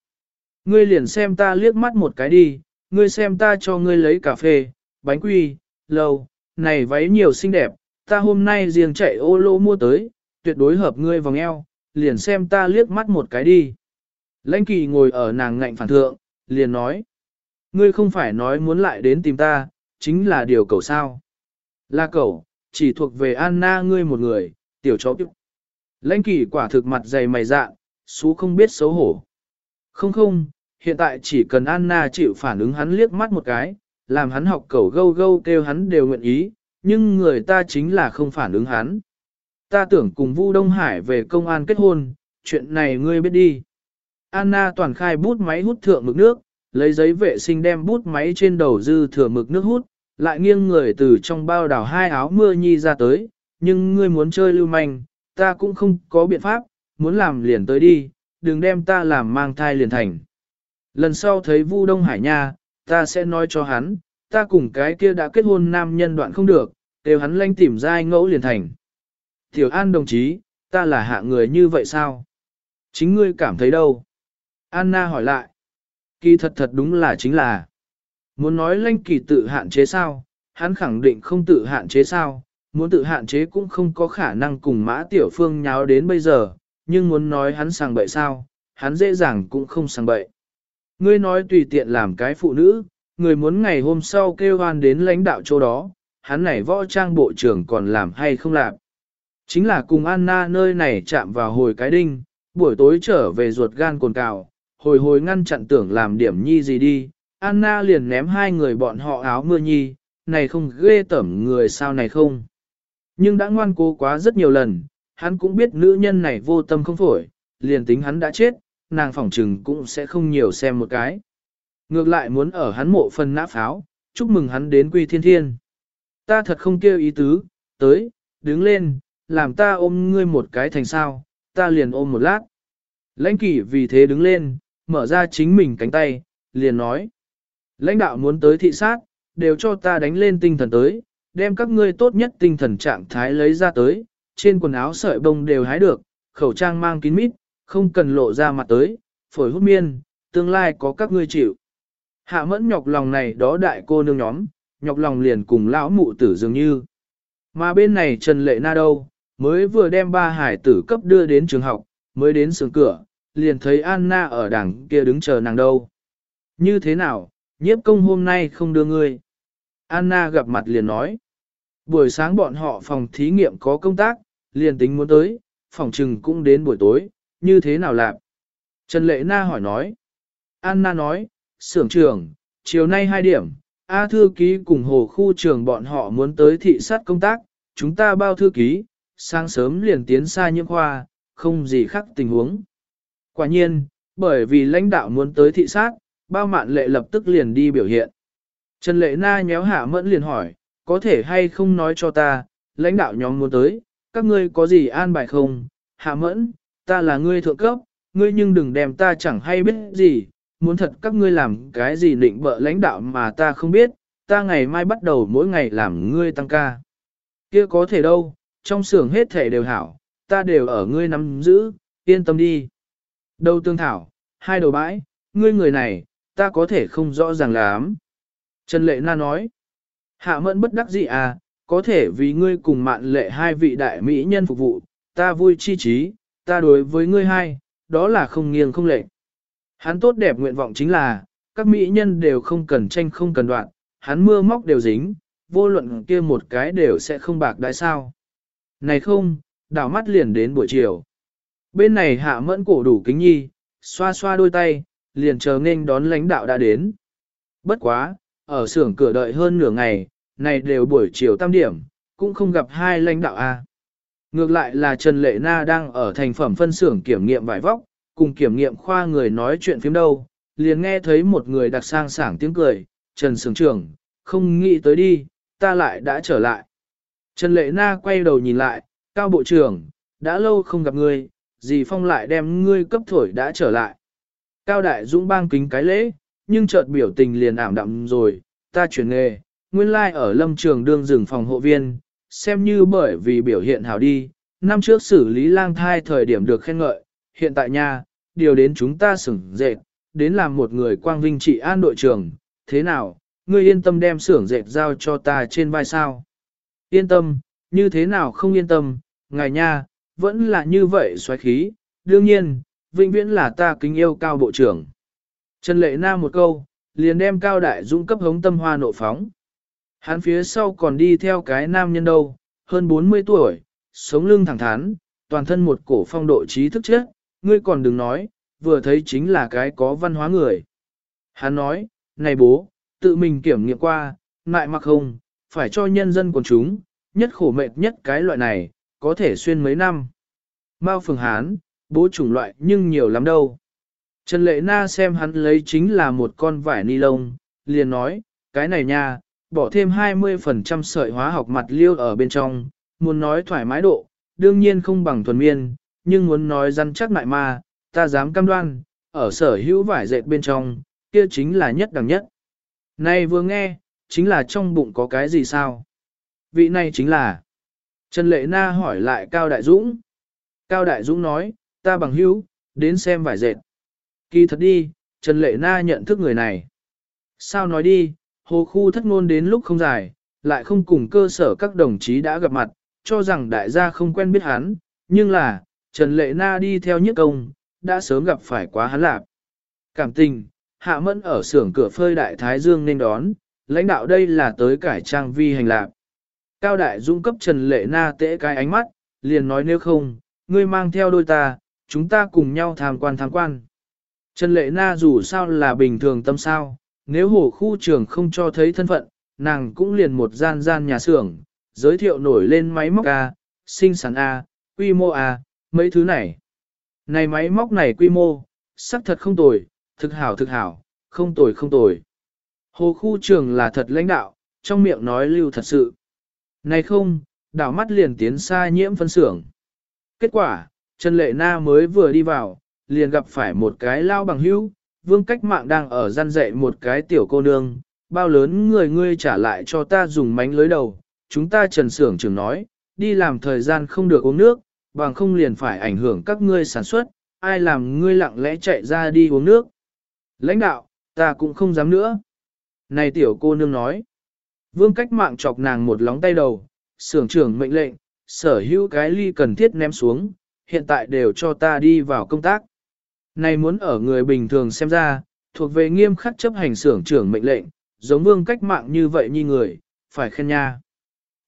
Ngươi liền xem ta liếc mắt một cái đi, ngươi xem ta cho ngươi lấy cà phê, bánh quy, lâu, này váy nhiều xinh đẹp, ta hôm nay riêng chạy ô lô mua tới, tuyệt đối hợp ngươi vòng eo, liền xem ta liếc mắt một cái đi. Lãnh kỳ ngồi ở nàng ngạnh phản thượng, liền nói. Ngươi không phải nói muốn lại đến tìm ta, chính là điều cầu sao. Là cầu, chỉ thuộc về Anna ngươi một người, tiểu chó tiếp. Lãnh kỳ quả thực mặt dày mày dạ, xú không biết xấu hổ. Không không, hiện tại chỉ cần Anna chịu phản ứng hắn liếc mắt một cái, làm hắn học cầu gâu gâu kêu hắn đều nguyện ý, nhưng người ta chính là không phản ứng hắn. Ta tưởng cùng Vu Đông Hải về công an kết hôn, chuyện này ngươi biết đi. Anna toàn khai bút máy hút thượng mực nước, lấy giấy vệ sinh đem bút máy trên đầu dư thừa mực nước hút, lại nghiêng người từ trong bao đảo hai áo mưa nhi ra tới, nhưng ngươi muốn chơi lưu manh, ta cũng không có biện pháp, muốn làm liền tới đi, đừng đem ta làm mang thai liền thành. Lần sau thấy Vu Đông Hải nha, ta sẽ nói cho hắn, ta cùng cái kia đã kết hôn nam nhân đoạn không được, đều hắn lanh tìm ra ngẫu liền thành. Tiểu An đồng chí, ta là hạ người như vậy sao? Chính ngươi cảm thấy đâu? Anna hỏi lại. Kỳ thật thật đúng là chính là. Muốn nói lanh kỳ tự hạn chế sao, hắn khẳng định không tự hạn chế sao, muốn tự hạn chế cũng không có khả năng cùng mã tiểu phương nháo đến bây giờ, nhưng muốn nói hắn sàng bậy sao, hắn dễ dàng cũng không sàng bậy. Ngươi nói tùy tiện làm cái phụ nữ, người muốn ngày hôm sau kêu hoan đến lãnh đạo chỗ đó, hắn này võ trang bộ trưởng còn làm hay không làm. Chính là cùng Anna nơi này chạm vào hồi cái đinh, buổi tối trở về ruột gan cồn cào, hồi hồi ngăn chặn tưởng làm điểm nhi gì đi, Anna liền ném hai người bọn họ áo mưa nhi, này không ghê tẩm người sao này không. Nhưng đã ngoan cố quá rất nhiều lần, hắn cũng biết nữ nhân này vô tâm không phổi, liền tính hắn đã chết, nàng phỏng trừng cũng sẽ không nhiều xem một cái. Ngược lại muốn ở hắn mộ phần nã pháo, chúc mừng hắn đến quy thiên thiên. Ta thật không kêu ý tứ, tới, đứng lên, làm ta ôm ngươi một cái thành sao, ta liền ôm một lát. Lãnh kỷ vì thế đứng lên, mở ra chính mình cánh tay, liền nói. Lãnh đạo muốn tới thị sát, đều cho ta đánh lên tinh thần tới, đem các ngươi tốt nhất tinh thần trạng thái lấy ra tới, trên quần áo sợi bông đều hái được, khẩu trang mang kín mít, không cần lộ ra mặt tới, phổi hút miên, tương lai có các ngươi chịu. Hạ mẫn nhọc lòng này đó đại cô nương nhóm, nhọc lòng liền cùng lão mụ tử dường như. Mà bên này Trần Lệ Na đâu, mới vừa đem ba hải tử cấp đưa đến trường học, mới đến sườn cửa, liền thấy Anna ở đằng kia đứng chờ nàng đâu. Như thế nào, nhiếp công hôm nay không đưa ngươi. Anna gặp mặt liền nói. Buổi sáng bọn họ phòng thí nghiệm có công tác, liền tính muốn tới, phòng trừng cũng đến buổi tối, như thế nào làm? Trần Lệ Na hỏi nói. Anna nói, xưởng trưởng, chiều nay hai điểm, A thư ký cùng hồ khu trường bọn họ muốn tới thị sát công tác, chúng ta bao thư ký, sáng sớm liền tiến xa nhiễm khoa, không gì khác tình huống. Quả nhiên, bởi vì lãnh đạo muốn tới thị sát, bao mạn lệ lập tức liền đi biểu hiện. Trần lệ na nhéo hạ mẫn liền hỏi, có thể hay không nói cho ta, lãnh đạo nhóm muốn tới, các ngươi có gì an bài không? Hạ mẫn, ta là ngươi thượng cấp, ngươi nhưng đừng đem ta chẳng hay biết gì, muốn thật các ngươi làm cái gì định bợ lãnh đạo mà ta không biết, ta ngày mai bắt đầu mỗi ngày làm ngươi tăng ca. Kia có thể đâu, trong xưởng hết thể đều hảo, ta đều ở ngươi nắm giữ, yên tâm đi. Đầu tương thảo, hai đầu bãi, ngươi người này, ta có thể không rõ ràng lắm. Trần Lệ Na nói, hạ mẫn bất đắc dĩ à, có thể vì ngươi cùng mạn lệ hai vị đại mỹ nhân phục vụ, ta vui chi trí, ta đối với ngươi hai, đó là không nghiêng không lệ. Hắn tốt đẹp nguyện vọng chính là, các mỹ nhân đều không cần tranh không cần đoạn, hắn mưa móc đều dính, vô luận kia một cái đều sẽ không bạc đại sao. Này không, đảo mắt liền đến buổi chiều. Bên này hạ mẫn cổ đủ kính nhi, xoa xoa đôi tay, liền chờ nên đón lãnh đạo đã đến. Bất quá, ở xưởng cửa đợi hơn nửa ngày, này đều buổi chiều tam điểm, cũng không gặp hai lãnh đạo A. Ngược lại là Trần Lệ Na đang ở thành phẩm phân xưởng kiểm nghiệm vải vóc, cùng kiểm nghiệm khoa người nói chuyện phím đâu, liền nghe thấy một người đặc sang sảng tiếng cười, Trần Sưởng trưởng, không nghĩ tới đi, ta lại đã trở lại. Trần Lệ Na quay đầu nhìn lại, Cao Bộ trưởng, đã lâu không gặp ngươi, dì Phong lại đem ngươi cấp thổi đã trở lại. Cao Đại Dũng bang kính cái lễ, nhưng chợt biểu tình liền ảm đạm rồi, ta chuyển nghề, nguyên lai like ở lâm trường đương rừng phòng hộ viên, xem như bởi vì biểu hiện hảo đi, năm trước xử lý lang thai thời điểm được khen ngợi, hiện tại nha, điều đến chúng ta sửng dệt, đến làm một người quang vinh trị an đội trưởng, thế nào, ngươi yên tâm đem xưởng dệt giao cho ta trên vai sao. Yên tâm, như thế nào không yên tâm, ngài nha, vẫn là như vậy xoáy khí, đương nhiên, vĩnh viễn là ta kính yêu cao bộ trưởng. Trần Lệ Nam một câu, liền đem cao đại dũng cấp hống tâm hoa nộ phóng. Hắn phía sau còn đi theo cái nam nhân đâu, hơn 40 tuổi, sống lưng thẳng thắn, toàn thân một cổ phong độ trí thức chết, ngươi còn đừng nói, vừa thấy chính là cái có văn hóa người. Hắn nói, này bố, tự mình kiểm nghiệm qua, ngại mặc không, phải cho nhân dân quần chúng, nhất khổ mệt nhất cái loại này, có thể xuyên mấy năm. Mao Phường Hán, bố chủng loại nhưng nhiều lắm đâu. Trần Lệ Na xem hắn lấy chính là một con vải ni lông, liền nói, cái này nha, bỏ thêm 20% sợi hóa học mặt liêu ở bên trong, muốn nói thoải mái độ, đương nhiên không bằng thuần miên, nhưng muốn nói rắn chắc lại ma, ta dám cam đoan, ở sở hữu vải dệt bên trong, kia chính là nhất đẳng nhất. Này vừa nghe, chính là trong bụng có cái gì sao? Vị này chính là... Trần Lệ Na hỏi lại Cao Đại Dũng. Cao Đại Dũng nói, ta bằng hữu, đến xem vải dệt. Kỳ thật đi, Trần Lệ Na nhận thức người này. Sao nói đi, hồ khu thất ngôn đến lúc không dài, lại không cùng cơ sở các đồng chí đã gặp mặt, cho rằng đại gia không quen biết hắn, nhưng là, Trần Lệ Na đi theo nhất công, đã sớm gặp phải quá hắn lạc. Cảm tình, hạ mẫn ở xưởng cửa phơi đại Thái Dương nên đón, lãnh đạo đây là tới cải trang vi hành lạc. Cao đại dung cấp Trần Lệ Na tễ cái ánh mắt, liền nói nếu không, ngươi mang theo đôi ta, chúng ta cùng nhau tham quan tham quan. Trần Lệ Na dù sao là bình thường tâm sao, nếu hồ khu trường không cho thấy thân phận, nàng cũng liền một gian gian nhà xưởng, giới thiệu nổi lên máy móc A, sinh sản A, quy mô A, mấy thứ này. Này máy móc này quy mô, sắc thật không tồi, thực hảo thực hảo, không tồi không tồi. Hồ khu trường là thật lãnh đạo, trong miệng nói lưu thật sự. Này không, đảo mắt liền tiến xa nhiễm phân xưởng. Kết quả, Trần Lệ Na mới vừa đi vào, liền gặp phải một cái lao bằng hữu, vương cách mạng đang ở gian dạy một cái tiểu cô nương, bao lớn người ngươi trả lại cho ta dùng mánh lưới đầu. Chúng ta trần xưởng trường nói, đi làm thời gian không được uống nước, bằng không liền phải ảnh hưởng các ngươi sản xuất, ai làm ngươi lặng lẽ chạy ra đi uống nước. Lãnh đạo, ta cũng không dám nữa. Này tiểu cô nương nói, vương cách mạng chọc nàng một lóng tay đầu, sưởng trưởng mệnh lệnh, sở hữu cái ly cần thiết ném xuống, hiện tại đều cho ta đi vào công tác. Này muốn ở người bình thường xem ra, thuộc về nghiêm khắc chấp hành sưởng trưởng mệnh lệnh, giống vương cách mạng như vậy như người, phải khen nha.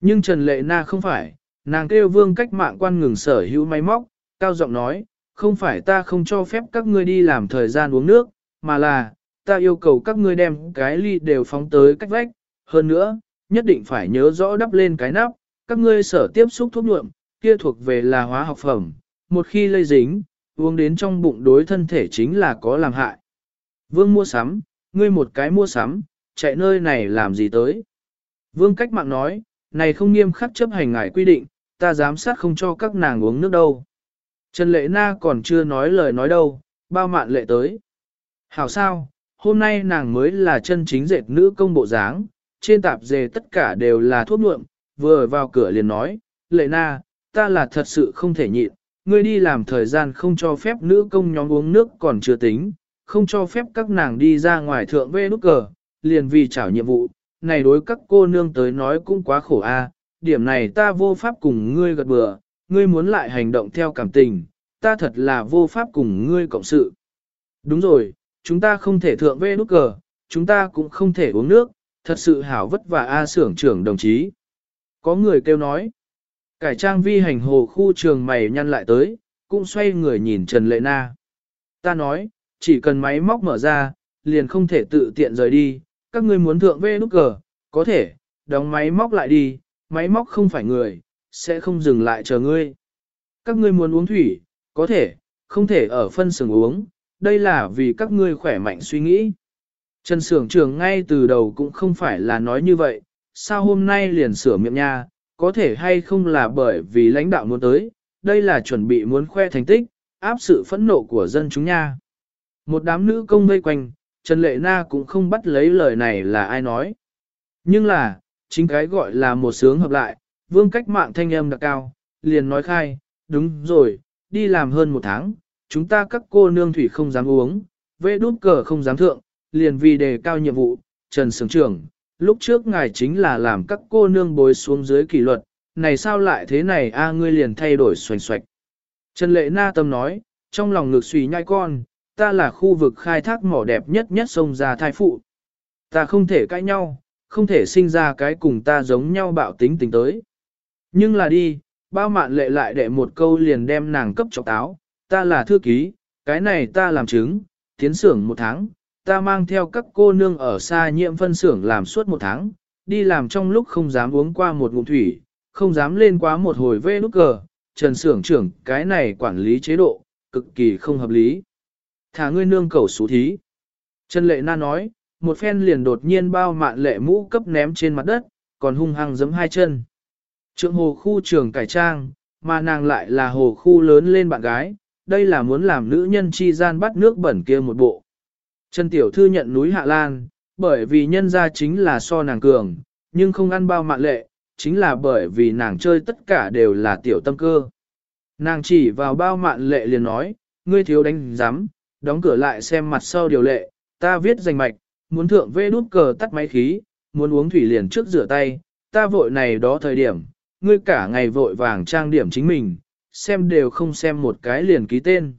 Nhưng Trần Lệ Na không phải, nàng kêu vương cách mạng quan ngừng sở hữu máy móc, cao giọng nói, không phải ta không cho phép các ngươi đi làm thời gian uống nước, mà là, ta yêu cầu các ngươi đem cái ly đều phóng tới cách vách, hơn nữa, nhất định phải nhớ rõ đắp lên cái nắp, các ngươi sở tiếp xúc thuốc nhuộm, kia thuộc về là hóa học phẩm, một khi lây dính, uống đến trong bụng đối thân thể chính là có làm hại. Vương mua sắm, ngươi một cái mua sắm, chạy nơi này làm gì tới? Vương cách mạng nói, này không nghiêm khắc chấp hành ngài quy định, ta giám sát không cho các nàng uống nước đâu. Trần Lệ Na còn chưa nói lời nói đâu, bao mạn lệ tới. Hảo sao, hôm nay nàng mới là chân chính dệt nữ công bộ dáng, trên tạp dề tất cả đều là thuốc nhuộm, vừa vào cửa liền nói, Lệ Na, ta là thật sự không thể nhịn, ngươi đi làm thời gian không cho phép nữ công nhóm uống nước còn chưa tính, không cho phép các nàng đi ra ngoài thượng vê nút cờ, liền vì chảo nhiệm vụ, này đối các cô nương tới nói cũng quá khổ a. điểm này ta vô pháp cùng ngươi gật bừa, ngươi muốn lại hành động theo cảm tình, ta thật là vô pháp cùng ngươi cộng sự. Đúng rồi, chúng ta không thể thượng vê nút cờ, chúng ta cũng không thể uống nước, thật sự hảo vất vả a xưởng trưởng đồng chí. Có người kêu nói, cải trang vi hành hồ khu trường mày nhăn lại tới, cũng xoay người nhìn Trần Lệ Na. Ta nói, chỉ cần máy móc mở ra, liền không thể tự tiện rời đi, các ngươi muốn thượng vê nút cờ, có thể, đóng máy móc lại đi, máy móc không phải người, sẽ không dừng lại chờ ngươi. Các ngươi muốn uống thủy, có thể, không thể ở phân xưởng uống, đây là vì các ngươi khỏe mạnh suy nghĩ. Trần Sưởng trưởng ngay từ đầu cũng không phải là nói như vậy, sao hôm nay liền sửa miệng nha, có thể hay không là bởi vì lãnh đạo muốn tới, đây là chuẩn bị muốn khoe thành tích, áp sự phẫn nộ của dân chúng nha. Một đám nữ công vây quanh, Trần Lệ Na cũng không bắt lấy lời này là ai nói. Nhưng là, chính cái gọi là một sướng hợp lại, vương cách mạng thanh âm đặc cao, liền nói khai, đúng rồi, đi làm hơn một tháng, chúng ta các cô nương thủy không dám uống, vệ đút cờ không dám thượng, liền vì đề cao nhiệm vụ, Trần Sướng trưởng, lúc trước ngài chính là làm các cô nương bối xuống dưới kỷ luật, này sao lại thế này a ngươi liền thay đổi xoành xoạch. Trần Lệ Na tâm nói, trong lòng ngực suy nhai con, ta là khu vực khai thác mỏ đẹp nhất nhất sông ra thai phụ. Ta không thể cãi nhau, không thể sinh ra cái cùng ta giống nhau bạo tính tình tới. Nhưng là đi, bao mạn lệ lại đệ một câu liền đem nàng cấp chọc táo, ta là thư ký, cái này ta làm chứng, tiến xưởng một tháng, ta mang theo các cô nương ở xa nhiệm phân xưởng làm suốt một tháng, đi làm trong lúc không dám uống qua một ngụm thủy, không dám lên quá một hồi vê nút cờ, trần xưởng trưởng cái này quản lý chế độ, cực kỳ không hợp lý. Thả ngươi nương cầu xú thí. Trần Lệ Na nói, một phen liền đột nhiên bao mạn lệ mũ cấp ném trên mặt đất, còn hung hăng giấm hai chân. Trượng hồ khu trường cải trang, mà nàng lại là hồ khu lớn lên bạn gái, đây là muốn làm nữ nhân chi gian bắt nước bẩn kia một bộ. Trần Tiểu Thư nhận núi Hạ Lan, bởi vì nhân gia chính là so nàng cường, nhưng không ăn bao mạn lệ, chính là bởi vì nàng chơi tất cả đều là tiểu tâm cơ. Nàng chỉ vào bao mạn lệ liền nói, ngươi thiếu đánh giám, đóng cửa lại xem mặt sau điều lệ, ta viết danh mạch, muốn thượng vê đút cờ tắt máy khí, muốn uống thủy liền trước rửa tay, ta vội này đó thời điểm, ngươi cả ngày vội vàng trang điểm chính mình, xem đều không xem một cái liền ký tên.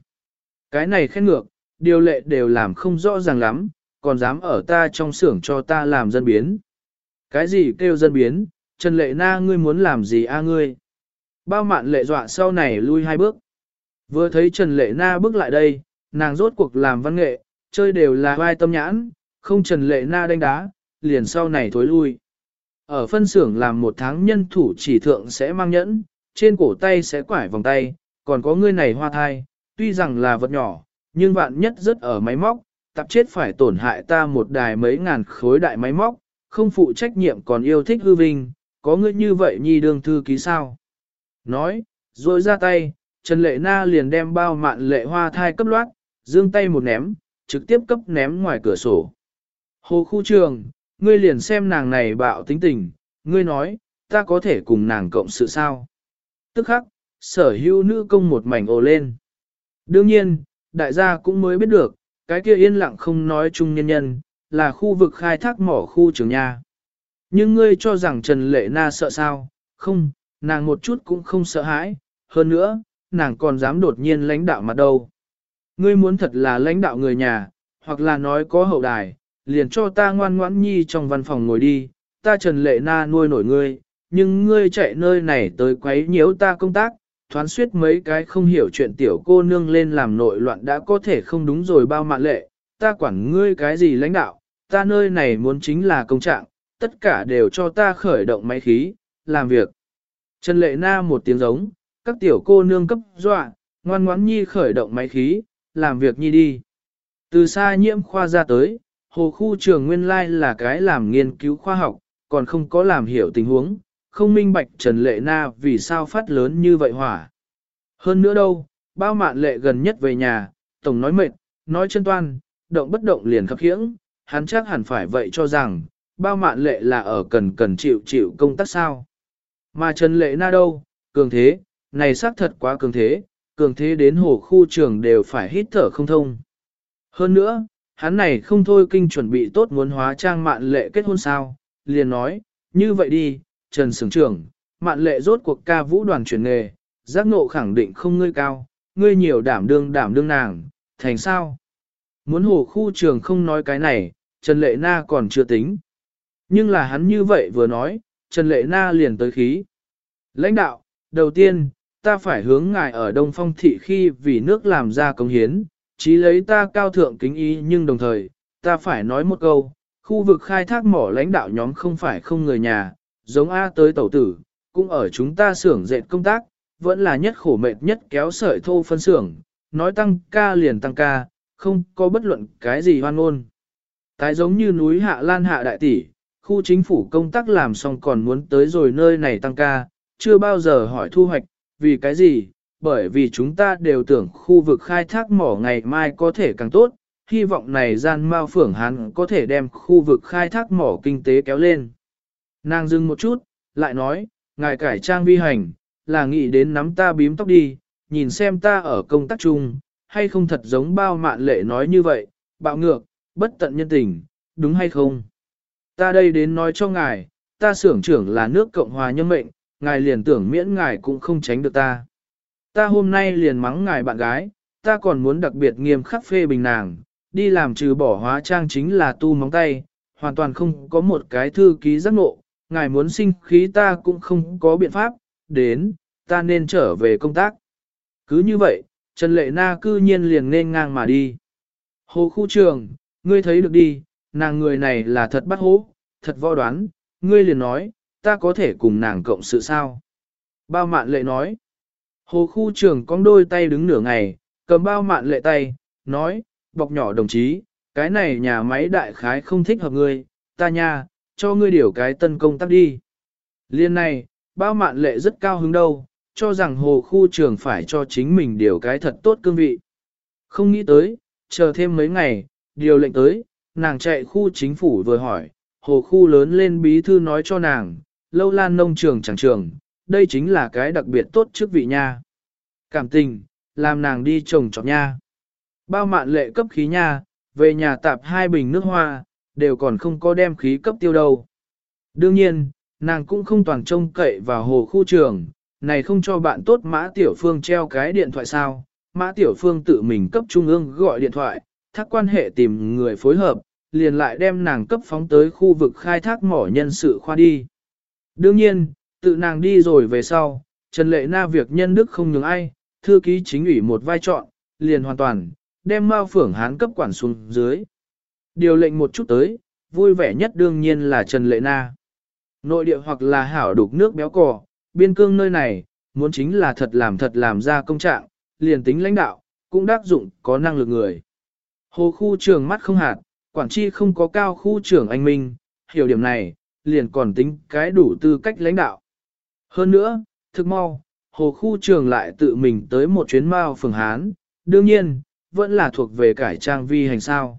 Cái này khen ngược, điều lệ đều làm không rõ ràng lắm, còn dám ở ta trong xưởng cho ta làm dân biến. Cái gì kêu dân biến, Trần Lệ Na ngươi muốn làm gì a ngươi? Bao mạn lệ dọa sau này lui hai bước. Vừa thấy Trần Lệ Na bước lại đây, nàng rốt cuộc làm văn nghệ, chơi đều là vai tâm nhãn, không Trần Lệ Na đánh đá, liền sau này thối lui. Ở phân xưởng làm một tháng nhân thủ chỉ thượng sẽ mang nhẫn, trên cổ tay sẽ quải vòng tay, còn có ngươi này hoa thai, tuy rằng là vật nhỏ, nhưng vạn nhất rất ở máy móc, tập chết phải tổn hại ta một đài mấy ngàn khối đại máy móc, không phụ trách nhiệm còn yêu thích hư vinh, có ngươi như vậy nhi đương thư ký sao? Nói, rồi ra tay, Trần Lệ Na liền đem bao mạn lệ hoa thai cấp loát, dương tay một ném, trực tiếp cấp ném ngoài cửa sổ. Hồ khu trường, ngươi liền xem nàng này bạo tính tình, ngươi nói, ta có thể cùng nàng cộng sự sao? Tức khắc, sở hữu nữ công một mảnh ồ lên. Đương nhiên, đại gia cũng mới biết được, cái kia yên lặng không nói chung nhân nhân, là khu vực khai thác mỏ khu trường nha. Nhưng ngươi cho rằng Trần Lệ Na sợ sao? Không, nàng một chút cũng không sợ hãi, hơn nữa, nàng còn dám đột nhiên lãnh đạo mặt đâu. Ngươi muốn thật là lãnh đạo người nhà, hoặc là nói có hậu đài, liền cho ta ngoan ngoãn nhi trong văn phòng ngồi đi, ta Trần Lệ Na nuôi nổi ngươi, nhưng ngươi chạy nơi này tới quấy nhiễu ta công tác, thoán suyết mấy cái không hiểu chuyện tiểu cô nương lên làm nội loạn đã có thể không đúng rồi bao mạn lệ, ta quản ngươi cái gì lãnh đạo, ta nơi này muốn chính là công trạng, tất cả đều cho ta khởi động máy khí, làm việc. Trần Lệ Na một tiếng giống, các tiểu cô nương cấp dọa, ngoan ngoãn nhi khởi động máy khí, làm việc nhi đi. Từ xa nhiễm khoa ra tới, hồ khu trường nguyên lai là cái làm nghiên cứu khoa học, còn không có làm hiểu tình huống, không minh bạch Trần Lệ Na vì sao phát lớn như vậy hỏa. Hơn nữa đâu, bao mạn lệ gần nhất về nhà, tổng nói mệt, nói chân toan, động bất động liền khập khiễng, hắn chắc hẳn phải vậy cho rằng, bao mạn lệ là ở cần cần chịu chịu công tác sao. Mà Trần Lệ Na đâu, cường thế, này xác thật quá cường thế, cường thế đến hồ khu trường đều phải hít thở không thông. Hơn nữa, hắn này không thôi kinh chuẩn bị tốt muốn hóa trang mạn lệ kết hôn sao, liền nói, như vậy đi, Trần Sưởng trưởng, mạn lệ rốt cuộc ca vũ đoàn chuyển nghề, giác ngộ khẳng định không ngươi cao, ngươi nhiều đảm đương đảm đương nàng, thành sao? Muốn hồ khu trường không nói cái này, Trần Lệ Na còn chưa tính. Nhưng là hắn như vậy vừa nói, Trần Lệ Na liền tới khí. Lãnh đạo, đầu tiên, ta phải hướng ngài ở Đông Phong Thị khi vì nước làm ra công hiến, chí lấy ta cao thượng kính ý nhưng đồng thời, ta phải nói một câu, khu vực khai thác mỏ lãnh đạo nhóm không phải không người nhà, giống A tới tẩu tử, cũng ở chúng ta xưởng dệt công tác, vẫn là nhất khổ mệt nhất kéo sợi thô phân xưởng, nói tăng ca liền tăng ca, không có bất luận cái gì hoan ngôn. Tái giống như núi Hạ Lan Hạ Đại Tỷ, khu chính phủ công tác làm xong còn muốn tới rồi nơi này tăng ca, chưa bao giờ hỏi thu hoạch, vì cái gì, bởi vì chúng ta đều tưởng khu vực khai thác mỏ ngày mai có thể càng tốt, hy vọng này gian mao phưởng hắn có thể đem khu vực khai thác mỏ kinh tế kéo lên. Nàng dừng một chút, lại nói, ngài cải trang vi hành, là nghĩ đến nắm ta bím tóc đi, nhìn xem ta ở công tác chung, hay không thật giống bao mạn lệ nói như vậy, bạo ngược, bất tận nhân tình, đúng hay không? Ta đây đến nói cho ngài, ta xưởng trưởng là nước Cộng hòa nhân mệnh, ngài liền tưởng miễn ngài cũng không tránh được ta. Ta hôm nay liền mắng ngài bạn gái, ta còn muốn đặc biệt nghiêm khắc phê bình nàng, đi làm trừ bỏ hóa trang chính là tu móng tay, hoàn toàn không có một cái thư ký giác ngộ, ngài muốn sinh khí ta cũng không có biện pháp, đến, ta nên trở về công tác. Cứ như vậy, Trần Lệ Na cư nhiên liền nên ngang mà đi. Hồ khu trường, ngươi thấy được đi, nàng người này là thật bắt hố, thật võ đoán, ngươi liền nói, ta có thể cùng nàng cộng sự sao. Bao mạn lệ nói, hồ khu trường cong đôi tay đứng nửa ngày, cầm bao mạn lệ tay, nói, bọc nhỏ đồng chí, cái này nhà máy đại khái không thích hợp ngươi, ta nha, cho ngươi điều cái tân công tác đi. Liên này, bao mạn lệ rất cao hứng đâu, cho rằng hồ khu trường phải cho chính mình điều cái thật tốt cương vị. Không nghĩ tới, chờ thêm mấy ngày, điều lệnh tới, nàng chạy khu chính phủ vừa hỏi, hồ khu lớn lên bí thư nói cho nàng, lâu lan nông trường chẳng trường, đây chính là cái đặc biệt tốt trước vị nha. Cảm tình, làm nàng đi trồng trọt nha. Bao mạn lệ cấp khí nha, về nhà tạp hai bình nước hoa, đều còn không có đem khí cấp tiêu đâu. Đương nhiên, nàng cũng không toàn trông cậy vào hồ khu trường, này không cho bạn tốt Mã Tiểu Phương treo cái điện thoại sao. Mã Tiểu Phương tự mình cấp trung ương gọi điện thoại, thác quan hệ tìm người phối hợp, liền lại đem nàng cấp phóng tới khu vực khai thác mỏ nhân sự khoa đi. Đương nhiên, tự nàng đi rồi về sau, Trần Lệ Na việc nhân đức không nhường ai, thư ký chính ủy một vai chọn, liền hoàn toàn, đem Mao Phưởng Hán cấp quản xuống dưới. Điều lệnh một chút tới, vui vẻ nhất đương nhiên là Trần Lệ Na. Nội địa hoặc là hảo đục nước béo cò, biên cương nơi này, muốn chính là thật làm thật làm ra công trạng, liền tính lãnh đạo, cũng đắc dụng có năng lực người. Hồ khu trường mắt không hạt, quản chi không có cao khu trưởng anh Minh, hiểu điểm này, liền còn tính cái đủ tư cách lãnh đạo. Hơn nữa, thực mau, hồ khu trường lại tự mình tới một chuyến mao phường Hán, đương nhiên, vẫn là thuộc về cải trang vi hành sao.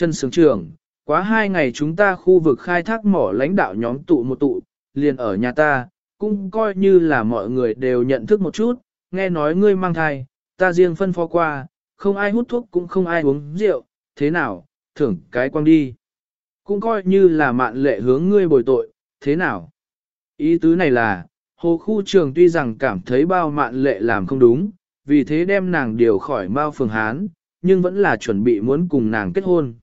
Trần sướng trường, quá hai ngày chúng ta khu vực khai thác mỏ lãnh đạo nhóm tụ một tụ, liền ở nhà ta, cũng coi như là mọi người đều nhận thức một chút, nghe nói ngươi mang thai, ta riêng phân phó qua, không ai hút thuốc cũng không ai uống rượu, thế nào, thưởng cái quang đi. Cũng coi như là mạn lệ hướng ngươi bồi tội, thế nào? Ý tứ này là, hồ khu trường tuy rằng cảm thấy bao mạn lệ làm không đúng, vì thế đem nàng điều khỏi bao phường Hán, nhưng vẫn là chuẩn bị muốn cùng nàng kết hôn.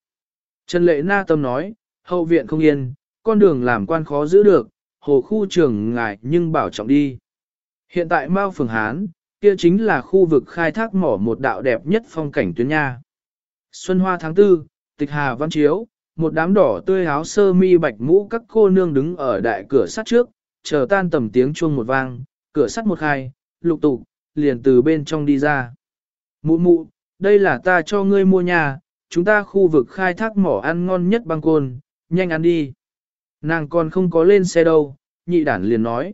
Trần lệ na tâm nói, hậu viện không yên, con đường làm quan khó giữ được, hồ khu trường ngại nhưng bảo trọng đi. Hiện tại Mao Phường Hán, kia chính là khu vực khai thác mỏ một đạo đẹp nhất phong cảnh tuyến nha. Xuân hoa tháng tư, tịch hà văn chiếu, một đám đỏ tươi áo sơ mi bạch mũ các cô nương đứng ở đại cửa sắt trước, chờ tan tầm tiếng chuông một vang, cửa sắt một khai, lục tục, liền từ bên trong đi ra. Mụ mụ, đây là ta cho ngươi mua nhà, chúng ta khu vực khai thác mỏ ăn ngon nhất băng côn, nhanh ăn đi. Nàng còn không có lên xe đâu, nhị đản liền nói.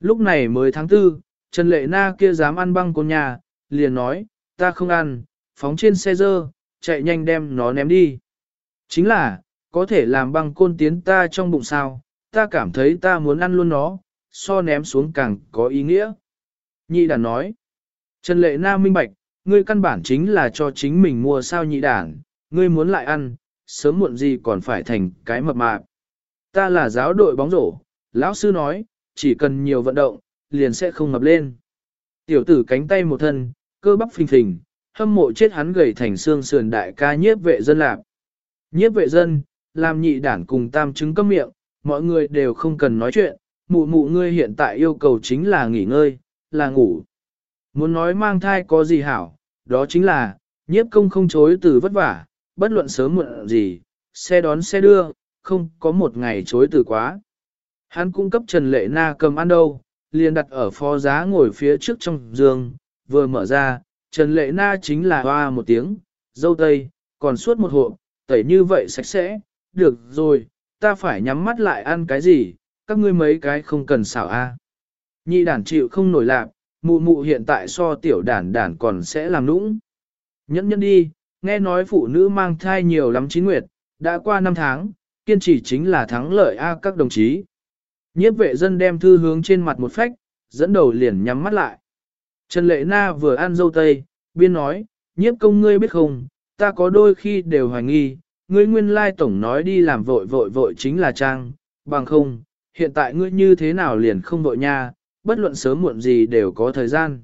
Lúc này mới tháng tư, Trần Lệ Na kia dám ăn băng côn nhà, liền nói, ta không ăn, phóng trên xe dơ, chạy nhanh đem nó ném đi. Chính là, có thể làm băng côn tiến ta trong bụng sao, ta cảm thấy ta muốn ăn luôn nó, so ném xuống càng có ý nghĩa. Nhị đản nói, Trần Lệ Na minh bạch, ngươi căn bản chính là cho chính mình mua sao nhị đản, ngươi muốn lại ăn, sớm muộn gì còn phải thành cái mập mạp. Ta là giáo đội bóng rổ, lão sư nói, chỉ cần nhiều vận động, liền sẽ không ngập lên. Tiểu tử cánh tay một thân, cơ bắp phình phình, hâm mộ chết hắn gầy thành xương sườn đại ca nhiếp vệ dân lạc. Nhiếp vệ dân, làm nhị đản cùng tam chứng cấm miệng, mọi người đều không cần nói chuyện, mụ mụ ngươi hiện tại yêu cầu chính là nghỉ ngơi, là ngủ. Muốn nói mang thai có gì hảo, đó chính là, nhiếp công không chối từ vất vả, bất luận sớm muộn gì, xe đón xe đưa, không có một ngày chối từ quá. Hắn cung cấp Trần Lệ Na cầm ăn đâu, liền đặt ở phó giá ngồi phía trước trong giường, vừa mở ra, Trần Lệ Na chính là hoa một tiếng, dâu tây, còn suốt một hộp, tẩy như vậy sạch sẽ, được rồi, ta phải nhắm mắt lại ăn cái gì, các ngươi mấy cái không cần xảo a. Nhị đản chịu không nổi lạc, mụ mụ hiện tại so tiểu đản đản còn sẽ làm nũng. Nhẫn nhẫn đi, nghe nói phụ nữ mang thai nhiều lắm chín nguyệt, đã qua năm tháng, kiên trì chính là thắng lợi a các đồng chí. Nhiếp vệ dân đem thư hướng trên mặt một phách, dẫn đầu liền nhắm mắt lại. Trần Lệ Na vừa ăn dâu tây, biên nói, nhiếp công ngươi biết không, ta có đôi khi đều hoài nghi, ngươi nguyên lai tổng nói đi làm vội vội vội chính là trang, bằng không, hiện tại ngươi như thế nào liền không vội nha, bất luận sớm muộn gì đều có thời gian.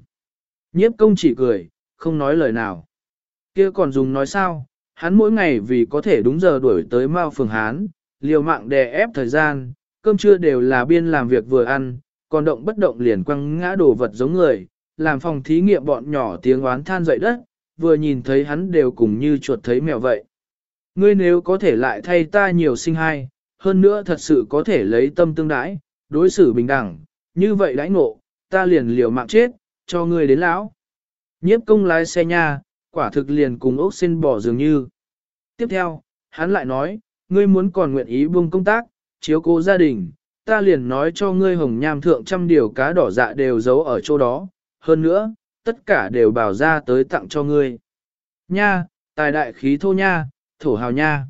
Nhiếp công chỉ cười, không nói lời nào. kia còn dùng nói sao, hắn mỗi ngày vì có thể đúng giờ đuổi tới Mao Phường Hán, liều mạng đè ép thời gian, cơm trưa đều là biên làm việc vừa ăn, còn động bất động liền quăng ngã đồ vật giống người, làm phòng thí nghiệm bọn nhỏ tiếng oán than dậy đất, vừa nhìn thấy hắn đều cùng như chuột thấy mèo vậy. Ngươi nếu có thể lại thay ta nhiều sinh hai, hơn nữa thật sự có thể lấy tâm tương đãi, đối xử bình đẳng, như vậy đãi ngộ, ta liền liều mạng chết, cho ngươi đến lão. Nhiếp công lái xe nha, quả thực liền cùng ốc xin bỏ dường như. Tiếp theo, hắn lại nói, ngươi muốn còn nguyện ý buông công tác, chiếu cố gia đình, ta liền nói cho ngươi hồng nham thượng trăm điều cá đỏ dạ đều giấu ở chỗ đó, hơn nữa, tất cả đều bảo ra tới tặng cho ngươi. Nha, tài đại khí thô nha, thổ hào nha.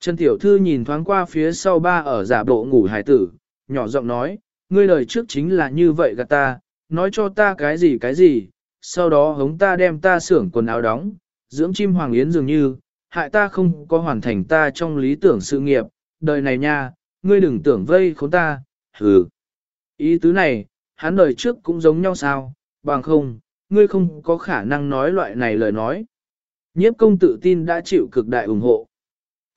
Trần Tiểu Thư nhìn thoáng qua phía sau ba ở giả bộ ngủ hải tử, nhỏ giọng nói, ngươi lời trước chính là như vậy gạt ta, nói cho ta cái gì cái gì, sau đó hống ta đem ta xưởng quần áo đóng, dưỡng chim hoàng yến dường như, hại ta không có hoàn thành ta trong lý tưởng sự nghiệp, đời này nha, ngươi đừng tưởng vây khốn ta, hừ. Ý tứ này, hắn đời trước cũng giống nhau sao, bằng không, ngươi không có khả năng nói loại này lời nói. Nhiếp công tự tin đã chịu cực đại ủng hộ.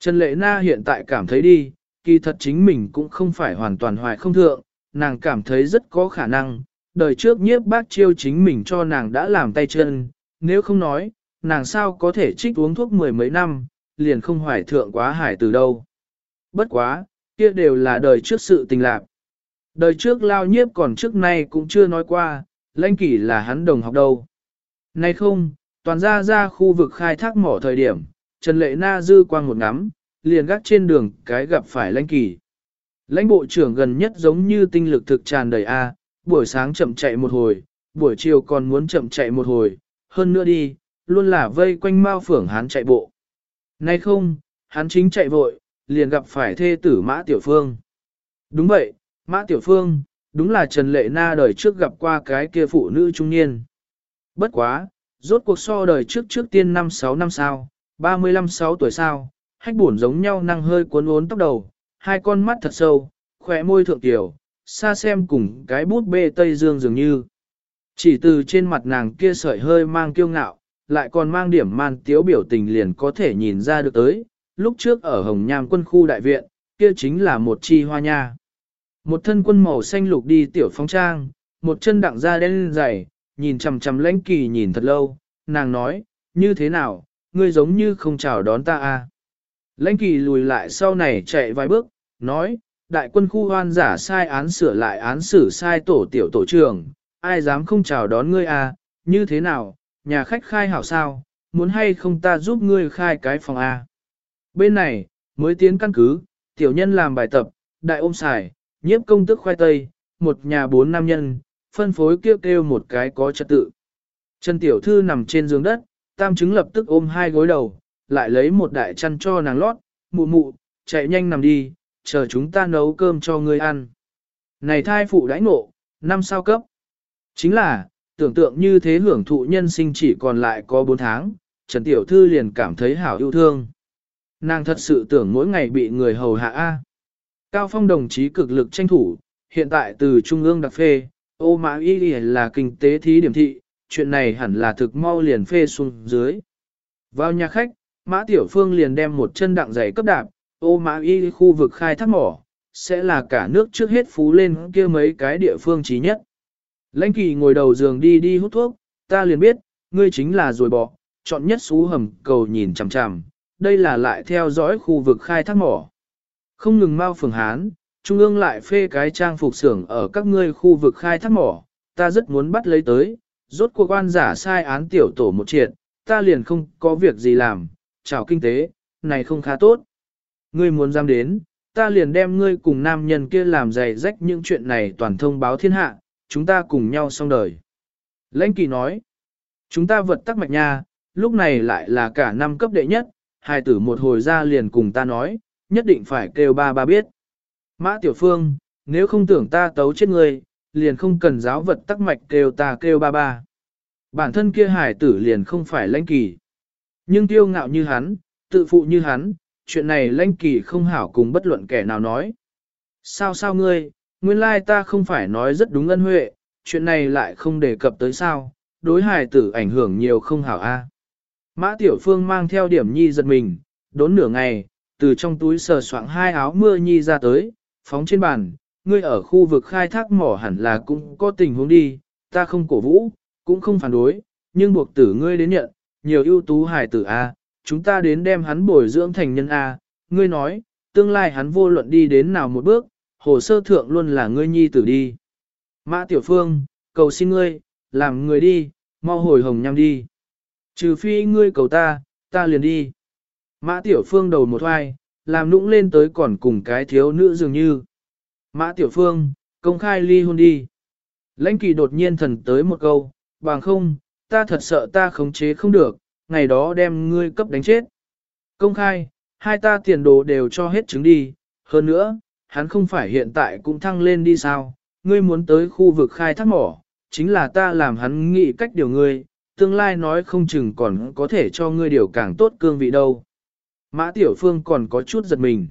Trần Lệ Na hiện tại cảm thấy đi, kỳ thật chính mình cũng không phải hoàn toàn hoài không thượng, nàng cảm thấy rất có khả năng, đời trước nhiếp bác chiêu chính mình cho nàng đã làm tay chân, nếu không nói, nàng sao có thể trích uống thuốc mười mấy năm, liền không hoài thượng quá hải từ đâu. Bất quá, kia đều là đời trước sự tình lạc. Đời trước lao nhiếp còn trước nay cũng chưa nói qua, lãnh kỷ là hắn đồng học đâu. Nay không, toàn ra ra khu vực khai thác mỏ thời điểm, Trần Lệ Na dư quang một ngắm, liền gác trên đường cái gặp phải lãnh kỷ. Lãnh bộ trưởng gần nhất giống như tinh lực thực tràn đầy A, buổi sáng chậm chạy một hồi, buổi chiều còn muốn chậm chạy một hồi, hơn nữa đi, luôn là vây quanh Mao Phưởng hắn chạy bộ. Nay không, hắn chính chạy vội, liền gặp phải thê tử Mã Tiểu Phương. Đúng vậy, Mã Tiểu Phương, đúng là Trần Lệ Na đời trước gặp qua cái kia phụ nữ trung niên. Bất quá, rốt cuộc so đời trước trước tiên năm 6 năm sao, 35-6 tuổi sao, hách buồn giống nhau năng hơi cuốn uốn tóc đầu, hai con mắt thật sâu, khỏe môi thượng tiểu, xa xem cùng cái bút bê Tây Dương dường như. Chỉ từ trên mặt nàng kia sợi hơi mang kiêu ngạo, lại còn mang điểm man tiếu biểu tình liền có thể nhìn ra được tới, lúc trước ở Hồng Nham quân khu đại viện, kia chính là một chi hoa nha. Một thân quân màu xanh lục đi tiểu phong trang, một chân đặng da đen dày, nhìn chằm chằm lãnh kỳ nhìn thật lâu, nàng nói, như thế nào, ngươi giống như không chào đón ta à. Lãnh kỳ lùi lại sau này chạy vài bước, nói, đại quân khu hoan giả sai án sửa lại án xử sai tổ tiểu tổ trưởng, ai dám không chào đón ngươi à, như thế nào, nhà khách khai hảo sao, muốn hay không ta giúp ngươi khai cái phòng A. Bên này, mới tiến căn cứ, tiểu nhân làm bài tập, đại ôm xài, nhiếp công tức khoai tây, một nhà bốn nam nhân, phân phối kêu kêu một cái có trật tự. Trần tiểu thư nằm trên giường đất, tam chứng lập tức ôm hai gối đầu, lại lấy một đại chăn cho nàng lót, mụ mụ, chạy nhanh nằm đi, chờ chúng ta nấu cơm cho ngươi ăn. Này thai phụ đãi ngộ, năm sao cấp. Chính là, tưởng tượng như thế hưởng thụ nhân sinh chỉ còn lại có 4 tháng, Trần Tiểu Thư liền cảm thấy hảo yêu thương. Nàng thật sự tưởng mỗi ngày bị người hầu hạ A. Cao Phong đồng chí cực lực tranh thủ, hiện tại từ Trung ương đặc phê, ô mã y là kinh tế thí điểm thị, chuyện này hẳn là thực mau liền phê xuống dưới. Vào nhà khách, Mã Tiểu Phương liền đem một chân đặng giày cấp đạp, ô mã y khu vực khai thác mỏ, sẽ là cả nước trước hết phú lên kia mấy cái địa phương trí nhất. Lãnh kỳ ngồi đầu giường đi đi hút thuốc, ta liền biết, ngươi chính là rồi bỏ, chọn nhất xú hầm cầu nhìn chằm chằm, đây là lại theo dõi khu vực khai thác mỏ. Không ngừng mau phường Hán, Trung ương lại phê cái trang phục xưởng ở các ngươi khu vực khai thác mỏ, ta rất muốn bắt lấy tới, rốt cuộc quan giả sai án tiểu tổ một triệt, ta liền không có việc gì làm, chào kinh tế, này không khá tốt. Ngươi muốn dám đến, ta liền đem ngươi cùng nam nhân kia làm dày rách những chuyện này toàn thông báo thiên hạ, chúng ta cùng nhau xong đời. Lãnh kỳ nói, chúng ta vật tắc mạch nha, lúc này lại là cả năm cấp đệ nhất, hai tử một hồi ra liền cùng ta nói, nhất định phải kêu ba ba biết. Mã Tiểu Phương, nếu không tưởng ta tấu chết ngươi, liền không cần giáo vật tắc mạch kêu ta kêu ba ba. Bản thân kia hải tử liền không phải lãnh kỳ. Nhưng tiêu ngạo như hắn, tự phụ như hắn, chuyện này lãnh kỳ không hảo cùng bất luận kẻ nào nói. Sao sao ngươi, nguyên lai ta không phải nói rất đúng ân huệ, chuyện này lại không đề cập tới sao, đối hài tử ảnh hưởng nhiều không hảo a. Mã Tiểu Phương mang theo điểm nhi giật mình, đốn nửa ngày, từ trong túi sờ soạng hai áo mưa nhi ra tới, phóng trên bàn, ngươi ở khu vực khai thác mỏ hẳn là cũng có tình huống đi, ta không cổ vũ, cũng không phản đối, nhưng buộc tử ngươi đến nhận, nhiều ưu tú hài tử A, chúng ta đến đem hắn bồi dưỡng thành nhân A, ngươi nói, tương lai hắn vô luận đi đến nào một bước, hồ sơ thượng luôn là ngươi nhi tử đi. Mã Tiểu Phương, cầu xin ngươi, làm người đi, mau hồi hồng nhằm đi. Trừ phi ngươi cầu ta, ta liền đi. Mã Tiểu Phương đầu một hoài, làm nũng lên tới còn cùng cái thiếu nữ dường như. Mã Tiểu Phương, công khai ly hôn đi. Lãnh kỳ đột nhiên thần tới một câu, bằng không, ta thật sợ ta khống chế không được, ngày đó đem ngươi cấp đánh chết. Công khai, hai ta tiền đồ đều cho hết chứng đi, hơn nữa, hắn không phải hiện tại cũng thăng lên đi sao, ngươi muốn tới khu vực khai thác mỏ, chính là ta làm hắn nghĩ cách điều ngươi, tương lai nói không chừng còn có thể cho ngươi điều càng tốt cương vị đâu. Mã Tiểu Phương còn có chút giật mình.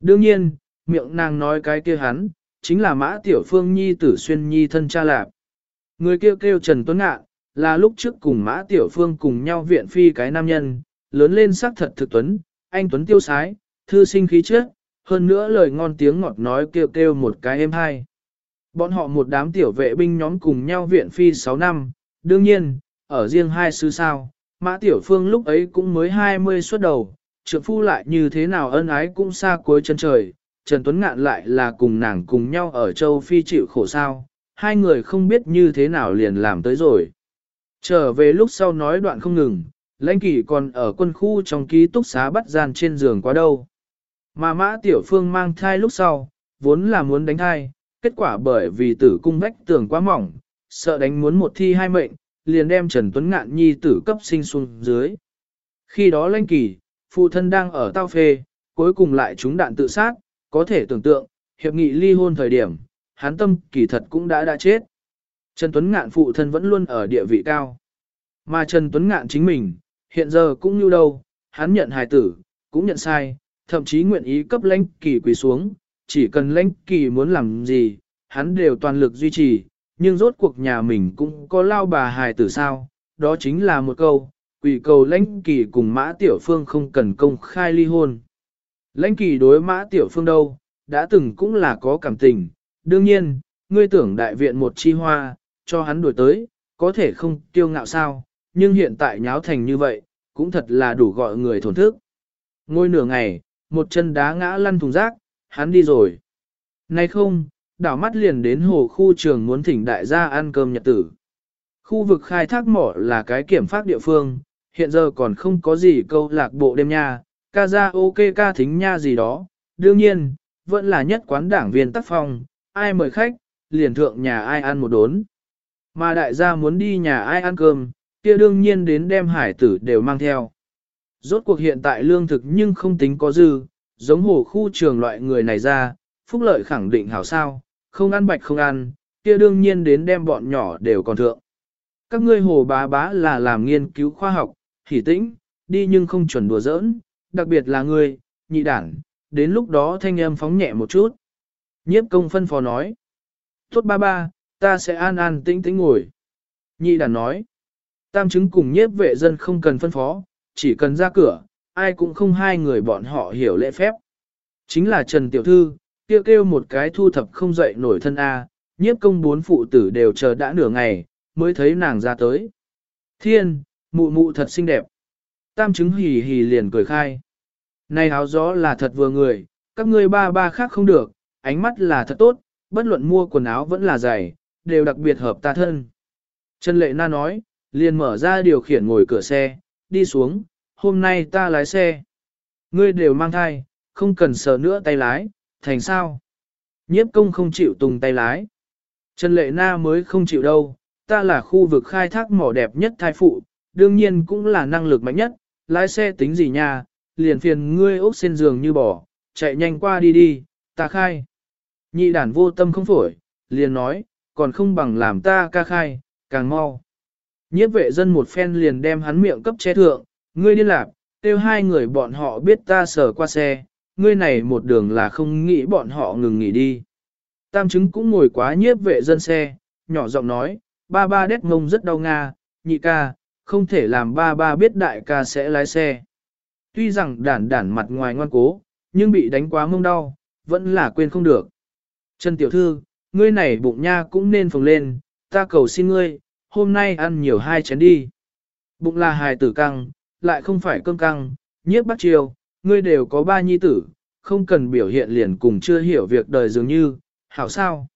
Đương nhiên, miệng nàng nói cái kia hắn, chính là Mã Tiểu Phương nhi tử xuyên nhi thân cha lạp. Người kêu kêu Trần Tuấn Ngạn, là lúc trước cùng Mã Tiểu Phương cùng nhau viện phi cái nam nhân, lớn lên sắc thật thực tuấn, anh Tuấn tiêu sái, thư sinh khí trước, hơn nữa lời ngon tiếng ngọt nói kêu kêu một cái êm hai. Bọn họ một đám tiểu vệ binh nhóm cùng nhau viện phi 6 năm, đương nhiên, ở riêng hai sư sao, Mã Tiểu Phương lúc ấy cũng mới 20 xuất đầu, trượng phu lại như thế nào ân ái cũng xa cuối chân trời, Trần Tuấn Ngạn lại là cùng nàng cùng nhau ở châu Phi chịu khổ sao, hai người không biết như thế nào liền làm tới rồi. Trở về lúc sau nói đoạn không ngừng, lãnh kỷ còn ở quân khu trong ký túc xá bắt gian trên giường quá đâu. Mà mã tiểu phương mang thai lúc sau, vốn là muốn đánh thai, kết quả bởi vì tử cung vách tường quá mỏng, sợ đánh muốn một thi hai mệnh, liền đem Trần Tuấn Ngạn nhi tử cấp sinh xuống dưới. Khi đó lãnh kỷ phụ thân đang ở tao phê, cuối cùng lại trúng đạn tự sát, có thể tưởng tượng, hiệp nghị ly hôn thời điểm, hán tâm kỳ thật cũng đã đã chết. Trần Tuấn Ngạn phụ thân vẫn luôn ở địa vị cao. Mà Trần Tuấn Ngạn chính mình, hiện giờ cũng như đâu, hắn nhận hài tử, cũng nhận sai, thậm chí nguyện ý cấp lãnh kỳ quỳ xuống, chỉ cần lãnh kỳ muốn làm gì, hắn đều toàn lực duy trì, nhưng rốt cuộc nhà mình cũng có lao bà hài tử sao, đó chính là một câu, quỳ cầu lãnh kỳ cùng mã tiểu phương không cần công khai ly hôn. Lãnh kỳ đối mã tiểu phương đâu, đã từng cũng là có cảm tình, đương nhiên, ngươi tưởng đại viện một chi hoa, cho hắn đuổi tới, có thể không kiêu ngạo sao, nhưng hiện tại nháo thành như vậy, cũng thật là đủ gọi người thổn thức. Ngôi nửa ngày, một chân đá ngã lăn thùng rác, hắn đi rồi. Nay không, đảo mắt liền đến hồ khu trường muốn thỉnh đại gia ăn cơm nhật tử. Khu vực khai thác mỏ là cái kiểm phát địa phương, hiện giờ còn không có gì câu lạc bộ đêm nha, ca ra ok ca thính nha gì đó, đương nhiên, vẫn là nhất quán đảng viên tác phong, ai mời khách, liền thượng nhà ai ăn một đốn. Mà đại gia muốn đi nhà ai ăn cơm, kia đương nhiên đến đem hải tử đều mang theo. Rốt cuộc hiện tại lương thực nhưng không tính có dư, giống hồ khu trường loại người này ra, phúc lợi khẳng định hảo sao, không ăn bạch không ăn, kia đương nhiên đến đem bọn nhỏ đều còn thượng. Các ngươi hồ bá bá là làm nghiên cứu khoa học, hỉ tĩnh, đi nhưng không chuẩn đùa giỡn, đặc biệt là ngươi, nhị đảng, đến lúc đó thanh âm phóng nhẹ một chút. Nhiếp công phân phó nói. Tốt ba ba, ta sẽ an an tĩnh tĩnh ngồi. Nhị đàn nói. Tam chứng cùng nhiếp vệ dân không cần phân phó, chỉ cần ra cửa, ai cũng không hai người bọn họ hiểu lễ phép. Chính là Trần Tiểu Thư, kêu kêu một cái thu thập không dậy nổi thân A, nhiếp công bốn phụ tử đều chờ đã nửa ngày, mới thấy nàng ra tới. Thiên, mụ mụ thật xinh đẹp. Tam chứng hì hì liền cười khai. Này áo gió là thật vừa người, các ngươi ba ba khác không được, ánh mắt là thật tốt, bất luận mua quần áo vẫn là giày, đều đặc biệt hợp ta thân. Trần Lệ Na nói, liền mở ra điều khiển ngồi cửa xe, đi xuống, hôm nay ta lái xe. Ngươi đều mang thai, không cần sờ nữa tay lái, thành sao? Nhiếp công không chịu tùng tay lái. Trần Lệ Na mới không chịu đâu, ta là khu vực khai thác mỏ đẹp nhất thai phụ, đương nhiên cũng là năng lực mạnh nhất, lái xe tính gì nha, liền phiền ngươi ốc trên giường như bỏ, chạy nhanh qua đi đi, ta khai. Nhị đản vô tâm không phổi, liền nói, còn không bằng làm ta ca khai, càng mau. Nhiếp vệ dân một phen liền đem hắn miệng cấp che thượng, ngươi điên lạc, tiêu hai người bọn họ biết ta sở qua xe, ngươi này một đường là không nghĩ bọn họ ngừng nghỉ đi. Tam chứng cũng ngồi quá nhiếp vệ dân xe, nhỏ giọng nói, ba ba đét ngông rất đau nga, nhị ca, không thể làm ba ba biết đại ca sẽ lái xe. Tuy rằng đản đản mặt ngoài ngoan cố, nhưng bị đánh quá mông đau, vẫn là quên không được. Trần tiểu thư, ngươi này bụng nha cũng nên phồng lên, ta cầu xin ngươi, hôm nay ăn nhiều hai chén đi. Bụng là hài tử căng, lại không phải cơm căng, nhiếp bắt chiều, ngươi đều có ba nhi tử, không cần biểu hiện liền cùng chưa hiểu việc đời dường như, hảo sao.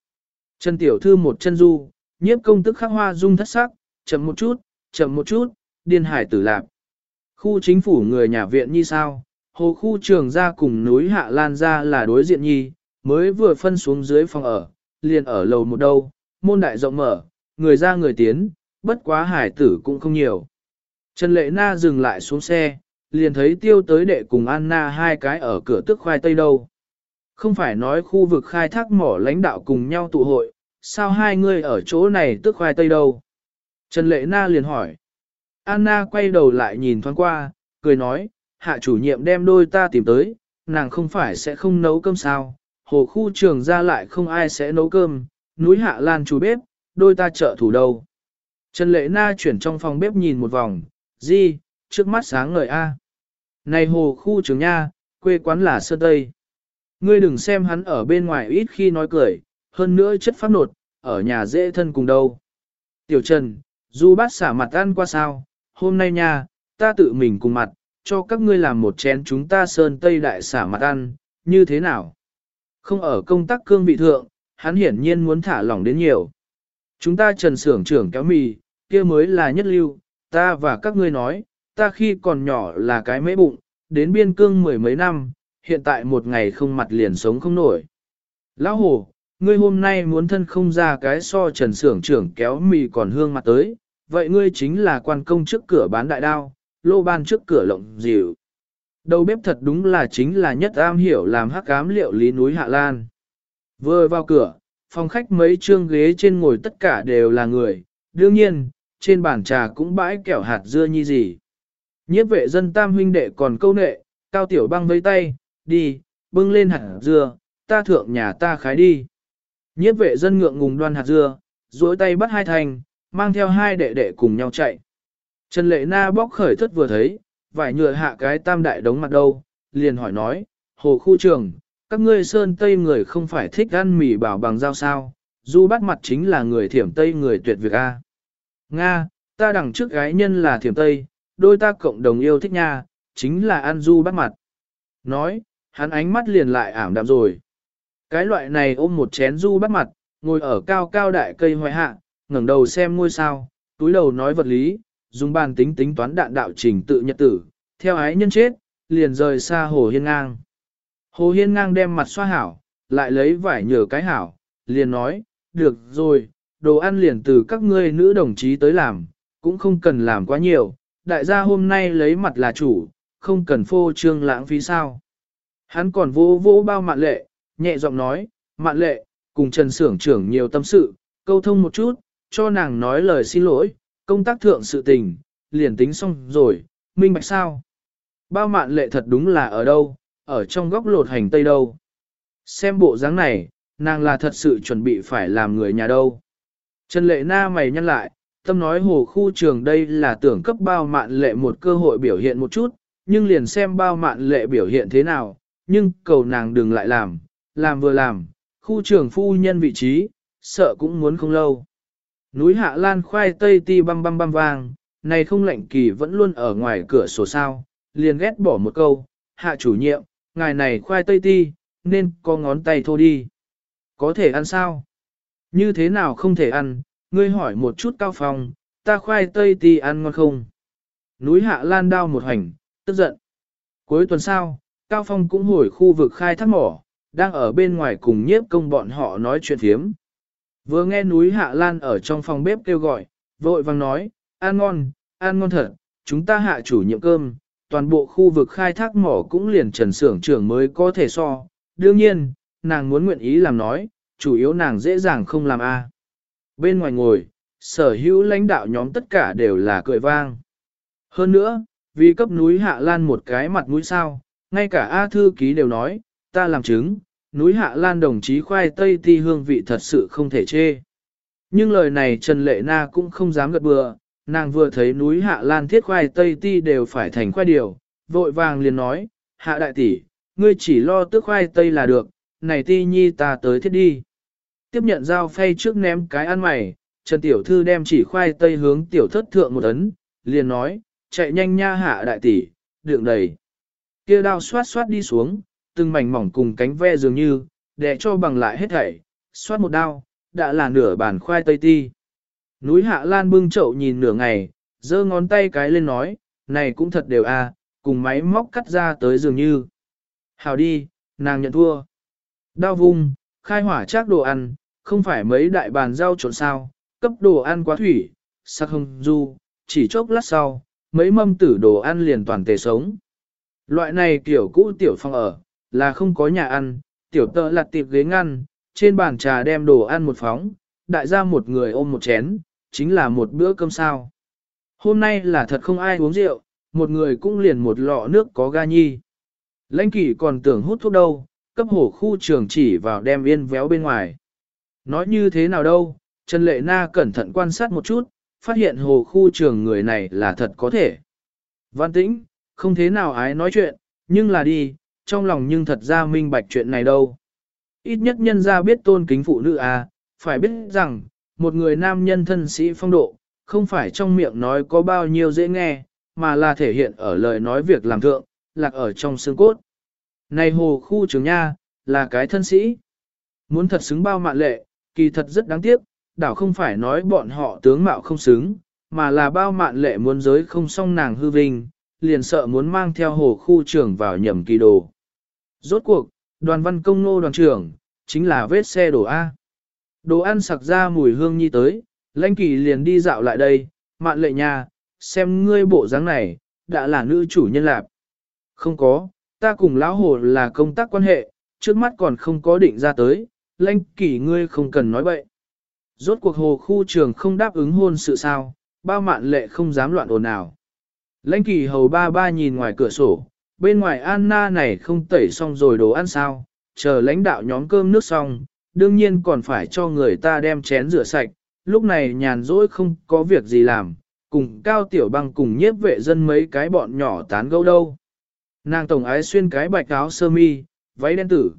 chân tiểu thư một chân du, nhiếp công tức khắc hoa dung thất sắc, chậm một chút, chậm một chút, điên hải tử lạc. Khu chính phủ người nhà viện như sao, hồ khu trường ra cùng núi Hạ Lan ra là đối diện nhi, mới vừa phân xuống dưới phòng ở, liền ở lầu một đâu, môn đại rộng mở, người ra người tiến, bất quá hải tử cũng không nhiều. Trần Lệ Na dừng lại xuống xe, liền thấy tiêu tới đệ cùng Anna hai cái ở cửa tức khoai tây đâu. Không phải nói khu vực khai thác mỏ lãnh đạo cùng nhau tụ hội, sao hai người ở chỗ này tức khoai tây đâu? Trần Lệ Na liền hỏi. Anna quay đầu lại nhìn thoáng qua, cười nói, hạ chủ nhiệm đem đôi ta tìm tới, nàng không phải sẽ không nấu cơm sao, hồ khu trường ra lại không ai sẽ nấu cơm, núi hạ lan chủ bếp, đôi ta trợ thủ đâu. Trần Lệ Na chuyển trong phòng bếp nhìn một vòng, di, trước mắt sáng ngời a. Này hồ khu trường nha, quê quán là Sơn Tây. Ngươi đừng xem hắn ở bên ngoài ít khi nói cười, hơn nữa chất pháp nột, ở nhà dễ thân cùng đâu. Tiểu Trần, du bát xả mặt ăn qua sao, hôm nay nha, ta tự mình cùng mặt, cho các ngươi làm một chén chúng ta Sơn Tây đại xả mặt ăn, như thế nào? Không ở công tác cương vị thượng, hắn hiển nhiên muốn thả lỏng đến nhiều. Chúng ta trần sưởng trưởng kéo mì, kia mới là nhất lưu, ta và các ngươi nói, ta khi còn nhỏ là cái mễ bụng, đến biên cương mười mấy năm, hiện tại một ngày không mặt liền sống không nổi. Lão hồ, ngươi hôm nay muốn thân không ra cái so trần sưởng trưởng kéo mì còn hương mặt tới, vậy ngươi chính là quan công trước cửa bán đại đao, lô ban trước cửa lộng dịu. Đầu bếp thật đúng là chính là nhất am hiểu làm hắc ám liệu lý núi Hạ Lan. Vừa vào cửa, phòng khách mấy trương ghế trên ngồi tất cả đều là người, đương nhiên, trên bàn trà cũng bãi kẹo hạt dưa như gì. Nhiếp vệ dân tam huynh đệ còn câu nệ, cao tiểu băng với tay, đi, bưng lên hạt dưa, ta thượng nhà ta khái đi. Nhiếp vệ dân ngượng ngùng đoan hạt dưa, duỗi tay bắt hai thành, mang theo hai đệ đệ cùng nhau chạy. Trần Lệ Na bóc khởi thất vừa thấy, vải nhựa hạ cái tam đại đống mặt đâu, liền hỏi nói, hồ khu trường, các ngươi sơn tây người không phải thích ăn mì bảo bằng dao sao, du bắt mặt chính là người thiểm tây người tuyệt việc A. Nga, ta đằng trước gái nhân là thiểm tây, đôi ta cộng đồng yêu thích nha, chính là ăn du bắt mặt. Nói, hắn ánh mắt liền lại ảm đạm rồi. Cái loại này ôm một chén du bắt mặt, ngồi ở cao cao đại cây hoài hạ, ngẩng đầu xem ngôi sao, túi đầu nói vật lý, dùng bàn tính tính toán đạn đạo trình tự nhật tử, theo ái nhân chết, liền rời xa Hồ Hiên Ngang. Hồ Hiên Ngang đem mặt xoa hảo, lại lấy vải nhờ cái hảo, liền nói, được rồi, đồ ăn liền từ các ngươi nữ đồng chí tới làm, cũng không cần làm quá nhiều, đại gia hôm nay lấy mặt là chủ, không cần phô trương lãng phí sao. Hắn còn vô vô bao mạn lệ, nhẹ giọng nói, mạn lệ, cùng Trần Sưởng trưởng nhiều tâm sự, câu thông một chút, cho nàng nói lời xin lỗi, công tác thượng sự tình, liền tính xong rồi, minh bạch sao. Bao mạn lệ thật đúng là ở đâu, ở trong góc lột hành tây đâu. Xem bộ dáng này, nàng là thật sự chuẩn bị phải làm người nhà đâu. Trần lệ na mày nhăn lại, tâm nói hồ khu trường đây là tưởng cấp bao mạn lệ một cơ hội biểu hiện một chút, nhưng liền xem bao mạn lệ biểu hiện thế nào, nhưng cầu nàng đừng lại làm, làm vừa làm, khu trường phu nhân vị trí, sợ cũng muốn không lâu. Núi Hạ Lan khoai tây ti băm băm băm vang, này không lạnh kỳ vẫn luôn ở ngoài cửa sổ sao, liền ghét bỏ một câu, hạ chủ nhiệm, ngài này khoai tây ti, nên có ngón tay thô đi. Có thể ăn sao? Như thế nào không thể ăn, ngươi hỏi một chút cao phong, ta khoai tây ti ăn ngon không? Núi Hạ Lan đao một hành, tức giận. Cuối tuần sau, Cao Phong cũng hồi khu vực khai thác mỏ, đang ở bên ngoài cùng nhiếp công bọn họ nói chuyện thiếm. Vừa nghe núi Hạ Lan ở trong phòng bếp kêu gọi, vội vang nói, ăn ngon, ăn ngon thật, chúng ta hạ chủ nhiệm cơm, toàn bộ khu vực khai thác mỏ cũng liền trần xưởng trưởng mới có thể so. Đương nhiên, nàng muốn nguyện ý làm nói, chủ yếu nàng dễ dàng không làm a. Bên ngoài ngồi, sở hữu lãnh đạo nhóm tất cả đều là cười vang. Hơn nữa, vì cấp núi Hạ Lan một cái mặt mũi sao, ngay cả A thư ký đều nói, ta làm chứng, núi Hạ Lan đồng chí khoai tây ti hương vị thật sự không thể chê. Nhưng lời này Trần Lệ Na cũng không dám gật bừa, nàng vừa thấy núi Hạ Lan thiết khoai tây ti đều phải thành khoai điều, vội vàng liền nói, Hạ đại tỷ, ngươi chỉ lo tước khoai tây là được, này ti nhi ta tới thiết đi. Tiếp nhận dao phay trước ném cái ăn mày, Trần Tiểu Thư đem chỉ khoai tây hướng Tiểu Thất thượng một ấn, liền nói, chạy nhanh nha hạ đại tỷ, đựng đầy. Kia đao xoát xoát đi xuống, từng mảnh mỏng cùng cánh ve dường như, để cho bằng lại hết thảy, xoát một đao, đã là nửa bàn khoai tây ti. Núi Hạ Lan bưng chậu nhìn nửa ngày, giơ ngón tay cái lên nói, này cũng thật đều a, cùng máy móc cắt ra tới dường như. Hào đi, nàng nhận thua. Đao vung, khai hỏa chắc đồ ăn, không phải mấy đại bàn rau trộn sao, cấp đồ ăn quá thủy, sắc hông du, chỉ chốc lát sau, mấy mâm tử đồ ăn liền toàn tề sống. Loại này kiểu cũ tiểu phong ở, là không có nhà ăn, tiểu tợ lặt tiệp ghế ngăn, trên bàn trà đem đồ ăn một phóng, đại gia một người ôm một chén, chính là một bữa cơm sao. Hôm nay là thật không ai uống rượu, một người cũng liền một lọ nước có ga nhi. Lãnh kỷ còn tưởng hút thuốc đâu, cấp hổ khu trường chỉ vào đem yên véo bên ngoài. Nói như thế nào đâu, Trần Lệ Na cẩn thận quan sát một chút, phát hiện hồ khu trường người này là thật có thể. Văn tĩnh, không thế nào ái nói chuyện, nhưng là đi, trong lòng nhưng thật ra minh bạch chuyện này đâu. Ít nhất nhân ra biết tôn kính phụ nữ à, phải biết rằng, một người nam nhân thân sĩ phong độ, không phải trong miệng nói có bao nhiêu dễ nghe, mà là thể hiện ở lời nói việc làm thượng, lạc ở trong xương cốt. Này hồ khu trường nha, là cái thân sĩ. Muốn thật xứng bao mạn lệ, kỳ thật rất đáng tiếc, đảo không phải nói bọn họ tướng mạo không xứng, mà là bao mạn lệ muốn giới không xong nàng hư vinh, liền sợ muốn mang theo hồ khu trưởng vào nhầm kỳ đồ. Rốt cuộc, đoàn văn công nô đoàn trưởng, chính là vết xe đổ A. Đồ ăn sặc ra mùi hương nhi tới, lãnh kỳ liền đi dạo lại đây, mạn lệ nhà, xem ngươi bộ dáng này, đã là nữ chủ nhân lạp. Không có, ta cùng lão hồ là công tác quan hệ, trước mắt còn không có định ra tới, lãnh kỳ ngươi không cần nói bậy. Rốt cuộc hồ khu trường không đáp ứng hôn sự sao, bao mạn lệ không dám loạn ồn nào. Lãnh kỳ hầu ba ba nhìn ngoài cửa sổ, bên ngoài Anna này không tẩy xong rồi đồ ăn sao, chờ lãnh đạo nhóm cơm nước xong, đương nhiên còn phải cho người ta đem chén rửa sạch, lúc này nhàn rỗi không có việc gì làm, cùng cao tiểu băng cùng nhiếp vệ dân mấy cái bọn nhỏ tán gẫu đâu. Nàng tổng ái xuyên cái bạch áo sơ mi, váy đen tử.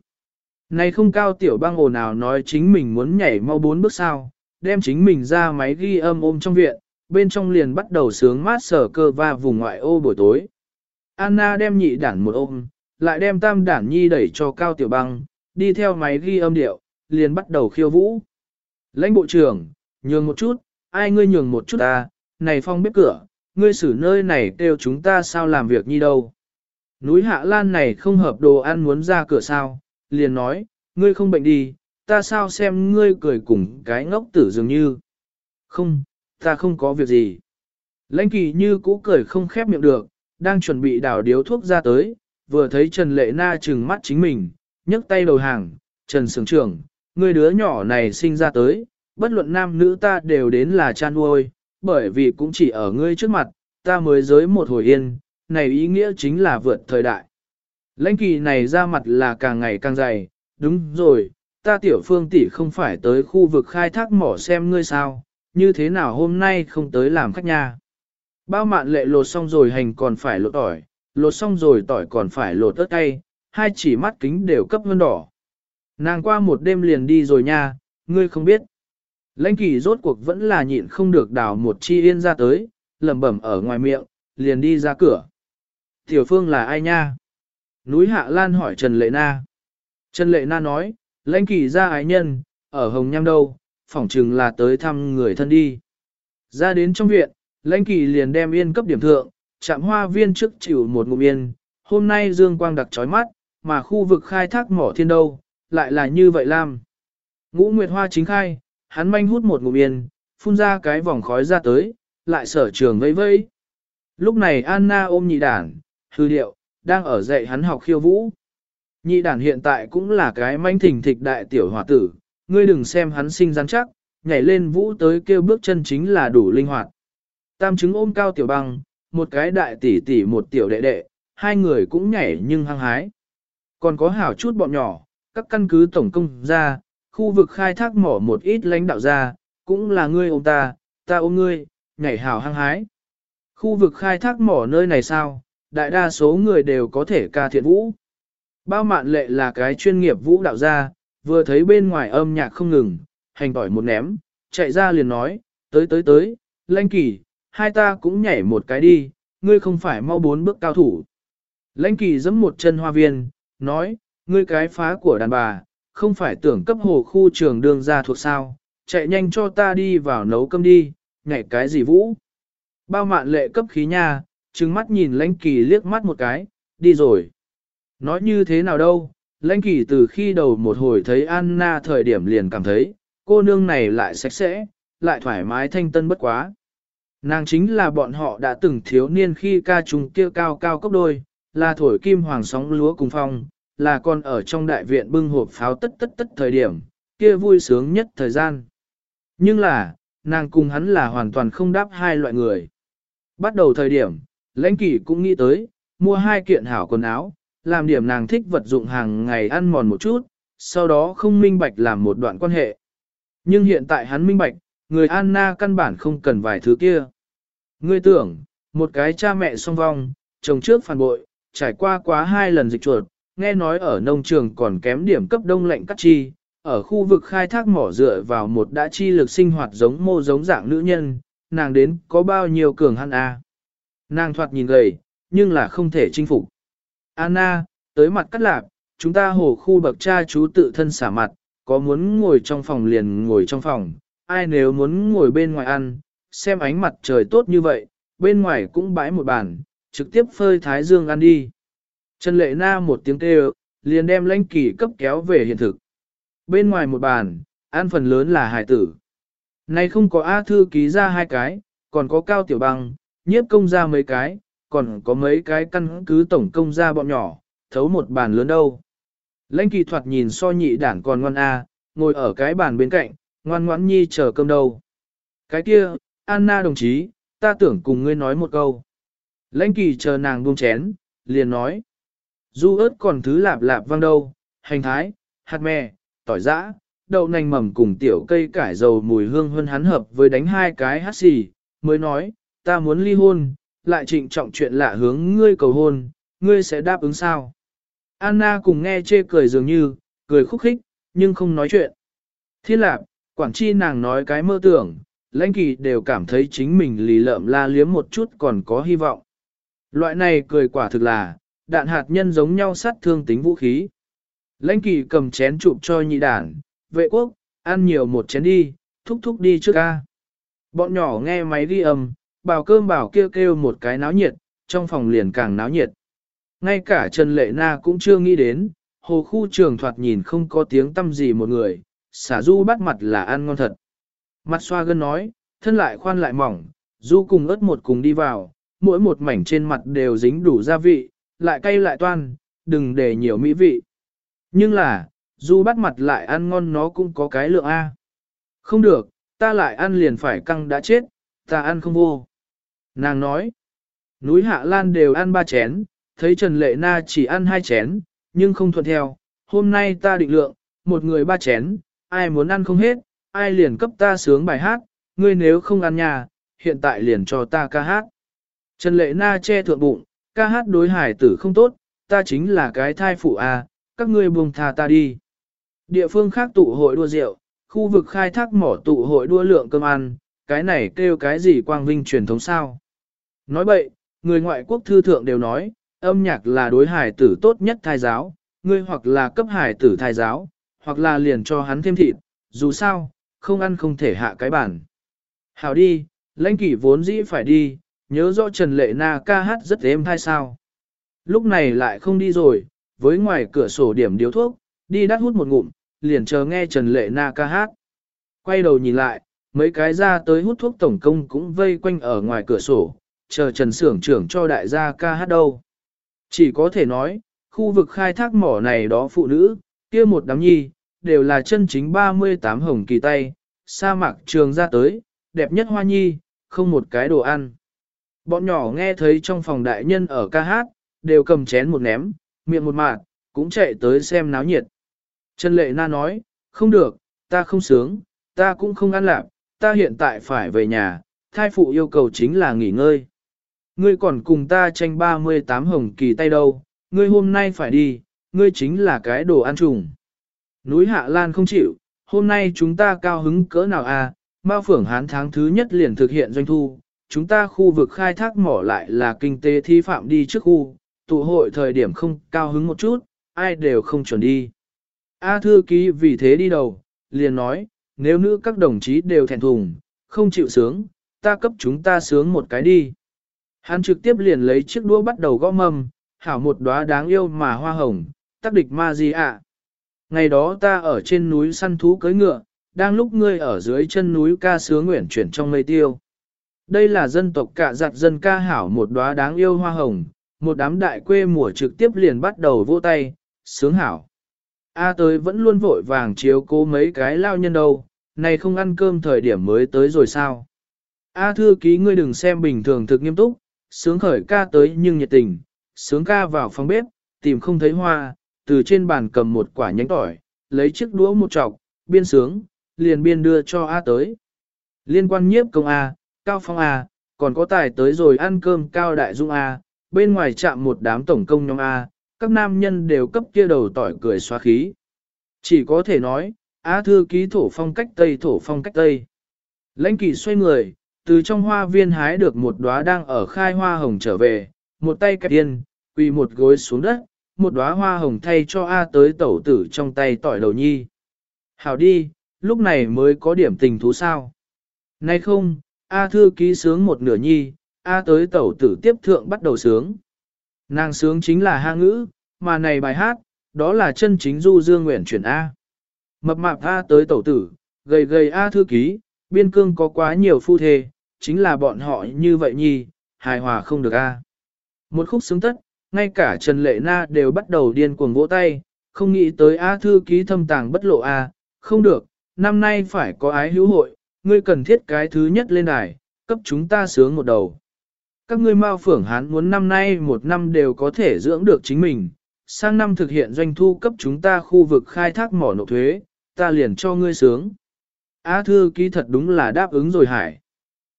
Này không cao tiểu băng ồn nào nói chính mình muốn nhảy mau bốn bước sao, đem chính mình ra máy ghi âm ôm trong viện, bên trong liền bắt đầu sướng mát sở cơ và vùng ngoại ô buổi tối. Anna đem nhị đản một ôm, lại đem tam đản nhi đẩy cho cao tiểu băng, đi theo máy ghi âm điệu, liền bắt đầu khiêu vũ. Lãnh bộ trưởng, nhường một chút, ai ngươi nhường một chút ta, này phong bếp cửa, ngươi xử nơi này kêu chúng ta sao làm việc như đâu. Núi Hạ Lan này không hợp đồ ăn muốn ra cửa sao, liền nói, ngươi không bệnh đi, ta sao xem ngươi cười cùng cái ngốc tử dường như. Không, ta không có việc gì. Lãnh kỳ như cũ cười không khép miệng được, đang chuẩn bị đảo điếu thuốc ra tới, vừa thấy Trần Lệ Na trừng mắt chính mình, nhấc tay đầu hàng, Trần Sướng trưởng, người đứa nhỏ này sinh ra tới, bất luận nam nữ ta đều đến là cha nuôi, bởi vì cũng chỉ ở ngươi trước mặt, ta mới giới một hồi yên, này ý nghĩa chính là vượt thời đại. Lãnh kỳ này ra mặt là càng ngày càng dày, đúng rồi, ta tiểu phương tỷ không phải tới khu vực khai thác mỏ xem ngươi sao, như thế nào hôm nay không tới làm khách nhà? Bao mạn lệ lột xong rồi hành còn phải lột tỏi, lột xong rồi tỏi còn phải lột ớt tay, hai chỉ mắt kính đều cấp hơn đỏ. Nàng qua một đêm liền đi rồi nha, ngươi không biết. Lãnh kỳ rốt cuộc vẫn là nhịn không được đào một chi yên ra tới, lẩm bẩm ở ngoài miệng, liền đi ra cửa. Tiểu phương là ai nha? Núi Hạ Lan hỏi Trần Lệ Na. Trần Lệ Na nói, lãnh kỳ ra ái nhân, ở Hồng Nham đâu, phỏng chừng là tới thăm người thân đi. Ra đến trong viện, lãnh kỳ liền đem yên cấp điểm thượng, chạm hoa viên trước chịu một ngụm yên, hôm nay dương quang đặc chói mắt, mà khu vực khai thác mỏ thiên đâu, lại là như vậy lam. Ngũ Nguyệt Hoa chính khai, hắn manh hút một ngụm yên, phun ra cái vòng khói ra tới, lại sở trường vây vây. Lúc này Anna ôm nhị đản, hư điệu, đang ở dạy hắn học khiêu vũ. Nhị đản hiện tại cũng là cái manh thỉnh thịch đại tiểu hòa tử, ngươi đừng xem hắn sinh rắn chắc, nhảy lên vũ tới kêu bước chân chính là đủ linh hoạt. Tam chứng ôm cao tiểu băng, một cái đại tỷ tỷ một tiểu đệ đệ, hai người cũng nhảy nhưng hăng hái. Còn có hảo chút bọn nhỏ, các căn cứ tổng công ra, khu vực khai thác mỏ một ít lãnh đạo ra, cũng là ngươi ôm ta, ta ôm ngươi, nhảy hảo hăng hái. Khu vực khai thác mỏ nơi này sao, đại đa số người đều có thể ca thiện vũ. Bao mạn lệ là cái chuyên nghiệp vũ đạo gia, vừa thấy bên ngoài âm nhạc không ngừng, hành tỏi một ném, chạy ra liền nói, tới tới tới, lãnh kỳ, hai ta cũng nhảy một cái đi, ngươi không phải mau bốn bước cao thủ. Lãnh kỳ giẫm một chân hoa viên, nói, ngươi cái phá của đàn bà, không phải tưởng cấp hồ khu trường đường ra thuộc sao, chạy nhanh cho ta đi vào nấu cơm đi, nhảy cái gì vũ. Bao mạn lệ cấp khí nha, trừng mắt nhìn lãnh kỳ liếc mắt một cái, đi rồi. Nói như thế nào đâu, lãnh kỳ từ khi đầu một hồi thấy Anna thời điểm liền cảm thấy, cô nương này lại sạch sẽ, lại thoải mái thanh tân bất quá. Nàng chính là bọn họ đã từng thiếu niên khi ca trùng kia cao cao cấp đôi, là thổi kim hoàng sóng lúa cùng phong, là còn ở trong đại viện bưng hộp pháo tất tất tất thời điểm, kia vui sướng nhất thời gian. Nhưng là, nàng cùng hắn là hoàn toàn không đáp hai loại người. Bắt đầu thời điểm, lãnh kỷ cũng nghĩ tới, mua hai kiện hảo quần áo, làm điểm nàng thích vật dụng hàng ngày ăn mòn một chút, sau đó không minh bạch làm một đoạn quan hệ. Nhưng hiện tại hắn minh bạch, người Anna căn bản không cần vài thứ kia. Ngươi tưởng, một cái cha mẹ song vong, chồng trước phản bội, trải qua quá hai lần dịch chuột, nghe nói ở nông trường còn kém điểm cấp đông lệnh cắt chi, ở khu vực khai thác mỏ dựa vào một đã chi lực sinh hoạt giống mô giống dạng nữ nhân, nàng đến có bao nhiêu cường hắn a Nàng thoạt nhìn gầy, nhưng là không thể chinh phục. Anna, tới mặt cắt lạc, chúng ta hồ khu bậc cha chú tự thân xả mặt, có muốn ngồi trong phòng liền ngồi trong phòng, ai nếu muốn ngồi bên ngoài ăn, xem ánh mặt trời tốt như vậy, bên ngoài cũng bãi một bàn, trực tiếp phơi thái dương ăn đi. Trần Lệ Na một tiếng kêu, liền đem lãnh kỳ cấp kéo về hiện thực. Bên ngoài một bàn, ăn phần lớn là hải tử. Nay không có A thư ký ra hai cái, còn có cao tiểu băng, nhiếp công ra mấy cái, còn có mấy cái căn cứ tổng công ra bọn nhỏ, thấu một bàn lớn đâu. Lãnh kỳ thoạt nhìn so nhị đảng còn ngoan A, ngồi ở cái bàn bên cạnh, ngoan ngoãn nhi chờ cơm đâu. Cái kia, Anna đồng chí, ta tưởng cùng ngươi nói một câu. Lãnh kỳ chờ nàng buông chén, liền nói. Du ớt còn thứ lạp lạp vang đâu, hành thái, hạt mè, tỏi giã, đậu nành mầm cùng tiểu cây cải dầu mùi hương hơn hắn hợp với đánh hai cái hát xì, mới nói, ta muốn ly hôn, lại trịnh trọng chuyện lạ hướng ngươi cầu hôn, ngươi sẽ đáp ứng sao? Anna cùng nghe chê cười dường như, cười khúc khích, nhưng không nói chuyện. Thiên lạp, quản chi nàng nói cái mơ tưởng, lãnh kỳ đều cảm thấy chính mình lì lợm la liếm một chút còn có hy vọng. Loại này cười quả thực là, đạn hạt nhân giống nhau sát thương tính vũ khí. Lãnh kỳ cầm chén chụp cho nhị đản, vệ quốc, ăn nhiều một chén đi, thúc thúc đi trước ca. Bọn nhỏ nghe máy ghi âm, bảo cơm bảo kêu kêu một cái náo nhiệt, trong phòng liền càng náo nhiệt. Ngay cả Trần Lệ Na cũng chưa nghĩ đến, hồ khu trường thoạt nhìn không có tiếng tâm gì một người, xả du bắt mặt là ăn ngon thật. Mặt xoa gân nói, thân lại khoan lại mỏng, du cùng ớt một cùng đi vào, mỗi một mảnh trên mặt đều dính đủ gia vị, lại cay lại toan, đừng để nhiều mỹ vị. Nhưng là, du bắt mặt lại ăn ngon nó cũng có cái lượng A. Không được, ta lại ăn liền phải căng đã chết, ta ăn không vô. Nàng nói, núi Hạ Lan đều ăn ba chén, thấy Trần Lệ Na chỉ ăn hai chén, nhưng không thuận theo. Hôm nay ta định lượng, một người ba chén, ai muốn ăn không hết, ai liền cấp ta sướng bài hát, ngươi nếu không ăn nhà, hiện tại liền cho ta ca hát. Trần Lệ Na che thượng bụng, ca hát đối hải tử không tốt, ta chính là cái thai phụ à, các ngươi buông tha ta đi. Địa phương khác tụ hội đua rượu, khu vực khai thác mỏ tụ hội đua lượng cơm ăn, cái này kêu cái gì quang vinh truyền thống sao. Nói bậy, người ngoại quốc thư thượng đều nói, âm nhạc là đối hải tử tốt nhất thai giáo, ngươi hoặc là cấp hải tử thai giáo, hoặc là liền cho hắn thêm thịt, dù sao, không ăn không thể hạ cái bản. Hảo đi, lãnh kỷ vốn dĩ phải đi, nhớ rõ Trần Lệ Na ca hát rất êm hay sao. Lúc này lại không đi rồi, với ngoài cửa sổ điểm điếu thuốc, đi đắt hút một ngụm, liền chờ nghe Trần Lệ Na ca hát. Quay đầu nhìn lại, mấy cái ra tới hút thuốc tổng công cũng vây quanh ở ngoài cửa sổ, chờ Trần Sưởng trưởng cho đại gia ca hát đâu. Chỉ có thể nói, khu vực khai thác mỏ này đó phụ nữ, kia một đám nhi, đều là chân chính 38 hồng kỳ tay, sa mạc trường ra tới, đẹp nhất hoa nhi, không một cái đồ ăn. Bọn nhỏ nghe thấy trong phòng đại nhân ở ca hát, đều cầm chén một ném, miệng một mạt, cũng chạy tới xem náo nhiệt. Trần Lệ Na nói, không được, ta không sướng, ta cũng không ăn lạc, ta hiện tại phải về nhà, thai phụ yêu cầu chính là nghỉ ngơi. Ngươi còn cùng ta tranh 38 hồng kỳ tay đâu, ngươi hôm nay phải đi, ngươi chính là cái đồ ăn trùng. Núi Hạ Lan không chịu, hôm nay chúng ta cao hứng cỡ nào à, Mao Phưởng Hán tháng thứ nhất liền thực hiện doanh thu, chúng ta khu vực khai thác mỏ lại là kinh tế thi phạm đi trước khu, tụ hội thời điểm không cao hứng một chút, ai đều không chuẩn đi. A thư ký vì thế đi đầu, liền nói, nếu nữ các đồng chí đều thẹn thùng, không chịu sướng, ta cấp chúng ta sướng một cái đi. Hắn trực tiếp liền lấy chiếc đũa bắt đầu gõ mâm, hảo một đóa đáng yêu mà hoa hồng, tác địch ma gì ạ. Ngày đó ta ở trên núi săn thú cưới ngựa, đang lúc ngươi ở dưới chân núi ca sướng nguyện chuyển trong mây tiêu. Đây là dân tộc cả giặt dân ca hảo một đóa đáng yêu hoa hồng, một đám đại quê mùa trực tiếp liền bắt đầu vỗ tay, sướng hảo. A tới vẫn luôn vội vàng chiếu cố mấy cái lao nhân đâu, này không ăn cơm thời điểm mới tới rồi sao. A thư ký ngươi đừng xem bình thường thực nghiêm túc, sướng khởi ca tới nhưng nhiệt tình, sướng ca vào phòng bếp, tìm không thấy hoa, từ trên bàn cầm một quả nhánh tỏi, lấy chiếc đũa một chọc, biên sướng, liền biên đưa cho A tới. Liên quan nhiếp công A, Cao Phong A, còn có tài tới rồi ăn cơm Cao Đại Dung A, bên ngoài chạm một đám tổng công nhóm A, các nam nhân đều cấp kia đầu tỏi cười xóa khí. Chỉ có thể nói, A thư ký thổ phong cách Tây thổ phong cách Tây. Lãnh kỵ xoay người, từ trong hoa viên hái được một đóa đang ở khai hoa hồng trở về, một tay kẹp yên, quỳ một gối xuống đất, một đóa hoa hồng thay cho A tới tẩu tử trong tay tỏi đầu nhi. Hảo đi, lúc này mới có điểm tình thú sao. Nay không, A thư ký sướng một nửa nhi, A tới tẩu tử tiếp thượng bắt đầu sướng. Nàng sướng chính là ha ngữ, mà này bài hát, đó là chân chính du dương nguyện chuyển A. Mập mạp A tới tẩu tử, gầy gầy A thư ký, biên cương có quá nhiều phu thê, chính là bọn họ như vậy nhi, hài hòa không được A. Một khúc sướng tất, ngay cả Trần Lệ Na đều bắt đầu điên cuồng vỗ tay, không nghĩ tới A thư ký thâm tàng bất lộ A, không được, năm nay phải có ái hữu hội, ngươi cần thiết cái thứ nhất lên đài, cấp chúng ta sướng một đầu. Các ngươi mau phưởng hán muốn năm nay một năm đều có thể dưỡng được chính mình, sang năm thực hiện doanh thu cấp chúng ta khu vực khai thác mỏ nộp thuế, ta liền cho ngươi sướng. A thư ký thật đúng là đáp ứng rồi hải.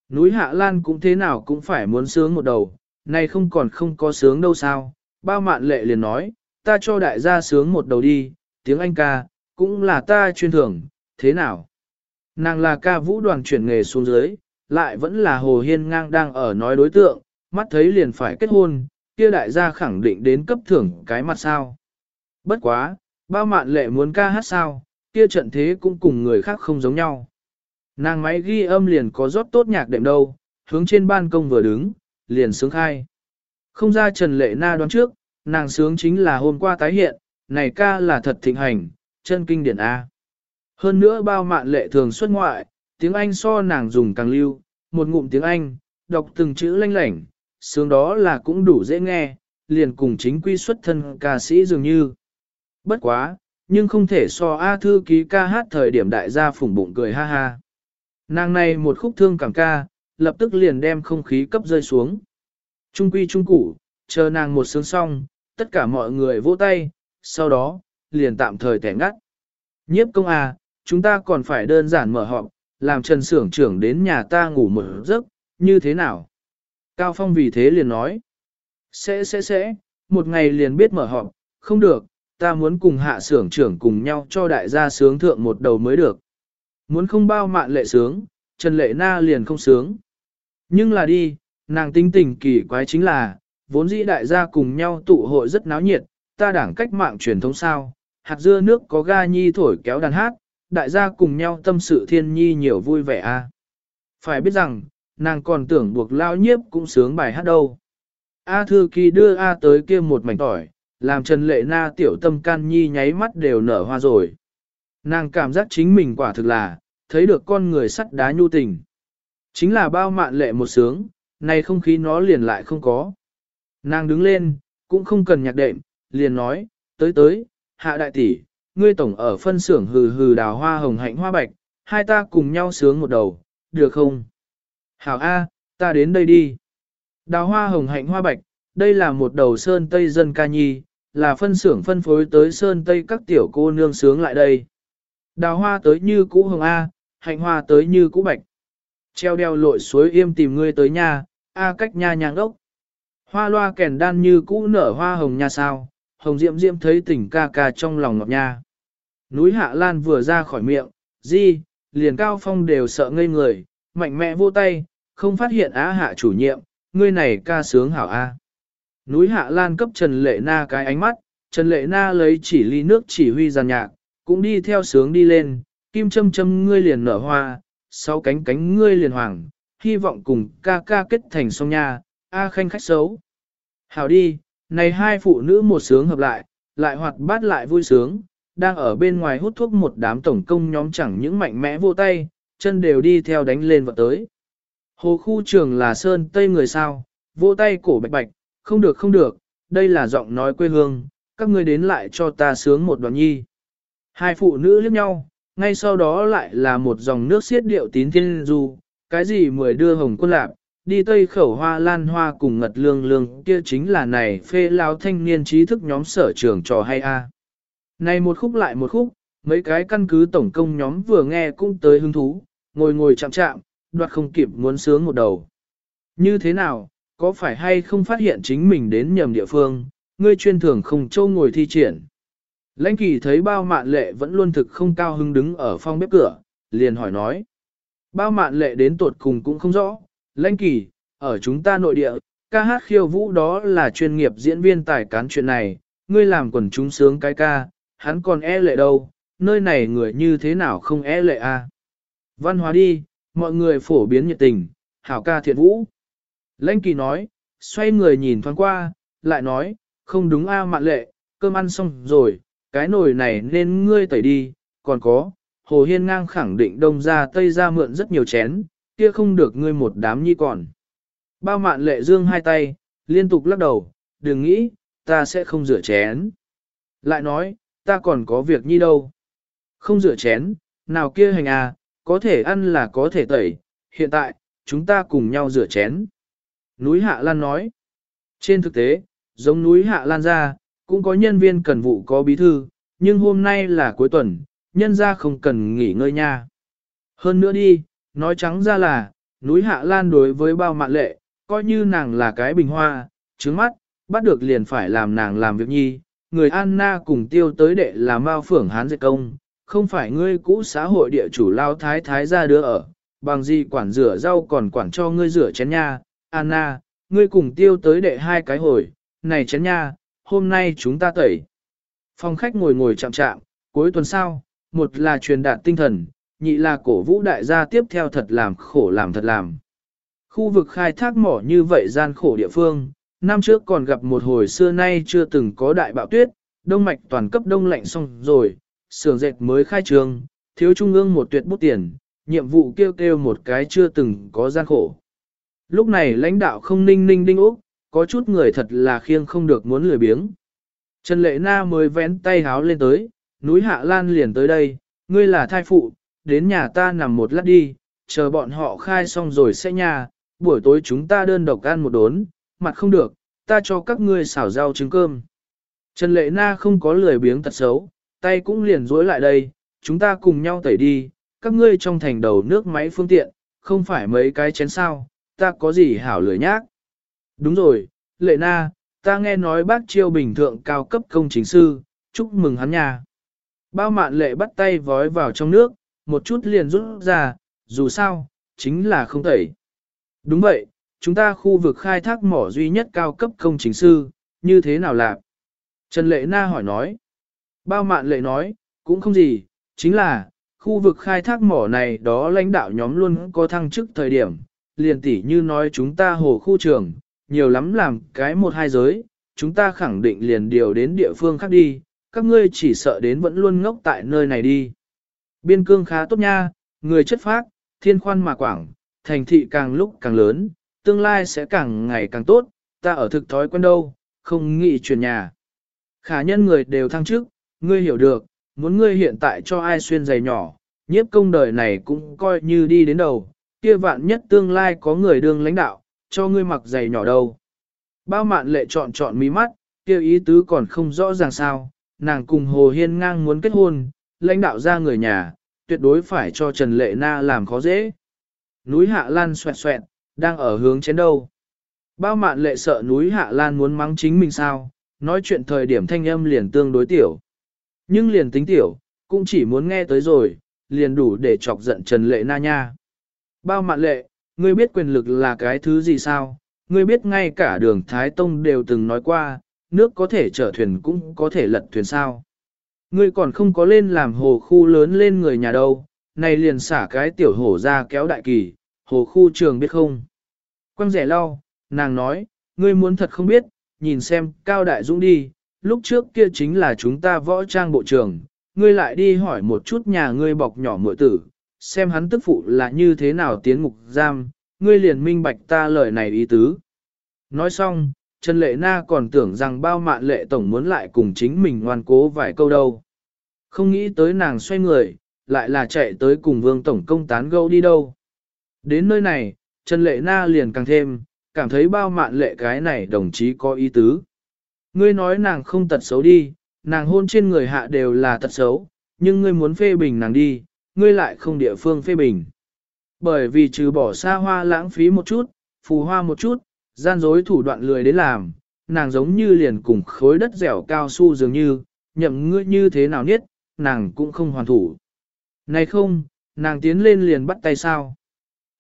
Núi Hạ Lan cũng thế nào cũng phải muốn sướng một đầu, nay không còn không có sướng đâu sao. Bao mạn lệ liền nói, ta cho đại gia sướng một đầu đi, tiếng Anh ca, cũng là ta chuyên thưởng, thế nào? Nàng là ca vũ đoàn chuyển nghề xuống dưới, lại vẫn là Hồ Hiên ngang đang ở nói đối tượng, mắt thấy liền phải kết hôn, kia đại gia khẳng định đến cấp thưởng cái mặt sao. Bất quá, Bao mạn lệ muốn ca hát sao, kia trận thế cũng cùng người khác không giống nhau. Nàng máy ghi âm liền có rót tốt nhạc đệm đâu, hướng trên ban công vừa đứng, liền sướng khai. Không ra Trần Lệ Na đoán trước, nàng sướng chính là hôm qua tái hiện, này ca là thật thịnh hành, chân kinh điển A. Hơn nữa bao mạn lệ thường xuất ngoại, tiếng Anh so nàng dùng càng lưu, một ngụm tiếng Anh, đọc từng chữ lanh lảnh, sướng đó là cũng đủ dễ nghe, liền cùng chính quy xuất thân ca sĩ dường như. Bất quá, nhưng không thể so A thư ký ca hát thời điểm đại gia phủng bụng cười ha ha. Nàng này một khúc thương cảm ca, lập tức liền đem không khí cấp rơi xuống. Trung quy trung củ, chờ nàng một sướng xong, tất cả mọi người vỗ tay, sau đó, liền tạm thời tẻ ngắt. Nhiếp công à, chúng ta còn phải đơn giản mở họp, làm Trần Sưởng trưởng đến nhà ta ngủ một giấc, như thế nào? Cao Phong vì thế liền nói, sẽ sẽ sẽ, một ngày liền biết mở họp, không được, ta muốn cùng hạ Sưởng trưởng cùng nhau cho đại gia sướng thượng một đầu mới được. Muốn không bao mạn lệ sướng, Trần Lệ Na liền không sướng. Nhưng là đi, nàng tinh tình kỳ quái chính là, vốn dĩ đại gia cùng nhau tụ hội rất náo nhiệt, ta đảng cách mạng truyền thống sao, hạt dưa nước có ga nhi thổi kéo đàn hát, đại gia cùng nhau tâm sự thiên nhi nhiều vui vẻ a. Phải biết rằng, nàng còn tưởng buộc lao nhiếp cũng sướng bài hát đâu. A thư kỳ đưa A tới kia một mảnh tỏi, làm Trần Lệ Na tiểu tâm can nhi nháy mắt đều nở hoa rồi. Nàng cảm giác chính mình quả thực là, thấy được con người sắt đá nhu tình. Chính là bao mạn lệ một sướng, này không khí nó liền lại không có. Nàng đứng lên, cũng không cần nhạc đệm, liền nói, tới tới, hạ đại tỷ, ngươi tổng ở phân xưởng hừ hừ đào hoa hồng hạnh hoa bạch, hai ta cùng nhau sướng một đầu, được không? Hảo A, ta đến đây đi. Đào hoa hồng hạnh hoa bạch, đây là một đầu sơn tây dân ca nhi, là phân xưởng phân phối tới sơn tây các tiểu cô nương sướng lại đây. Đào hoa tới như cũ hồng A, hạnh hoa tới như cũ bạch. Treo đeo lội suối im tìm ngươi tới nhà, A cách nha nhàng ốc. Hoa loa kèn đan như cũ nở hoa hồng nha sao, hồng diễm diễm thấy tỉnh ca ca trong lòng ngọt nha. Núi Hạ Lan vừa ra khỏi miệng, di, liền cao phong đều sợ ngây người, mạnh mẽ vô tay, không phát hiện á hạ chủ nhiệm, ngươi này ca sướng hảo a. Núi Hạ Lan cấp Trần Lệ Na cái ánh mắt, Trần Lệ Na lấy chỉ ly nước chỉ huy giàn nhạc, cũng đi theo sướng đi lên, kim châm châm ngươi liền nở hoa, sáu cánh cánh ngươi liền hoàng, hy vọng cùng ca ca kết thành song nha, a khanh khách xấu. Hảo đi, này hai phụ nữ một sướng hợp lại, lại hoạt bát lại vui sướng, đang ở bên ngoài hút thuốc một đám tổng công nhóm chẳng những mạnh mẽ vô tay, chân đều đi theo đánh lên vợ tới. Hồ khu trường là sơn tây người sao, vô tay cổ bạch bạch, không được không được, đây là giọng nói quê hương, các ngươi đến lại cho ta sướng một đoạn nhi. Hai phụ nữ liếc nhau, ngay sau đó lại là một dòng nước xiết điệu tín thiên du, cái gì mười đưa hồng quân lạp, đi tây khẩu hoa lan hoa cùng ngật lương lương kia chính là này phê lao thanh niên trí thức nhóm sở trường trò hay a. Này một khúc lại một khúc, mấy cái căn cứ tổng công nhóm vừa nghe cũng tới hứng thú, ngồi ngồi chạm chạm, đoạt không kịp muốn sướng một đầu. Như thế nào, có phải hay không phát hiện chính mình đến nhầm địa phương, ngươi chuyên thường không châu ngồi thi triển. Lãnh kỳ thấy bao mạn lệ vẫn luôn thực không cao hứng đứng ở phong bếp cửa, liền hỏi nói. Bao mạn lệ đến tuột cùng cũng không rõ, lãnh kỳ, ở chúng ta nội địa, ca hát khiêu vũ đó là chuyên nghiệp diễn viên tài cán chuyện này, ngươi làm quần chúng sướng cái ca, hắn còn e lệ đâu, nơi này người như thế nào không e lệ a? À? Văn hóa đi, mọi người phổ biến nhiệt tình, hảo ca thiện vũ. Lãnh kỳ nói, xoay người nhìn thoáng qua, lại nói, không đúng a mạn lệ, cơm ăn xong rồi, cái nồi này nên ngươi tẩy đi, còn có, Hồ Hiên ngang khẳng định đông ra tây ra mượn rất nhiều chén, kia không được ngươi một đám nhi còn. Bao mạn lệ dương hai tay, liên tục lắc đầu, đừng nghĩ, ta sẽ không rửa chén. Lại nói, ta còn có việc nhi đâu. Không rửa chén, nào kia hành à, có thể ăn là có thể tẩy, hiện tại, chúng ta cùng nhau rửa chén. Núi Hạ Lan nói, trên thực tế, giống núi Hạ Lan ra, cũng có nhân viên cần vụ có bí thư, nhưng hôm nay là cuối tuần, nhân ra không cần nghỉ ngơi nha. Hơn nữa đi, nói trắng ra là, núi Hạ Lan đối với bao mạn lệ, coi như nàng là cái bình hoa, trứng mắt, bắt được liền phải làm nàng làm việc nhi, người Anna cùng tiêu tới đệ là Mao Phưởng Hán Dệt Công, không phải ngươi cũ xã hội địa chủ lao thái thái ra đưa ở, bằng gì quản rửa rau còn quản cho ngươi rửa chén nha, Anna, ngươi cùng tiêu tới đệ hai cái hồi, này chén nha, hôm nay chúng ta tẩy. Phòng khách ngồi ngồi chạm chạm, cuối tuần sau, một là truyền đạt tinh thần, nhị là cổ vũ đại gia tiếp theo thật làm khổ làm thật làm. Khu vực khai thác mỏ như vậy gian khổ địa phương, năm trước còn gặp một hồi xưa nay chưa từng có đại bạo tuyết, đông mạch toàn cấp đông lạnh xong rồi, xưởng dệt mới khai trường, thiếu trung ương một tuyệt bút tiền, nhiệm vụ kêu kêu một cái chưa từng có gian khổ. Lúc này lãnh đạo không ninh ninh đinh úc, có chút người thật là khiêng không được muốn lười biếng. Trần Lệ Na mới vén tay háo lên tới, núi Hạ Lan liền tới đây, ngươi là thai phụ, đến nhà ta nằm một lát đi, chờ bọn họ khai xong rồi sẽ nhà, buổi tối chúng ta đơn độc ăn một đốn, mặt không được, ta cho các ngươi xào rau trứng cơm. Trần Lệ Na không có lười biếng tật xấu, tay cũng liền duỗi lại đây, chúng ta cùng nhau tẩy đi, các ngươi trong thành đầu nước máy phương tiện, không phải mấy cái chén sao, ta có gì hảo lười nhác. Đúng rồi, Lệ Na, ta nghe nói bác chiêu bình thượng cao cấp công chính sư, chúc mừng hắn nhà. Bao mạn lệ bắt tay vói vào trong nước, một chút liền rút ra, dù sao, chính là không tẩy. Đúng vậy, chúng ta khu vực khai thác mỏ duy nhất cao cấp công chính sư, như thế nào lạc? Trần Lệ Na hỏi nói. Bao mạn lệ nói, cũng không gì, chính là, khu vực khai thác mỏ này đó lãnh đạo nhóm luôn có thăng chức thời điểm, liền tỉ như nói chúng ta hồ khu trường, nhiều lắm làm cái một hai giới, chúng ta khẳng định liền điều đến địa phương khác đi, các ngươi chỉ sợ đến vẫn luôn ngốc tại nơi này đi. Biên cương khá tốt nha, người chất phác, thiên khoan mà quảng, thành thị càng lúc càng lớn, tương lai sẽ càng ngày càng tốt, ta ở thực thói quen đâu, không nghĩ chuyển nhà. Khả nhân người đều thăng chức, ngươi hiểu được, muốn ngươi hiện tại cho ai xuyên giày nhỏ, nhiếp công đời này cũng coi như đi đến đầu, kia vạn nhất tương lai có người đương lãnh đạo, cho ngươi mặc giày nhỏ đâu. Bao mạn lệ chọn chọn mí mắt, kia ý tứ còn không rõ ràng sao, nàng cùng Hồ Hiên ngang muốn kết hôn, lãnh đạo ra người nhà, tuyệt đối phải cho Trần Lệ Na làm khó dễ. Núi Hạ Lan xoẹt xoẹt, đang ở hướng chén đâu. Bao mạn lệ sợ núi Hạ Lan muốn mắng chính mình sao, nói chuyện thời điểm thanh âm liền tương đối tiểu. Nhưng liền tính tiểu, cũng chỉ muốn nghe tới rồi, liền đủ để chọc giận Trần Lệ Na nha. Bao mạn lệ, ngươi biết quyền lực là cái thứ gì sao? Ngươi biết ngay cả đường Thái Tông đều từng nói qua, nước có thể chở thuyền cũng có thể lật thuyền sao. Ngươi còn không có lên làm hồ khu lớn lên người nhà đâu, này liền xả cái tiểu hổ ra kéo đại kỳ, hồ khu trường biết không? Quang rẻ lau, nàng nói, ngươi muốn thật không biết, nhìn xem, Cao Đại Dũng đi, lúc trước kia chính là chúng ta võ trang bộ trưởng, ngươi lại đi hỏi một chút nhà ngươi bọc nhỏ mội tử, xem hắn tức phụ là như thế nào tiến ngục giam, ngươi liền minh bạch ta lời này ý tứ. Nói xong, Trần Lệ Na còn tưởng rằng bao mạn lệ tổng muốn lại cùng chính mình ngoan cố vài câu đâu. Không nghĩ tới nàng xoay người, lại là chạy tới cùng vương tổng công tán gẫu đi đâu. Đến nơi này, Trần Lệ Na liền càng thêm, cảm thấy bao mạn lệ cái này đồng chí có ý tứ. Ngươi nói nàng không tật xấu đi, nàng hôn trên người hạ đều là tật xấu, nhưng ngươi muốn phê bình nàng đi, ngươi lại không địa phương phê bình. Bởi vì trừ bỏ xa hoa lãng phí một chút, phù hoa một chút, gian dối thủ đoạn lười đến làm, nàng giống như liền cùng khối đất dẻo cao su dường như, nhậm ngươi như thế nào niết, nàng cũng không hoàn thủ. Này không, nàng tiến lên liền bắt tay sao?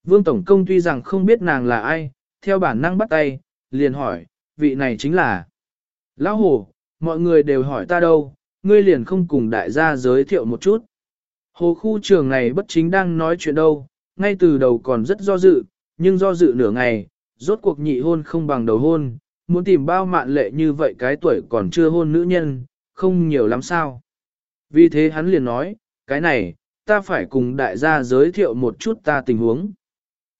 Vương Tổng Công tuy rằng không biết nàng là ai, theo bản năng bắt tay, liền hỏi, vị này chính là. Lão Hồ, mọi người đều hỏi ta đâu, ngươi liền không cùng đại gia giới thiệu một chút. Hồ khu trường này bất chính đang nói chuyện đâu, ngay từ đầu còn rất do dự, nhưng do dự nửa ngày, rốt cuộc nhị hôn không bằng đầu hôn, muốn tìm bao mạn lệ như vậy cái tuổi còn chưa hôn nữ nhân, không nhiều lắm sao. Vì thế hắn liền nói, cái này, ta phải cùng đại gia giới thiệu một chút ta tình huống.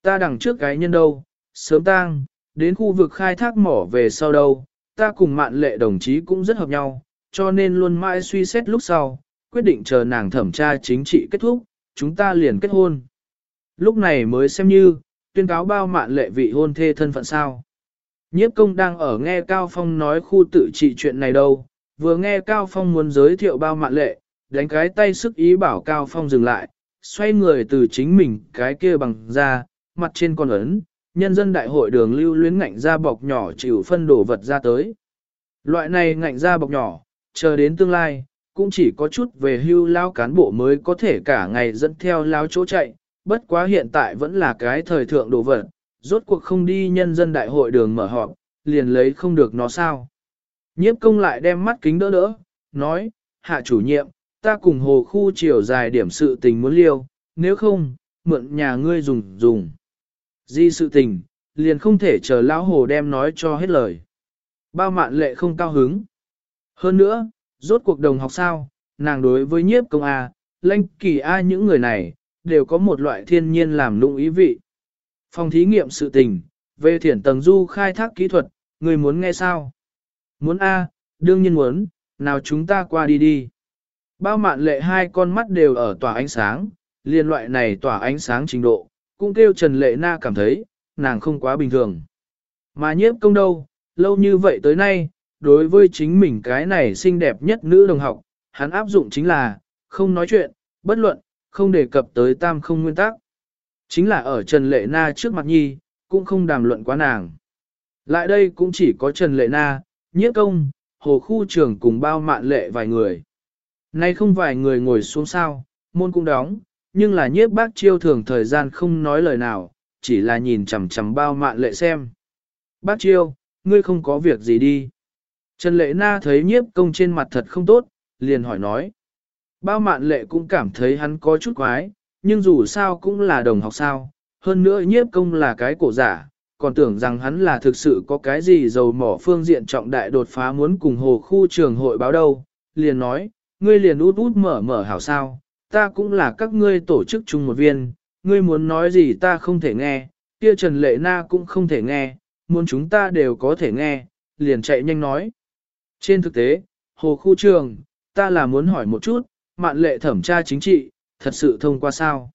Ta đằng trước cái nhân đâu, sớm tang, đến khu vực khai thác mỏ về sau đâu, ta cùng mạn lệ đồng chí cũng rất hợp nhau, cho nên luôn mãi suy xét lúc sau, quyết định chờ nàng thẩm tra chính trị kết thúc, chúng ta liền kết hôn. Lúc này mới xem như, tuyên cáo bao mạn lệ vị hôn thê thân phận sao. Nhiếp công đang ở nghe Cao Phong nói khu tự trị chuyện này đâu, vừa nghe Cao Phong muốn giới thiệu bao mạn lệ, đánh cái tay sức ý bảo Cao Phong dừng lại, xoay người từ chính mình cái kia bằng ra, mặt trên con ấn, nhân dân đại hội đường lưu luyến ngạnh ra bọc nhỏ chịu phân đổ vật ra tới. Loại này ngạnh ra bọc nhỏ, chờ đến tương lai, cũng chỉ có chút về hưu lao cán bộ mới có thể cả ngày dẫn theo lao chỗ chạy, bất quá hiện tại vẫn là cái thời thượng đồ vật, rốt cuộc không đi nhân dân đại hội đường mở họp, liền lấy không được nó sao. Nhiếp công lại đem mắt kính đỡ đỡ, nói, hạ chủ nhiệm, ta cùng hồ khu chiều dài điểm sự tình muốn liêu, nếu không, mượn nhà ngươi dùng dùng. Di sự tình, liền không thể chờ lão hồ đem nói cho hết lời. Bao mạn lệ không cao hứng. Hơn nữa, rốt cuộc đồng học sao, nàng đối với nhiếp công A, lanh kỳ A những người này, đều có một loại thiên nhiên làm lung ý vị. Phòng thí nghiệm sự tình, về thiển tầng du khai thác kỹ thuật, người muốn nghe sao? Muốn A, đương nhiên muốn, nào chúng ta qua đi đi. Bao mạn lệ hai con mắt đều ở tỏa ánh sáng, liên loại này tỏa ánh sáng trình độ, cũng kêu Trần Lệ Na cảm thấy, nàng không quá bình thường. Mà nhiếp công đâu, lâu như vậy tới nay, đối với chính mình cái này xinh đẹp nhất nữ đồng học, hắn áp dụng chính là, không nói chuyện, bất luận, không đề cập tới tam không nguyên tắc. Chính là ở Trần Lệ Na trước mặt nhi, cũng không đàm luận quá nàng. Lại đây cũng chỉ có Trần Lệ Na, nhiếp công, hồ khu trưởng cùng bao mạn lệ vài người. Nay không vài người ngồi xuống sao, môn cũng đóng, nhưng là nhiếp bác chiêu thường thời gian không nói lời nào, chỉ là nhìn chằm chằm bao mạn lệ xem. Bác chiêu, ngươi không có việc gì đi. Trần lệ na thấy nhiếp công trên mặt thật không tốt, liền hỏi nói. Bao mạn lệ cũng cảm thấy hắn có chút quái, nhưng dù sao cũng là đồng học sao, hơn nữa nhiếp công là cái cổ giả, còn tưởng rằng hắn là thực sự có cái gì dầu mỏ phương diện trọng đại đột phá muốn cùng hồ khu trường hội báo đâu, liền nói, ngươi liền út út mở mở hảo sao, ta cũng là các ngươi tổ chức chung một viên, ngươi muốn nói gì ta không thể nghe, kia Trần Lệ Na cũng không thể nghe, muốn chúng ta đều có thể nghe, liền chạy nhanh nói. Trên thực tế, hồ khu trường, ta là muốn hỏi một chút, mạn lệ thẩm tra chính trị, thật sự thông qua sao?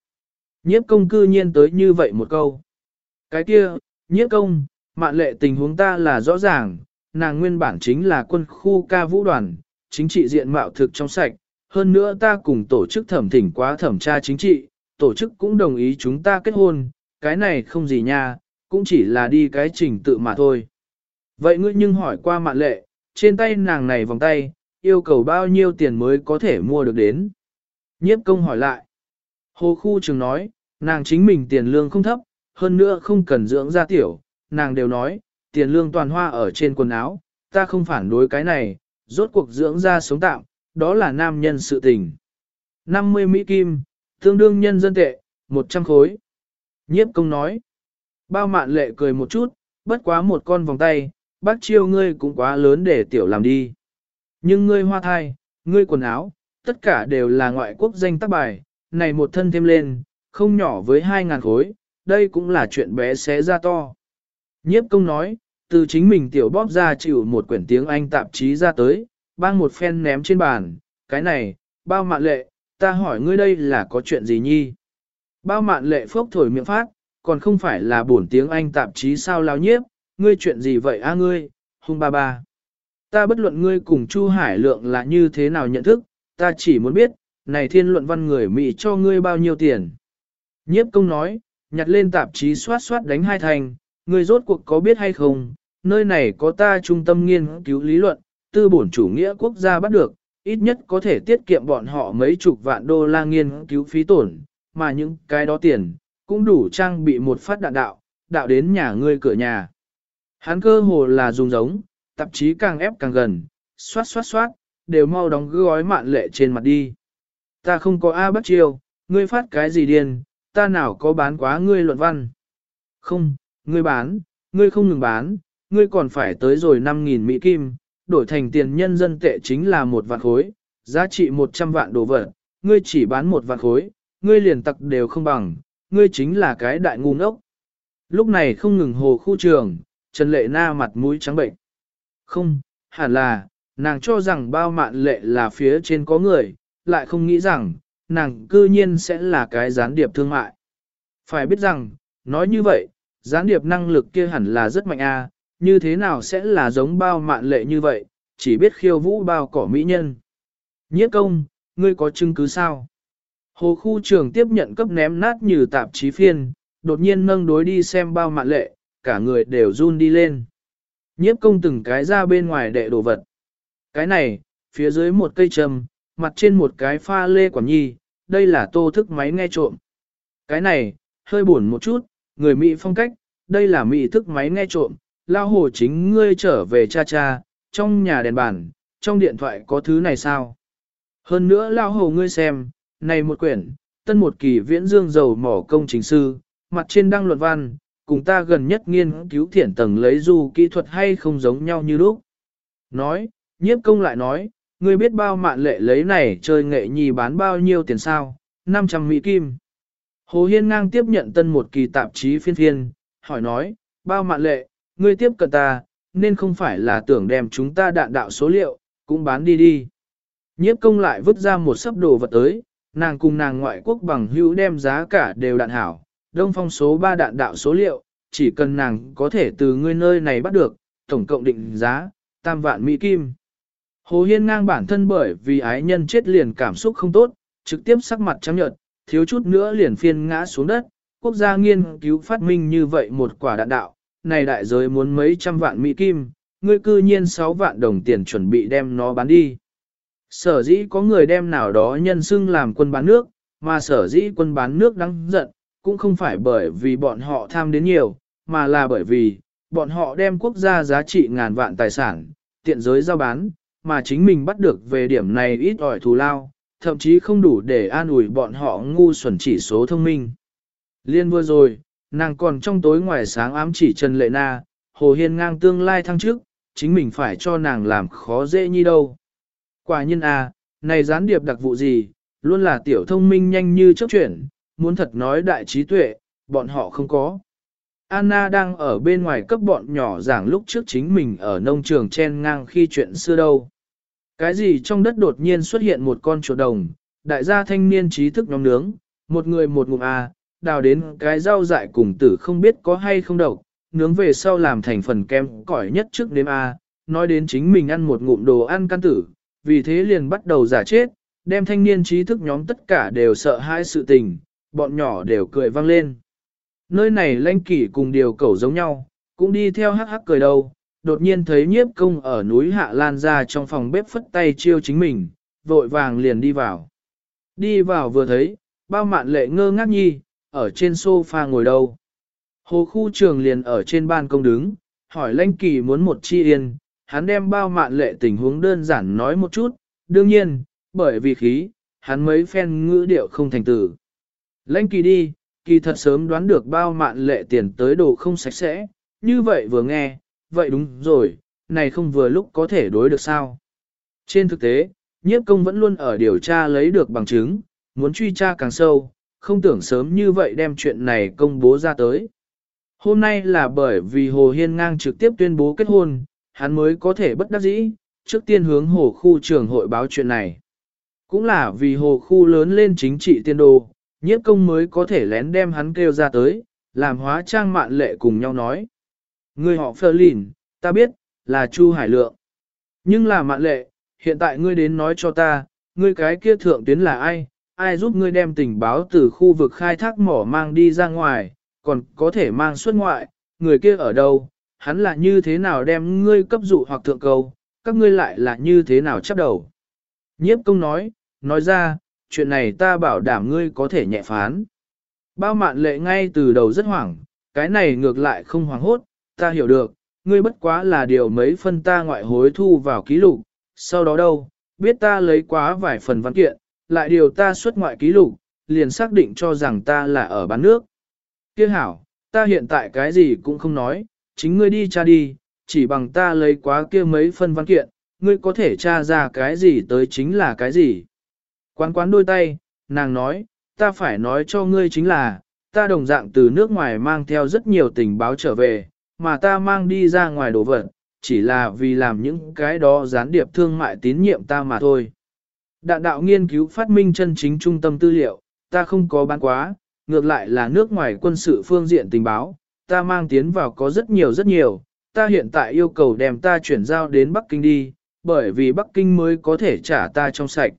Nhiếp công cư nhiên tới như vậy một câu. Cái kia, nhiếp công, mạn lệ tình huống ta là rõ ràng, nàng nguyên bản chính là quân khu ca vũ đoàn, chính trị diện mạo thực trong sạch, hơn nữa ta cùng tổ chức thẩm thỉnh quá thẩm tra chính trị, tổ chức cũng đồng ý chúng ta kết hôn, cái này không gì nha, cũng chỉ là đi cái trình tự mà thôi. Vậy ngươi nhưng hỏi qua mạn lệ, trên tay nàng này vòng tay, yêu cầu bao nhiêu tiền mới có thể mua được đến? Nhiếp công hỏi lại. Hồ khu trường nói, nàng chính mình tiền lương không thấp, hơn nữa không cần dưỡng ra tiểu, nàng đều nói, tiền lương toàn hoa ở trên quần áo, ta không phản đối cái này, rốt cuộc dưỡng ra sống tạm, đó là nam nhân sự tình. 50 Mỹ Kim, tương đương nhân dân tệ, 100 khối. Nhiếp công nói. Bao mạn lệ cười một chút, bất quá một con vòng tay, bác chiêu ngươi cũng quá lớn để tiểu làm đi. Nhưng ngươi hoa thai, ngươi quần áo, tất cả đều là ngoại quốc danh tác bài, này một thân thêm lên, không nhỏ với hai ngàn khối, đây cũng là chuyện bé xé ra to. Nhiếp công nói, từ chính mình tiểu bóp ra chịu một quyển tiếng Anh tạp chí ra tới, bang một phen ném trên bàn, cái này, bao mạn lệ, ta hỏi ngươi đây là có chuyện gì nhi? Bao mạn lệ phốc thổi miệng phát, còn không phải là bổn tiếng Anh tạp chí sao lao nhiếp, ngươi chuyện gì vậy a ngươi, hung ba ba. Ta bất luận ngươi cùng Chu Hải Lượng là như thế nào nhận thức, ta chỉ muốn biết, này thiên luận văn người Mỹ cho ngươi bao nhiêu tiền. Nhiếp công nói, nhặt lên tạp chí soát soát đánh hai thành, ngươi rốt cuộc có biết hay không, nơi này có ta trung tâm nghiên cứu lý luận, tư bổn chủ nghĩa quốc gia bắt được, ít nhất có thể tiết kiệm bọn họ mấy chục vạn đô la nghiên cứu phí tổn, mà những cái đó tiền, cũng đủ trang bị một phát đạn đạo, đạo đến nhà ngươi cửa nhà. Hắn cơ hồ là dùng giống, tạp chí càng ép càng gần, xoát xoát xoát, đều mau đóng gói mạn lệ trên mặt đi. Ta không có A bắt chiêu, ngươi phát cái gì điên, ta nào có bán quá ngươi luận văn. Không, ngươi bán, ngươi không ngừng bán, ngươi còn phải tới rồi 5.000 Mỹ Kim, đổi thành tiền nhân dân tệ chính là một vạn khối, giá trị 100 vạn đồ vật, ngươi chỉ bán một vạn khối, ngươi liền tặc đều không bằng, ngươi chính là cái đại ngu ngốc. Lúc này không ngừng hồ khu trường, Trần Lệ Na mặt mũi trắng bệnh. Không, hẳn là, nàng cho rằng bao mạn lệ là phía trên có người, lại không nghĩ rằng, nàng cư nhiên sẽ là cái gián điệp thương mại. Phải biết rằng, nói như vậy, gián điệp năng lực kia hẳn là rất mạnh a, như thế nào sẽ là giống bao mạn lệ như vậy, chỉ biết khiêu vũ bao cỏ mỹ nhân. Nhiếp công, ngươi có chứng cứ sao? Hồ khu trường tiếp nhận cấp ném nát như tạp chí phiên, đột nhiên nâng đối đi xem bao mạn lệ, cả người đều run đi lên. Nhiếp công từng cái ra bên ngoài đệ đồ vật. Cái này, phía dưới một cây trầm, mặt trên một cái pha lê quản nhi, đây là tô thức máy nghe trộm. Cái này, hơi buồn một chút, người Mỹ phong cách, đây là Mỹ thức máy nghe trộm, lao hồ chính ngươi trở về cha cha, trong nhà đèn bàn, trong điện thoại có thứ này sao? Hơn nữa lao hồ ngươi xem, này một quyển, tân một kỳ viễn dương dầu mỏ công chính sư, mặt trên đăng luận văn, cùng ta gần nhất nghiên cứu thiển tầng lấy du kỹ thuật hay không giống nhau như lúc. Nói, nhiếp công lại nói, ngươi biết bao mạn lệ lấy này chơi nghệ nhì bán bao nhiêu tiền sao, 500 mỹ kim. Hồ Hiên ngang tiếp nhận tân một kỳ tạp chí phiên phiên, hỏi nói, bao mạn lệ, ngươi tiếp cận ta, nên không phải là tưởng đem chúng ta đạn đạo số liệu, cũng bán đi đi. Nhiếp công lại vứt ra một sấp đồ vật tới, nàng cùng nàng ngoại quốc bằng hữu đem giá cả đều đạn hảo, đông phong số 3 đạn đạo số liệu, chỉ cần nàng có thể từ ngươi nơi này bắt được, tổng cộng định giá, tam vạn Mỹ Kim. Hồ Hiên ngang bản thân bởi vì ái nhân chết liền cảm xúc không tốt, trực tiếp sắc mặt trắng nhợt, thiếu chút nữa liền phiên ngã xuống đất, quốc gia nghiên cứu phát minh như vậy một quả đạn đạo, này đại giới muốn mấy trăm vạn Mỹ Kim, ngươi cư nhiên 6 vạn đồng tiền chuẩn bị đem nó bán đi. Sở dĩ có người đem nào đó nhân xưng làm quân bán nước, mà sở dĩ quân bán nước đáng giận, cũng không phải bởi vì bọn họ tham đến nhiều, mà là bởi vì, bọn họ đem quốc gia giá trị ngàn vạn tài sản, tiện giới giao bán, mà chính mình bắt được về điểm này ít ỏi thù lao, thậm chí không đủ để an ủi bọn họ ngu xuẩn chỉ số thông minh. Liên vừa rồi, nàng còn trong tối ngoài sáng ám chỉ Trần Lệ Na, Hồ Hiên ngang tương lai thăng trước, chính mình phải cho nàng làm khó dễ như đâu. Quả nhân à, này gián điệp đặc vụ gì, luôn là tiểu thông minh nhanh như chớp chuyển, muốn thật nói đại trí tuệ, bọn họ không có. Anna đang ở bên ngoài cấp bọn nhỏ giảng lúc trước chính mình ở nông trường chen ngang khi chuyện xưa đâu. Cái gì trong đất đột nhiên xuất hiện một con chuột đồng, đại gia thanh niên trí thức nhóm nướng, một người một ngụm à, đào đến cái rau dại cùng tử không biết có hay không độc, nướng về sau làm thành phần kem cỏi nhất trước đêm à, nói đến chính mình ăn một ngụm đồ ăn căn tử, vì thế liền bắt đầu giả chết, đem thanh niên trí thức nhóm tất cả đều sợ hãi sự tình, bọn nhỏ đều cười vang lên. Nơi này lanh kỷ cùng điều cẩu giống nhau, cũng đi theo hắc hắc cười đầu. đột nhiên thấy nhiếp công ở núi Hạ Lan ra trong phòng bếp phất tay chiêu chính mình, vội vàng liền đi vào. Đi vào vừa thấy, bao mạn lệ ngơ ngác nhi, ở trên sofa ngồi đâu. Hồ khu trường liền ở trên ban công đứng, hỏi lanh kỳ muốn một chi yên, hắn đem bao mạn lệ tình huống đơn giản nói một chút, đương nhiên, bởi vì khí, hắn mấy phen ngữ điệu không thành tử. Lãnh kỳ đi, kỳ thật sớm đoán được bao mạn lệ tiền tới đồ không sạch sẽ, như vậy vừa nghe, vậy đúng rồi, này không vừa lúc có thể đối được sao. Trên thực tế, nhiếp công vẫn luôn ở điều tra lấy được bằng chứng, muốn truy tra càng sâu, không tưởng sớm như vậy đem chuyện này công bố ra tới. Hôm nay là bởi vì Hồ Hiên ngang trực tiếp tuyên bố kết hôn, hắn mới có thể bất đắc dĩ, trước tiên hướng hồ khu trưởng hội báo chuyện này. Cũng là vì hồ khu lớn lên chính trị tiên đồ, nhiếp công mới có thể lén đem hắn kêu ra tới, làm hóa trang mạn lệ cùng nhau nói. Người họ phơ lìn, ta biết, là Chu Hải Lượng. Nhưng là mạn lệ, hiện tại ngươi đến nói cho ta, ngươi cái kia thượng tuyến là ai, ai giúp ngươi đem tình báo từ khu vực khai thác mỏ mang đi ra ngoài, còn có thể mang xuất ngoại, người kia ở đâu, hắn là như thế nào đem ngươi cấp dụ hoặc thượng cầu, các ngươi lại là như thế nào chấp đầu. Nhiếp công nói, nói ra, chuyện này ta bảo đảm ngươi có thể nhẹ phán. Bao mạn lệ ngay từ đầu rất hoảng, cái này ngược lại không hoảng hốt, ta hiểu được, ngươi bất quá là điều mấy phân ta ngoại hối thu vào ký lục, sau đó đâu, biết ta lấy quá vài phần văn kiện, lại điều ta xuất ngoại ký lục, liền xác định cho rằng ta là ở bán nước. Kiếc hảo, ta hiện tại cái gì cũng không nói, chính ngươi đi tra đi, chỉ bằng ta lấy quá kia mấy phân văn kiện, ngươi có thể tra ra cái gì tới chính là cái gì. Quán quán đôi tay, nàng nói, ta phải nói cho ngươi chính là, ta đồng dạng từ nước ngoài mang theo rất nhiều tình báo trở về, mà ta mang đi ra ngoài đồ vật, chỉ là vì làm những cái đó gián điệp thương mại tín nhiệm ta mà thôi. Đạn đạo nghiên cứu phát minh chân chính trung tâm tư liệu, ta không có bán quá, ngược lại là nước ngoài quân sự phương diện tình báo, ta mang tiến vào có rất nhiều rất nhiều, ta hiện tại yêu cầu đem ta chuyển giao đến Bắc Kinh đi, bởi vì Bắc Kinh mới có thể trả ta trong sạch.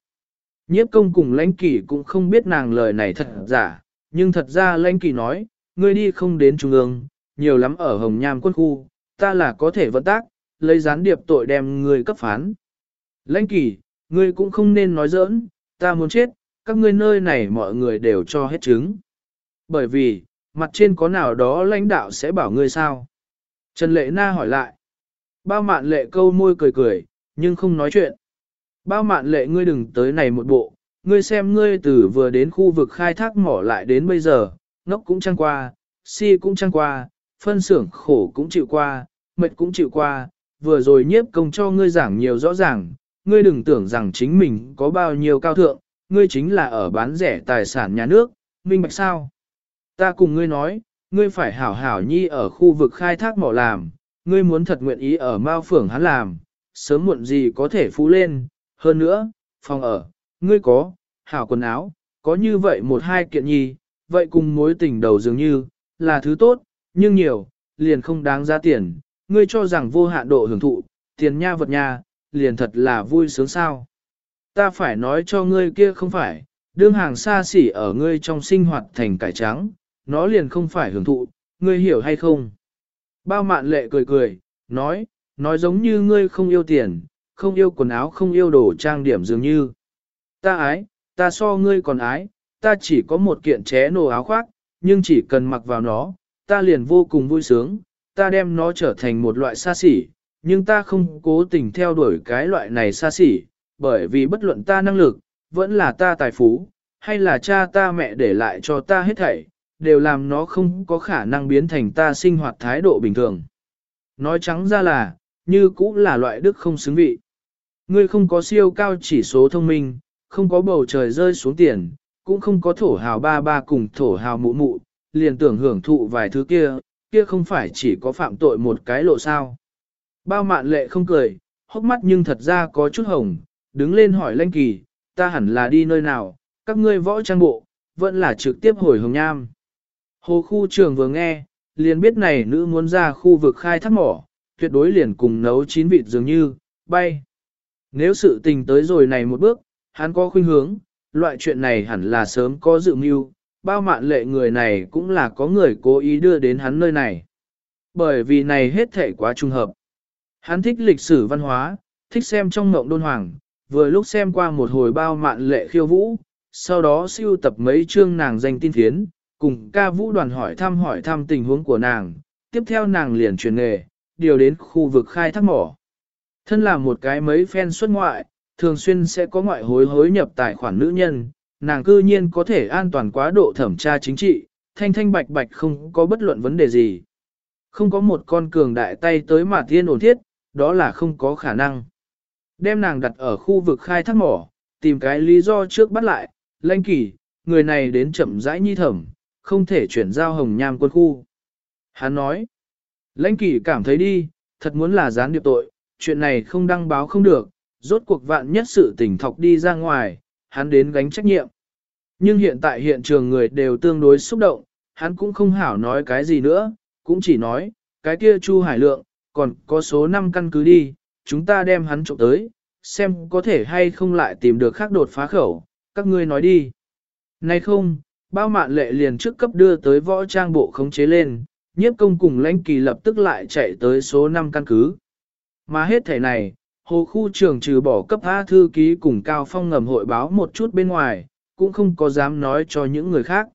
Nhiếp công cùng lãnh kỳ cũng không biết nàng lời này thật giả, nhưng thật ra lãnh kỳ nói, ngươi đi không đến trung ương, nhiều lắm ở Hồng Nham quân khu, ta là có thể vận tác, lấy gián điệp tội đem ngươi cấp phán. Lãnh kỳ, ngươi cũng không nên nói giỡn, ta muốn chết, các ngươi nơi này mọi người đều cho hết chứng. Bởi vì, mặt trên có nào đó lãnh đạo sẽ bảo ngươi sao? Trần Lệ Na hỏi lại. Bao mạn lệ câu môi cười cười, nhưng không nói chuyện. Bao mạn lệ ngươi đừng tới này một bộ, ngươi xem ngươi từ vừa đến khu vực khai thác mỏ lại đến bây giờ, ngốc cũng trăng qua, si cũng trăng qua, phân xưởng khổ cũng chịu qua, mệt cũng chịu qua, vừa rồi nhiếp công cho ngươi giảng nhiều rõ ràng, ngươi đừng tưởng rằng chính mình có bao nhiêu cao thượng, ngươi chính là ở bán rẻ tài sản nhà nước, minh bạch sao? Ta cùng ngươi nói, ngươi phải hảo hảo nhi ở khu vực khai thác mỏ làm, ngươi muốn thật nguyện ý ở Mao Phưởng hắn làm, sớm muộn gì có thể phú lên, hơn nữa, phòng ở, ngươi có, hảo quần áo, có như vậy một hai kiện nhi, vậy cùng mối tình đầu dường như, là thứ tốt, nhưng nhiều, liền không đáng giá tiền, ngươi cho rằng vô hạn độ hưởng thụ, tiền nha vật nha, liền thật là vui sướng sao. Ta phải nói cho ngươi kia không phải, đương hàng xa xỉ ở ngươi trong sinh hoạt thành cải trắng, nó liền không phải hưởng thụ, ngươi hiểu hay không? Bao mạn lệ cười cười, nói, nói giống như ngươi không yêu tiền, không yêu quần áo không yêu đồ trang điểm dường như. Ta ái, ta so ngươi còn ái, ta chỉ có một kiện ché nổ áo khoác, nhưng chỉ cần mặc vào nó, ta liền vô cùng vui sướng, ta đem nó trở thành một loại xa xỉ, nhưng ta không cố tình theo đuổi cái loại này xa xỉ, bởi vì bất luận ta năng lực, vẫn là ta tài phú, hay là cha ta mẹ để lại cho ta hết thảy, đều làm nó không có khả năng biến thành ta sinh hoạt thái độ bình thường. Nói trắng ra là, như cũng là loại đức không xứng vị. Ngươi không có siêu cao chỉ số thông minh, không có bầu trời rơi xuống tiền, cũng không có thổ hào ba ba cùng thổ hào mụ mụ, liền tưởng hưởng thụ vài thứ kia, kia không phải chỉ có phạm tội một cái lộ sao. Bao mạn lệ không cười, hốc mắt nhưng thật ra có chút hồng, đứng lên hỏi lanh kỳ, ta hẳn là đi nơi nào, các ngươi võ trang bộ, vẫn là trực tiếp hồi hồng nham. Hồ khu trường vừa nghe, liền biết này nữ muốn ra khu vực khai thác mỏ, tuyệt đối liền cùng nấu chín vịt dường như, bay. Nếu sự tình tới rồi này một bước, hắn có khuynh hướng, loại chuyện này hẳn là sớm có dự mưu, bao mạn lệ người này cũng là có người cố ý đưa đến hắn nơi này. Bởi vì này hết thể quá trùng hợp. Hắn thích lịch sử văn hóa, thích xem trong ngộng đôn hoàng, vừa lúc xem qua một hồi bao mạn lệ khiêu vũ, sau đó siêu tập mấy chương nàng danh tin thiến, cùng ca vũ đoàn hỏi thăm hỏi thăm tình huống của nàng, tiếp theo nàng liền chuyển nghề, điều đến khu vực khai thác mỏ. Thân là một cái mấy fan xuất ngoại, thường xuyên sẽ có ngoại hối hối nhập tài khoản nữ nhân, nàng cư nhiên có thể an toàn quá độ thẩm tra chính trị, thanh thanh bạch bạch không có bất luận vấn đề gì. Không có một con cường đại tay tới mà thiên ổn thiết, đó là không có khả năng. Đem nàng đặt ở khu vực khai thác mỏ, tìm cái lý do trước bắt lại, lanh kỳ, người này đến chậm rãi nhi thẩm, không thể chuyển giao hồng nham quân khu. Hắn nói, lãnh kỷ cảm thấy đi, thật muốn là gián điệp tội, chuyện này không đăng báo không được, rốt cuộc vạn nhất sự tình thọc đi ra ngoài, hắn đến gánh trách nhiệm. Nhưng hiện tại hiện trường người đều tương đối xúc động, hắn cũng không hảo nói cái gì nữa, cũng chỉ nói, cái kia Chu Hải Lượng, còn có số 5 căn cứ đi, chúng ta đem hắn trộm tới, xem có thể hay không lại tìm được khác đột phá khẩu, các ngươi nói đi. Này không, bao mạn lệ liền trước cấp đưa tới võ trang bộ khống chế lên, nhiếp công cùng lãnh kỳ lập tức lại chạy tới số 5 căn cứ. Mà hết thể này, hồ khu trường trừ bỏ cấp A thư ký cùng Cao Phong ngầm hội báo một chút bên ngoài, cũng không có dám nói cho những người khác.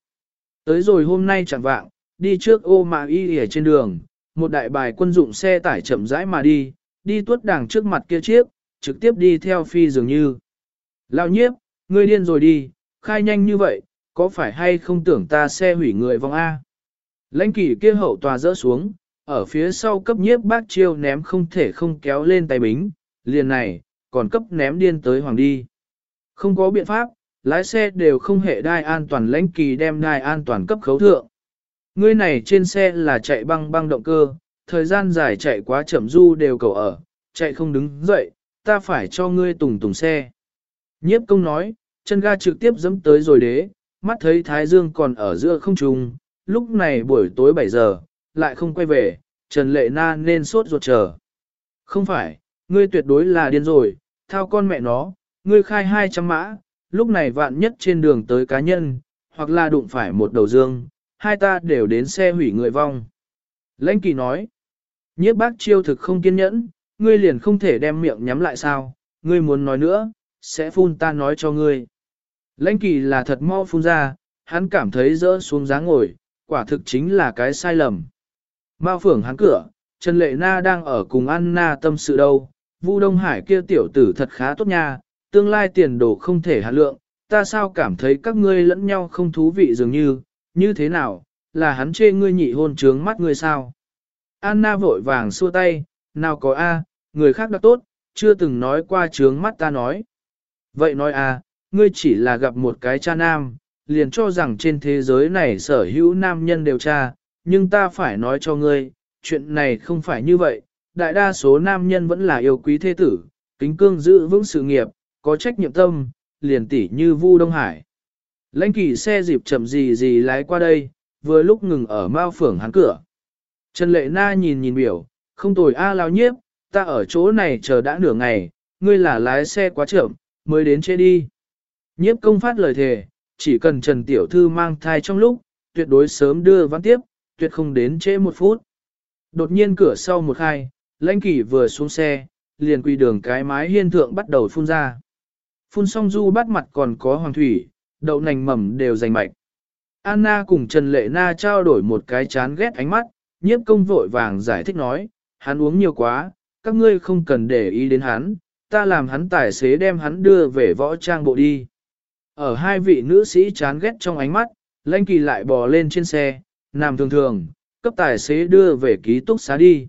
Tới rồi hôm nay chẳng vạng, đi trước ô mà y ở trên đường, một đại bài quân dụng xe tải chậm rãi mà đi, đi tuốt đằng trước mặt kia chiếc, trực tiếp đi theo phi dường như. Lao nhiếp, ngươi điên rồi đi, khai nhanh như vậy, có phải hay không tưởng ta xe hủy người vong A? Lãnh kỷ kia hậu tòa rỡ xuống, ở phía sau cấp nhiếp bác chiêu ném không thể không kéo lên tay bính, liền này, còn cấp ném điên tới hoàng đi. Không có biện pháp, lái xe đều không hệ đai an toàn lãnh kỳ đem đai an toàn cấp khấu thượng. Ngươi này trên xe là chạy băng băng động cơ, thời gian dài chạy quá chậm du đều cầu ở, chạy không đứng dậy, ta phải cho ngươi tùng tùng xe. Nhiếp công nói, chân ga trực tiếp dẫm tới rồi đế, mắt thấy Thái Dương còn ở giữa không trung, lúc này buổi tối 7 giờ, lại không quay về, Trần Lệ Na nên sốt ruột chờ. Không phải, ngươi tuyệt đối là điên rồi, thao con mẹ nó, ngươi khai 200 mã, lúc này vạn nhất trên đường tới cá nhân, hoặc là đụng phải một đầu dương, hai ta đều đến xe hủy người vong. Lãnh kỳ nói, nhiếp bác chiêu thực không kiên nhẫn, ngươi liền không thể đem miệng nhắm lại sao, ngươi muốn nói nữa, sẽ phun ta nói cho ngươi. Lãnh kỳ là thật mau phun ra, hắn cảm thấy rỡ xuống dáng ngồi, quả thực chính là cái sai lầm. Mao phưởng hắn cửa, Trần Lệ Na đang ở cùng Anna tâm sự đâu, Vu Đông Hải kia tiểu tử thật khá tốt nha, tương lai tiền đồ không thể hạ lượng, ta sao cảm thấy các ngươi lẫn nhau không thú vị dường như, như thế nào, là hắn chê ngươi nhị hôn trướng mắt ngươi sao? Anna vội vàng xua tay, nào có a, người khác đã tốt, chưa từng nói qua trướng mắt ta nói. Vậy nói a, ngươi chỉ là gặp một cái cha nam, liền cho rằng trên thế giới này sở hữu nam nhân đều cha, nhưng ta phải nói cho ngươi, chuyện này không phải như vậy, đại đa số nam nhân vẫn là yêu quý thế tử, kính cương giữ vững sự nghiệp, có trách nhiệm tâm, liền tỉ như Vu Đông Hải. Lãnh kỳ xe dịp chậm gì gì lái qua đây, vừa lúc ngừng ở mao phưởng hắn cửa. Trần Lệ Na nhìn nhìn biểu, không tồi a à lao nhiếp, ta ở chỗ này chờ đã nửa ngày, ngươi là lái xe quá chậm, mới đến chế đi. Nhiếp công phát lời thề, chỉ cần Trần Tiểu Thư mang thai trong lúc, tuyệt đối sớm đưa văn tiếp, tuyệt không đến trễ một phút. Đột nhiên cửa sau một khai, lãnh kỷ vừa xuống xe, liền quỳ đường cái mái hiên thượng bắt đầu phun ra. Phun xong du bắt mặt còn có hoàng thủy, đậu nành mầm đều dành mạch. Anna cùng Trần Lệ Na trao đổi một cái chán ghét ánh mắt, nhiếp công vội vàng giải thích nói, hắn uống nhiều quá, các ngươi không cần để ý đến hắn, ta làm hắn tài xế đem hắn đưa về võ trang bộ đi. Ở hai vị nữ sĩ chán ghét trong ánh mắt, lãnh kỳ lại bò lên trên xe, nằm thường thường, cấp tài xế đưa về ký túc xá đi.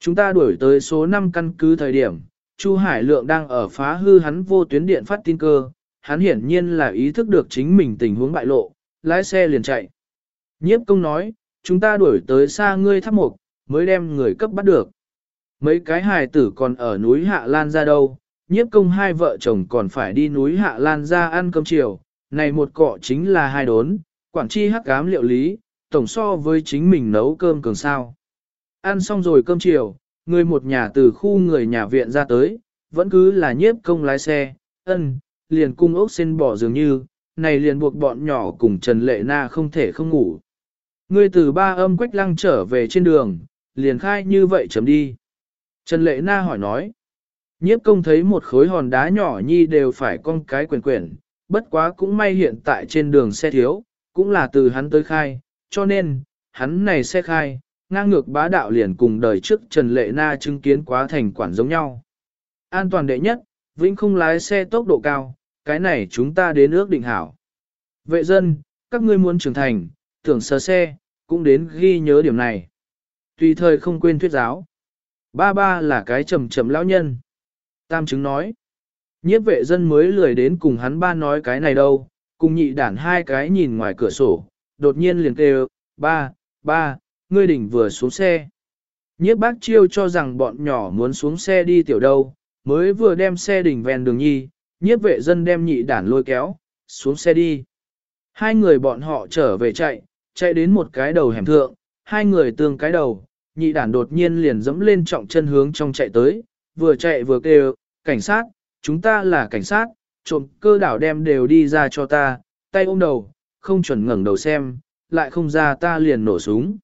Chúng ta đuổi tới số 5 căn cứ thời điểm, Chu Hải Lượng đang ở phá hư hắn vô tuyến điện phát tin cơ, hắn hiển nhiên là ý thức được chính mình tình huống bại lộ, lái xe liền chạy. Nhiếp công nói, chúng ta đuổi tới xa ngươi tháp mục, mới đem người cấp bắt được. Mấy cái hài tử còn ở núi Hạ Lan ra đâu, nhiếp công hai vợ chồng còn phải đi núi Hạ Lan ra ăn cơm chiều, này một cọ chính là hai đốn, quản chi hắc cám liệu lý, tổng so với chính mình nấu cơm cường sao. Ăn xong rồi cơm chiều, người một nhà từ khu người nhà viện ra tới, vẫn cứ là nhiếp công lái xe, ân, liền cung ốc sen bỏ dường như, này liền buộc bọn nhỏ cùng Trần Lệ Na không thể không ngủ. Người từ ba âm quách lăng trở về trên đường, liền khai như vậy chấm đi. Trần Lệ Na hỏi nói, nhiếp công thấy một khối hòn đá nhỏ nhi đều phải con cái quyền quyển, bất quá cũng may hiện tại trên đường xe thiếu, cũng là từ hắn tới khai, cho nên, hắn này xe khai, ngang ngược bá đạo liền cùng đời trước Trần Lệ Na chứng kiến quá thành quản giống nhau. An toàn đệ nhất, vĩnh không lái xe tốc độ cao, cái này chúng ta đến ước định hảo. Vệ dân, các ngươi muốn trưởng thành, tưởng sơ xe, cũng đến ghi nhớ điểm này. Tùy thời không quên thuyết giáo. Ba ba là cái trầm trầm lão nhân. Tam chứng nói. Nhiếp vệ dân mới lười đến cùng hắn ba nói cái này đâu, cùng nhị đản hai cái nhìn ngoài cửa sổ, đột nhiên liền kêu, ba, ba, ngươi đỉnh vừa xuống xe. Nhiếp bác chiêu cho rằng bọn nhỏ muốn xuống xe đi tiểu đâu, mới vừa đem xe đỉnh ven đường nhi, nhiếp vệ dân đem nhị đản lôi kéo, xuống xe đi. Hai người bọn họ trở về chạy, chạy đến một cái đầu hẻm thượng, hai người tương cái đầu, nhị đản đột nhiên liền dẫm lên trọng chân hướng trong chạy tới, vừa chạy vừa kêu, cảnh sát, chúng ta là cảnh sát, trộm cơ đảo đem đều đi ra cho ta, tay ôm đầu, không chuẩn ngẩng đầu xem, lại không ra ta liền nổ súng.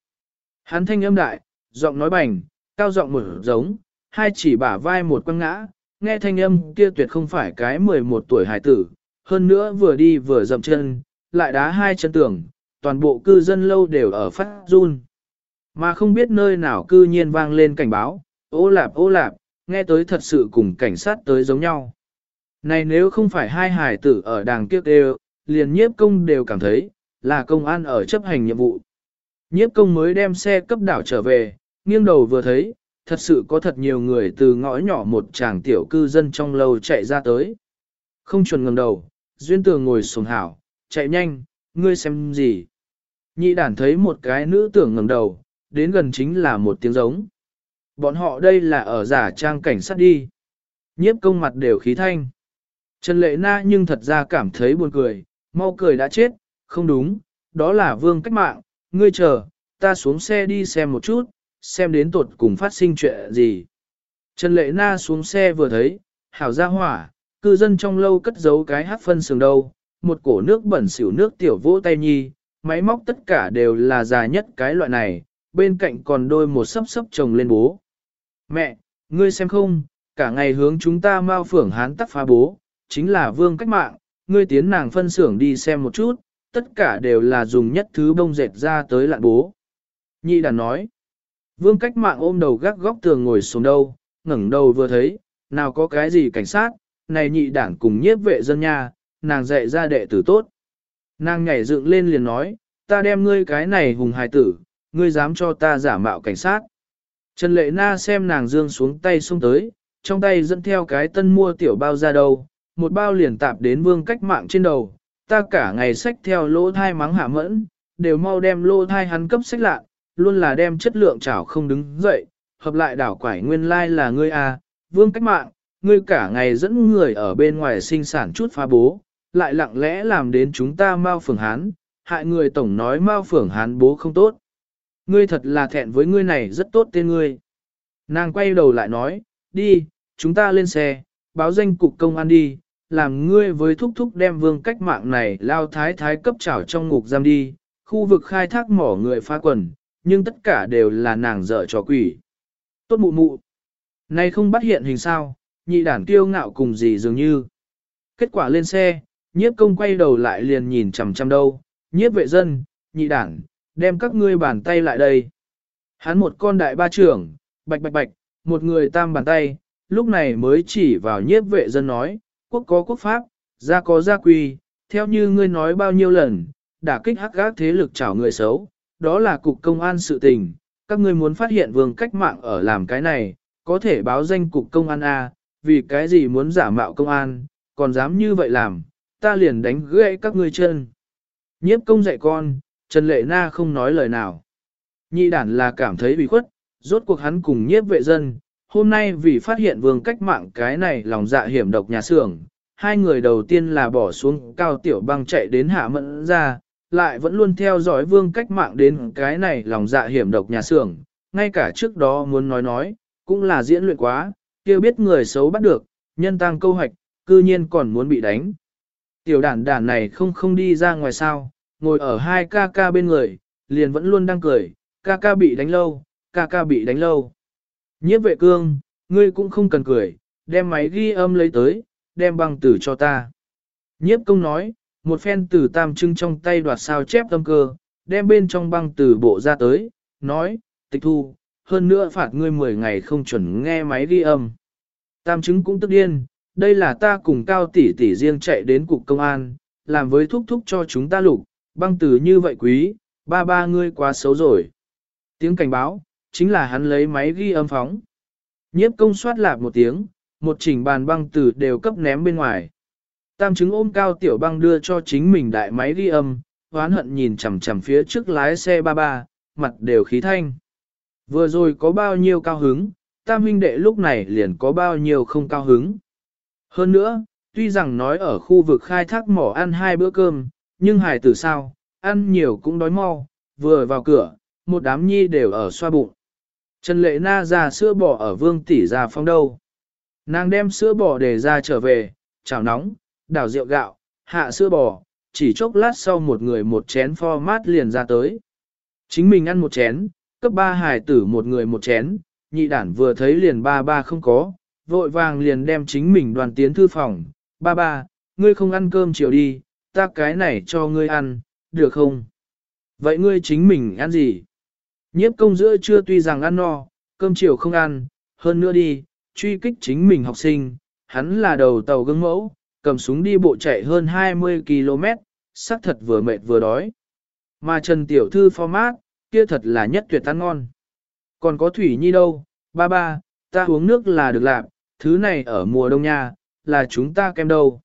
Hắn thanh âm đại, giọng nói bành, cao giọng mở giống, hai chỉ bả vai một quăng ngã, nghe thanh âm kia tuyệt không phải cái 11 tuổi hải tử, hơn nữa vừa đi vừa dậm chân, lại đá hai chân tường, toàn bộ cư dân lâu đều ở phát run. Mà không biết nơi nào cư nhiên vang lên cảnh báo, ô lạp ô lạp, nghe tới thật sự cùng cảnh sát tới giống nhau. Này nếu không phải hai hải tử ở đàng kiếp đều, liền nhiếp công đều cảm thấy, là công an ở chấp hành nhiệm vụ. Nhiếp công mới đem xe cấp đảo trở về, nghiêng đầu vừa thấy, thật sự có thật nhiều người từ ngõ nhỏ một chàng tiểu cư dân trong lâu chạy ra tới. Không chuẩn ngẩng đầu, duyên tường ngồi xuống hảo, chạy nhanh, ngươi xem gì. Nhị đản thấy một cái nữ tưởng ngẩng đầu, đến gần chính là một tiếng giống. Bọn họ đây là ở giả trang cảnh sát đi. Nhiếp công mặt đều khí thanh. Trần Lệ Na nhưng thật ra cảm thấy buồn cười, mau cười đã chết, không đúng, đó là vương cách mạng, ngươi chờ, ta xuống xe đi xem một chút, xem đến tột cùng phát sinh chuyện gì. Trần Lệ Na xuống xe vừa thấy, hảo ra hỏa, cư dân trong lâu cất giấu cái hát phân sừng đâu, một cổ nước bẩn xỉu nước tiểu vỗ tay nhi, máy móc tất cả đều là già nhất cái loại này, bên cạnh còn đôi một sấp sấp chồng lên bố. Mẹ, ngươi xem không, cả ngày hướng chúng ta mau phưởng hán tắc phá bố, chính là vương cách mạng, ngươi tiến nàng phân xưởng đi xem một chút, tất cả đều là dùng nhất thứ bông dệt ra tới lạn bố. Nhị đàn nói, vương cách mạng ôm đầu gác góc tường ngồi xuống đâu, ngẩng đầu vừa thấy, nào có cái gì cảnh sát, này nhị đảng cùng nhiếp vệ dân nha, nàng dạy ra đệ tử tốt. Nàng nhảy dựng lên liền nói, ta đem ngươi cái này hùng hài tử, ngươi dám cho ta giả mạo cảnh sát. Trần Lệ Na xem nàng dương xuống tay xuống tới, trong tay dẫn theo cái tân mua tiểu bao ra đâu một bao liền tạp đến vương cách mạng trên đầu, ta cả ngày sách theo lỗ thai mắng hạ mẫn, đều mau đem lỗ thai hắn cấp sách lạ, luôn là đem chất lượng chảo không đứng dậy, hợp lại đảo quải nguyên lai like là ngươi à, vương cách mạng, ngươi cả ngày dẫn người ở bên ngoài sinh sản chút phá bố, lại lặng lẽ làm đến chúng ta mau phường hán, hại người tổng nói mau phường hán bố không tốt. Ngươi thật là thẹn với ngươi này rất tốt tên ngươi. Nàng quay đầu lại nói, đi, chúng ta lên xe, báo danh cục công an đi, làm ngươi với thúc thúc đem vương cách mạng này lao thái thái cấp trảo trong ngục giam đi, khu vực khai thác mỏ người phá quần, nhưng tất cả đều là nàng dở trò quỷ. Tốt mụ mụ. nay không bắt hiện hình sao, nhị đản kiêu ngạo cùng gì dường như. Kết quả lên xe, nhiếp công quay đầu lại liền nhìn chằm chằm đâu, nhiếp vệ dân, nhị đản, đem các ngươi bàn tay lại đây. Hắn một con đại ba trưởng, bạch bạch bạch, một người tam bàn tay, lúc này mới chỉ vào nhiếp vệ dân nói, quốc có quốc pháp, gia có gia quy, theo như ngươi nói bao nhiêu lần, đả kích hắc gác thế lực chảo người xấu, đó là cục công an sự tình, các ngươi muốn phát hiện vương cách mạng ở làm cái này, có thể báo danh cục công an A, vì cái gì muốn giả mạo công an, còn dám như vậy làm, ta liền đánh gãy các ngươi chân. Nhiếp công dạy con, Trần Lệ Na không nói lời nào. Nhị đản là cảm thấy bị khuất, rốt cuộc hắn cùng nhiếp vệ dân, hôm nay vì phát hiện vương cách mạng cái này lòng dạ hiểm độc nhà xưởng, hai người đầu tiên là bỏ xuống cao tiểu băng chạy đến hạ mẫn ra, lại vẫn luôn theo dõi vương cách mạng đến cái này lòng dạ hiểm độc nhà xưởng, ngay cả trước đó muốn nói nói, cũng là diễn luyện quá, kêu biết người xấu bắt được, nhân tăng câu hoạch, cư nhiên còn muốn bị đánh. Tiểu đản đản này không không đi ra ngoài sao, ngồi ở hai ca ca bên người, liền vẫn luôn đang cười, ca ca bị đánh lâu, ca ca bị đánh lâu. Nhiếp vệ cương, ngươi cũng không cần cười, đem máy ghi âm lấy tới, đem băng tử cho ta. Nhiếp công nói, một phen tử tam trưng trong tay đoạt sao chép tâm cơ, đem bên trong băng tử bộ ra tới, nói, tịch thu, hơn nữa phạt ngươi 10 ngày không chuẩn nghe máy ghi âm. Tam chứng cũng tức điên, đây là ta cùng cao tỷ tỷ riêng chạy đến cục công an, làm với thúc thúc cho chúng ta lục, băng tử như vậy quý, ba ba ngươi quá xấu rồi. Tiếng cảnh báo, chính là hắn lấy máy ghi âm phóng. Nhiếp công soát lạp một tiếng, một chỉnh bàn băng tử đều cấp ném bên ngoài. Tam chứng ôm cao tiểu băng đưa cho chính mình đại máy ghi âm, hoán hận nhìn chằm chằm phía trước lái xe ba ba, mặt đều khí thanh. Vừa rồi có bao nhiêu cao hứng, tam huynh đệ lúc này liền có bao nhiêu không cao hứng. Hơn nữa, tuy rằng nói ở khu vực khai thác mỏ ăn hai bữa cơm, nhưng hải tử sao, ăn nhiều cũng đói mau, vừa vào cửa, một đám nhi đều ở xoa bụng. Trần Lệ Na ra sữa bò ở vương tỷ ra phong đâu. Nàng đem sữa bò để ra trở về, chảo nóng, đảo rượu gạo, hạ sữa bò, chỉ chốc lát sau một người một chén pho mát liền ra tới. Chính mình ăn một chén, cấp ba hài tử một người một chén, nhị đản vừa thấy liền ba ba không có, vội vàng liền đem chính mình đoàn tiến thư phòng, ba ba, ngươi không ăn cơm chiều đi, ta cái này cho ngươi ăn, được không? Vậy ngươi chính mình ăn gì? Nhiếp công giữa chưa tuy rằng ăn no, cơm chiều không ăn, hơn nữa đi, truy kích chính mình học sinh, hắn là đầu tàu gương mẫu, cầm súng đi bộ chạy hơn 20 km, xác thật vừa mệt vừa đói. Mà Trần Tiểu Thư format, kia thật là nhất tuyệt ăn ngon. Còn có Thủy Nhi đâu, ba ba, ta uống nước là được làm, thứ này ở mùa đông nha, là chúng ta kem đâu.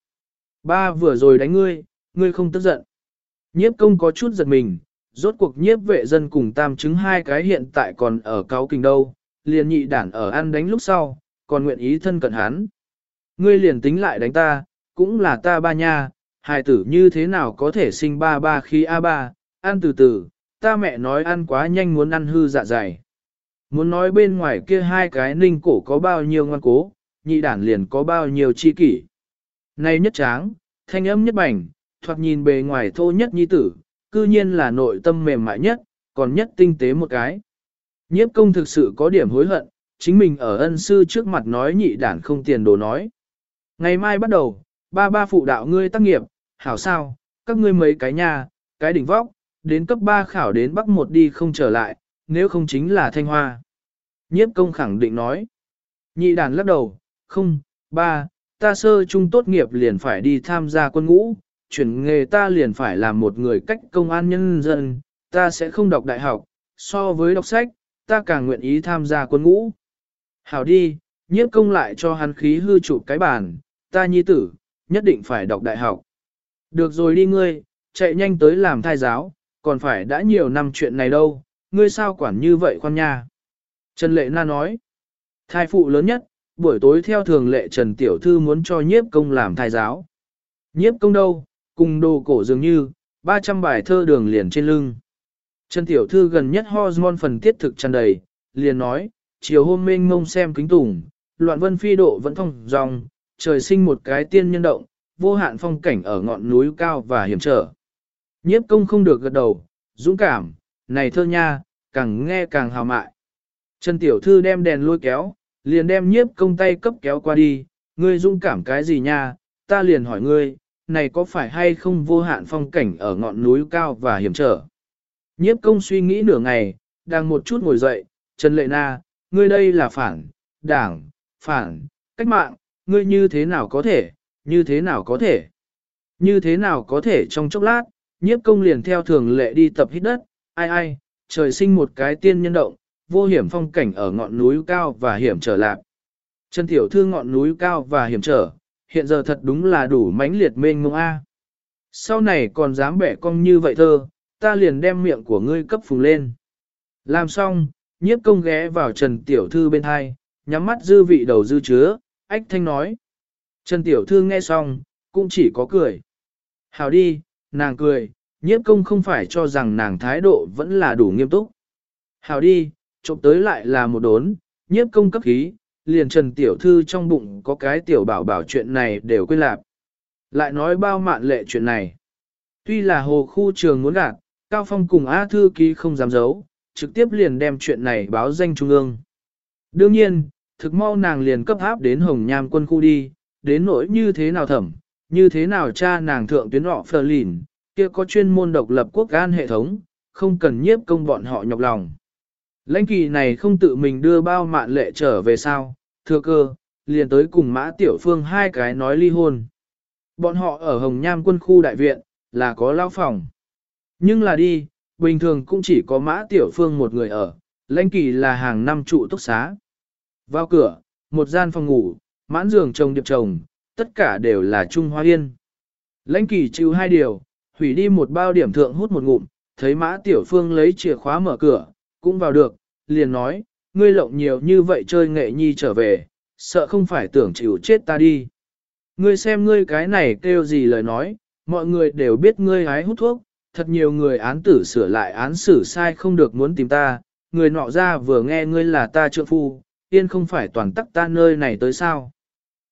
Ba vừa rồi đánh ngươi, ngươi không tức giận. Nhiếp công có chút giật mình, rốt cuộc nhiếp vệ dân cùng tam chứng hai cái hiện tại còn ở cáo kinh đâu, liền nhị đản ở ăn đánh lúc sau, còn nguyện ý thân cận hắn. Ngươi liền tính lại đánh ta, cũng là ta ba nha, hài tử như thế nào có thể sinh ba ba khi a ba, ăn từ từ, ta mẹ nói ăn quá nhanh muốn ăn hư dạ dày. Muốn nói bên ngoài kia hai cái ninh cổ có bao nhiêu ngoan cố, nhị đản liền có bao nhiêu chi kỷ. Này nhất tráng, thanh âm nhất bảnh, thoạt nhìn bề ngoài thô nhất nhi tử, cư nhiên là nội tâm mềm mại nhất, còn nhất tinh tế một cái. Nhiếp công thực sự có điểm hối hận, chính mình ở ân sư trước mặt nói nhị đản không tiền đồ nói. Ngày mai bắt đầu, ba ba phụ đạo ngươi tác nghiệp, hảo sao, các ngươi mấy cái nhà, cái đỉnh vóc, đến cấp 3 khảo đến bắc một đi không trở lại, nếu không chính là thanh hoa. Nhiếp công khẳng định nói. Nhị đàn lắc đầu, không, ba, ta sơ trung tốt nghiệp liền phải đi tham gia quân ngũ, chuyển nghề ta liền phải làm một người cách công an nhân dân, ta sẽ không đọc đại học, so với đọc sách, ta càng nguyện ý tham gia quân ngũ. Hảo đi, nhiếp công lại cho hắn khí hư chụp cái bàn, ta nhi tử, nhất định phải đọc đại học. Được rồi đi ngươi, chạy nhanh tới làm thai giáo, còn phải đã nhiều năm chuyện này đâu, ngươi sao quản như vậy con nha. Trần Lệ Na nói, thai phụ lớn nhất, buổi tối theo thường lệ Trần Tiểu Thư muốn cho nhiếp công làm thai giáo. Nhiếp công đâu, cùng đồ cổ dường như, 300 bài thơ đường liền trên lưng. Trần Tiểu Thư gần nhất hormone phần tiết thực tràn đầy, liền nói, chiều hôm mênh mông xem kính tủng, loạn vân phi độ vẫn thông dòng, trời sinh một cái tiên nhân động, vô hạn phong cảnh ở ngọn núi cao và hiểm trở. Nhiếp công không được gật đầu, dũng cảm, này thơ nha, càng nghe càng hào mại. Trần Tiểu Thư đem đèn lôi kéo, liền đem nhiếp công tay cấp kéo qua đi, ngươi dũng cảm cái gì nha, ta liền hỏi ngươi, này có phải hay không vô hạn phong cảnh ở ngọn núi cao và hiểm trở. Nhiếp công suy nghĩ nửa ngày, đang một chút ngồi dậy, Trần Lệ Na, ngươi đây là phản, đảng, phản, cách mạng, ngươi như thế nào có thể, như thế nào có thể, như thế nào có thể trong chốc lát, nhiếp công liền theo thường lệ đi tập hít đất, ai ai, trời sinh một cái tiên nhân động, vô hiểm phong cảnh ở ngọn núi cao và hiểm trở lạc. Trần Tiểu Thư ngọn núi cao và hiểm trở, hiện giờ thật đúng là đủ mãnh liệt mênh mông A. Sau này còn dám bẻ cong như vậy thơ, ta liền đem miệng của ngươi cấp phùng lên. Làm xong, nhiếp công ghé vào Trần Tiểu Thư bên hai, nhắm mắt dư vị đầu dư chứa, ách thanh nói. Trần Tiểu Thư nghe xong, cũng chỉ có cười. Hào đi, nàng cười, nhiếp công không phải cho rằng nàng thái độ vẫn là đủ nghiêm túc. Hào đi, trộm tới lại là một đốn, nhiếp công cấp khí, liền Trần Tiểu Thư trong bụng có cái tiểu bảo bảo chuyện này đều quên lạc. Lại nói bao mạn lệ chuyện này. Tuy là hồ khu trường muốn gạt, Cao Phong cùng A Thư ký không dám giấu, trực tiếp liền đem chuyện này báo danh trung ương. Đương nhiên, thực mau nàng liền cấp áp đến Hồng Nham quân khu đi, đến nỗi như thế nào thẩm, như thế nào cha nàng thượng tuyến họ phờ lìn, kia có chuyên môn độc lập quốc an hệ thống, không cần nhiếp công bọn họ nhọc lòng. Lãnh kỳ này không tự mình đưa bao mạn lệ trở về sao, thưa cơ, liền tới cùng mã tiểu phương hai cái nói ly hôn. Bọn họ ở Hồng Nham quân khu đại viện, là có lao phòng. Nhưng là đi, bình thường cũng chỉ có mã tiểu phương một người ở, lãnh kỳ là hàng năm trụ túc xá. Vào cửa, một gian phòng ngủ, mãn giường chồng điệp chồng, tất cả đều là Trung Hoa Yên. Lãnh kỳ chịu hai điều, hủy đi một bao điểm thượng hút một ngụm, thấy mã tiểu phương lấy chìa khóa mở cửa, cũng vào được, liền nói, ngươi lộng nhiều như vậy chơi nghệ nhi trở về, sợ không phải tưởng chịu chết ta đi. Ngươi xem ngươi cái này kêu gì lời nói, mọi người đều biết ngươi hái hút thuốc, thật nhiều người án tử sửa lại án xử sai không được muốn tìm ta, người nọ ra vừa nghe ngươi là ta trượng phu, yên không phải toàn tắc ta nơi này tới sao.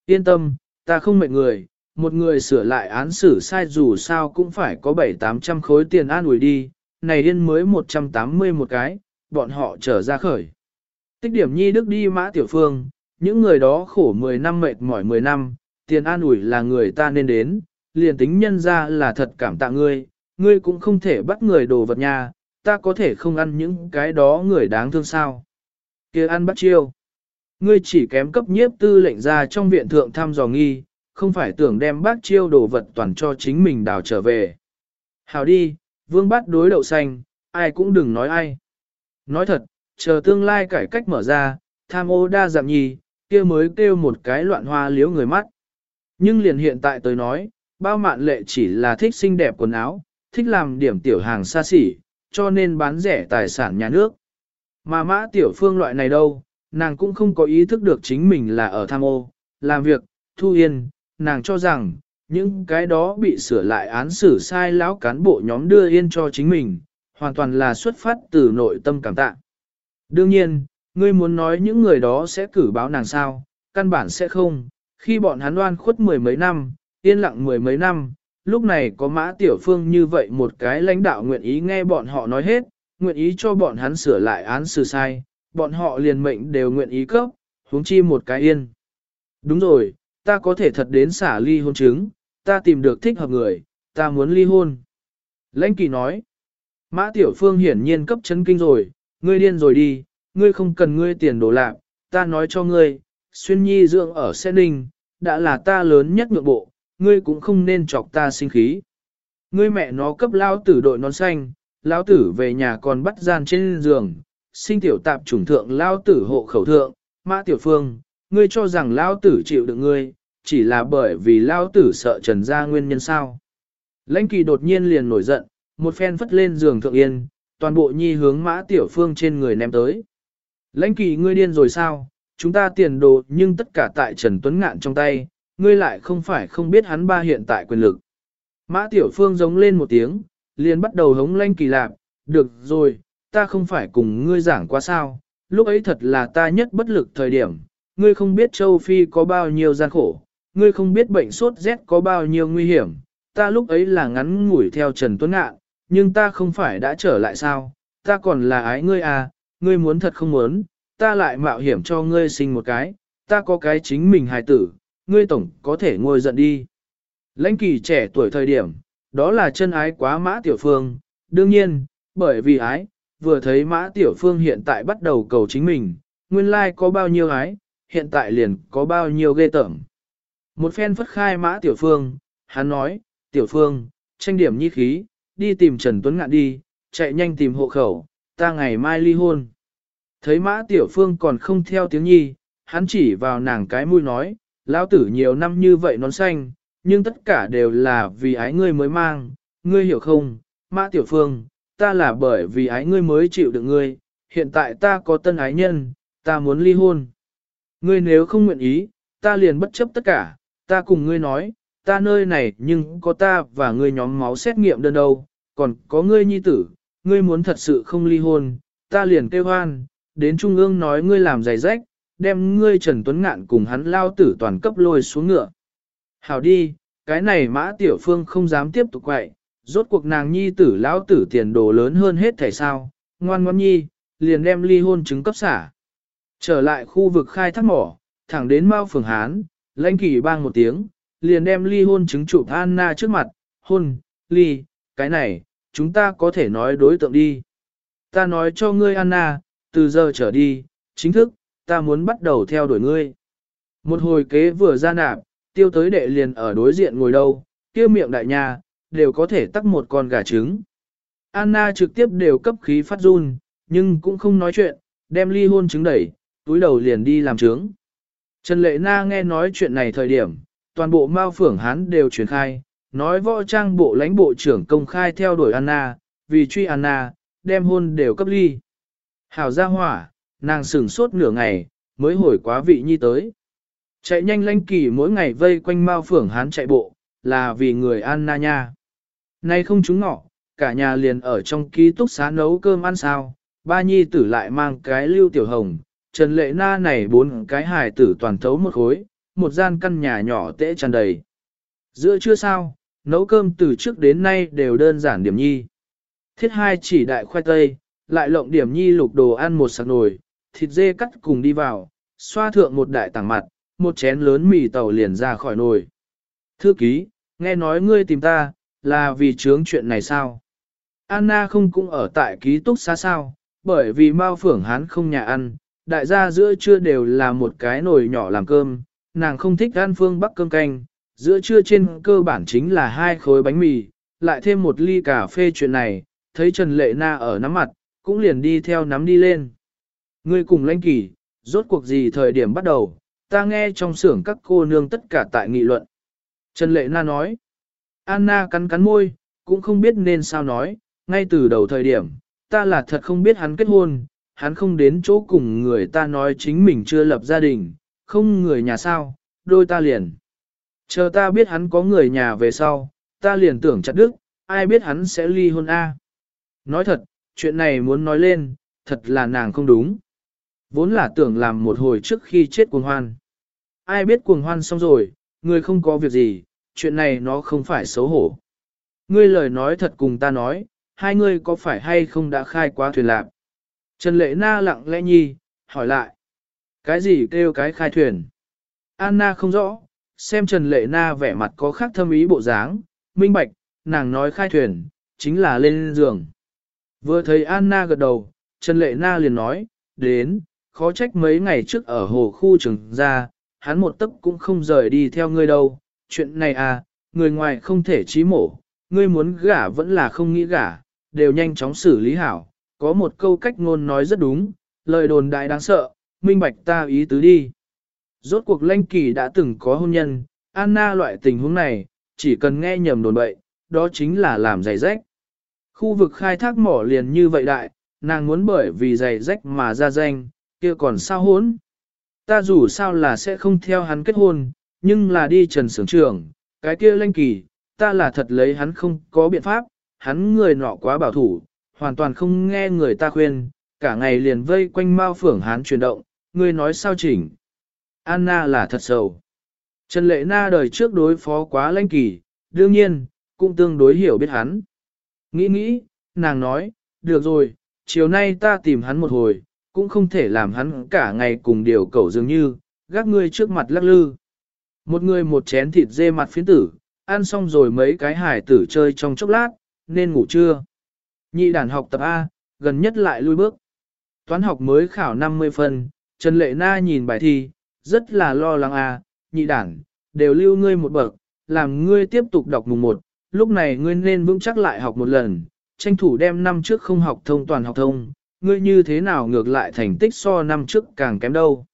Yên tâm, ta không mệnh người, một người sửa lại án xử sai dù sao cũng phải có 7-800 khối tiền an ủi đi, này yên mới 180 một cái, bọn họ trở ra khởi. Tích điểm nhi đức đi mã tiểu phương, những người đó khổ 10 năm mệt mỏi 10 năm, tiền an ủi là người ta nên đến, liền tính nhân ra là thật cảm tạ ngươi, ngươi cũng không thể bắt người đồ vật nhà, ta có thể không ăn những cái đó người đáng thương sao. kia ăn bắt chiêu. Ngươi chỉ kém cấp nhiếp tư lệnh ra trong viện thượng thăm dò nghi, không phải tưởng đem bác chiêu đồ vật toàn cho chính mình đào trở về. Hào đi, vương bắt đối đậu xanh, ai cũng đừng nói ai. Nói thật, chờ tương lai cải cách mở ra, tham ô đa dạng nhì, kia mới kêu một cái loạn hoa liếu người mắt. Nhưng liền hiện tại tới nói, bao mạn lệ chỉ là thích xinh đẹp quần áo, thích làm điểm tiểu hàng xa xỉ, cho nên bán rẻ tài sản nhà nước. Mà mã tiểu phương loại này đâu, nàng cũng không có ý thức được chính mình là ở tham ô, làm việc, thu yên, nàng cho rằng, những cái đó bị sửa lại án xử sai lão cán bộ nhóm đưa yên cho chính mình, hoàn toàn là xuất phát từ nội tâm cảm tạ. Đương nhiên, ngươi muốn nói những người đó sẽ cử báo nàng sao, căn bản sẽ không, khi bọn hắn đoan khuất mười mấy năm, yên lặng mười mấy năm, lúc này có mã tiểu phương như vậy một cái lãnh đạo nguyện ý nghe bọn họ nói hết, nguyện ý cho bọn hắn sửa lại án xử sai, bọn họ liền mệnh đều nguyện ý cấp, huống chi một cái yên. Đúng rồi, ta có thể thật đến xả ly hôn chứng, ta tìm được thích hợp người, ta muốn ly hôn. Lãnh kỳ nói, Mã Tiểu Phương hiển nhiên cấp chấn kinh rồi, ngươi điên rồi đi, ngươi không cần ngươi tiền đồ lạc, ta nói cho ngươi, xuyên nhi dưỡng ở xe ninh, đã là ta lớn nhất ngượng bộ, ngươi cũng không nên chọc ta sinh khí. Ngươi mẹ nó cấp lao tử đội nón xanh, lao tử về nhà còn bắt gian trên giường, sinh tiểu tạp chủng thượng lao tử hộ khẩu thượng, mã tiểu phương, ngươi cho rằng lao tử chịu được ngươi, chỉ là bởi vì lao tử sợ trần ra nguyên nhân sao. Lãnh kỳ đột nhiên liền nổi giận, một phen phất lên giường thượng yên, toàn bộ nhi hướng mã tiểu phương trên người ném tới. Lãnh kỳ ngươi điên rồi sao, chúng ta tiền đồ nhưng tất cả tại Trần Tuấn Ngạn trong tay, ngươi lại không phải không biết hắn ba hiện tại quyền lực. Mã Tiểu Phương giống lên một tiếng, liền bắt đầu hống lanh kỳ lạp, được rồi, ta không phải cùng ngươi giảng quá sao, lúc ấy thật là ta nhất bất lực thời điểm, ngươi không biết châu Phi có bao nhiêu gian khổ, ngươi không biết bệnh sốt rét có bao nhiêu nguy hiểm, ta lúc ấy là ngắn ngủi theo Trần Tuấn Ngạn, nhưng ta không phải đã trở lại sao, ta còn là ái ngươi à, ngươi muốn thật không muốn, ta lại mạo hiểm cho ngươi sinh một cái, ta có cái chính mình hài tử, ngươi tổng có thể ngồi giận đi. Lãnh kỳ trẻ tuổi thời điểm, đó là chân ái quá mã tiểu phương, đương nhiên, bởi vì ái, vừa thấy mã tiểu phương hiện tại bắt đầu cầu chính mình, nguyên lai like có bao nhiêu ái, hiện tại liền có bao nhiêu ghê tởm. Một phen phất khai mã tiểu phương, hắn nói, tiểu phương, tranh điểm nhi khí, đi tìm Trần Tuấn Ngạn đi, chạy nhanh tìm hộ khẩu, ta ngày mai ly hôn. Thấy mã tiểu phương còn không theo tiếng nhi, hắn chỉ vào nàng cái mũi nói, lão tử nhiều năm như vậy nón xanh, nhưng tất cả đều là vì ái ngươi mới mang, ngươi hiểu không, mã tiểu phương, ta là bởi vì ái ngươi mới chịu được ngươi, hiện tại ta có tân ái nhân, ta muốn ly hôn. Ngươi nếu không nguyện ý, ta liền bất chấp tất cả, ta cùng ngươi nói, ta nơi này nhưng có ta và ngươi nhóm máu xét nghiệm đơn đâu, còn có ngươi nhi tử, ngươi muốn thật sự không ly hôn, ta liền kêu hoan, đến trung ương nói ngươi làm giày rách, đem ngươi Trần Tuấn Ngạn cùng hắn lao tử toàn cấp lôi xuống ngựa. Hảo đi, cái này mã tiểu phương không dám tiếp tục quậy, rốt cuộc nàng nhi tử lão tử tiền đồ lớn hơn hết thể sao, ngoan ngoan nhi, liền đem ly hôn chứng cấp xả. Trở lại khu vực khai thác mỏ, thẳng đến Mao Phường Hán, lãnh kỳ bang một tiếng, liền đem ly hôn chứng chụp Anna trước mặt, hôn, ly, cái này, chúng ta có thể nói đối tượng đi. Ta nói cho ngươi Anna, từ giờ trở đi, chính thức, ta muốn bắt đầu theo đuổi ngươi. Một hồi kế vừa ra nạp, tiêu tới đệ liền ở đối diện ngồi đâu, kia miệng đại nhà, đều có thể tắc một con gà trứng. Anna trực tiếp đều cấp khí phát run, nhưng cũng không nói chuyện, đem ly hôn chứng đẩy, túi đầu liền đi làm trướng. Trần Lệ Na nghe nói chuyện này thời điểm, toàn bộ Mao Phưởng Hán đều truyền khai, nói võ trang bộ lãnh bộ trưởng công khai theo đuổi Anna, vì truy Anna, đem hôn đều cấp ly. Hảo ra hỏa, nàng sửng sốt nửa ngày, mới hồi quá vị nhi tới. Chạy nhanh lanh kỳ mỗi ngày vây quanh Mao Phưởng Hán chạy bộ, là vì người Anna nha. Nay không chúng ngọ, cả nhà liền ở trong ký túc xá nấu cơm ăn sao, ba nhi tử lại mang cái lưu tiểu hồng, Trần Lệ Na này bốn cái hài tử toàn thấu một khối, một gian căn nhà nhỏ tễ tràn đầy. Giữa trưa sao, nấu cơm từ trước đến nay đều đơn giản điểm nhi. Thiết hai chỉ đại khoai tây, lại lộng điểm nhi lục đồ ăn một sạc nồi, thịt dê cắt cùng đi vào, xoa thượng một đại tảng mặt, một chén lớn mì tàu liền ra khỏi nồi. Thư ký, nghe nói ngươi tìm ta, là vì chướng chuyện này sao? Anna không cũng ở tại ký túc xá sao, bởi vì Mao Phưởng Hán không nhà ăn, đại gia giữa trưa đều là một cái nồi nhỏ làm cơm, nàng không thích ăn phương bắc cơm canh, giữa trưa trên cơ bản chính là hai khối bánh mì, lại thêm một ly cà phê chuyện này, thấy Trần Lệ Na ở nắm mặt, cũng liền đi theo nắm đi lên. Ngươi cùng lãnh kỳ, rốt cuộc gì thời điểm bắt đầu, ta nghe trong xưởng các cô nương tất cả tại nghị luận. Trần Lệ Na nói, Anna cắn cắn môi, cũng không biết nên sao nói, ngay từ đầu thời điểm, ta là thật không biết hắn kết hôn, hắn không đến chỗ cùng người ta nói chính mình chưa lập gia đình, không người nhà sao, đôi ta liền. Chờ ta biết hắn có người nhà về sau, ta liền tưởng chặt đức, ai biết hắn sẽ ly hôn A. Nói thật, chuyện này muốn nói lên, thật là nàng không đúng. Vốn là tưởng làm một hồi trước khi chết cuồng hoan. Ai biết cuồng hoan xong rồi, người không có việc gì, chuyện này nó không phải xấu hổ. Ngươi lời nói thật cùng ta nói, hai ngươi có phải hay không đã khai quá thuyền lạc? Trần Lệ Na lặng lẽ nhi, hỏi lại. Cái gì kêu cái khai thuyền? Anna không rõ, xem Trần Lệ Na vẻ mặt có khác thâm ý bộ dáng, minh bạch, nàng nói khai thuyền, chính là lên giường. Vừa thấy Anna gật đầu, Trần Lệ Na liền nói, đến, khó trách mấy ngày trước ở hồ khu trường ra, hắn một tấc cũng không rời đi theo ngươi đâu, chuyện này à, người ngoài không thể trí mổ, ngươi muốn gả vẫn là không nghĩ gả, đều nhanh chóng xử lý hảo, có một câu cách ngôn nói rất đúng, lời đồn đại đáng sợ, minh bạch ta ý tứ đi. Rốt cuộc lanh kỳ đã từng có hôn nhân, Anna loại tình huống này, chỉ cần nghe nhầm đồn bậy, đó chính là làm giày rách. Khu vực khai thác mỏ liền như vậy đại, nàng muốn bởi vì giày rách mà ra danh, kia còn sao hốn. Ta dù sao là sẽ không theo hắn kết hôn, nhưng là đi trần sưởng trường, cái kia lanh kỳ, ta là thật lấy hắn không có biện pháp, hắn người nọ quá bảo thủ, hoàn toàn không nghe người ta khuyên, cả ngày liền vây quanh Mao Phưởng hắn chuyển động, ngươi nói sao chỉnh. Anna là thật sầu. Trần Lệ Na đời trước đối phó quá lãnh kỳ, đương nhiên, cũng tương đối hiểu biết hắn. Nghĩ nghĩ, nàng nói, được rồi, chiều nay ta tìm hắn một hồi, cũng không thể làm hắn cả ngày cùng điều cẩu dường như, gác ngươi trước mặt lắc lư. Một người một chén thịt dê mặt phiến tử, ăn xong rồi mấy cái hải tử chơi trong chốc lát, nên ngủ trưa. Nhị đàn học tập A, gần nhất lại lui bước. Toán học mới khảo 50 phần. Trần Lệ Na nhìn bài thi, rất là lo lắng à. nhị đảng, đều lưu ngươi một bậc, làm ngươi tiếp tục đọc mùng một. lúc này ngươi nên vững chắc lại học một lần, tranh thủ đem năm trước không học thông toàn học thông, ngươi như thế nào ngược lại thành tích so năm trước càng kém đâu.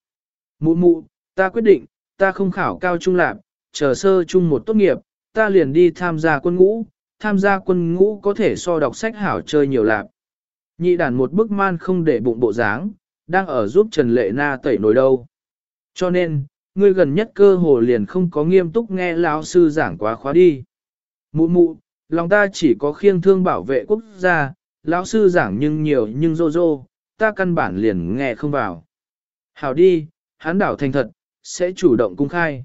Mụ mụ, ta quyết định, ta không khảo cao trung lạc, chờ sơ trung một tốt nghiệp, ta liền đi tham gia quân ngũ, tham gia quân ngũ có thể so đọc sách hảo chơi nhiều lạc. Nhị đàn một bức man không để bụng bộ dáng, đang ở giúp Trần Lệ Na tẩy nổi đâu. Cho nên, ngươi gần nhất cơ hồ liền không có nghiêm túc nghe lão sư giảng quá khóa đi. Mụ mụ, lòng ta chỉ có khiêng thương bảo vệ quốc gia, lão sư giảng nhưng nhiều nhưng rô rô, ta căn bản liền nghe không vào. Hảo đi, hắn đảo thành thật, sẽ chủ động cung khai.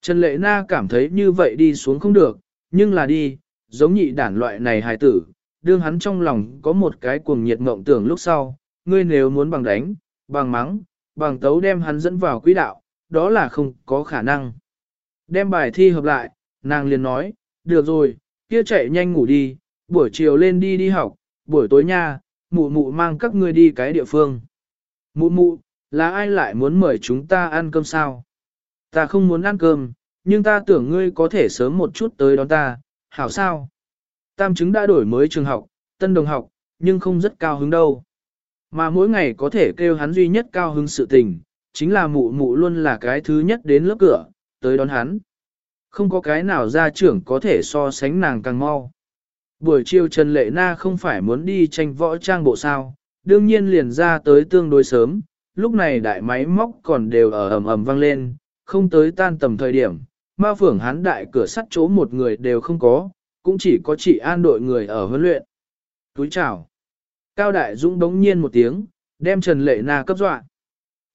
Trần Lệ Na cảm thấy như vậy đi xuống không được, nhưng là đi, giống nhị đản loại này hài tử, đương hắn trong lòng có một cái cuồng nhiệt mộng tưởng lúc sau, ngươi nếu muốn bằng đánh, bằng mắng, bằng tấu đem hắn dẫn vào quỹ đạo, đó là không có khả năng. Đem bài thi hợp lại, nàng liền nói, được rồi, kia chạy nhanh ngủ đi, buổi chiều lên đi đi học, buổi tối nha, mụ mụ mang các ngươi đi cái địa phương. Mụ mụ, là ai lại muốn mời chúng ta ăn cơm sao? Ta không muốn ăn cơm, nhưng ta tưởng ngươi có thể sớm một chút tới đón ta, hảo sao? Tam chứng đã đổi mới trường học, tân đồng học, nhưng không rất cao hứng đâu. Mà mỗi ngày có thể kêu hắn duy nhất cao hứng sự tình, chính là mụ mụ luôn là cái thứ nhất đến lớp cửa, tới đón hắn. Không có cái nào gia trưởng có thể so sánh nàng càng mau. Buổi chiều Trần Lệ Na không phải muốn đi tranh võ trang bộ sao, đương nhiên liền ra tới tương đối sớm, lúc này đại máy móc còn đều ở ầm ầm vang lên, không tới tan tầm thời điểm, ma phưởng hắn đại cửa sắt chỗ một người đều không có, cũng chỉ có chị an đội người ở huấn luyện. Túi chào. Cao Đại Dũng đống nhiên một tiếng, đem Trần Lệ Na cấp dọa.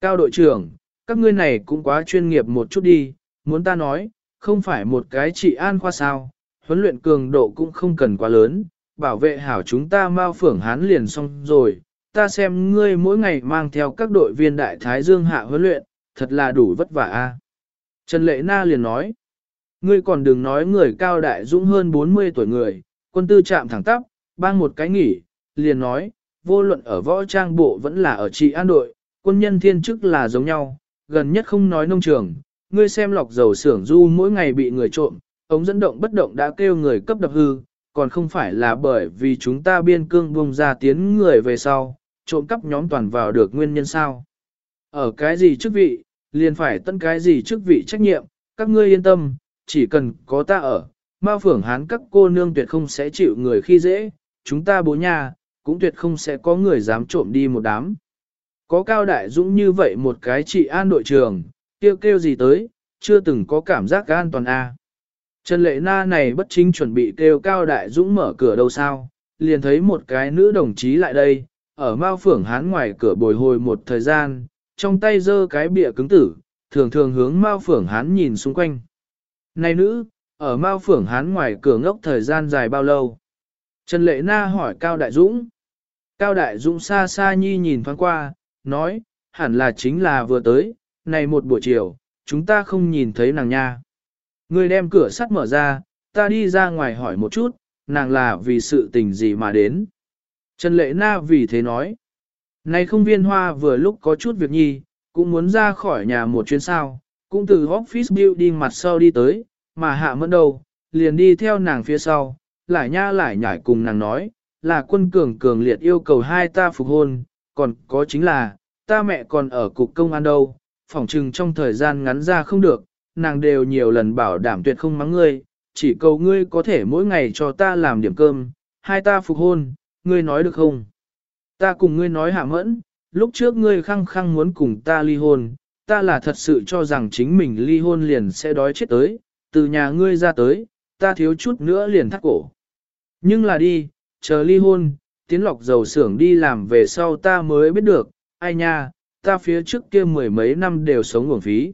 Cao đội trưởng, các ngươi này cũng quá chuyên nghiệp một chút đi, muốn ta nói, không phải một cái trị an khoa sao, huấn luyện cường độ cũng không cần quá lớn, bảo vệ hảo chúng ta mau phưởng hán liền xong rồi, ta xem ngươi mỗi ngày mang theo các đội viên đại thái dương hạ huấn luyện, thật là đủ vất vả a. Trần Lệ Na liền nói, ngươi còn đừng nói người cao đại dũng hơn 40 tuổi người, quân tư chạm thẳng tắp, bang một cái nghỉ, liền nói, vô luận ở võ trang bộ vẫn là ở trị an đội, quân nhân thiên chức là giống nhau, gần nhất không nói nông trường, ngươi xem lọc dầu xưởng du mỗi ngày bị người trộm, ống dẫn động bất động đã kêu người cấp đập hư, còn không phải là bởi vì chúng ta biên cương vùng ra tiến người về sau, trộm cắp nhóm toàn vào được nguyên nhân sao. Ở cái gì chức vị, liền phải tận cái gì chức vị trách nhiệm, các ngươi yên tâm, chỉ cần có ta ở, ma phưởng hán các cô nương tuyệt không sẽ chịu người khi dễ, chúng ta bố nhà, cũng tuyệt không sẽ có người dám trộm đi một đám. Có cao đại dũng như vậy một cái trị an đội trường, kêu kêu gì tới, chưa từng có cảm giác an toàn a. À. Trần Lệ Na này bất chính chuẩn bị kêu cao đại dũng mở cửa đâu sao, liền thấy một cái nữ đồng chí lại đây, ở Mao Phưởng Hán ngoài cửa bồi hồi một thời gian, trong tay giơ cái bịa cứng tử, thường thường hướng Mao Phưởng Hán nhìn xung quanh. Này nữ, ở Mao Phưởng Hán ngoài cửa ngốc thời gian dài bao lâu? Trần Lệ Na hỏi Cao Đại Dũng. Cao Đại Dũng xa xa nhi nhìn thoáng qua, nói, hẳn là chính là vừa tới, này một buổi chiều, chúng ta không nhìn thấy nàng nha. Người đem cửa sắt mở ra, ta đi ra ngoài hỏi một chút, nàng là vì sự tình gì mà đến. Trần Lệ Na vì thế nói. Này không viên hoa vừa lúc có chút việc nhi, cũng muốn ra khỏi nhà một chuyến sao, cũng từ office building mặt sau đi tới, mà hạ mẫn đầu, liền đi theo nàng phía sau, lại nha lại nhảy cùng nàng nói, là quân cường cường liệt yêu cầu hai ta phục hôn, còn có chính là, ta mẹ còn ở cục công an đâu, phỏng chừng trong thời gian ngắn ra không được, nàng đều nhiều lần bảo đảm tuyệt không mắng ngươi, chỉ cầu ngươi có thể mỗi ngày cho ta làm điểm cơm, hai ta phục hôn, ngươi nói được không? Ta cùng ngươi nói hạ mẫn, lúc trước ngươi khăng khăng muốn cùng ta ly hôn, ta là thật sự cho rằng chính mình ly hôn liền sẽ đói chết tới, từ nhà ngươi ra tới, ta thiếu chút nữa liền thắt cổ. Nhưng là đi, chờ ly hôn, tiến lọc dầu xưởng đi làm về sau ta mới biết được, ai nha, ta phía trước kia mười mấy năm đều sống uổng phí.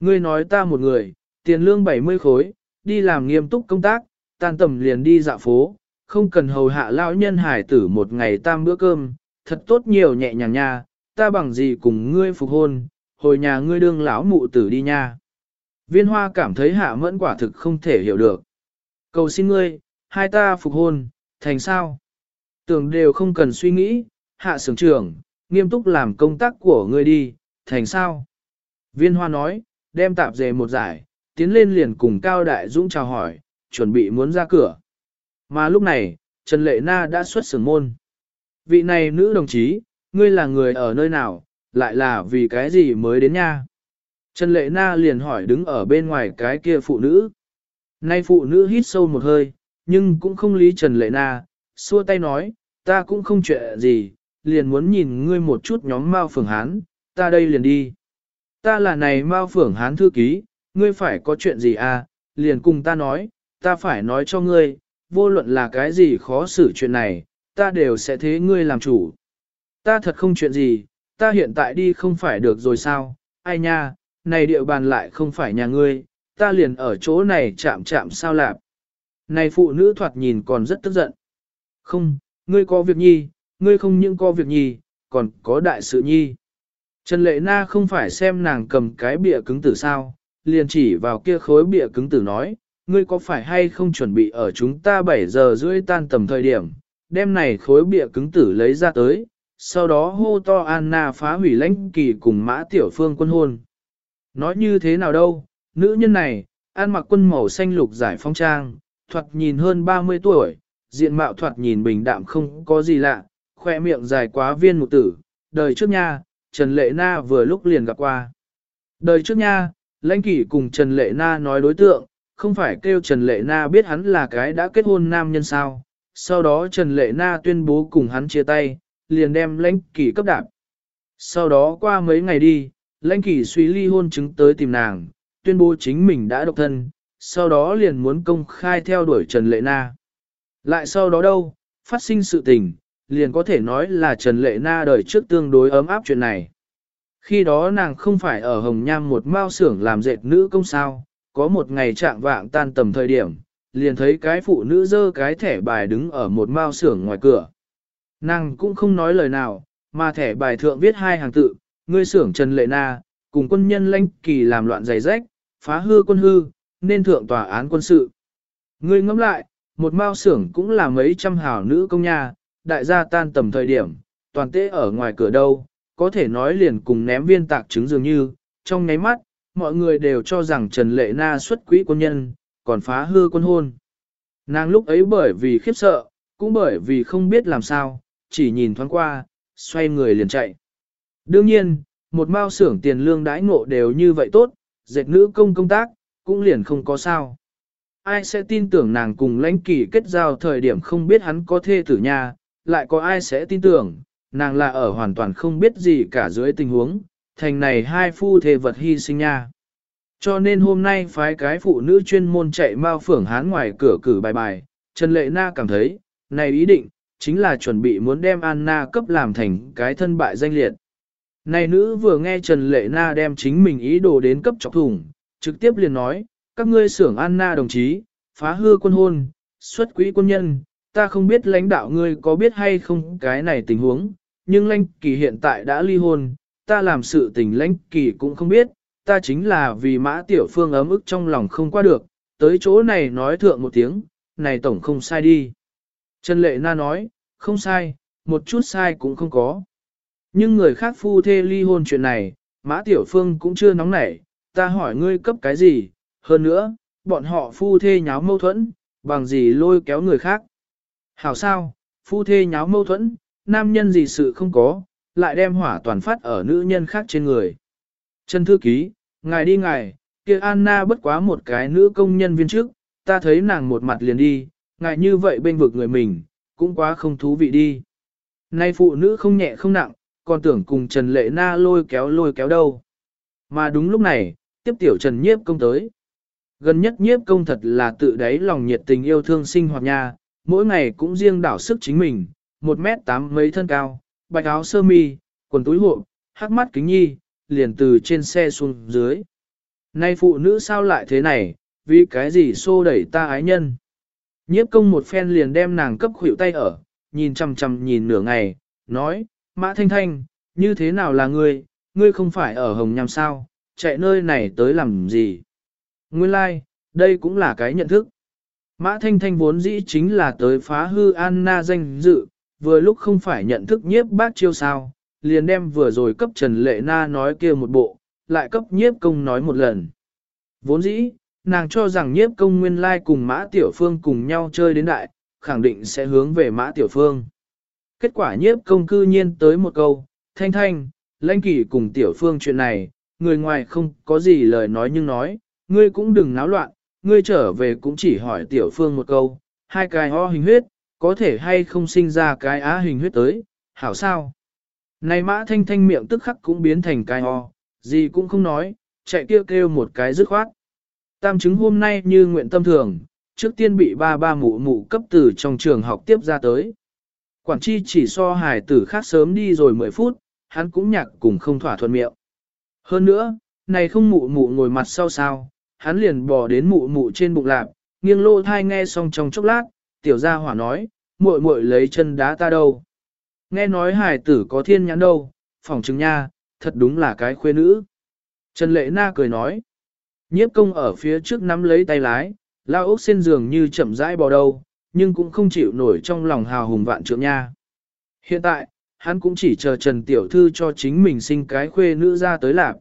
Ngươi nói ta một người, tiền lương 70 khối, đi làm nghiêm túc công tác, tan tầm liền đi dạo phố, không cần hầu hạ lão nhân hải tử một ngày tam bữa cơm, thật tốt nhiều nhẹ nhàng nha, ta bằng gì cùng ngươi phục hôn, hồi nhà ngươi đương lão mụ tử đi nha. Viên hoa cảm thấy hạ mẫn quả thực không thể hiểu được. Cầu xin ngươi, hai ta phục hôn, thành sao? Tưởng đều không cần suy nghĩ, hạ sưởng trưởng, nghiêm túc làm công tác của ngươi đi, thành sao? Viên hoa nói, đem tạp dề một giải, tiến lên liền cùng Cao Đại Dũng chào hỏi, chuẩn bị muốn ra cửa. Mà lúc này, Trần Lệ Na đã xuất sưởng môn. Vị này nữ đồng chí, ngươi là người ở nơi nào, lại là vì cái gì mới đến nha? Trần Lệ Na liền hỏi đứng ở bên ngoài cái kia phụ nữ. Nay phụ nữ hít sâu một hơi, nhưng cũng không lý Trần Lệ Na, xua tay nói, ta cũng không chuyện gì, liền muốn nhìn ngươi một chút nhóm Mao phượng Hán, ta đây liền đi. Ta là này Mao phượng Hán thư ký, ngươi phải có chuyện gì à, liền cùng ta nói, ta phải nói cho ngươi, vô luận là cái gì khó xử chuyện này, ta đều sẽ thế ngươi làm chủ. Ta thật không chuyện gì, ta hiện tại đi không phải được rồi sao, ai nha, này địa bàn lại không phải nhà ngươi, ta liền ở chỗ này chạm chạm sao lạp. Này phụ nữ thoạt nhìn còn rất tức giận. Không, ngươi có việc nhi, ngươi không những có việc nhi, còn có đại sự nhi. Trần Lệ Na không phải xem nàng cầm cái bịa cứng tử sao, liền chỉ vào kia khối bịa cứng tử nói, ngươi có phải hay không chuẩn bị ở chúng ta 7 giờ rưỡi tan tầm thời điểm, đem này khối bịa cứng tử lấy ra tới, sau đó hô to Anna phá hủy lãnh kỳ cùng mã tiểu phương quân hôn. Nói như thế nào đâu, nữ nhân này, ăn mặc quân màu xanh lục giải phong trang, thoạt nhìn hơn 30 tuổi, diện mạo thoạt nhìn bình đạm không có gì lạ, khoe miệng dài quá viên một tử, đời trước nha, Trần Lệ Na vừa lúc liền gặp qua. Đời trước nha, lãnh kỷ cùng Trần Lệ Na nói đối tượng, không phải kêu Trần Lệ Na biết hắn là cái đã kết hôn nam nhân sao. Sau đó Trần Lệ Na tuyên bố cùng hắn chia tay, liền đem lãnh kỷ cấp đạp. Sau đó qua mấy ngày đi, lãnh kỷ suy ly hôn chứng tới tìm nàng, tuyên bố chính mình đã độc thân, sau đó liền muốn công khai theo đuổi Trần Lệ Na. Lại sau đó đâu, phát sinh sự tình, liền có thể nói là Trần Lệ Na đời trước tương đối ấm áp chuyện này. Khi đó nàng không phải ở Hồng Nham một mao xưởng làm dệt nữ công sao, có một ngày trạng vạng tan tầm thời điểm, liền thấy cái phụ nữ dơ cái thẻ bài đứng ở một mao xưởng ngoài cửa. Nàng cũng không nói lời nào, mà thẻ bài thượng viết hai hàng tự, ngươi xưởng Trần Lệ Na, cùng quân nhân lãnh kỳ làm loạn giày rách, phá hư quân hư, nên thượng tòa án quân sự. Ngươi ngẫm lại, một mao xưởng cũng là mấy trăm hào nữ công nhà, đại gia tan tầm thời điểm, toàn tế ở ngoài cửa đâu, có thể nói liền cùng ném viên tạc trứng dường như, trong nháy mắt, mọi người đều cho rằng Trần Lệ Na xuất quỹ quân nhân, còn phá hư quân hôn. Nàng lúc ấy bởi vì khiếp sợ, cũng bởi vì không biết làm sao, chỉ nhìn thoáng qua, xoay người liền chạy. Đương nhiên, một mao xưởng tiền lương đãi ngộ đều như vậy tốt, dệt nữ công công tác, cũng liền không có sao. Ai sẽ tin tưởng nàng cùng lãnh kỳ kết giao thời điểm không biết hắn có thê tử nha, lại có ai sẽ tin tưởng, nàng là ở hoàn toàn không biết gì cả dưới tình huống, thành này hai phu thề vật hy sinh nha. Cho nên hôm nay phái cái phụ nữ chuyên môn chạy mau phưởng hán ngoài cửa cử bài bài, Trần Lệ Na cảm thấy, này ý định, chính là chuẩn bị muốn đem Anna cấp làm thành cái thân bại danh liệt. Này nữ vừa nghe Trần Lệ Na đem chính mình ý đồ đến cấp chọc thủng, trực tiếp liền nói, các ngươi xưởng Anna đồng chí, phá hư quân hôn, xuất quỹ quân nhân, ta không biết lãnh đạo ngươi có biết hay không cái này tình huống, nhưng lãnh kỳ hiện tại đã ly hôn, ta làm sự tình lãnh kỳ cũng không biết, ta chính là vì mã tiểu phương ấm ức trong lòng không qua được, tới chỗ này nói thượng một tiếng, này tổng không sai đi. Trần Lệ Na nói, không sai, một chút sai cũng không có. Nhưng người khác phu thê ly hôn chuyện này, Mã Tiểu Phương cũng chưa nóng nảy, ta hỏi ngươi cấp cái gì, hơn nữa, bọn họ phu thê nháo mâu thuẫn, bằng gì lôi kéo người khác. Hảo sao, phu thê nháo mâu thuẫn, nam nhân gì sự không có, lại đem hỏa toàn phát ở nữ nhân khác trên người. Trần Thư Ký, ngài đi ngài, kia Anna bất quá một cái nữ công nhân viên trước, ta thấy nàng một mặt liền đi, ngài như vậy bên vực người mình, cũng quá không thú vị đi. Nay phụ nữ không nhẹ không nặng, còn tưởng cùng Trần Lệ Na lôi kéo lôi kéo đâu. Mà đúng lúc này, tiếp tiểu Trần Nhiếp công tới. Gần nhất Nhiếp công thật là tự đáy lòng nhiệt tình yêu thương sinh hoạt nha, mỗi ngày cũng riêng đảo sức chính mình, một mét tám mấy thân cao, bạch áo sơ mi, quần túi hộ, hắc mắt kính nhi, liền từ trên xe xuống dưới. Nay phụ nữ sao lại thế này, vì cái gì xô đẩy ta ái nhân. Nhiếp công một phen liền đem nàng cấp khuỷu tay ở, nhìn chằm chằm nhìn nửa ngày, nói, Mã Thanh Thanh, như thế nào là ngươi, ngươi không phải ở Hồng Nham sao, chạy nơi này tới làm gì? Nguyên lai, like, đây cũng là cái nhận thức. Mã Thanh Thanh vốn dĩ chính là tới phá hư Anna danh dự, vừa lúc không phải nhận thức nhiếp bác chiêu sao, liền đem vừa rồi cấp Trần Lệ Na nói kia một bộ, lại cấp nhiếp công nói một lần. Vốn dĩ, nàng cho rằng nhiếp công nguyên lai cùng Mã Tiểu Phương cùng nhau chơi đến đại, khẳng định sẽ hướng về Mã Tiểu Phương. Kết quả nhiếp công cư nhiên tới một câu, thanh thanh, lãnh kỷ cùng Tiểu Phương chuyện này, người ngoài không có gì lời nói nhưng nói, ngươi cũng đừng náo loạn, ngươi trở về cũng chỉ hỏi Tiểu Phương một câu, hai cái ho hình huyết, có thể hay không sinh ra cái á hình huyết tới, hảo sao? Này mã thanh thanh miệng tức khắc cũng biến thành cái ho, gì cũng không nói, chạy kêu kêu một cái dứt khoát. Tam chứng hôm nay như nguyện tâm thường, trước tiên bị ba ba mụ mụ cấp tử trong trường học tiếp ra tới. Quản chi chỉ so hài tử khác sớm đi rồi 10 phút, hắn cũng nhạc cùng không thỏa thuận miệng. Hơn nữa, này không mụ mụ ngồi mặt sau sao, hắn liền bò đến mụ mụ trên bụng lạp, nghiêng lô thai nghe xong trong chốc lát, tiểu gia hỏa nói, muội muội lấy chân đá ta đâu. Nghe nói hải tử có thiên nhãn đâu, phòng chứng nha, thật đúng là cái khuê nữ. Trần Lệ Na cười nói, nhiếp công ở phía trước nắm lấy tay lái, lao ốc xên giường như chậm rãi bò đầu, nhưng cũng không chịu nổi trong lòng hào hùng vạn trượng nha. Hiện tại, hắn cũng chỉ chờ Trần Tiểu Thư cho chính mình sinh cái khuê nữ ra tới lạc.